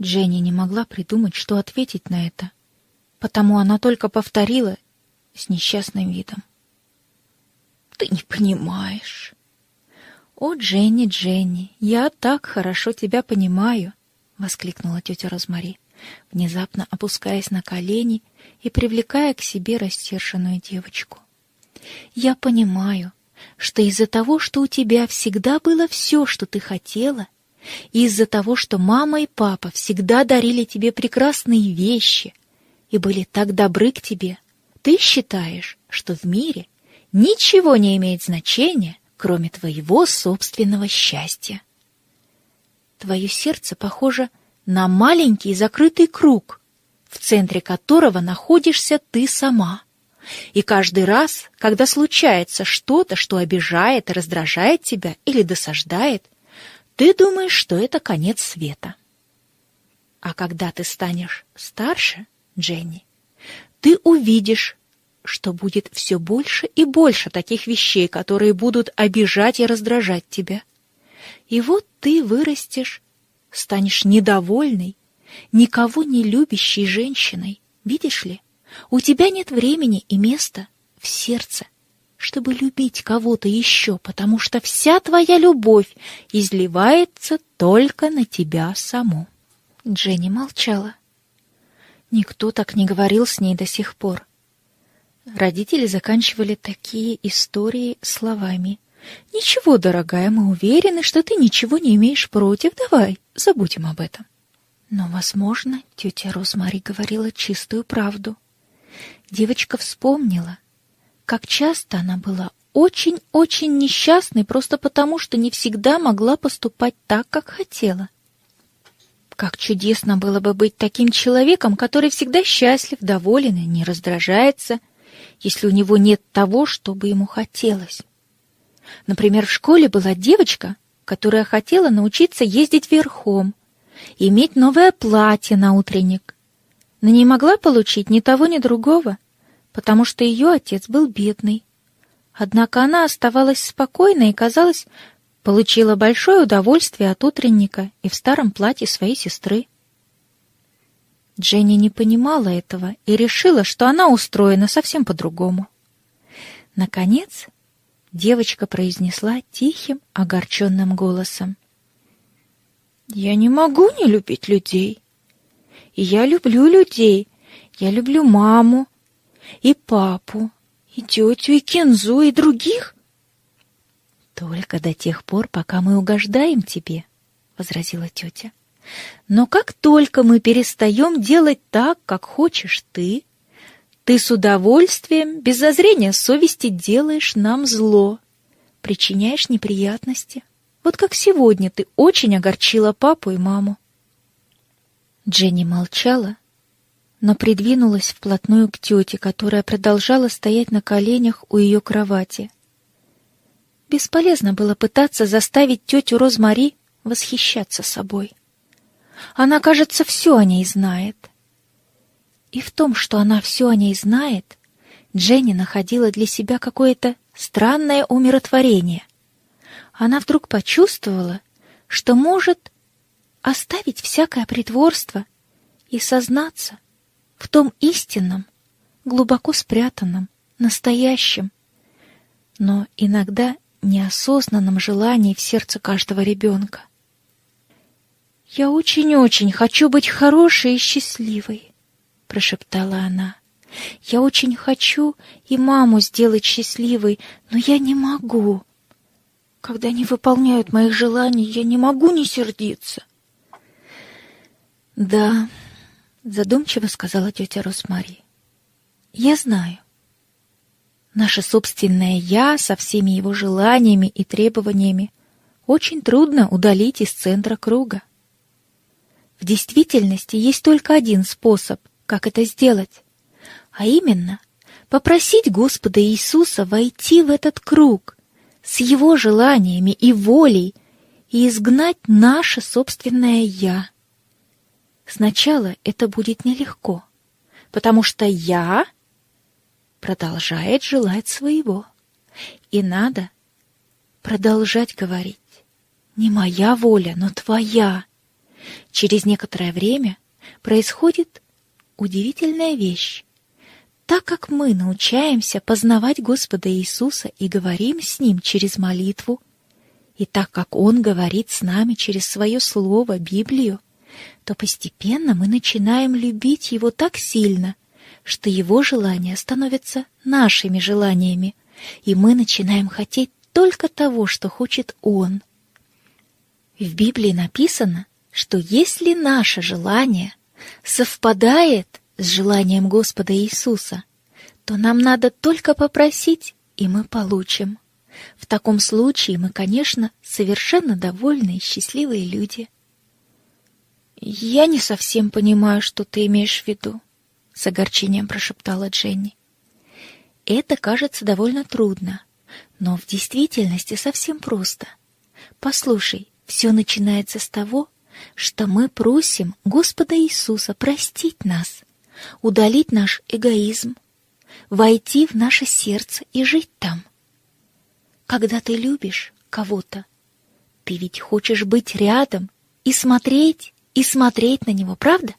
Дженни не могла придумать, что ответить на это, потому она только повторила с несчастным видом. «Ты не понимаешь». «О, Дженни, Дженни, я так хорошо тебя понимаю!» — воскликнула тетя Розмари, внезапно опускаясь на колени и привлекая к себе растерженную девочку. «Я понимаю, что из-за того, что у тебя всегда было все, что ты хотела, и из-за того, что мама и папа всегда дарили тебе прекрасные вещи и были так добры к тебе, ты считаешь, что в мире ничего не имеет значения, кроме твоего собственного счастья. Твое сердце похоже на маленький закрытый круг, в центре которого находишься ты сама. И каждый раз, когда случается что-то, что обижает раздражает тебя или досаждает, ты думаешь, что это конец света. А когда ты станешь старше, Дженни, ты увидишь, что будет все больше и больше таких вещей, которые будут обижать и раздражать тебя. И вот ты вырастешь, станешь недовольной, никого не любящей женщиной. Видишь ли, у тебя нет времени и места в сердце, чтобы любить кого-то еще, потому что вся твоя любовь изливается только на тебя саму. Дженни молчала. Никто так не говорил с ней до сих пор. Родители заканчивали такие истории словами. «Ничего, дорогая, мы уверены, что ты ничего не имеешь против. Давай, забудем об этом». Но, возможно, тетя Розмари говорила чистую правду. Девочка вспомнила, как часто она была очень-очень несчастной просто потому, что не всегда могла поступать так, как хотела. Как чудесно было бы быть таким человеком, который всегда счастлив, доволен и не раздражается — если у него нет того, что бы ему хотелось. Например, в школе была девочка, которая хотела научиться ездить верхом, иметь новое платье на утренник, но не могла получить ни того, ни другого, потому что ее отец был бедный. Однако она оставалась спокойной и, казалось, получила большое удовольствие от утренника и в старом платье своей сестры. Дженни не понимала этого и решила, что она устроена совсем по-другому. Наконец, девочка произнесла тихим, огорченным голосом. «Я не могу не любить людей. И я люблю людей. Я люблю маму и папу, и тетю, и Кензу, и других». «Только до тех пор, пока мы угождаем тебе», — возразила тетя. Но как только мы перестаем делать так, как хочешь ты, ты с удовольствием, без зазрения совести делаешь нам зло, причиняешь неприятности. Вот как сегодня ты очень огорчила папу и маму. Дженни молчала, но придвинулась вплотную к тете, которая продолжала стоять на коленях у ее кровати. Бесполезно было пытаться заставить тетю Розмари восхищаться собой. Она, кажется, все о ней знает. И в том, что она все о ней знает, Дженни находила для себя какое-то странное умиротворение. Она вдруг почувствовала, что может оставить всякое притворство и сознаться в том истинном, глубоко спрятанном, настоящем, но иногда неосознанном желании в сердце каждого ребенка. «Я очень-очень хочу быть хорошей и счастливой», — прошептала она. «Я очень хочу и маму сделать счастливой, но я не могу. Когда они выполняют моих желаний, я не могу не сердиться». «Да», — задумчиво сказала тетя Росмари. «Я знаю. Наше собственное «я» со всеми его желаниями и требованиями очень трудно удалить из центра круга. В действительности есть только один способ, как это сделать, а именно попросить Господа Иисуса войти в этот круг с Его желаниями и волей и изгнать наше собственное «я». Сначала это будет нелегко, потому что «я» продолжает желать своего, и надо продолжать говорить. «не моя воля, но твоя», Через некоторое время происходит удивительная вещь. Так как мы научаемся познавать Господа Иисуса и говорим с Ним через молитву, и так как Он говорит с нами через свое Слово, Библию, то постепенно мы начинаем любить Его так сильно, что Его желания становятся нашими желаниями, и мы начинаем хотеть только того, что хочет Он. В Библии написано, что если наше желание совпадает с желанием Господа Иисуса, то нам надо только попросить, и мы получим. В таком случае мы, конечно, совершенно довольные и счастливые люди. «Я не совсем понимаю, что ты имеешь в виду», — с огорчением прошептала Дженни. «Это кажется довольно трудно, но в действительности совсем просто. Послушай, все начинается с того, что мы просим Господа Иисуса простить нас, удалить наш эгоизм, войти в наше сердце и жить там. Когда ты любишь кого-то, ты ведь хочешь быть рядом и смотреть, и смотреть на него, правда?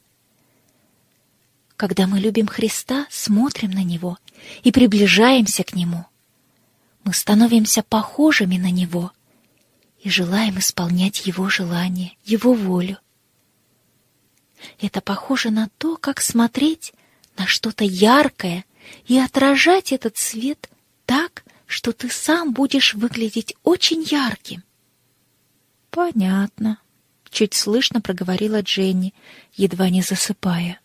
Когда мы любим Христа, смотрим на Него и приближаемся к Нему. Мы становимся похожими на Него и желаем исполнять Его желания, Его волю. Это похоже на то, как смотреть на что-то яркое и отражать этот свет так, что ты сам будешь выглядеть очень ярким. Понятно, чуть слышно проговорила Дженни, едва не засыпая.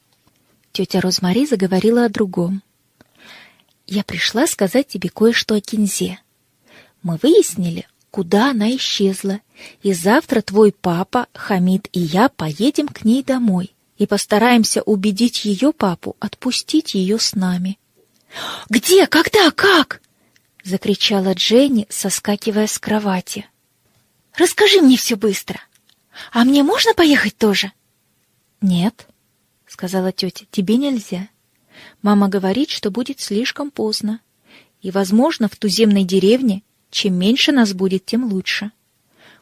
Тетя Розмари заговорила о другом. Я пришла сказать тебе кое-что о Кинзе. Мы выяснили, куда она исчезла, и завтра твой папа, Хамид и я поедем к ней домой и постараемся убедить ее папу отпустить ее с нами. «Где? Когда? Как?» — закричала Дженни, соскакивая с кровати. «Расскажи мне все быстро. А мне можно поехать тоже?» «Нет», — сказала тетя, — «тебе нельзя. Мама говорит, что будет слишком поздно. И, возможно, в туземной деревне чем меньше нас будет, тем лучше.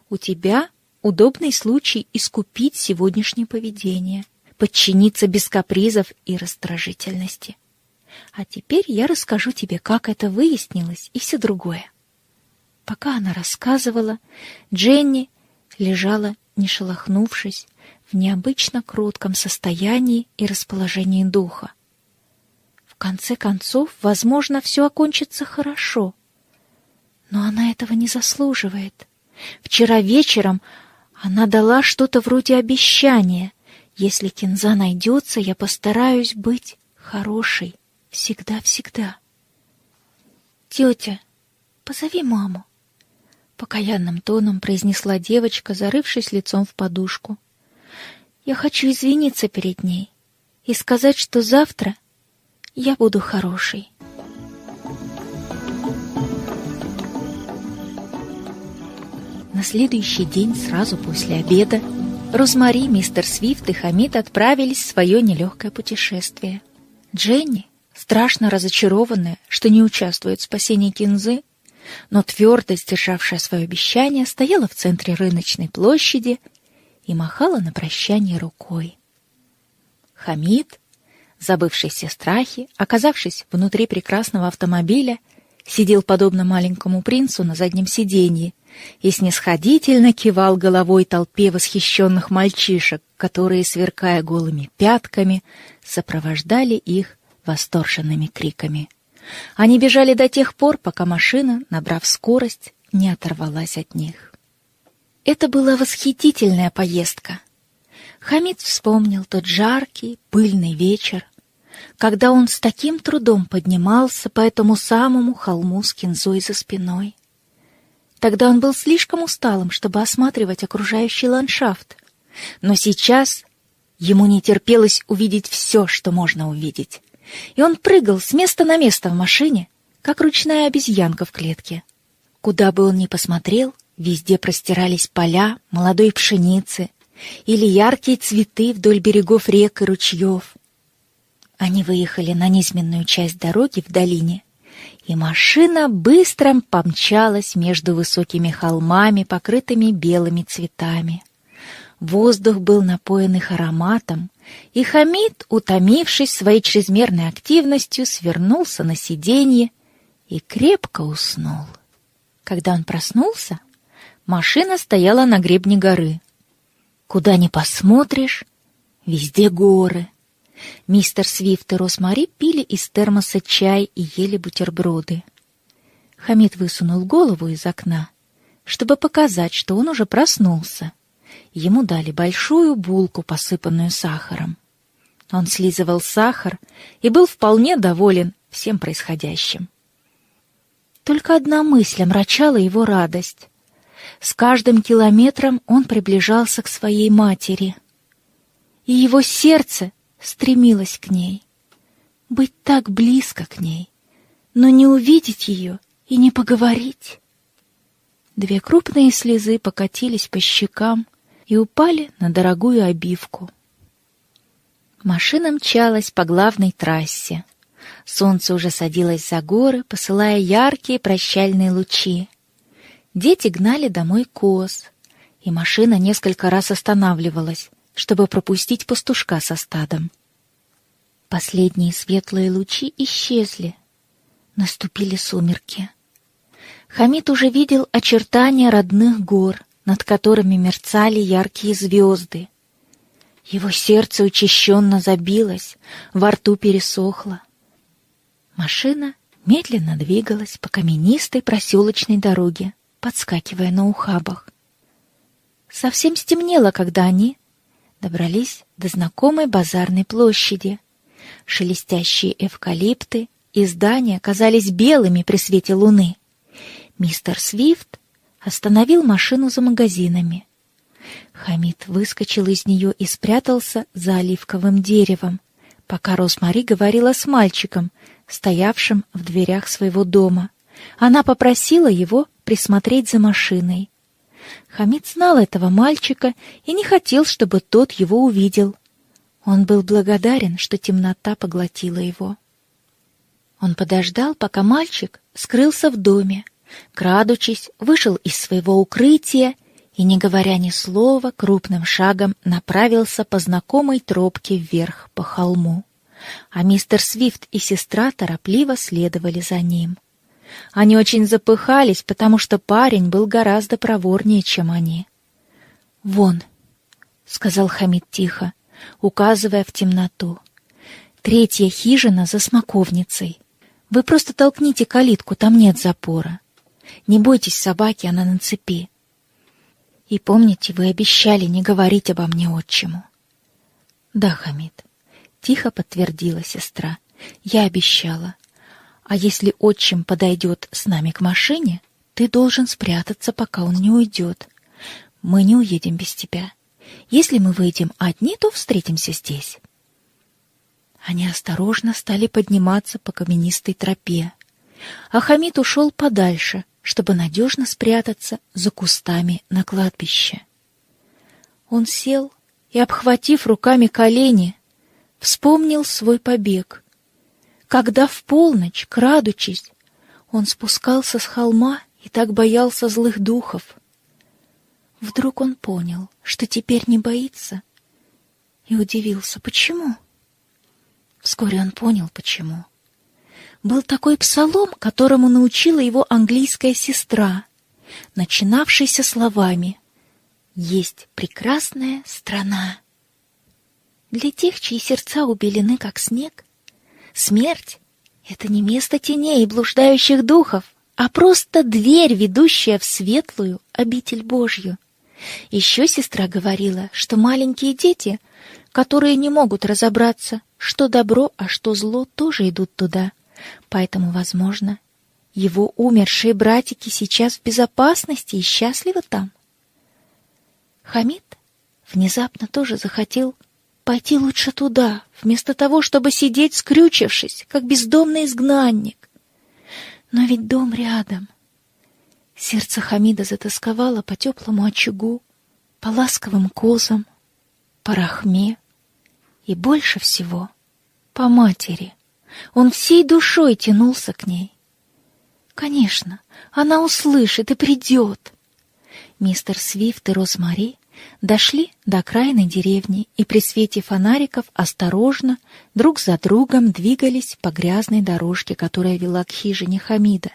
У тебя удобный случай искупить сегодняшнее поведение, подчиниться без капризов и раздражительности. А теперь я расскажу тебе, как это выяснилось и все другое. Пока она рассказывала, Дженни лежала, не шелохнувшись, в необычно кротком состоянии и расположении духа. В конце концов, возможно, все окончится хорошо. Но она этого не заслуживает. Вчера вечером она дала что-то вроде обещания. Если кинза найдется, я постараюсь быть хорошей. Всегда-всегда. «Тетя, позови маму», — покаянным тоном произнесла девочка, зарывшись лицом в подушку. «Я хочу извиниться перед ней и сказать, что завтра я буду хорошей». На следующий день, сразу после обеда, Розмари, мистер Свифт и Хамид отправились в свое нелегкое путешествие. Дженни, страшно разочарованная, что не участвует в спасении Кинзы, но твердо сдержавшая свое обещание, стояла в центре рыночной площади и махала на прощание рукой. Хамид, забывший все страхи, оказавшись внутри прекрасного автомобиля, сидел подобно маленькому принцу на заднем сиденье и снисходительно кивал головой толпе восхищенных мальчишек, которые, сверкая голыми пятками, сопровождали их восторженными криками. Они бежали до тех пор, пока машина, набрав скорость, не оторвалась от них. Это была восхитительная поездка. Хамид вспомнил тот жаркий, пыльный вечер, когда он с таким трудом поднимался по этому самому холму с кинзой за спиной. Тогда он был слишком усталым, чтобы осматривать окружающий ландшафт. Но сейчас ему не терпелось увидеть все, что можно увидеть и он прыгал с места на место в машине, как ручная обезьянка в клетке. Куда бы он ни посмотрел, везде простирались поля молодой пшеницы или яркие цветы вдоль берегов рек и ручьев. Они выехали на низменную часть дороги в долине, и машина быстро помчалась между высокими холмами, покрытыми белыми цветами. Воздух был напоен их ароматом, и Хамид, утомившись своей чрезмерной активностью, свернулся на сиденье и крепко уснул. Когда он проснулся, машина стояла на гребне горы. Куда ни посмотришь, везде горы. Мистер Свифт и Росмари пили из термоса чай и ели бутерброды. Хамид высунул голову из окна, чтобы показать, что он уже проснулся. Ему дали большую булку, посыпанную сахаром. Он слизывал сахар и был вполне доволен всем происходящим. Только одна мысль омрачала его радость. С каждым километром он приближался к своей матери. И его сердце стремилось к ней. Быть так близко к ней, но не увидеть ее и не поговорить. Две крупные слезы покатились по щекам и упали на дорогую обивку. Машина мчалась по главной трассе. Солнце уже садилось за горы, посылая яркие прощальные лучи. Дети гнали домой коз, и машина несколько раз останавливалась, чтобы пропустить пастушка со стадом. Последние светлые лучи исчезли. Наступили сумерки. Хамид уже видел очертания родных гор, над которыми мерцали яркие звезды. Его сердце учащенно забилось, во рту пересохло. Машина медленно двигалась по каменистой проселочной дороге, подскакивая на ухабах. Совсем стемнело, когда они добрались до знакомой базарной площади. Шелестящие эвкалипты и здания казались белыми при свете луны. Мистер Свифт остановил машину за магазинами. Хамид выскочил из нее и спрятался за оливковым деревом, пока Росмари говорила с мальчиком, стоявшим в дверях своего дома. Она попросила его присмотреть за машиной. Хамид знал этого мальчика и не хотел, чтобы тот его увидел. Он был благодарен, что темнота поглотила его. Он подождал, пока мальчик скрылся в доме, Крадучись, вышел из своего укрытия и, не говоря ни слова, крупным шагом направился по знакомой тропке вверх по холму. А мистер Свифт и сестра торопливо следовали за ним. Они очень запыхались, потому что парень был гораздо проворнее, чем они. «Вон», — сказал Хамид тихо, указывая в темноту. «Третья хижина за смоковницей. Вы просто толкните калитку, там нет запора. Не бойтесь собаки, она на цепи. И помните, вы обещали не говорить обо мне отчиму. Да, Хамид, тихо подтвердила сестра. Я обещала. А если отчим подойдет с нами к машине, ты должен спрятаться, пока он не уйдет. Мы не уедем без тебя. Если мы выйдем одни, то встретимся здесь. Они осторожно стали подниматься по каменистой тропе. А Хамид ушел подальше, чтобы надежно спрятаться за кустами на кладбище. Он сел и, обхватив руками колени, вспомнил свой побег. Когда в полночь, крадучись, он спускался с холма и так боялся злых духов. Вдруг он понял, что теперь не боится, и удивился, почему. Вскоре он понял, почему был такой псалом, которому научила его английская сестра, начинавшийся словами «Есть прекрасная страна». Для тех, чьи сердца убелены, как снег, смерть — это не место теней и блуждающих духов, а просто дверь, ведущая в светлую обитель Божью. Еще сестра говорила, что маленькие дети, которые не могут разобраться, что добро, а что зло, тоже идут туда — Поэтому, возможно, его умершие братики сейчас в безопасности и счастливы там. Хамид внезапно тоже захотел пойти лучше туда, вместо того, чтобы сидеть скрючившись, как бездомный изгнанник. Но ведь дом рядом. Сердце Хамида затасковало по теплому очагу, по ласковым козам, по рахме и больше всего по матери. Он всей душой тянулся к ней. Конечно, она услышит и придет. Мистер Свифт и Розмари Дошли до окраины деревни и при свете фонариков осторожно, друг за другом двигались по грязной дорожке, которая вела к хижине Хамида.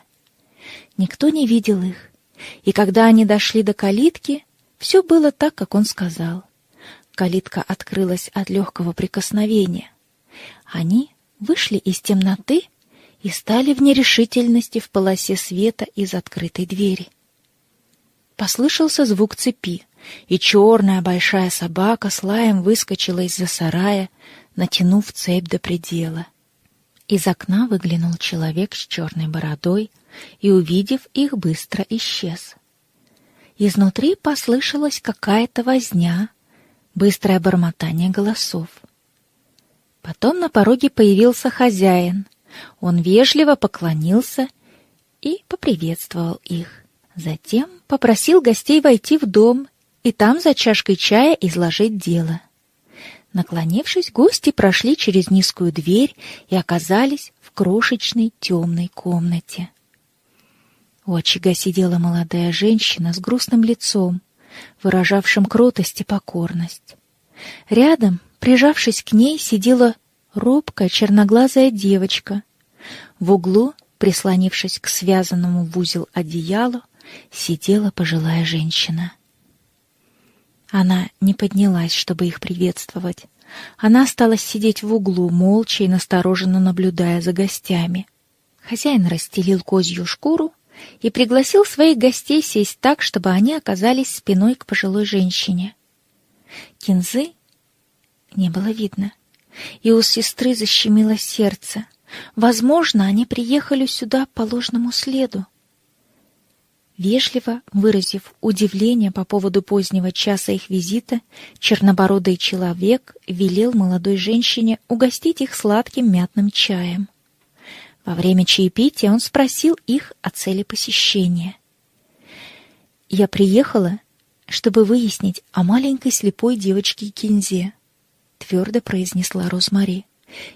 Никто не видел их, и когда они дошли до калитки, все было так, как он сказал. Калитка открылась от легкого прикосновения. Они вышли из темноты и стали в нерешительности в полосе света из открытой двери. Послышался звук цепи, и черная большая собака с лаем выскочила из-за сарая, натянув цепь до предела. Из окна выглянул человек с черной бородой и, увидев их, быстро исчез. Изнутри послышалась какая-то возня, быстрое бормотание голосов. Потом на пороге появился хозяин. Он вежливо поклонился и поприветствовал их. Затем попросил гостей войти в дом и там за чашкой чая изложить дело. Наклонившись, гости прошли через низкую дверь и оказались в крошечной темной комнате. У очага сидела молодая женщина с грустным лицом, выражавшим кротость и покорность. Рядом, прижавшись к ней, сидела робкая черноглазая девочка. В углу, прислонившись к связанному в узел одеялу, сидела пожилая женщина. Она не поднялась, чтобы их приветствовать. Она осталась сидеть в углу, молча и настороженно наблюдая за гостями. Хозяин расстелил козью шкуру и пригласил своих гостей сесть так, чтобы они оказались спиной к пожилой женщине. Кинзы не было видно, и у сестры защемило сердце. Возможно, они приехали сюда по ложному следу. Вежливо выразив удивление по поводу позднего часа их визита, чернобородый человек велел молодой женщине угостить их сладким мятным чаем. Во время чаепития он спросил их о цели посещения. «Я приехала, чтобы выяснить о маленькой слепой девочке Кинзе», — твердо произнесла Розмари.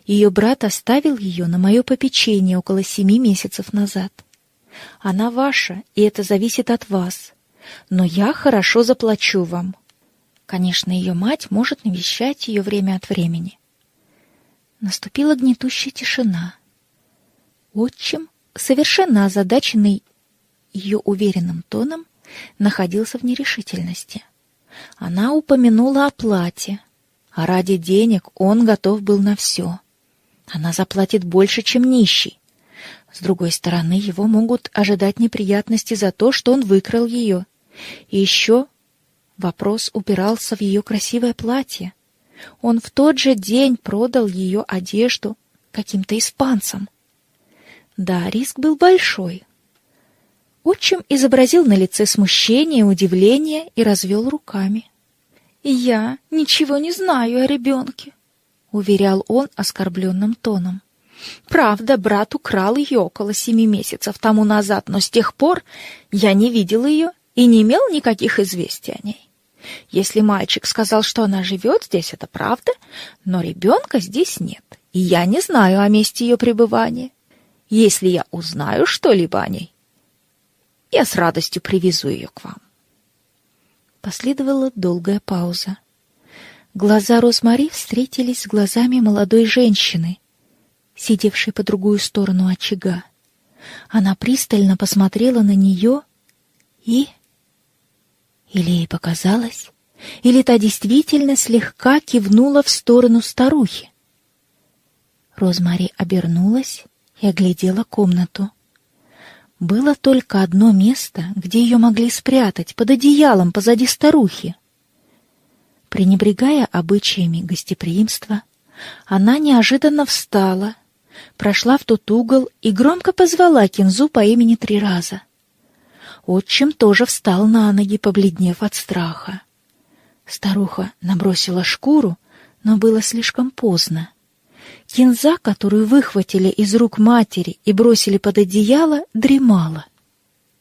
«Ее брат оставил ее на мое попечение около семи месяцев назад. Она ваша, и это зависит от вас. Но я хорошо заплачу вам. Конечно, ее мать может навещать ее время от времени. Наступила гнетущая тишина. Отчим, совершенно озадаченный ее уверенным тоном, находился в нерешительности. Она упомянула о плате, а ради денег он готов был на все. Она заплатит больше, чем нищий. С другой стороны, его могут ожидать неприятности за то, что он выкрал ее. И еще вопрос упирался в ее красивое платье. Он в тот же день продал ее одежду каким-то испанцам. Да, риск был большой. Отчим изобразил на лице смущение, удивление и развел руками. «Я ничего не знаю о ребенке», — уверял он оскорбленным тоном. Правда, брат украл ее около семи месяцев тому назад, но с тех пор я не видел ее и не имел никаких известий о ней. Если мальчик сказал, что она живет здесь, это правда, но ребенка здесь нет, и я не знаю о месте ее пребывания. Если я узнаю что-либо о ней, я с радостью привезу ее к вам. Последовала долгая пауза. Глаза Розмари встретились с глазами молодой женщины — сидевшей по другую сторону очага. Она пристально посмотрела на нее и... Или ей показалось, или та действительно слегка кивнула в сторону старухи. Розмари обернулась и оглядела комнату. Было только одно место, где ее могли спрятать, под одеялом позади старухи. Пренебрегая обычаями гостеприимства, она неожиданно встала прошла в тот угол и громко позвала Кинзу по имени три раза. Отчим тоже встал на ноги, побледнев от страха. Старуха набросила шкуру, но было слишком поздно. Кинза, которую выхватили из рук матери и бросили под одеяло, дремала.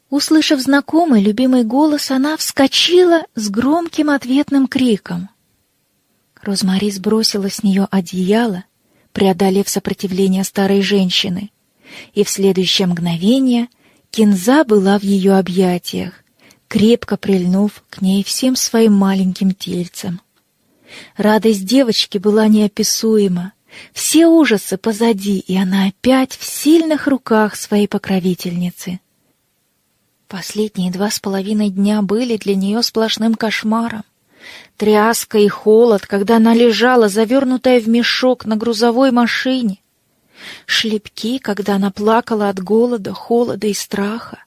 Услышав знакомый, любимый голос, она вскочила с громким ответным криком. Розмари сбросила с нее одеяло, преодолев сопротивление старой женщины, и в следующее мгновение Кинза была в ее объятиях, крепко прильнув к ней всем своим маленьким тельцем. Радость девочки была неописуема. Все ужасы позади, и она опять в сильных руках своей покровительницы. Последние два с половиной дня были для нее сплошным кошмаром. Тряска и холод, когда она лежала, завернутая в мешок на грузовой машине. Шлепки, когда она плакала от голода, холода и страха.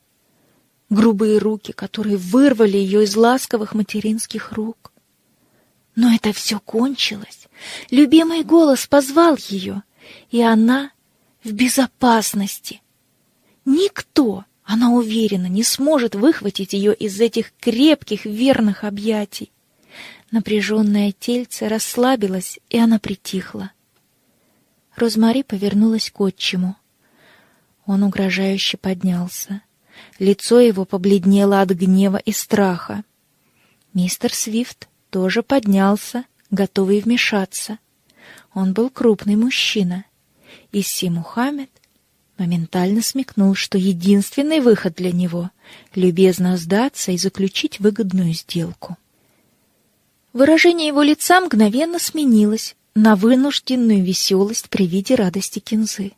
Грубые руки, которые вырвали ее из ласковых материнских рук. Но это все кончилось. Любимый голос позвал ее, и она в безопасности. Никто, она уверена, не сможет выхватить ее из этих крепких, верных объятий. Напряженное тельце расслабилось, и она притихла. Розмари повернулась к отчиму. Он угрожающе поднялся. Лицо его побледнело от гнева и страха. Мистер Свифт тоже поднялся, готовый вмешаться. Он был крупный мужчина. Исси Мухаммед моментально смекнул, что единственный выход для него — любезно сдаться и заключить выгодную сделку. Выражение его лица мгновенно сменилось на вынужденную веселость при виде радости Кинзы.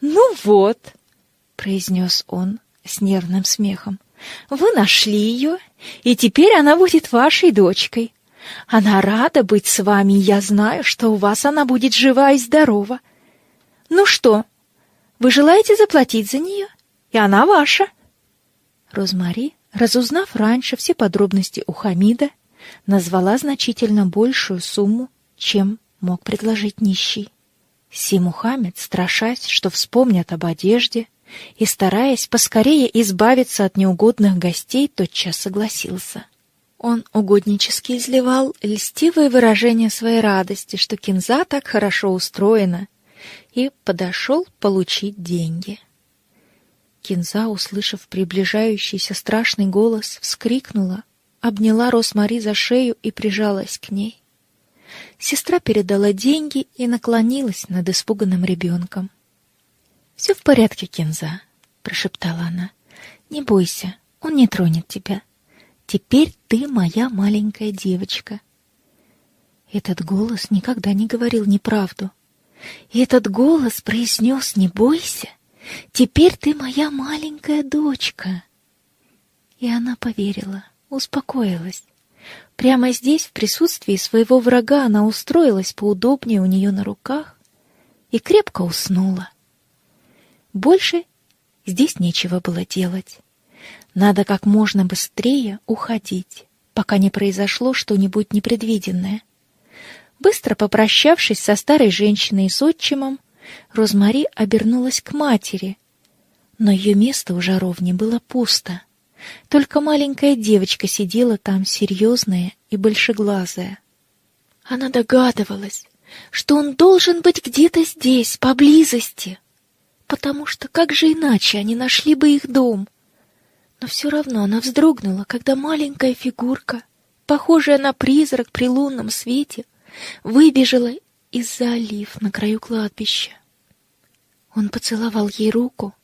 «Ну вот», — произнес он с нервным смехом, — «вы нашли ее, и теперь она будет вашей дочкой. Она рада быть с вами, и я знаю, что у вас она будет жива и здорова. Ну что, вы желаете заплатить за нее, и она ваша?» Розмари, разузнав раньше все подробности у Хамида, назвала значительно большую сумму, чем мог предложить нищий. Си Мухаммед, страшась, что вспомнят об одежде, и стараясь поскорее избавиться от неугодных гостей, тотчас согласился. Он угоднически изливал льстивые выражения своей радости, что кинза так хорошо устроена, и подошел получить деньги. Кинза, услышав приближающийся страшный голос, вскрикнула, обняла Росмари за шею и прижалась к ней. Сестра передала деньги и наклонилась над испуганным ребенком. «Все в порядке, Кенза», — прошептала она. «Не бойся, он не тронет тебя. Теперь ты моя маленькая девочка». Этот голос никогда не говорил неправду. И этот голос произнес «Не бойся, теперь ты моя маленькая дочка». И она поверила успокоилась. Прямо здесь, в присутствии своего врага, она устроилась поудобнее у нее на руках и крепко уснула. Больше здесь нечего было делать. Надо как можно быстрее уходить, пока не произошло что-нибудь непредвиденное. Быстро попрощавшись со старой женщиной и с отчимом, Розмари обернулась к матери, но ее место у жаровни было пусто — только маленькая девочка сидела там серьезная и большеглазая. Она догадывалась, что он должен быть где-то здесь, поблизости, потому что как же иначе они нашли бы их дом? Но все равно она вздрогнула, когда маленькая фигурка, похожая на призрак при лунном свете, выбежала из-за олив на краю кладбища. Он поцеловал ей руку,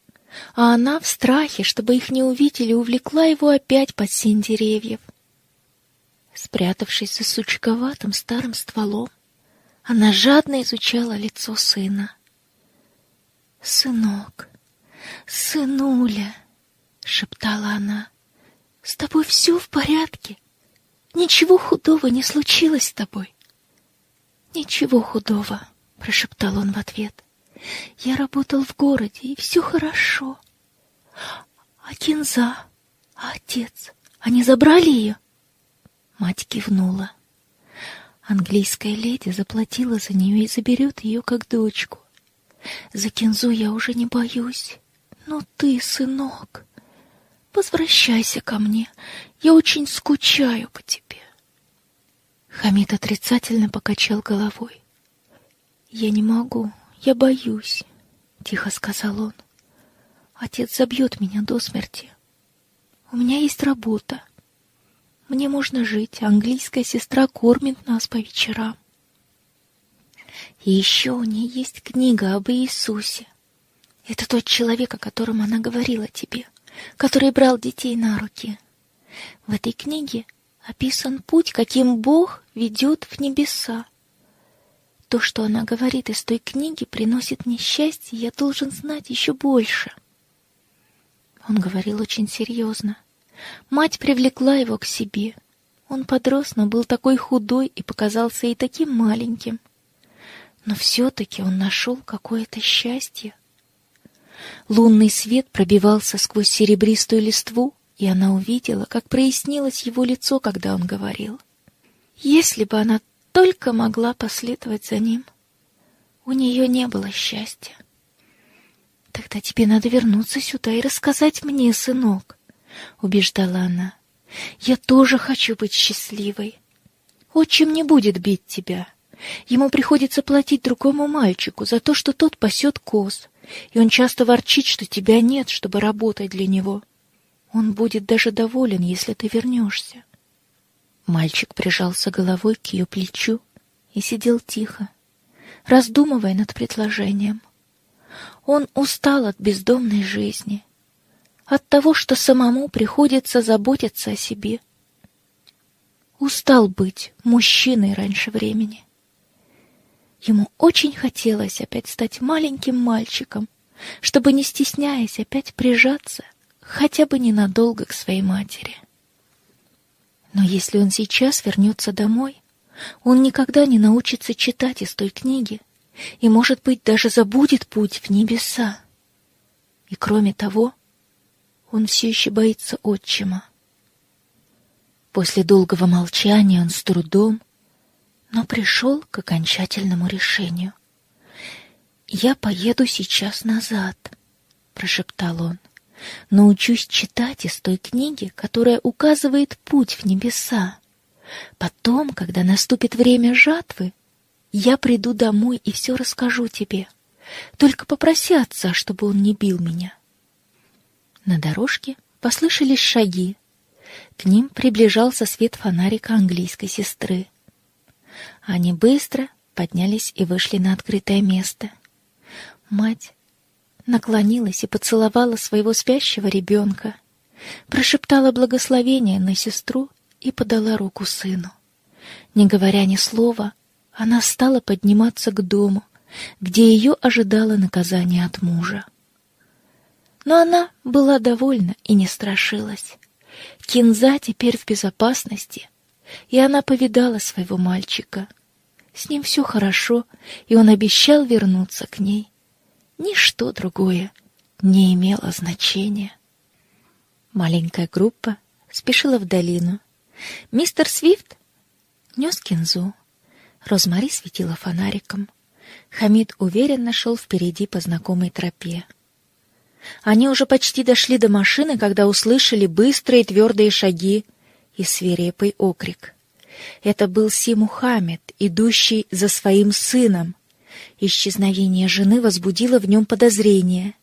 а она в страхе, чтобы их не увидели, увлекла его опять под сень деревьев. Спрятавшись за сучковатым старым стволом, она жадно изучала лицо сына. «Сынок, сынуля!» — шептала она. «С тобой все в порядке? Ничего худого не случилось с тобой?» «Ничего худого», — прошептал он в ответ. Я работал в городе, и все хорошо. А Кинза, а отец, они забрали ее? Мать кивнула. Английская леди заплатила за нее и заберет ее как дочку. За Кинзу я уже не боюсь. Но ты, сынок, возвращайся ко мне. Я очень скучаю по тебе. Хамид отрицательно покачал головой. Я не могу. «Я боюсь», — тихо сказал он. «Отец забьет меня до смерти. У меня есть работа. Мне можно жить, английская сестра кормит нас по вечерам. И еще у нее есть книга об Иисусе. Это тот человек, о котором она говорила тебе, который брал детей на руки. В этой книге описан путь, каким Бог ведет в небеса. То, что она говорит из той книги, приносит мне счастье, я должен знать еще больше. Он говорил очень серьезно. Мать привлекла его к себе. Он подрос, но был такой худой и показался ей таким маленьким. Но все-таки он нашел какое-то счастье. Лунный свет пробивался сквозь серебристую листву, и она увидела, как прояснилось его лицо, когда он говорил. Если бы она только могла последовать за ним. У нее не было счастья. Тогда тебе надо вернуться сюда и рассказать мне, сынок, убеждала она. Я тоже хочу быть счастливой. Отчим не будет бить тебя. Ему приходится платить другому мальчику за то, что тот пасет коз, и он часто ворчит, что тебя нет, чтобы работать для него. Он будет даже доволен, если ты вернешься. Мальчик прижался головой к ее плечу и сидел тихо, раздумывая над предложением. Он устал от бездомной жизни, от того, что самому приходится заботиться о себе. Устал быть мужчиной раньше времени. Ему очень хотелось опять стать маленьким мальчиком, чтобы, не стесняясь, опять прижаться хотя бы ненадолго к своей матери. Но если он сейчас вернется домой, он никогда не научится читать из той книги и, может быть, даже забудет путь в небеса. И кроме того, он все еще боится отчима. После долгого молчания он с трудом, но пришел к окончательному решению. «Я поеду сейчас назад», — прошептал он научусь читать из той книги, которая указывает путь в небеса. Потом, когда наступит время жатвы, я приду домой и все расскажу тебе. Только попроси отца, чтобы он не бил меня. На дорожке послышались шаги. К ним приближался свет фонарика английской сестры. Они быстро поднялись и вышли на открытое место. Мать наклонилась и поцеловала своего спящего ребенка, прошептала благословение на сестру и подала руку сыну. Не говоря ни слова, она стала подниматься к дому, где ее ожидало наказание от мужа. Но она была довольна и не страшилась. Кинза теперь в безопасности, и она повидала своего мальчика. С ним все хорошо, и он обещал вернуться к ней. Ничто другое не имело значения. Маленькая группа спешила в долину. Мистер Свифт нес кинзу. Розмари светила фонариком. Хамид уверенно шел впереди по знакомой тропе. Они уже почти дошли до машины, когда услышали быстрые твердые шаги и свирепый окрик. Это был Си Мухаммед, идущий за своим сыном, Исчезновение жены возбудило в нем подозрение.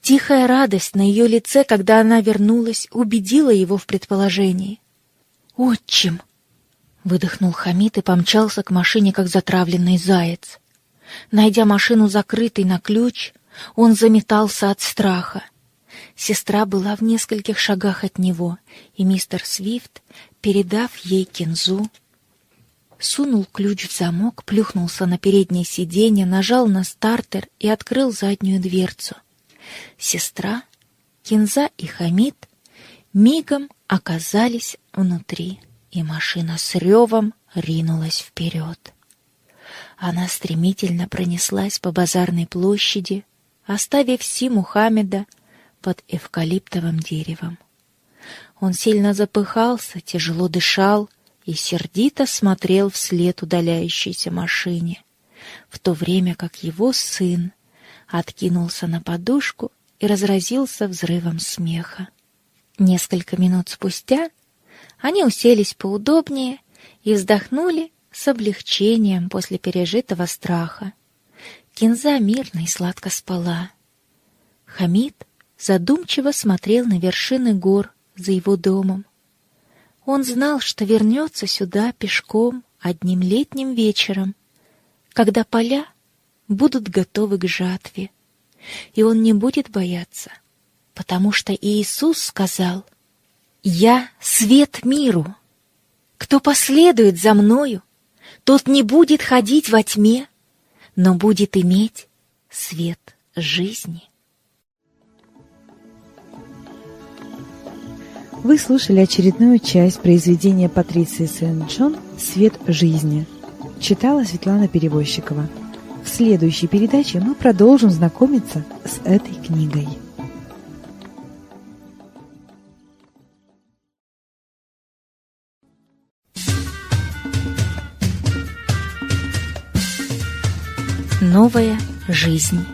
Тихая радость на ее лице, когда она вернулась, убедила его в предположении. «Отчим!» — выдохнул Хамид и помчался к машине, как затравленный заяц. Найдя машину закрытой на ключ, он заметался от страха. Сестра была в нескольких шагах от него, и мистер Свифт, передав ей кинзу, сунул ключ в замок, плюхнулся на переднее сиденье, нажал на стартер и открыл заднюю дверцу. Сестра, Кинза и Хамид мигом оказались внутри, и машина с ревом ринулась вперед. Она стремительно пронеслась по базарной площади, оставив Си Мухаммеда под эвкалиптовым деревом. Он сильно запыхался, тяжело дышал, и сердито смотрел вслед удаляющейся машине, в то время как его сын откинулся на подушку и разразился взрывом смеха. Несколько минут спустя они уселись поудобнее и вздохнули с облегчением после пережитого страха. Кинза мирно и сладко спала. Хамид задумчиво смотрел на вершины гор за его домом, он знал, что вернется сюда пешком одним летним вечером, когда поля будут готовы к жатве, и он не будет бояться, потому что Иисус сказал, «Я — свет миру. Кто последует за мною, тот не будет ходить во тьме, но будет иметь свет жизни». Вы слушали очередную часть произведения Патриции Сен-Джон «Свет жизни». Читала Светлана Перевозчикова. В следующей передаче мы продолжим знакомиться с этой книгой. Новая жизнь.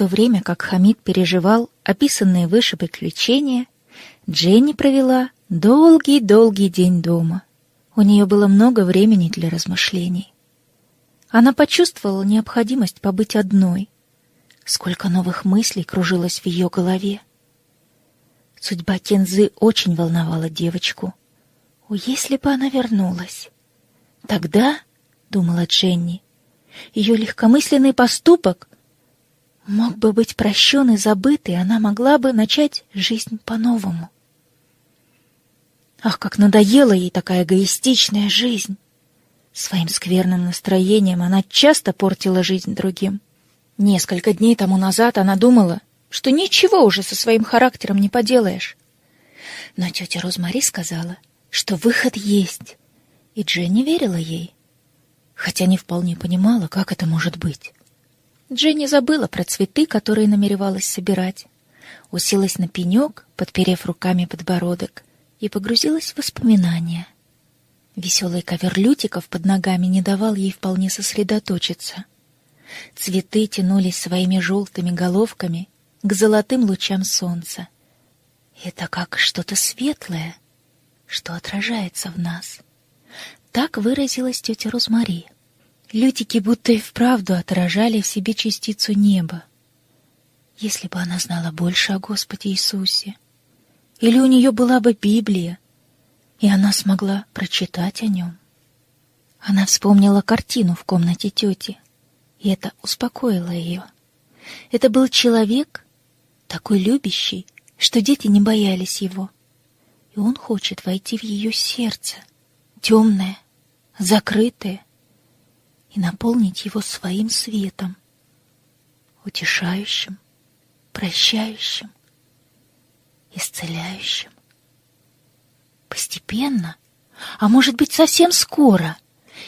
То время как Хамид переживал описанные выше приключения, Дженни провела долгий-долгий день дома. У нее было много времени для размышлений. Она почувствовала необходимость побыть одной. Сколько новых мыслей кружилось в ее голове. Судьба Кензы очень волновала девочку. О, если бы она вернулась! Тогда, — думала Дженни, — ее легкомысленный поступок мог бы быть прощен и забыт, и она могла бы начать жизнь по-новому. Ах, как надоела ей такая эгоистичная жизнь! Своим скверным настроением она часто портила жизнь другим. Несколько дней тому назад она думала, что ничего уже со своим характером не поделаешь. Но тетя Розмари сказала, что выход есть, и Дженни верила ей, хотя не вполне понимала, как это может быть. Дженни забыла про цветы, которые намеревалась собирать. Уселась на пенек, подперев руками подбородок, и погрузилась в воспоминания. Веселый ковер лютиков под ногами не давал ей вполне сосредоточиться. Цветы тянулись своими желтыми головками к золотым лучам солнца. Это как что-то светлое, что отражается в нас. Так выразилась тетя Розмари. Лютики будто и вправду отражали в себе частицу неба. Если бы она знала больше о Господе Иисусе, или у нее была бы Библия, и она смогла прочитать о нем. Она вспомнила картину в комнате тети, и это успокоило ее. Это был человек, такой любящий, что дети не боялись его. И он хочет войти в ее сердце, темное, закрытое, и наполнить его своим светом, утешающим, прощающим, исцеляющим. Постепенно, а может быть совсем скоро,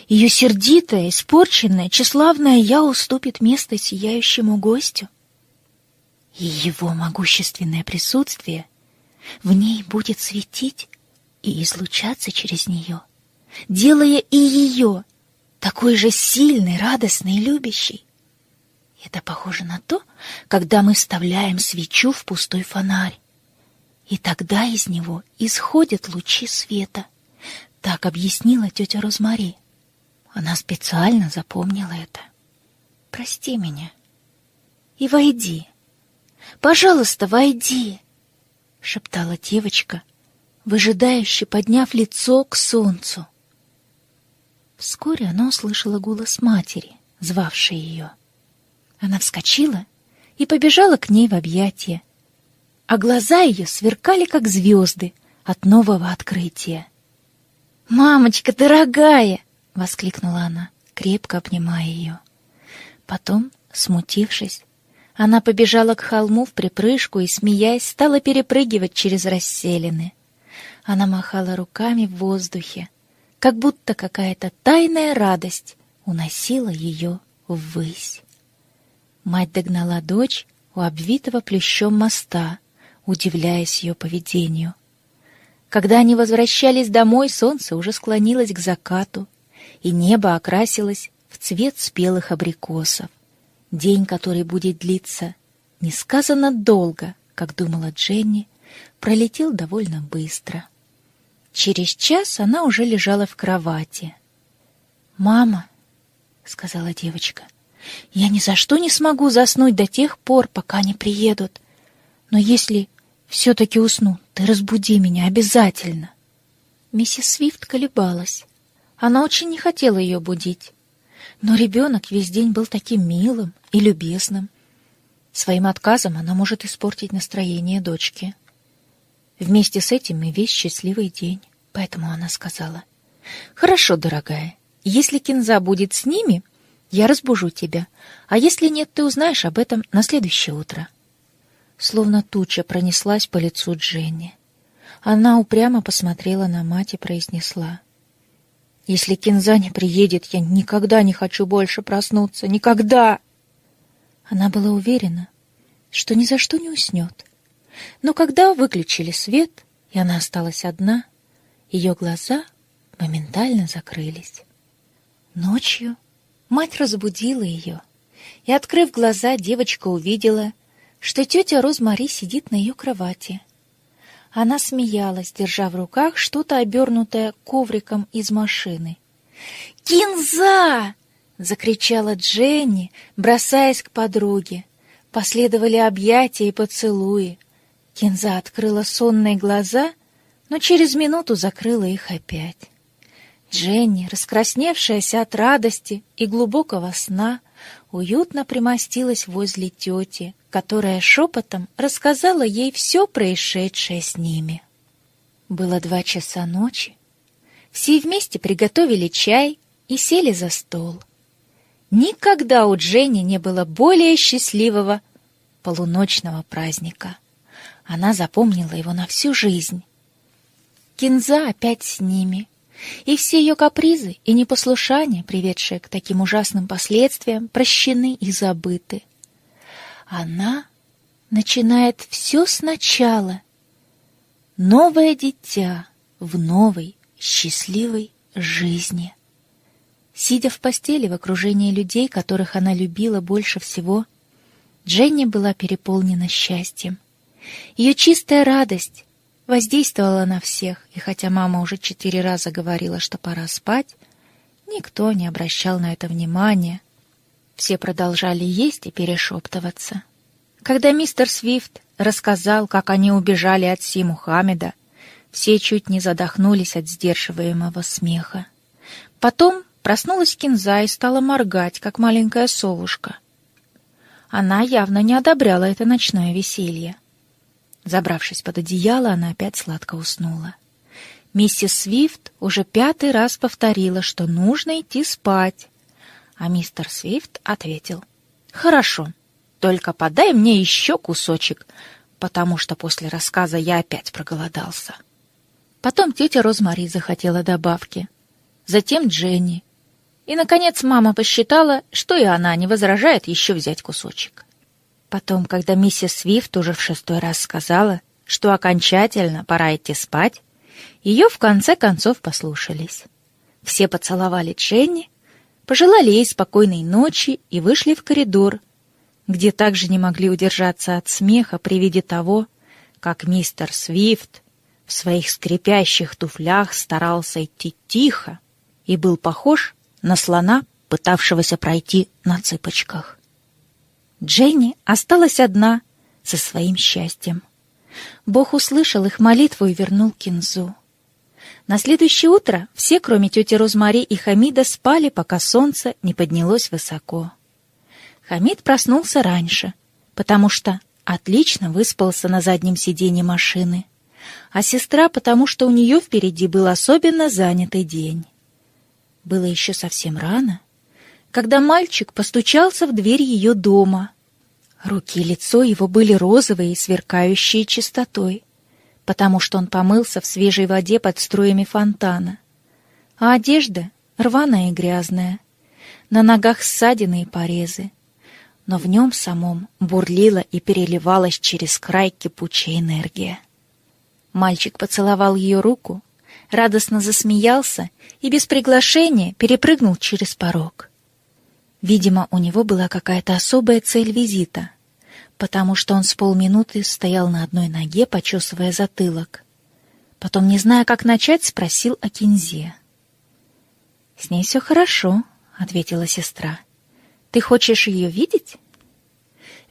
ее сердитое, испорченное, тщеславное «я» уступит место сияющему гостю, и его могущественное присутствие в ней будет светить и излучаться через нее, делая и ее такой же сильный, радостный и любящий. Это похоже на то, когда мы вставляем свечу в пустой фонарь, и тогда из него исходят лучи света. Так объяснила тетя Розмари. Она специально запомнила это. Прости меня. И войди. Пожалуйста, войди, шептала девочка, выжидающе подняв лицо к солнцу. Вскоре она услышала голос матери, звавшей ее. Она вскочила и побежала к ней в объятия, а глаза ее сверкали, как звезды от нового открытия. «Мамочка дорогая!» — воскликнула она, крепко обнимая ее. Потом, смутившись, она побежала к холму в припрыжку и, смеясь, стала перепрыгивать через расселины. Она махала руками в воздухе, как будто какая-то тайная радость уносила ее ввысь. Мать догнала дочь у обвитого плющом моста, удивляясь ее поведению. Когда они возвращались домой, солнце уже склонилось к закату, и небо окрасилось в цвет спелых абрикосов. День, который будет длиться несказанно долго, как думала Дженни, пролетел довольно быстро. Через час она уже лежала в кровати. «Мама», — сказала девочка, — «я ни за что не смогу заснуть до тех пор, пока не приедут. Но если все-таки усну, ты разбуди меня обязательно». Миссис Свифт колебалась. Она очень не хотела ее будить. Но ребенок весь день был таким милым и любезным. Своим отказом она может испортить настроение дочки. Вместе с этим и весь счастливый день. Поэтому она сказала, «Хорошо, дорогая, если Кинза будет с ними, я разбужу тебя, а если нет, ты узнаешь об этом на следующее утро». Словно туча пронеслась по лицу Дженни. Она упрямо посмотрела на мать и произнесла, «Если Кинза не приедет, я никогда не хочу больше проснуться, никогда!» Она была уверена, что ни за что не уснет. Но когда выключили свет, и она осталась одна, ее глаза моментально закрылись. Ночью мать разбудила ее, и, открыв глаза, девочка увидела, что тетя Розмари сидит на ее кровати. Она смеялась, держа в руках что-то обернутое ковриком из машины. «Кинза!» — закричала Дженни, бросаясь к подруге. Последовали объятия и поцелуи. Кинза открыла сонные глаза, но через минуту закрыла их опять. Дженни, раскрасневшаяся от радости и глубокого сна, уютно примостилась возле тети, которая шепотом рассказала ей все происшедшее с ними. Было два часа ночи. Все вместе приготовили чай и сели за стол. Никогда у Дженни не было более счастливого полуночного праздника. Она запомнила его на всю жизнь. Кинза опять с ними — и все ее капризы и непослушания, приведшие к таким ужасным последствиям, прощены и забыты. Она начинает все сначала. Новое дитя в новой, счастливой жизни. Сидя в постели в окружении людей, которых она любила больше всего, Дженни была переполнена счастьем. Ее чистая радость воздействовала на всех, и хотя мама уже четыре раза говорила, что пора спать, никто не обращал на это внимания. Все продолжали есть и перешептываться. Когда мистер Свифт рассказал, как они убежали от Си Мухаммеда, все чуть не задохнулись от сдерживаемого смеха. Потом проснулась Кинза и стала моргать, как маленькая совушка. Она явно не одобряла это ночное веселье. Забравшись под одеяло, она опять сладко уснула. Миссис Свифт уже пятый раз повторила, что нужно идти спать. А мистер Свифт ответил, «Хорошо, только подай мне еще кусочек, потому что после рассказа я опять проголодался». Потом тетя Розмари захотела добавки, затем Дженни. И, наконец, мама посчитала, что и она не возражает еще взять кусочек. Потом, когда миссис Свифт уже в шестой раз сказала, что окончательно пора идти спать, ее в конце концов послушались. Все поцеловали Дженни, пожелали ей спокойной ночи и вышли в коридор, где также не могли удержаться от смеха при виде того, как мистер Свифт в своих скрипящих туфлях старался идти тихо и был похож на слона, пытавшегося пройти на цыпочках. Дженни осталась одна со своим счастьем. Бог услышал их молитву и вернул Кинзу. На следующее утро все, кроме тети Розмари и Хамида, спали, пока солнце не поднялось высоко. Хамид проснулся раньше, потому что отлично выспался на заднем сиденье машины, а сестра потому что у нее впереди был особенно занятый день. Было еще совсем рано, когда мальчик постучался в дверь ее дома. Руки и лицо его были розовые и сверкающие чистотой, потому что он помылся в свежей воде под струями фонтана. А одежда рваная и грязная, на ногах ссадины и порезы, но в нем самом бурлила и переливалась через край кипучая энергия. Мальчик поцеловал ее руку, радостно засмеялся и без приглашения перепрыгнул через порог. Видимо, у него была какая-то особая цель визита, потому что он с полминуты стоял на одной ноге, почесывая затылок. Потом, не зная, как начать, спросил о Кинзе. «С ней все хорошо», — ответила сестра. «Ты хочешь ее видеть?»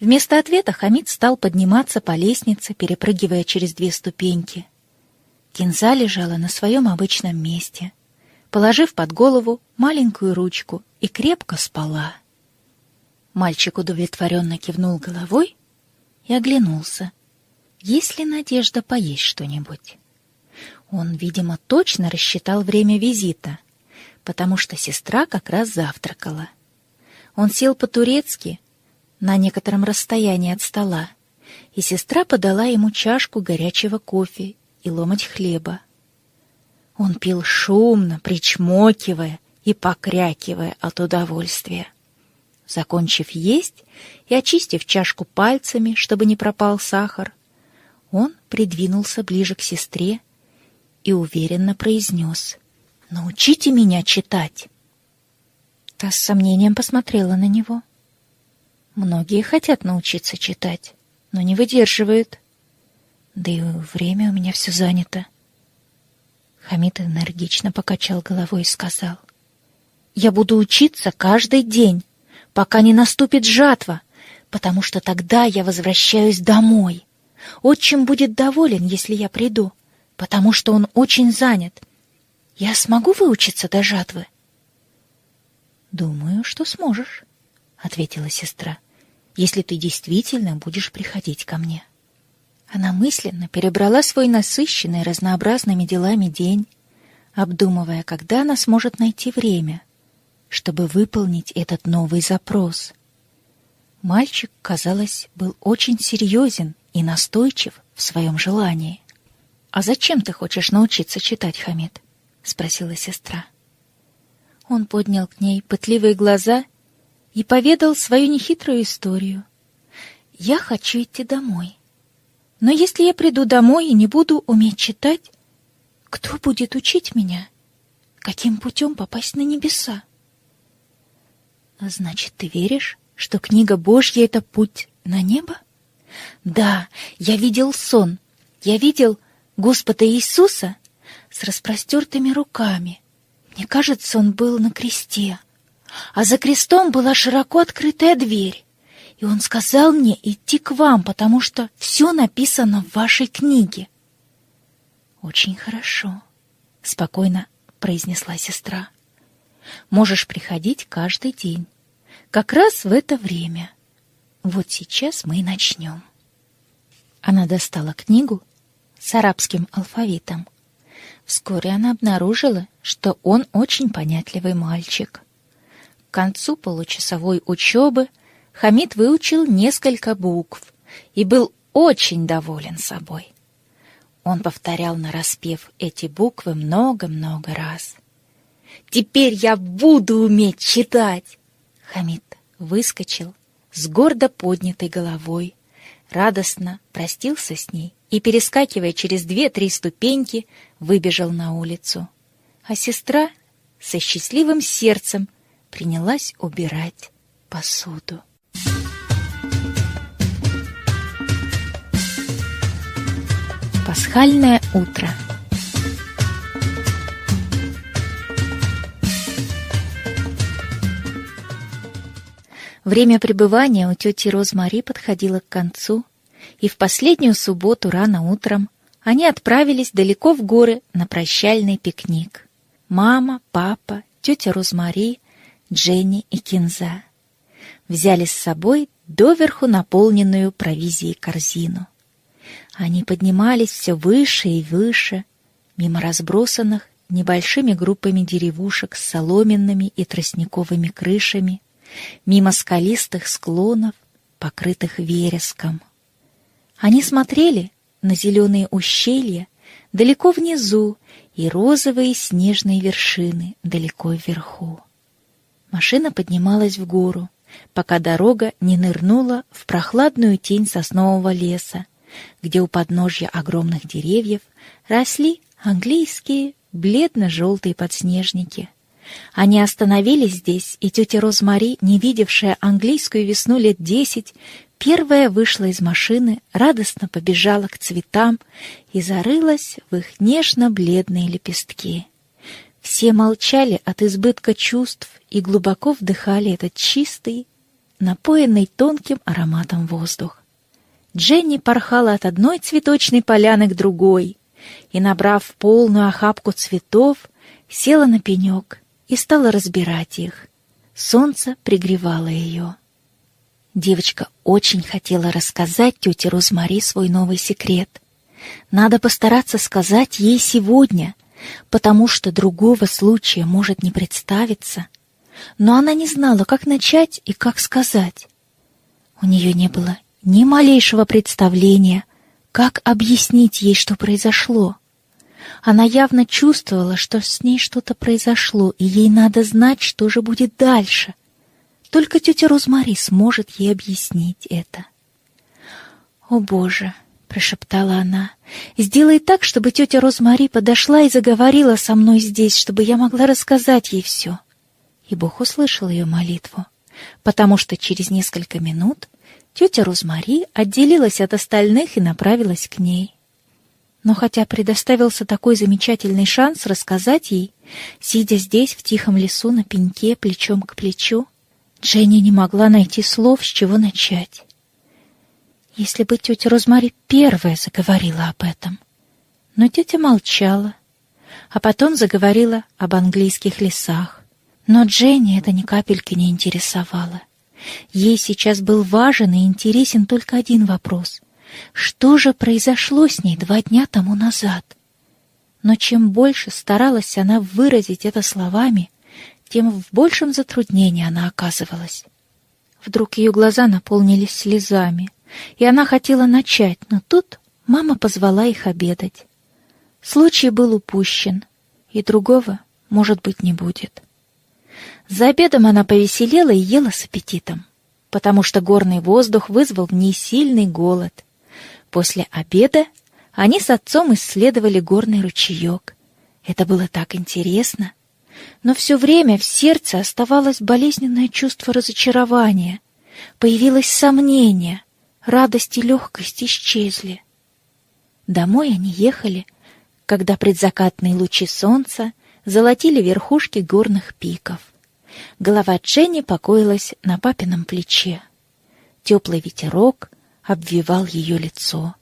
Вместо ответа Хамид стал подниматься по лестнице, перепрыгивая через две ступеньки. Кинза лежала на своем обычном месте, положив под голову маленькую ручку и крепко спала. Мальчик удовлетворенно кивнул головой и оглянулся. Есть ли надежда поесть что-нибудь? Он, видимо, точно рассчитал время визита, потому что сестра как раз завтракала. Он сел по-турецки на некотором расстоянии от стола, и сестра подала ему чашку горячего кофе и ломоть хлеба. Он пил шумно, причмокивая и покрякивая от удовольствия. Закончив есть и очистив чашку пальцами, чтобы не пропал сахар, он придвинулся ближе к сестре и уверенно произнес «Научите меня читать». Та с сомнением посмотрела на него. Многие хотят научиться читать, но не выдерживают. Да и время у меня все занято. Хамид энергично покачал головой и сказал. «Я буду учиться каждый день, пока не наступит жатва, потому что тогда я возвращаюсь домой. Отчим будет доволен, если я приду, потому что он очень занят. Я смогу выучиться до жатвы?» «Думаю, что сможешь», — ответила сестра, «если ты действительно будешь приходить ко мне». Она мысленно перебрала свой насыщенный разнообразными делами день, обдумывая, когда она сможет найти время, чтобы выполнить этот новый запрос. Мальчик, казалось, был очень серьезен и настойчив в своем желании. «А зачем ты хочешь научиться читать, Хамид?» — спросила сестра. Он поднял к ней пытливые глаза и поведал свою нехитрую историю. «Я хочу идти домой. Но если я приду домой и не буду уметь читать, кто будет учить меня? Каким путем попасть на небеса?» «Значит, ты веришь, что книга Божья — это путь на небо?» «Да, я видел сон. Я видел Господа Иисуса с распростертыми руками. Мне кажется, он был на кресте, а за крестом была широко открытая дверь. И он сказал мне идти к вам, потому что все написано в вашей книге. Очень хорошо, спокойно произнесла сестра. Можешь приходить каждый день, как раз в это время. Вот сейчас мы и начнем. Она достала книгу с арабским алфавитом. Вскоре она обнаружила, что он очень понятливый мальчик. К концу получасовой учебы Хамид выучил несколько букв и был очень доволен собой. Он повторял нараспев эти буквы много-много раз. «Теперь я буду уметь читать!» Хамид выскочил с гордо поднятой головой, радостно простился с ней и, перескакивая через две-три ступеньки, выбежал на улицу. А сестра со счастливым сердцем принялась убирать посуду. Пасхальное утро Время пребывания у тети Розмари подходило к концу, и в последнюю субботу рано утром они отправились далеко в горы на прощальный пикник. Мама, папа, тетя Розмари, Дженни и Кинза. Взяли с собой доверху наполненную провизией корзину. Они поднимались все выше и выше, мимо разбросанных небольшими группами деревушек с соломенными и тростниковыми крышами, мимо скалистых склонов, покрытых вереском. Они смотрели на зеленые ущелья далеко внизу и розовые снежные вершины далеко вверху. Машина поднималась в гору, пока дорога не нырнула в прохладную тень соснового леса, где у подножья огромных деревьев росли английские бледно-желтые подснежники. Они остановились здесь, и тетя Розмари, не видевшая английскую весну лет десять, Первая вышла из машины, радостно побежала к цветам и зарылась в их нежно-бледные лепестки. Все молчали от избытка чувств и глубоко вдыхали этот чистый, напоенный тонким ароматом воздух. Дженни порхала от одной цветочной поляны к другой и, набрав полную охапку цветов, села на пенек и стала разбирать их. Солнце пригревало ее. Девочка очень хотела рассказать тете Розмари свой новый секрет. Надо постараться сказать ей сегодня, потому что другого случая может не представиться. Но она не знала, как начать и как сказать. У нее не было ни малейшего представления, как объяснить ей, что произошло. Она явно чувствовала, что с ней что-то произошло, и ей надо знать, что же будет дальше. Только тетя Розмари сможет ей объяснить это. «О, Боже!» — прошептала она. «Сделай так, чтобы тетя Розмари подошла и заговорила со мной здесь, чтобы я могла рассказать ей все». И Бог услышал ее молитву, потому что через несколько минут тетя Розмари отделилась от остальных и направилась к ней. Но хотя предоставился такой замечательный шанс рассказать ей, сидя здесь в тихом лесу на пеньке плечом к плечу, Дженни не могла найти слов, с чего начать. Если бы тетя Розмари первая заговорила об этом. Но тетя молчала, а потом заговорила об английских лесах. Но Дженни это ни капельки не интересовало. Ей сейчас был важен и интересен только один вопрос. Что же произошло с ней два дня тому назад? Но чем больше старалась она выразить это словами, тем в большем затруднении она оказывалась. Вдруг ее глаза наполнились слезами, и она хотела начать, но тут мама позвала их обедать. Случай был упущен, и другого, может быть, не будет. За обедом она повеселела и ела с аппетитом, потому что горный воздух вызвал в ней сильный голод. После обеда они с отцом исследовали горный ручеек. Это было так интересно. Но все время в сердце оставалось болезненное чувство разочарования. Появилось сомнение, радость и легкость исчезли. Домой они ехали, когда предзакатные лучи солнца золотили верхушки горных пиков. Голова Дженни покоилась на папином плече. Теплый ветерок обвивал ее лицо,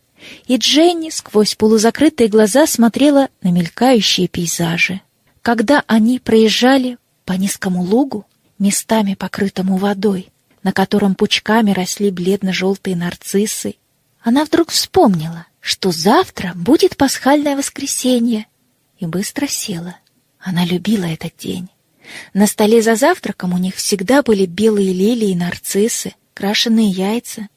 и Дженни сквозь полузакрытые глаза смотрела на мелькающие пейзажи. Когда они проезжали по низкому лугу, местами покрытому водой, на котором пучками росли бледно-желтые нарциссы, она вдруг вспомнила, что завтра будет пасхальное воскресенье, и быстро села. Она любила этот день. На столе за завтраком у них всегда были белые лилии и нарциссы, крашеные яйца.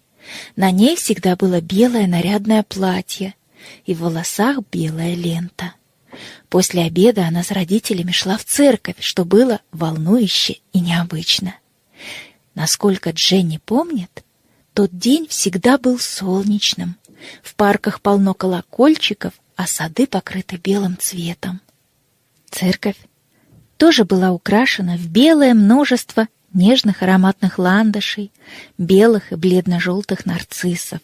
На ней всегда было белое нарядное платье, и в волосах белая лента. После обеда она с родителями шла в церковь, что было волнующе и необычно. Насколько Дженни помнит, тот день всегда был солнечным. В парках полно колокольчиков, а сады покрыты белым цветом. Церковь тоже была украшена в белое множество нежных ароматных ландышей, белых и бледно-желтых нарциссов.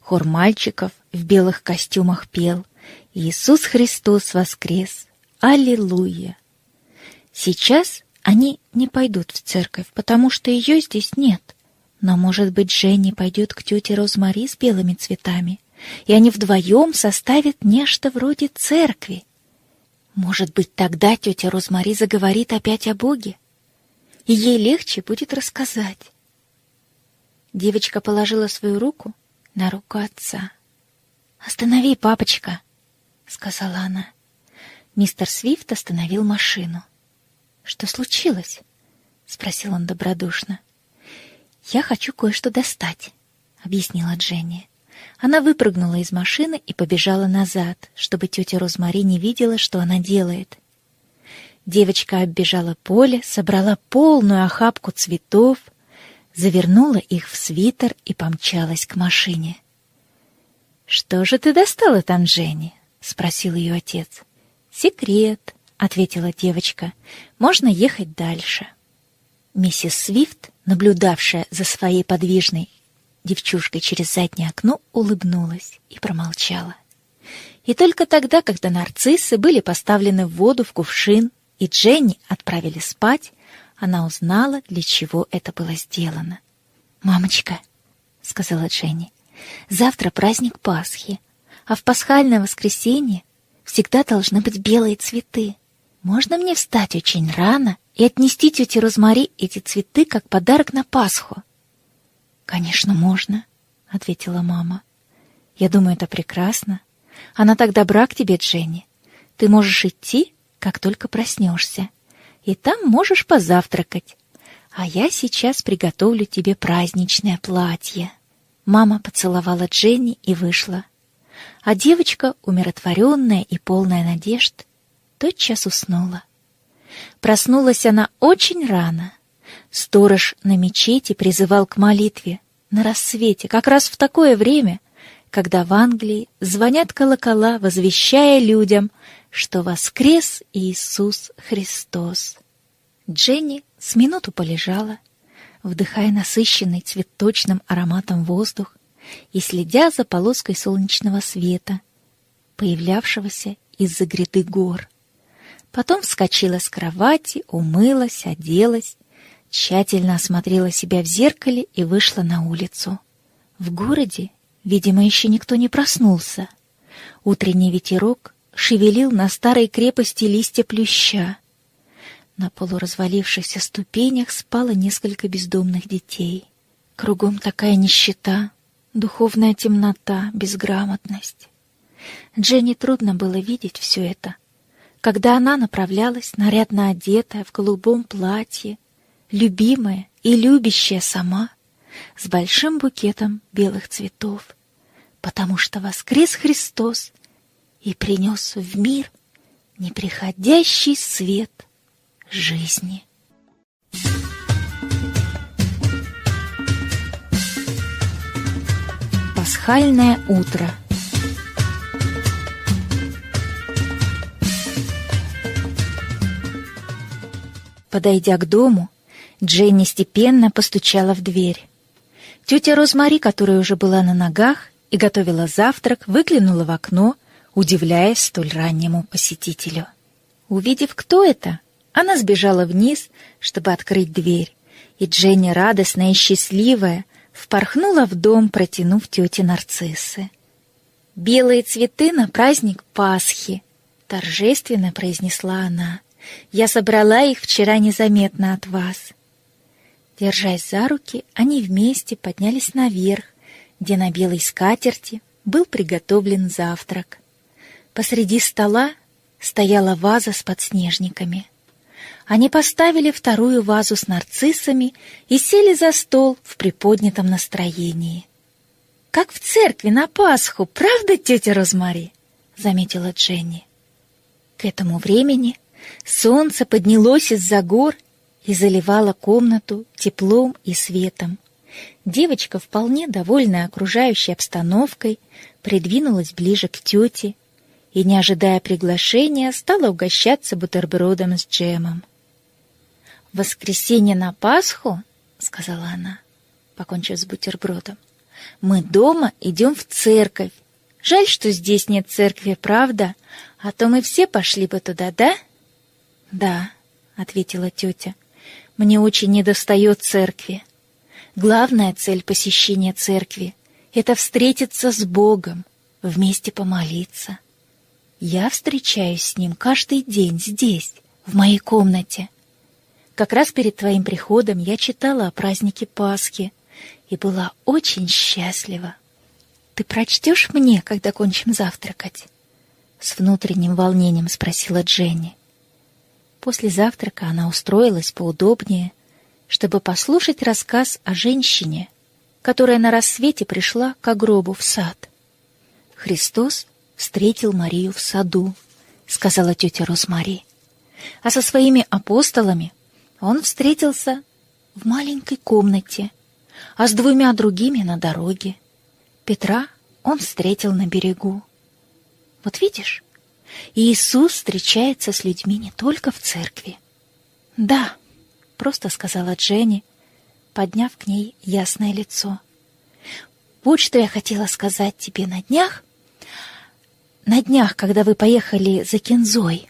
Хор мальчиков в белых костюмах пел «Иисус Христос воскрес! Аллилуйя!» Сейчас они не пойдут в церковь, потому что ее здесь нет. Но, может быть, Женни пойдет к тете Розмари с белыми цветами, и они вдвоем составят нечто вроде церкви. Может быть, тогда тетя Розмари заговорит опять о Боге, и ей легче будет рассказать. Девочка положила свою руку на руку отца. «Останови, папочка!» — сказала она. Мистер Свифт остановил машину. «Что случилось?» — спросил он добродушно. «Я хочу кое-что достать», — объяснила Дженни. Она выпрыгнула из машины и побежала назад, чтобы тетя Розмари не видела, что она делает. Девочка оббежала поле, собрала полную охапку цветов, завернула их в свитер и помчалась к машине. «Что же ты достала там, Дженни?» — спросил ее отец. «Секрет», — ответила девочка. «Можно ехать дальше». Миссис Свифт, наблюдавшая за своей подвижной Девчушка через заднее окно улыбнулась и промолчала. И только тогда, когда нарциссы были поставлены в воду в кувшин и Дженни отправили спать, она узнала, для чего это было сделано. «Мамочка», — сказала Дженни, — «завтра праздник Пасхи, а в пасхальное воскресенье всегда должны быть белые цветы. Можно мне встать очень рано и отнести тете Розмари эти цветы как подарок на Пасху?» Конечно, можно, ответила мама. Я думаю, это прекрасно. Она так добра к тебе, Дженни. Ты можешь идти, как только проснешься, и там можешь позавтракать. А я сейчас приготовлю тебе праздничное платье. Мама поцеловала Дженни и вышла. А девочка, умиротворенная и полная надежд, тотчас уснула. Проснулась она очень рано. Сторож на мечети призывал к молитве на рассвете, как раз в такое время, когда в Англии звонят колокола, возвещая людям, что воскрес Иисус Христос. Дженни с минуту полежала, вдыхая насыщенный цветочным ароматом воздух и следя за полоской солнечного света, появлявшегося из-за гряды гор. Потом вскочила с кровати, умылась, оделась, тщательно осмотрела себя в зеркале и вышла на улицу. В городе, видимо, еще никто не проснулся. Утренний ветерок шевелил на старой крепости листья плюща. На полуразвалившихся ступенях спало несколько бездомных детей. Кругом такая нищета, духовная темнота, безграмотность. Дженни трудно было видеть все это — когда она направлялась, нарядно одетая в голубом платье, любимая и любящая сама, с большим букетом белых цветов, потому что воскрес Христос и принес в мир неприходящий свет жизни. Пасхальное утро – Подойдя к дому, Дженни степенно постучала в дверь. Тетя Розмари, которая уже была на ногах и готовила завтрак, выглянула в окно, удивляясь столь раннему посетителю. Увидев, кто это, она сбежала вниз, чтобы открыть дверь, и Дженни, радостная и счастливая, впорхнула в дом, протянув тете нарциссы. «Белые цветы на праздник Пасхи», — торжественно произнесла она. Я собрала их вчера незаметно от вас. Держась за руки, они вместе поднялись наверх, где на белой скатерти был приготовлен завтрак. Посреди стола стояла ваза с подснежниками. Они поставили вторую вазу с нарциссами и сели за стол в приподнятом настроении. «Как в церкви на Пасху, правда, тетя Розмари?» — заметила Дженни. К этому времени Солнце поднялось из-за гор и заливало комнату теплом и светом. Девочка, вполне довольная окружающей обстановкой, придвинулась ближе к тете и, не ожидая приглашения, стала угощаться бутербродом с джемом. «В воскресенье на Пасху, — сказала она, покончив с бутербродом, — мы дома идем в церковь. Жаль, что здесь нет церкви, правда? А то мы все пошли бы туда, да?» «Да», — ответила тетя, — «мне очень недостает церкви. Главная цель посещения церкви — это встретиться с Богом, вместе помолиться. Я встречаюсь с Ним каждый день здесь, в моей комнате. Как раз перед твоим приходом я читала о празднике Пасхи и была очень счастлива. Ты прочтешь мне, когда кончим завтракать?» С внутренним волнением спросила Дженни. После завтрака она устроилась поудобнее, чтобы послушать рассказ о женщине, которая на рассвете пришла к гробу в сад. Христос встретил Марию в саду, сказала тетя Розмари. А со своими апостолами он встретился в маленькой комнате, а с двумя другими на дороге. Петра он встретил на берегу. Вот видишь, Иисус встречается с людьми не только в церкви. «Да», — просто сказала Дженни, подняв к ней ясное лицо. «Вот что я хотела сказать тебе на днях. На днях, когда вы поехали за Кензой.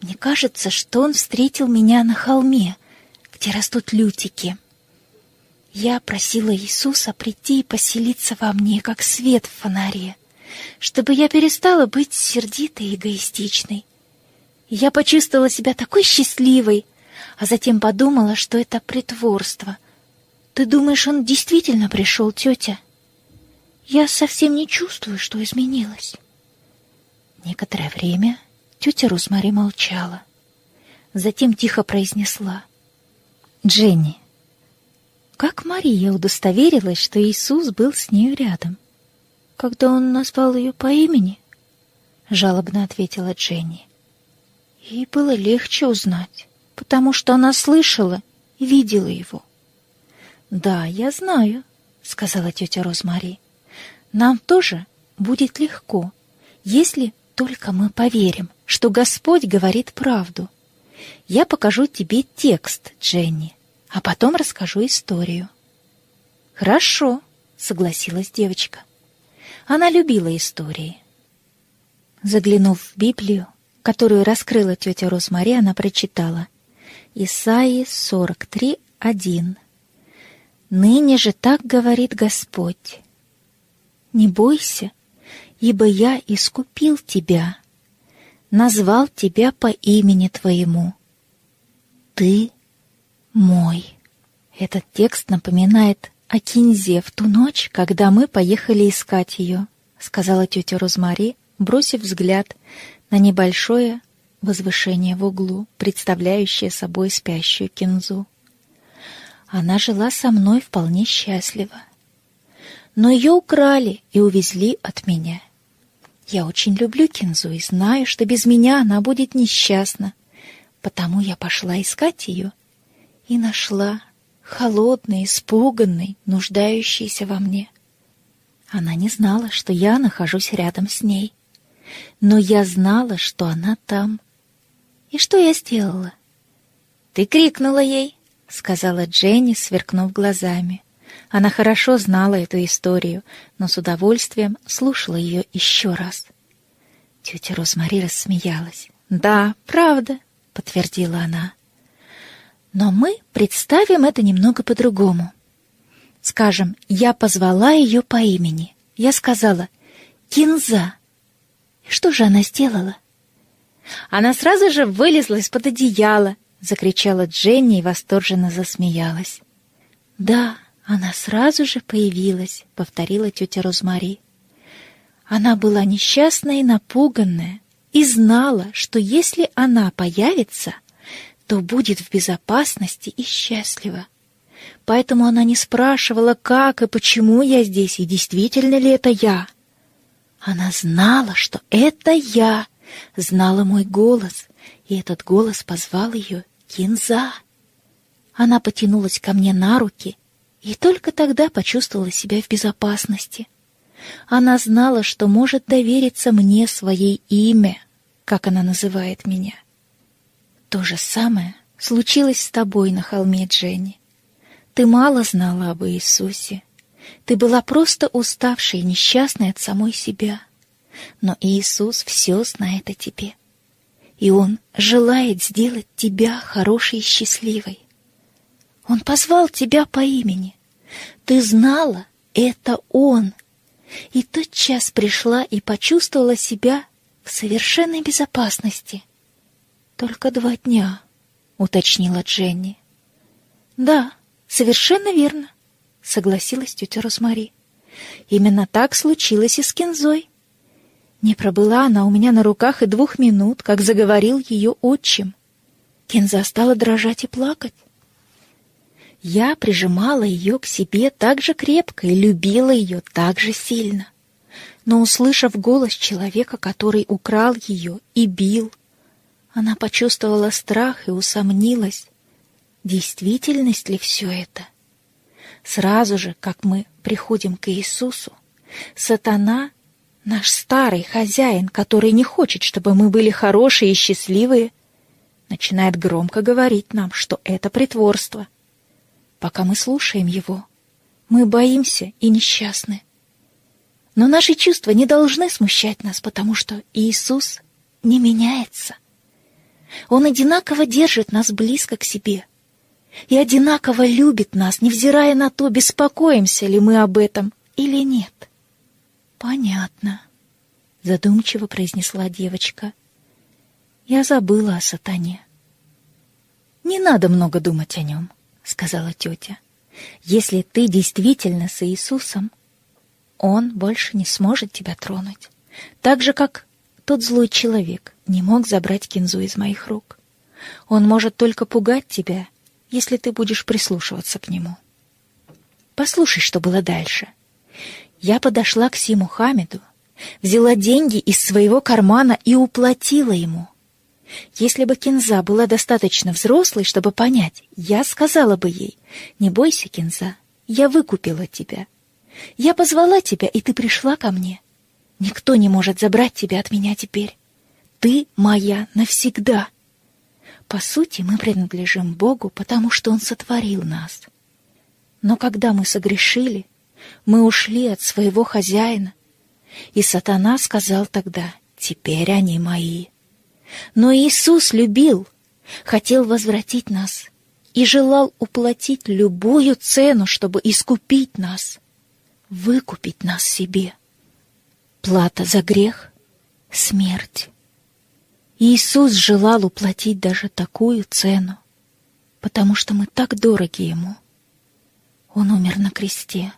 Мне кажется, что он встретил меня на холме, где растут лютики. Я просила Иисуса прийти и поселиться во мне, как свет в фонаре чтобы я перестала быть сердитой и эгоистичной. я почувствовала себя такой счастливой, а затем подумала, что это притворство. Ты думаешь, он действительно пришел, тетя? Я совсем не чувствую, что изменилось. Некоторое время тетя Русмари молчала. Затем тихо произнесла. «Дженни, как Мария удостоверилась, что Иисус был с нею рядом? Когда он назвал ее по имени?» Жалобно ответила Дженни. Ей было легче узнать, потому что она слышала и видела его. «Да, я знаю», — сказала тетя Розмари. «Нам тоже будет легко, если только мы поверим, что Господь говорит правду. Я покажу тебе текст, Дженни, а потом расскажу историю». «Хорошо», — согласилась девочка. Она любила истории. Заглянув в Библию, которую раскрыла тетя Розмари, она прочитала Исаии 43.1 Ныне же так говорит Господь. Не бойся, ибо я искупил тебя, назвал тебя по имени твоему. Ты мой. Этот текст напоминает о Кинзе в ту ночь, когда мы поехали искать ее, сказала тетя Розмари, бросив взгляд на небольшое возвышение в углу, представляющее собой спящую Кинзу. Она жила со мной вполне счастливо. Но ее украли и увезли от меня. Я очень люблю Кинзу и знаю, что без меня она будет несчастна. Потому я пошла искать ее и нашла, холодной, испуганной, нуждающейся во мне. Она не знала, что я нахожусь рядом с ней. Но я знала, что она там. И что я сделала? Ты крикнула ей, — сказала Дженни, сверкнув глазами. Она хорошо знала эту историю, но с удовольствием слушала ее еще раз. Тетя Розмари рассмеялась. «Да, правда», — подтвердила она. «Но мы представим это немного по-другому. Скажем, я позвала ее по имени. Я сказала «Кинза». И что же она сделала?» Она сразу же вылезла из-под одеяла, — закричала Дженни и восторженно засмеялась. «Да, она сразу же появилась», — повторила тетя Розмари. Она была несчастная и напуганная и знала, что если она появится, то будет в безопасности и счастлива. Поэтому она не спрашивала, как и почему я здесь, и действительно ли это я. Она знала, что это я, знала мой голос, и этот голос позвал ее Кинза. Она потянулась ко мне на руки и только тогда почувствовала себя в безопасности. Она знала, что может довериться мне своей имя, как она называет меня. То же самое случилось с тобой на холме Дженни. Ты мало знала об Иисусе. Ты была просто уставшей и несчастной от самой себя. Но Иисус все знает о тебе и Он желает сделать тебя хорошей и счастливой. Он позвал тебя по имени. Ты знала, это Он. И тот час пришла и почувствовала себя в совершенной безопасности. Только два дня, уточнила Дженни. Да, совершенно верно, согласилась тетя Розмари. Именно так случилось и с Кензой. Не пробыла она у меня на руках и двух минут, как заговорил ее отчим. Кенза стала дрожать и плакать. Я прижимала ее к себе так же крепко и любила ее так же сильно. Но, услышав голос человека, который украл ее и бил, она почувствовала страх и усомнилась, действительность ли все это. Сразу же, как мы приходим к Иисусу, сатана Наш старый хозяин, который не хочет, чтобы мы были хорошие и счастливые, начинает громко говорить нам, что это притворство. Пока мы слушаем его, мы боимся и несчастны. Но наши чувства не должны смущать нас, потому что Иисус не меняется. Он одинаково держит нас близко к себе и одинаково любит нас, невзирая на то, беспокоимся ли мы об этом или нет. «Понятно», — задумчиво произнесла девочка. «Я забыла о сатане». «Не надо много думать о нем», — сказала тетя. Если ты действительно с Иисусом, Он больше не сможет тебя тронуть. Так же, как тот злой человек не мог забрать кинзу из моих рук. Он может только пугать тебя, если ты будешь прислушиваться к нему. Послушай, что было дальше. Я подошла к Си Мухаммеду, взяла деньги из своего кармана и уплатила ему. Если бы Кинза была достаточно взрослой, чтобы понять, я сказала бы ей, «Не бойся, Кинза, я выкупила тебя. Я позвала тебя, и ты пришла ко мне. Никто не может забрать тебя от меня теперь. Ты моя навсегда». По сути, мы принадлежим Богу, потому что Он сотворил нас. Но когда мы согрешили, мы ушли от своего хозяина, и сатана сказал тогда, «Теперь они мои». Но Иисус любил, хотел возвратить нас и желал уплатить любую цену, чтобы искупить нас, выкупить нас себе. Плата за грех — смерть. Иисус желал уплатить даже такую цену, потому что мы так дороги Ему. Он умер на кресте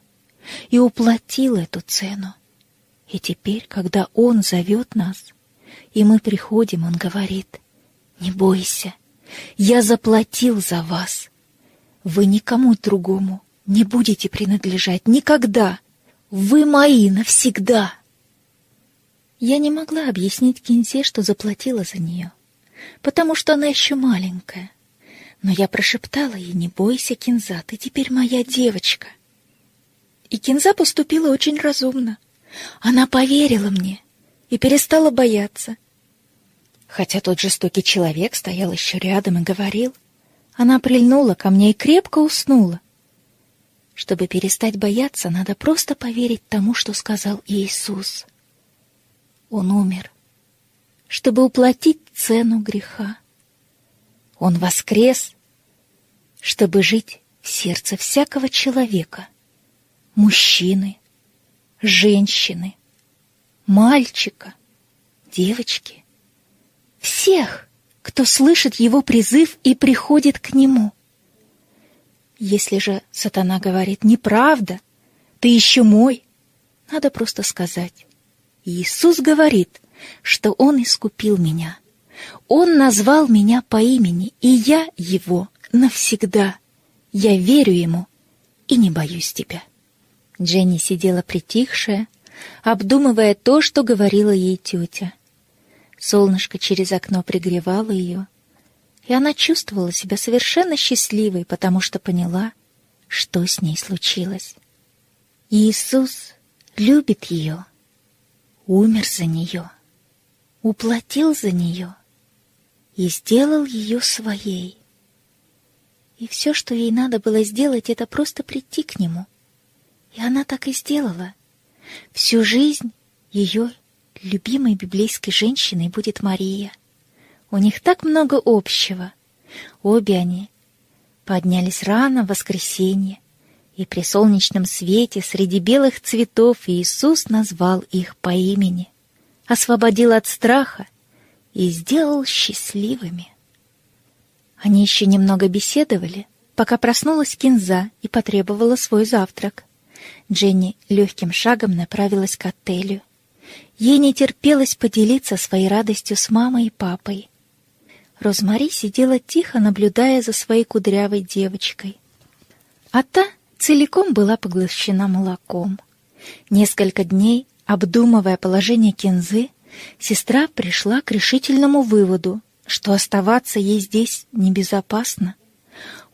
и уплатил эту цену. И теперь, когда Он зовет нас, и мы приходим, Он говорит, «Не бойся, я заплатил за вас. Вы никому другому не будете принадлежать никогда. Вы мои навсегда». Я не могла объяснить Кинзе, что заплатила за нее, потому что она еще маленькая. Но я прошептала ей, «Не бойся, Кинза, ты теперь моя девочка». И Кинза поступила очень разумно. Она поверила мне и перестала бояться. Хотя тот жестокий человек стоял еще рядом и говорил, она прильнула ко мне и крепко уснула. Чтобы перестать бояться, надо просто поверить тому, что сказал Иисус. Он умер, чтобы уплатить цену греха. Он воскрес, чтобы жить в сердце всякого человека, мужчины, женщины, мальчика, девочки, всех, кто слышит его призыв и приходит к нему. Если же сатана говорит «неправда», «ты еще мой», надо просто сказать «Иисус говорит, что Он искупил меня. Он назвал меня по имени, и я Его навсегда. Я верю Ему и не боюсь тебя». Дженни сидела притихшая, обдумывая то, что говорила ей тетя. Солнышко через окно пригревало ее, и она чувствовала себя совершенно счастливой, потому что поняла, что с ней случилось. Иисус любит ее, умер за нее, уплатил за нее и сделал ее своей. И все, что ей надо было сделать, это просто прийти к нему. И она так и сделала. Всю жизнь ее любимой библейской женщиной будет Мария. У них так много общего. Обе они поднялись рано в воскресенье, и при солнечном свете среди белых цветов Иисус назвал их по имени, освободил от страха и сделал счастливыми. Они еще немного беседовали, пока проснулась Кинза и потребовала свой завтрак. Дженни легким шагом направилась к отелю. Ей не терпелось поделиться своей радостью с мамой и папой. Розмари сидела тихо, наблюдая за своей кудрявой девочкой. А та целиком была поглощена молоком. Несколько дней, обдумывая положение Кензы, сестра пришла к решительному выводу, что оставаться ей здесь небезопасно.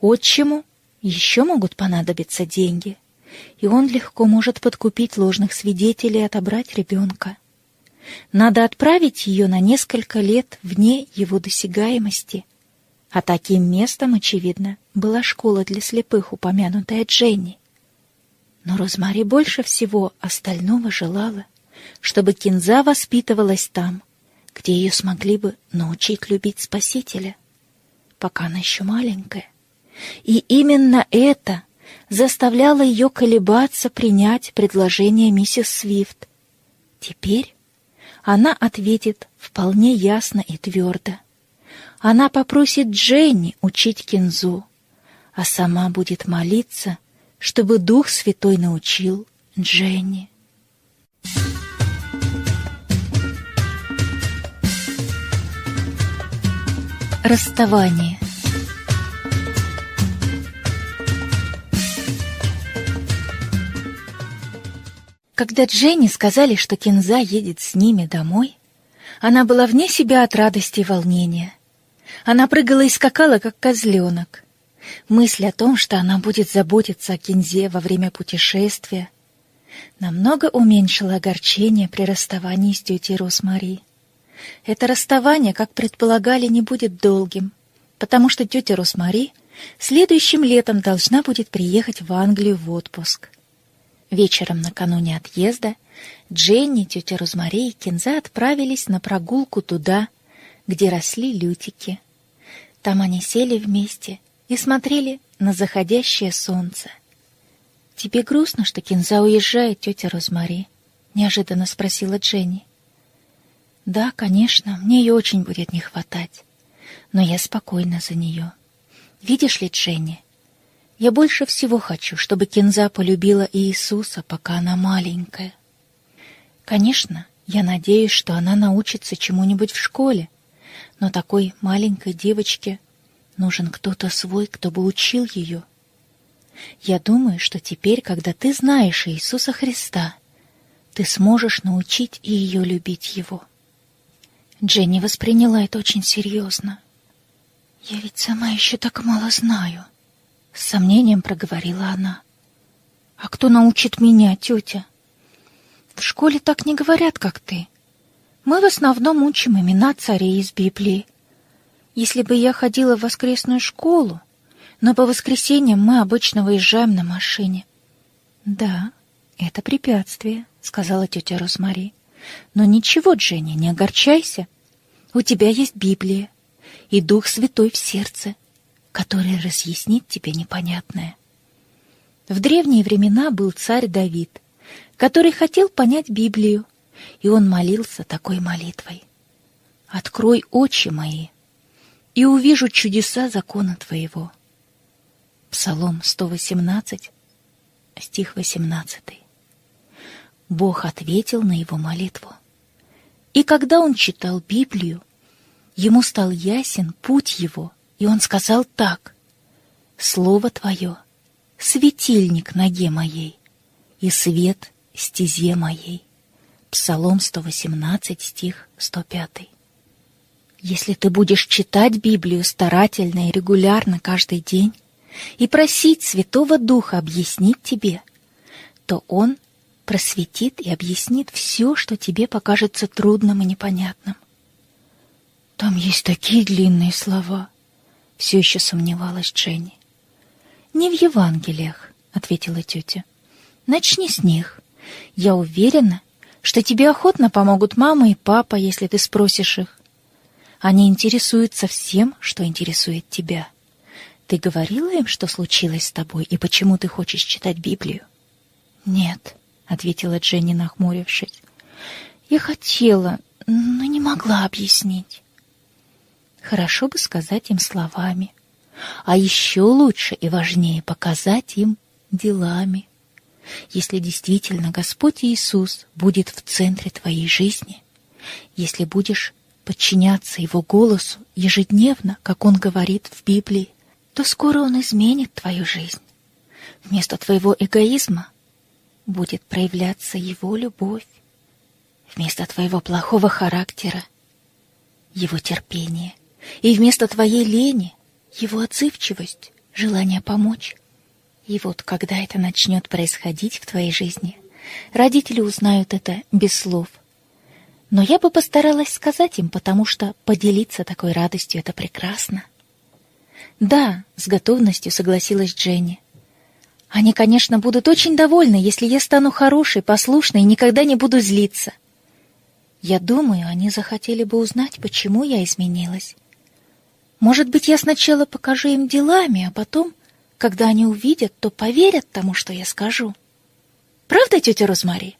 Отчиму еще могут понадобиться деньги — и он легко может подкупить ложных свидетелей и отобрать ребенка. Надо отправить ее на несколько лет вне его досягаемости. А таким местом, очевидно, была школа для слепых, упомянутая Дженни. Но Розмари больше всего остального желала, чтобы Кинза воспитывалась там, где ее смогли бы научить любить Спасителя, пока она еще маленькая. И именно это заставляло ее колебаться принять предложение миссис Свифт. Теперь она ответит вполне ясно и твердо. Она попросит Дженни учить кинзу, а сама будет молиться, чтобы Дух Святой научил Дженни. Расставание Когда Дженни сказали, что Кинза едет с ними домой, она была вне себя от радости и волнения. Она прыгала и скакала, как козленок. Мысль о том, что она будет заботиться о Кинзе во время путешествия, намного уменьшила огорчение при расставании с тетей Росмари. Это расставание, как предполагали, не будет долгим, потому что тетя Росмари следующим летом должна будет приехать в Англию в отпуск. Вечером накануне отъезда Дженни, тетя Розмари и Кинза отправились на прогулку туда, где росли лютики. Там они сели вместе и смотрели на заходящее солнце. «Тебе грустно, что Кинза уезжает, тетя Розмари?» — неожиданно спросила Дженни. «Да, конечно, мне ее очень будет не хватать, но я спокойна за нее. Видишь ли, Дженни, я больше всего хочу, чтобы Кинза полюбила Иисуса, пока она маленькая. Конечно, я надеюсь, что она научится чему-нибудь в школе, но такой маленькой девочке нужен кто-то свой, кто бы учил ее. Я думаю, что теперь, когда ты знаешь Иисуса Христа, ты сможешь научить и ее любить Его. Дженни восприняла это очень серьезно. «Я ведь сама еще так мало знаю», с сомнением проговорила она. «А кто научит меня, тетя?» «В школе так не говорят, как ты. Мы в основном учим имена царей из Библии. Если бы я ходила в воскресную школу, но по воскресеньям мы обычно выезжаем на машине». «Да, это препятствие», — сказала тетя Розмари. «Но ничего, Дженни, не огорчайся. У тебя есть Библия и Дух Святой в сердце который разъяснит тебе непонятное. В древние времена был царь Давид, который хотел понять Библию, и он молился такой молитвой. «Открой очи мои, и увижу чудеса закона Твоего». Псалом 118, стих 18. Бог ответил на его молитву. И когда он читал Библию, ему стал ясен путь его — и он сказал так. «Слово Твое — светильник ноге моей и свет стезе моей». Псалом 118, стих 105. Если ты будешь читать Библию старательно и регулярно каждый день и просить Святого Духа объяснить тебе, то Он просветит и объяснит все, что тебе покажется трудным и непонятным. Там есть такие длинные слова. Все еще сомневалась Дженни. «Не в Евангелиях», — ответила тетя. «Начни с них. Я уверена, что тебе охотно помогут мама и папа, если ты спросишь их. Они интересуются всем, что интересует тебя. Ты говорила им, что случилось с тобой и почему ты хочешь читать Библию?» «Нет», — ответила Дженни, нахмурившись. «Я хотела, но не могла объяснить». Хорошо бы сказать им словами, а еще лучше и важнее показать им делами. Если действительно Господь Иисус будет в центре твоей жизни, если будешь подчиняться Его голосу ежедневно, как Он говорит в Библии, то скоро Он изменит твою жизнь. Вместо твоего эгоизма будет проявляться Его любовь. Вместо твоего плохого характера — Его терпение — и вместо твоей лени его отзывчивость, желание помочь. И вот когда это начнет происходить в твоей жизни, родители узнают это без слов. Но я бы постаралась сказать им, потому что поделиться такой радостью — это прекрасно. «Да», — с готовностью согласилась Дженни. «Они, конечно, будут очень довольны, если я стану хорошей, послушной и никогда не буду злиться. Я думаю, они захотели бы узнать, почему я изменилась. Может быть, я сначала покажу им делами, а потом, когда они увидят, то поверят тому, что я скажу. Правда, тетя Розмари?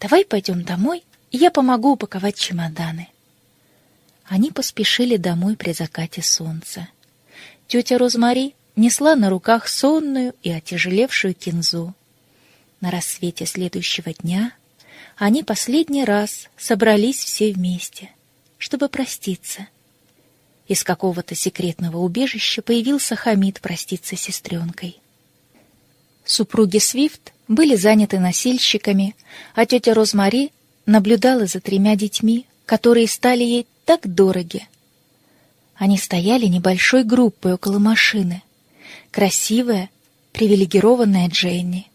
Давай пойдем домой, и я помогу упаковать чемоданы. Они поспешили домой при закате солнца. Тетя Розмари несла на руках сонную и отяжелевшую кинзу. На рассвете следующего дня они последний раз собрались все вместе, чтобы проститься. Из какого-то секретного убежища появился Хамид проститься с сестренкой. Супруги Свифт были заняты носильщиками, а тетя Розмари наблюдала за тремя детьми, которые стали ей так дороги. Они стояли небольшой группой около машины. Красивая, привилегированная Дженни,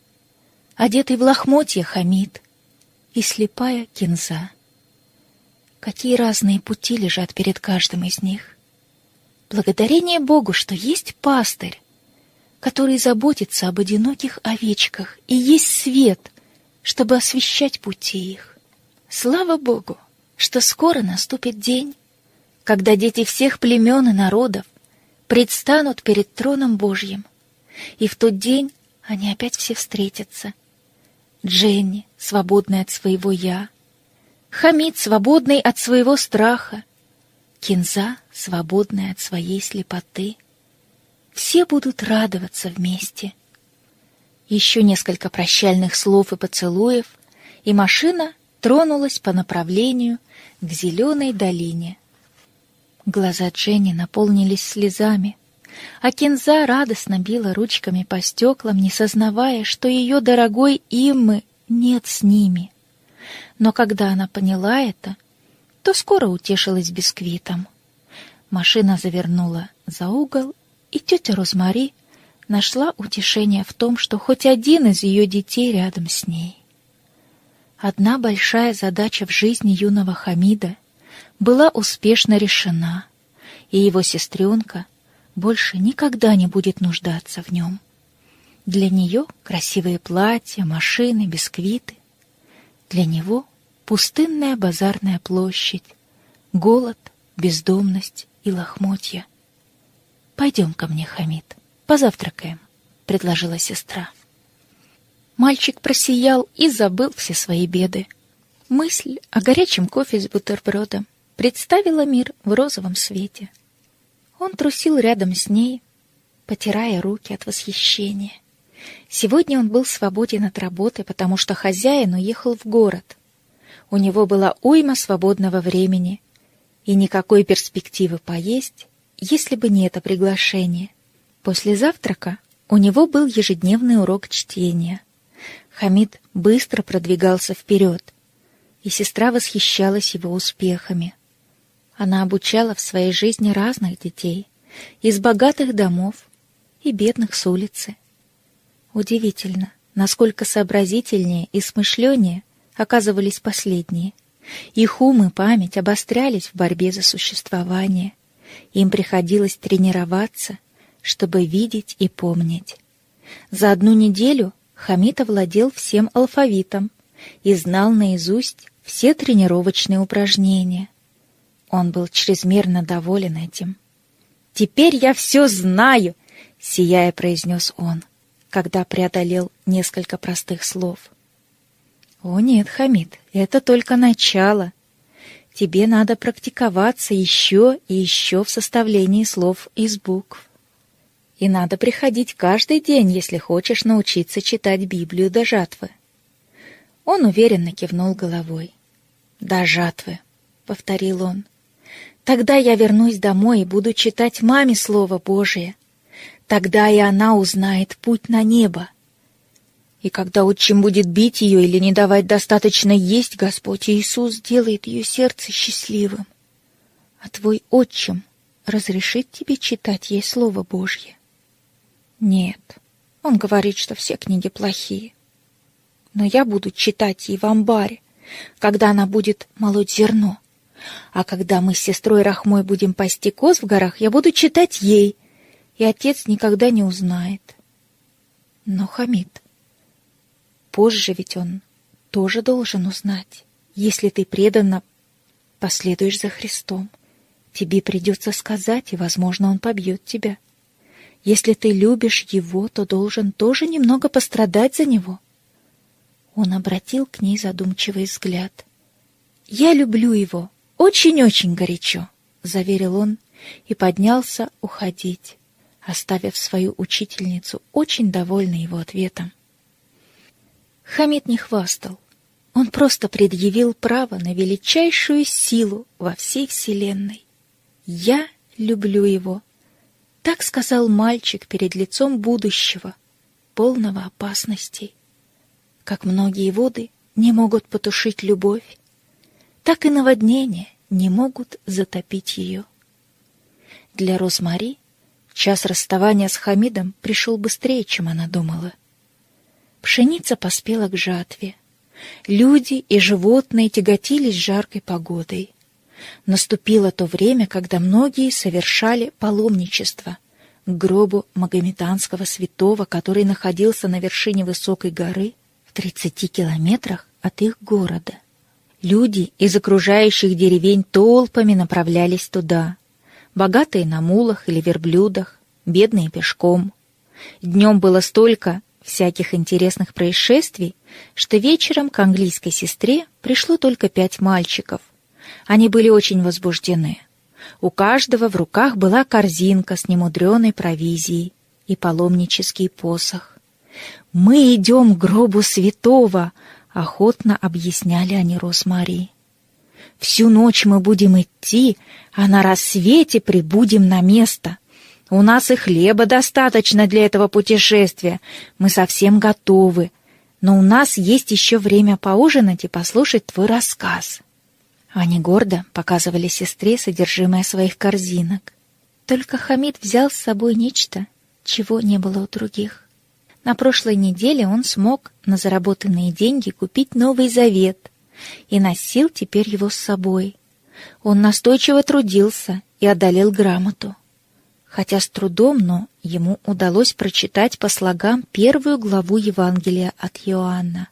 одетый в лохмотья Хамид и слепая Кинза. Какие разные пути лежат перед каждым из них. Благодарение Богу, что есть пастырь, который заботится об одиноких овечках, и есть свет, чтобы освещать пути их. Слава Богу, что скоро наступит день, когда дети всех племен и народов предстанут перед троном Божьим, и в тот день они опять все встретятся. Дженни, свободная от своего «я», Хамид, свободный от своего страха, Кинза, свободная от своей слепоты — все будут радоваться вместе. Еще несколько прощальных слов и поцелуев, и машина тронулась по направлению к зеленой долине. Глаза Дженни наполнились слезами, а Кинза радостно била ручками по стеклам, не сознавая, что ее дорогой Иммы нет с ними. Но когда она поняла это, то скоро утешилась бисквитом. Машина завернула за угол и тетя Розмари нашла утешение в том, что хоть один из ее детей рядом с ней. Одна большая задача в жизни юного Хамида была успешно решена, и его сестренка больше никогда не будет нуждаться в нем. Для нее красивые платья, машины, бисквиты. Для него пустынная базарная площадь, голод, бездомность и лохмотья — «Пойдем ко мне, Хамид, позавтракаем», — предложила сестра. Мальчик просиял и забыл все свои беды. Мысль о горячем кофе с бутербродом представила мир в розовом свете. Он трусил рядом с ней, потирая руки от восхищения. Сегодня он был свободен от работы, потому что хозяин уехал в город. У него была уйма свободного времени и никакой перспективы поесть если бы не это приглашение. После завтрака у него был ежедневный урок чтения. Хамид быстро продвигался вперед, и сестра восхищалась его успехами. Она обучала в своей жизни разных детей, из богатых домов и бедных с улицы. Удивительно, насколько сообразительнее и смышленнее оказывались последние. Их ум и память обострялись в борьбе за существование. Им приходилось тренироваться, чтобы видеть и помнить. За одну неделю Хамид овладел всем алфавитом и знал наизусть все тренировочные упражнения. Он был чрезмерно доволен этим. «Теперь я все знаю!» — сияя произнес он, когда преодолел несколько простых слов. «О нет, Хамид, это только начало. Тебе надо практиковаться еще и еще в составлении слов из букв. И надо приходить каждый день, если хочешь научиться читать Библию до жатвы. Он уверенно кивнул головой. «До жатвы», — повторил он. «Тогда я вернусь домой и буду читать маме Слово Божие. Тогда и она узнает путь на небо. И когда отчим будет бить ее или не давать достаточно есть, Господь Иисус делает ее сердце счастливым. А твой отчим разрешит тебе читать ей Слово Божье? Нет, он говорит, что все книги плохие. Но я буду читать ей в амбаре, когда она будет молоть зерно. А когда мы с сестрой Рахмой будем пасти коз в горах, я буду читать ей, и отец никогда не узнает. Но Хамид, Позже ведь он тоже должен узнать. Если ты преданно последуешь за Христом, тебе придется сказать, и, возможно, он побьет тебя. Если ты любишь его, то должен тоже немного пострадать за него. Он обратил к ней задумчивый взгляд. «Я люблю его, очень-очень горячо», — заверил он и поднялся уходить. оставив свою учительницу очень довольной его ответом. Хамид не хвастал. Он просто предъявил право на величайшую силу во всей Вселенной. «Я люблю его», — так сказал мальчик перед лицом будущего, полного опасностей. Как многие воды не могут потушить любовь, так и наводнения не могут затопить ее. Для Розмари час расставания с Хамидом пришел быстрее, чем она думала. Пшеница поспела к жатве. Люди и животные тяготились жаркой погодой. Наступило то время, когда многие совершали паломничество к гробу магометанского святого, который находился на вершине высокой горы в 30 километрах от их города. Люди из окружающих деревень толпами направлялись туда. Богатые на мулах или верблюдах, бедные пешком. Днем было столько всяких интересных происшествий, что вечером к английской сестре пришло только пять мальчиков. Они были очень возбуждены. У каждого в руках была корзинка с немудреной провизией и паломнический посох. «Мы идем к гробу святого!» — охотно объясняли они Росмари. «Всю ночь мы будем идти, а на рассвете прибудем на место. У нас и хлеба достаточно для этого путешествия. Мы совсем готовы. Но у нас есть еще время поужинать и послушать твой рассказ». Они гордо показывали сестре содержимое своих корзинок. Только Хамид взял с собой нечто, чего не было у других. На прошлой неделе он смог на заработанные деньги купить Новый Завет и носил теперь его с собой. Он настойчиво трудился и одолел грамоту. Хотя с трудом, но ему удалось прочитать по слогам первую главу Евангелия от Иоанна.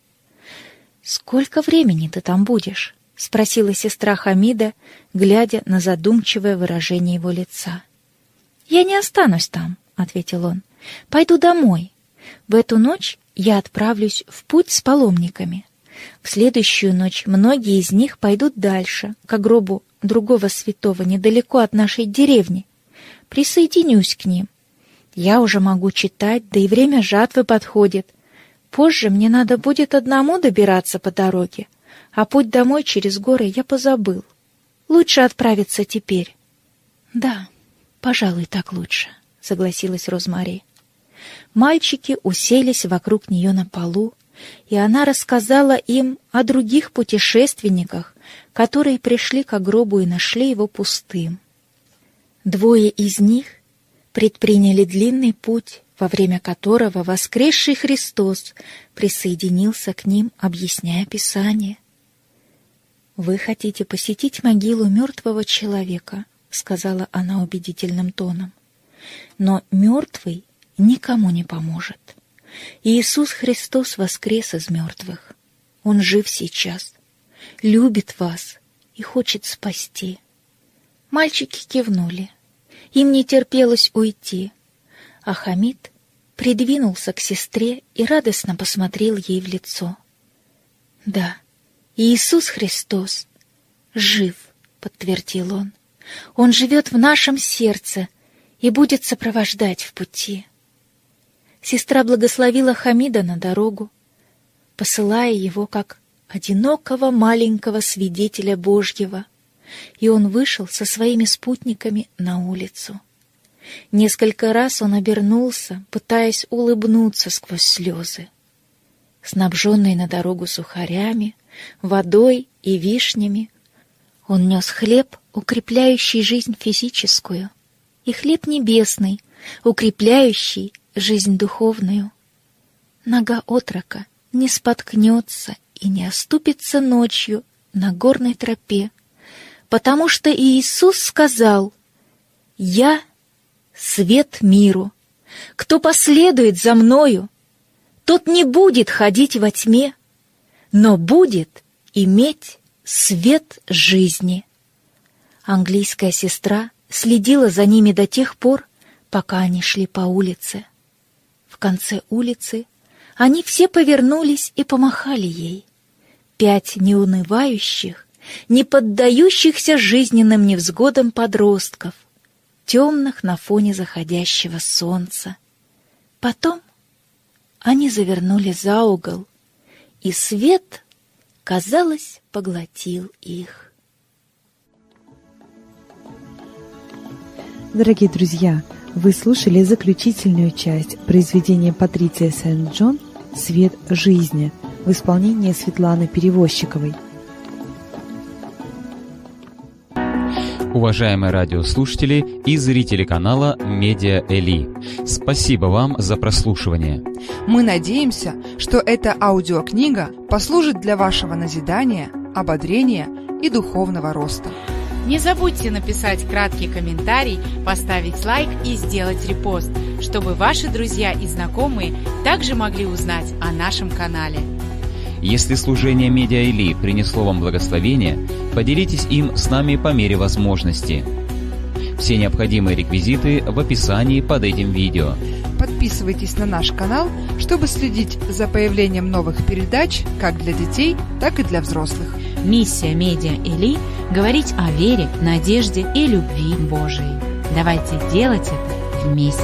«Сколько времени ты там будешь?» — спросила сестра Хамида, глядя на задумчивое выражение его лица. «Я не останусь там», — ответил он. «Пойду домой. В эту ночь я отправлюсь в путь с паломниками. В следующую ночь многие из них пойдут дальше, к гробу другого святого, недалеко от нашей деревни. Присоединюсь к ним. Я уже могу читать, да и время жатвы подходит. Позже мне надо будет одному добираться по дороге, а путь домой через горы я позабыл. Лучше отправиться теперь. Да, пожалуй, так лучше, согласилась Розмари. Мальчики уселись вокруг нее на полу, и она рассказала им о других путешественниках, которые пришли к гробу и нашли его пустым. Двое из них предприняли длинный путь, во время которого воскресший Христос присоединился к ним, объясняя Писание. «Вы хотите посетить могилу мертвого человека», — сказала она убедительным тоном. «Но мертвый никому не поможет. Иисус Христос воскрес из мертвых. Он жив сейчас, любит вас и хочет спасти. Мальчики кивнули. Им не терпелось уйти, а Хамид придвинулся к сестре и радостно посмотрел ей в лицо. «Да, Иисус Христос жив», — подтвердил он. «Он живет в нашем сердце и будет сопровождать в пути». Сестра благословила Хамида на дорогу, посылая его как одинокого маленького свидетеля Божьего, и он вышел со своими спутниками на улицу. Несколько раз он обернулся, пытаясь улыбнуться сквозь слезы. Снабженный на дорогу сухарями, водой и вишнями, он нес хлеб, укрепляющий жизнь физическую, и хлеб небесный, укрепляющий жизнь духовную. Нога отрока не споткнется и не оступится ночью на горной тропе, потому что Иисус сказал «Я — свет миру. Кто последует за Мною, тот не будет ходить во тьме, но будет иметь свет жизни». Английская сестра следила за ними до тех пор, пока они шли по улице. В конце улицы они все повернулись и помахали ей. Пять неунывающих, не поддающихся жизненным невзгодам подростков, темных на фоне заходящего солнца. Потом они завернули за угол, и свет, казалось, поглотил их. Дорогие друзья, вы слушали заключительную часть произведения Патриция Сент-Джон «Свет жизни» в исполнении Светланы Перевозчиковой. Уважаемые радиослушатели и зрители канала Медиа Эли, спасибо вам за прослушивание. Мы надеемся, что эта аудиокнига послужит для вашего назидания, ободрения и духовного роста. Не забудьте написать краткий комментарий, поставить лайк и сделать репост, чтобы ваши друзья и знакомые также могли узнать о нашем канале. Если служение Медиа Или принесло вам благословение, поделитесь им с нами по мере возможности. Все необходимые реквизиты в описании под этим видео. Подписывайтесь на наш канал, чтобы следить за появлением новых передач как для детей, так и для взрослых. Миссия Медиа Или – говорить о вере, надежде и любви Божией. Давайте делать это вместе.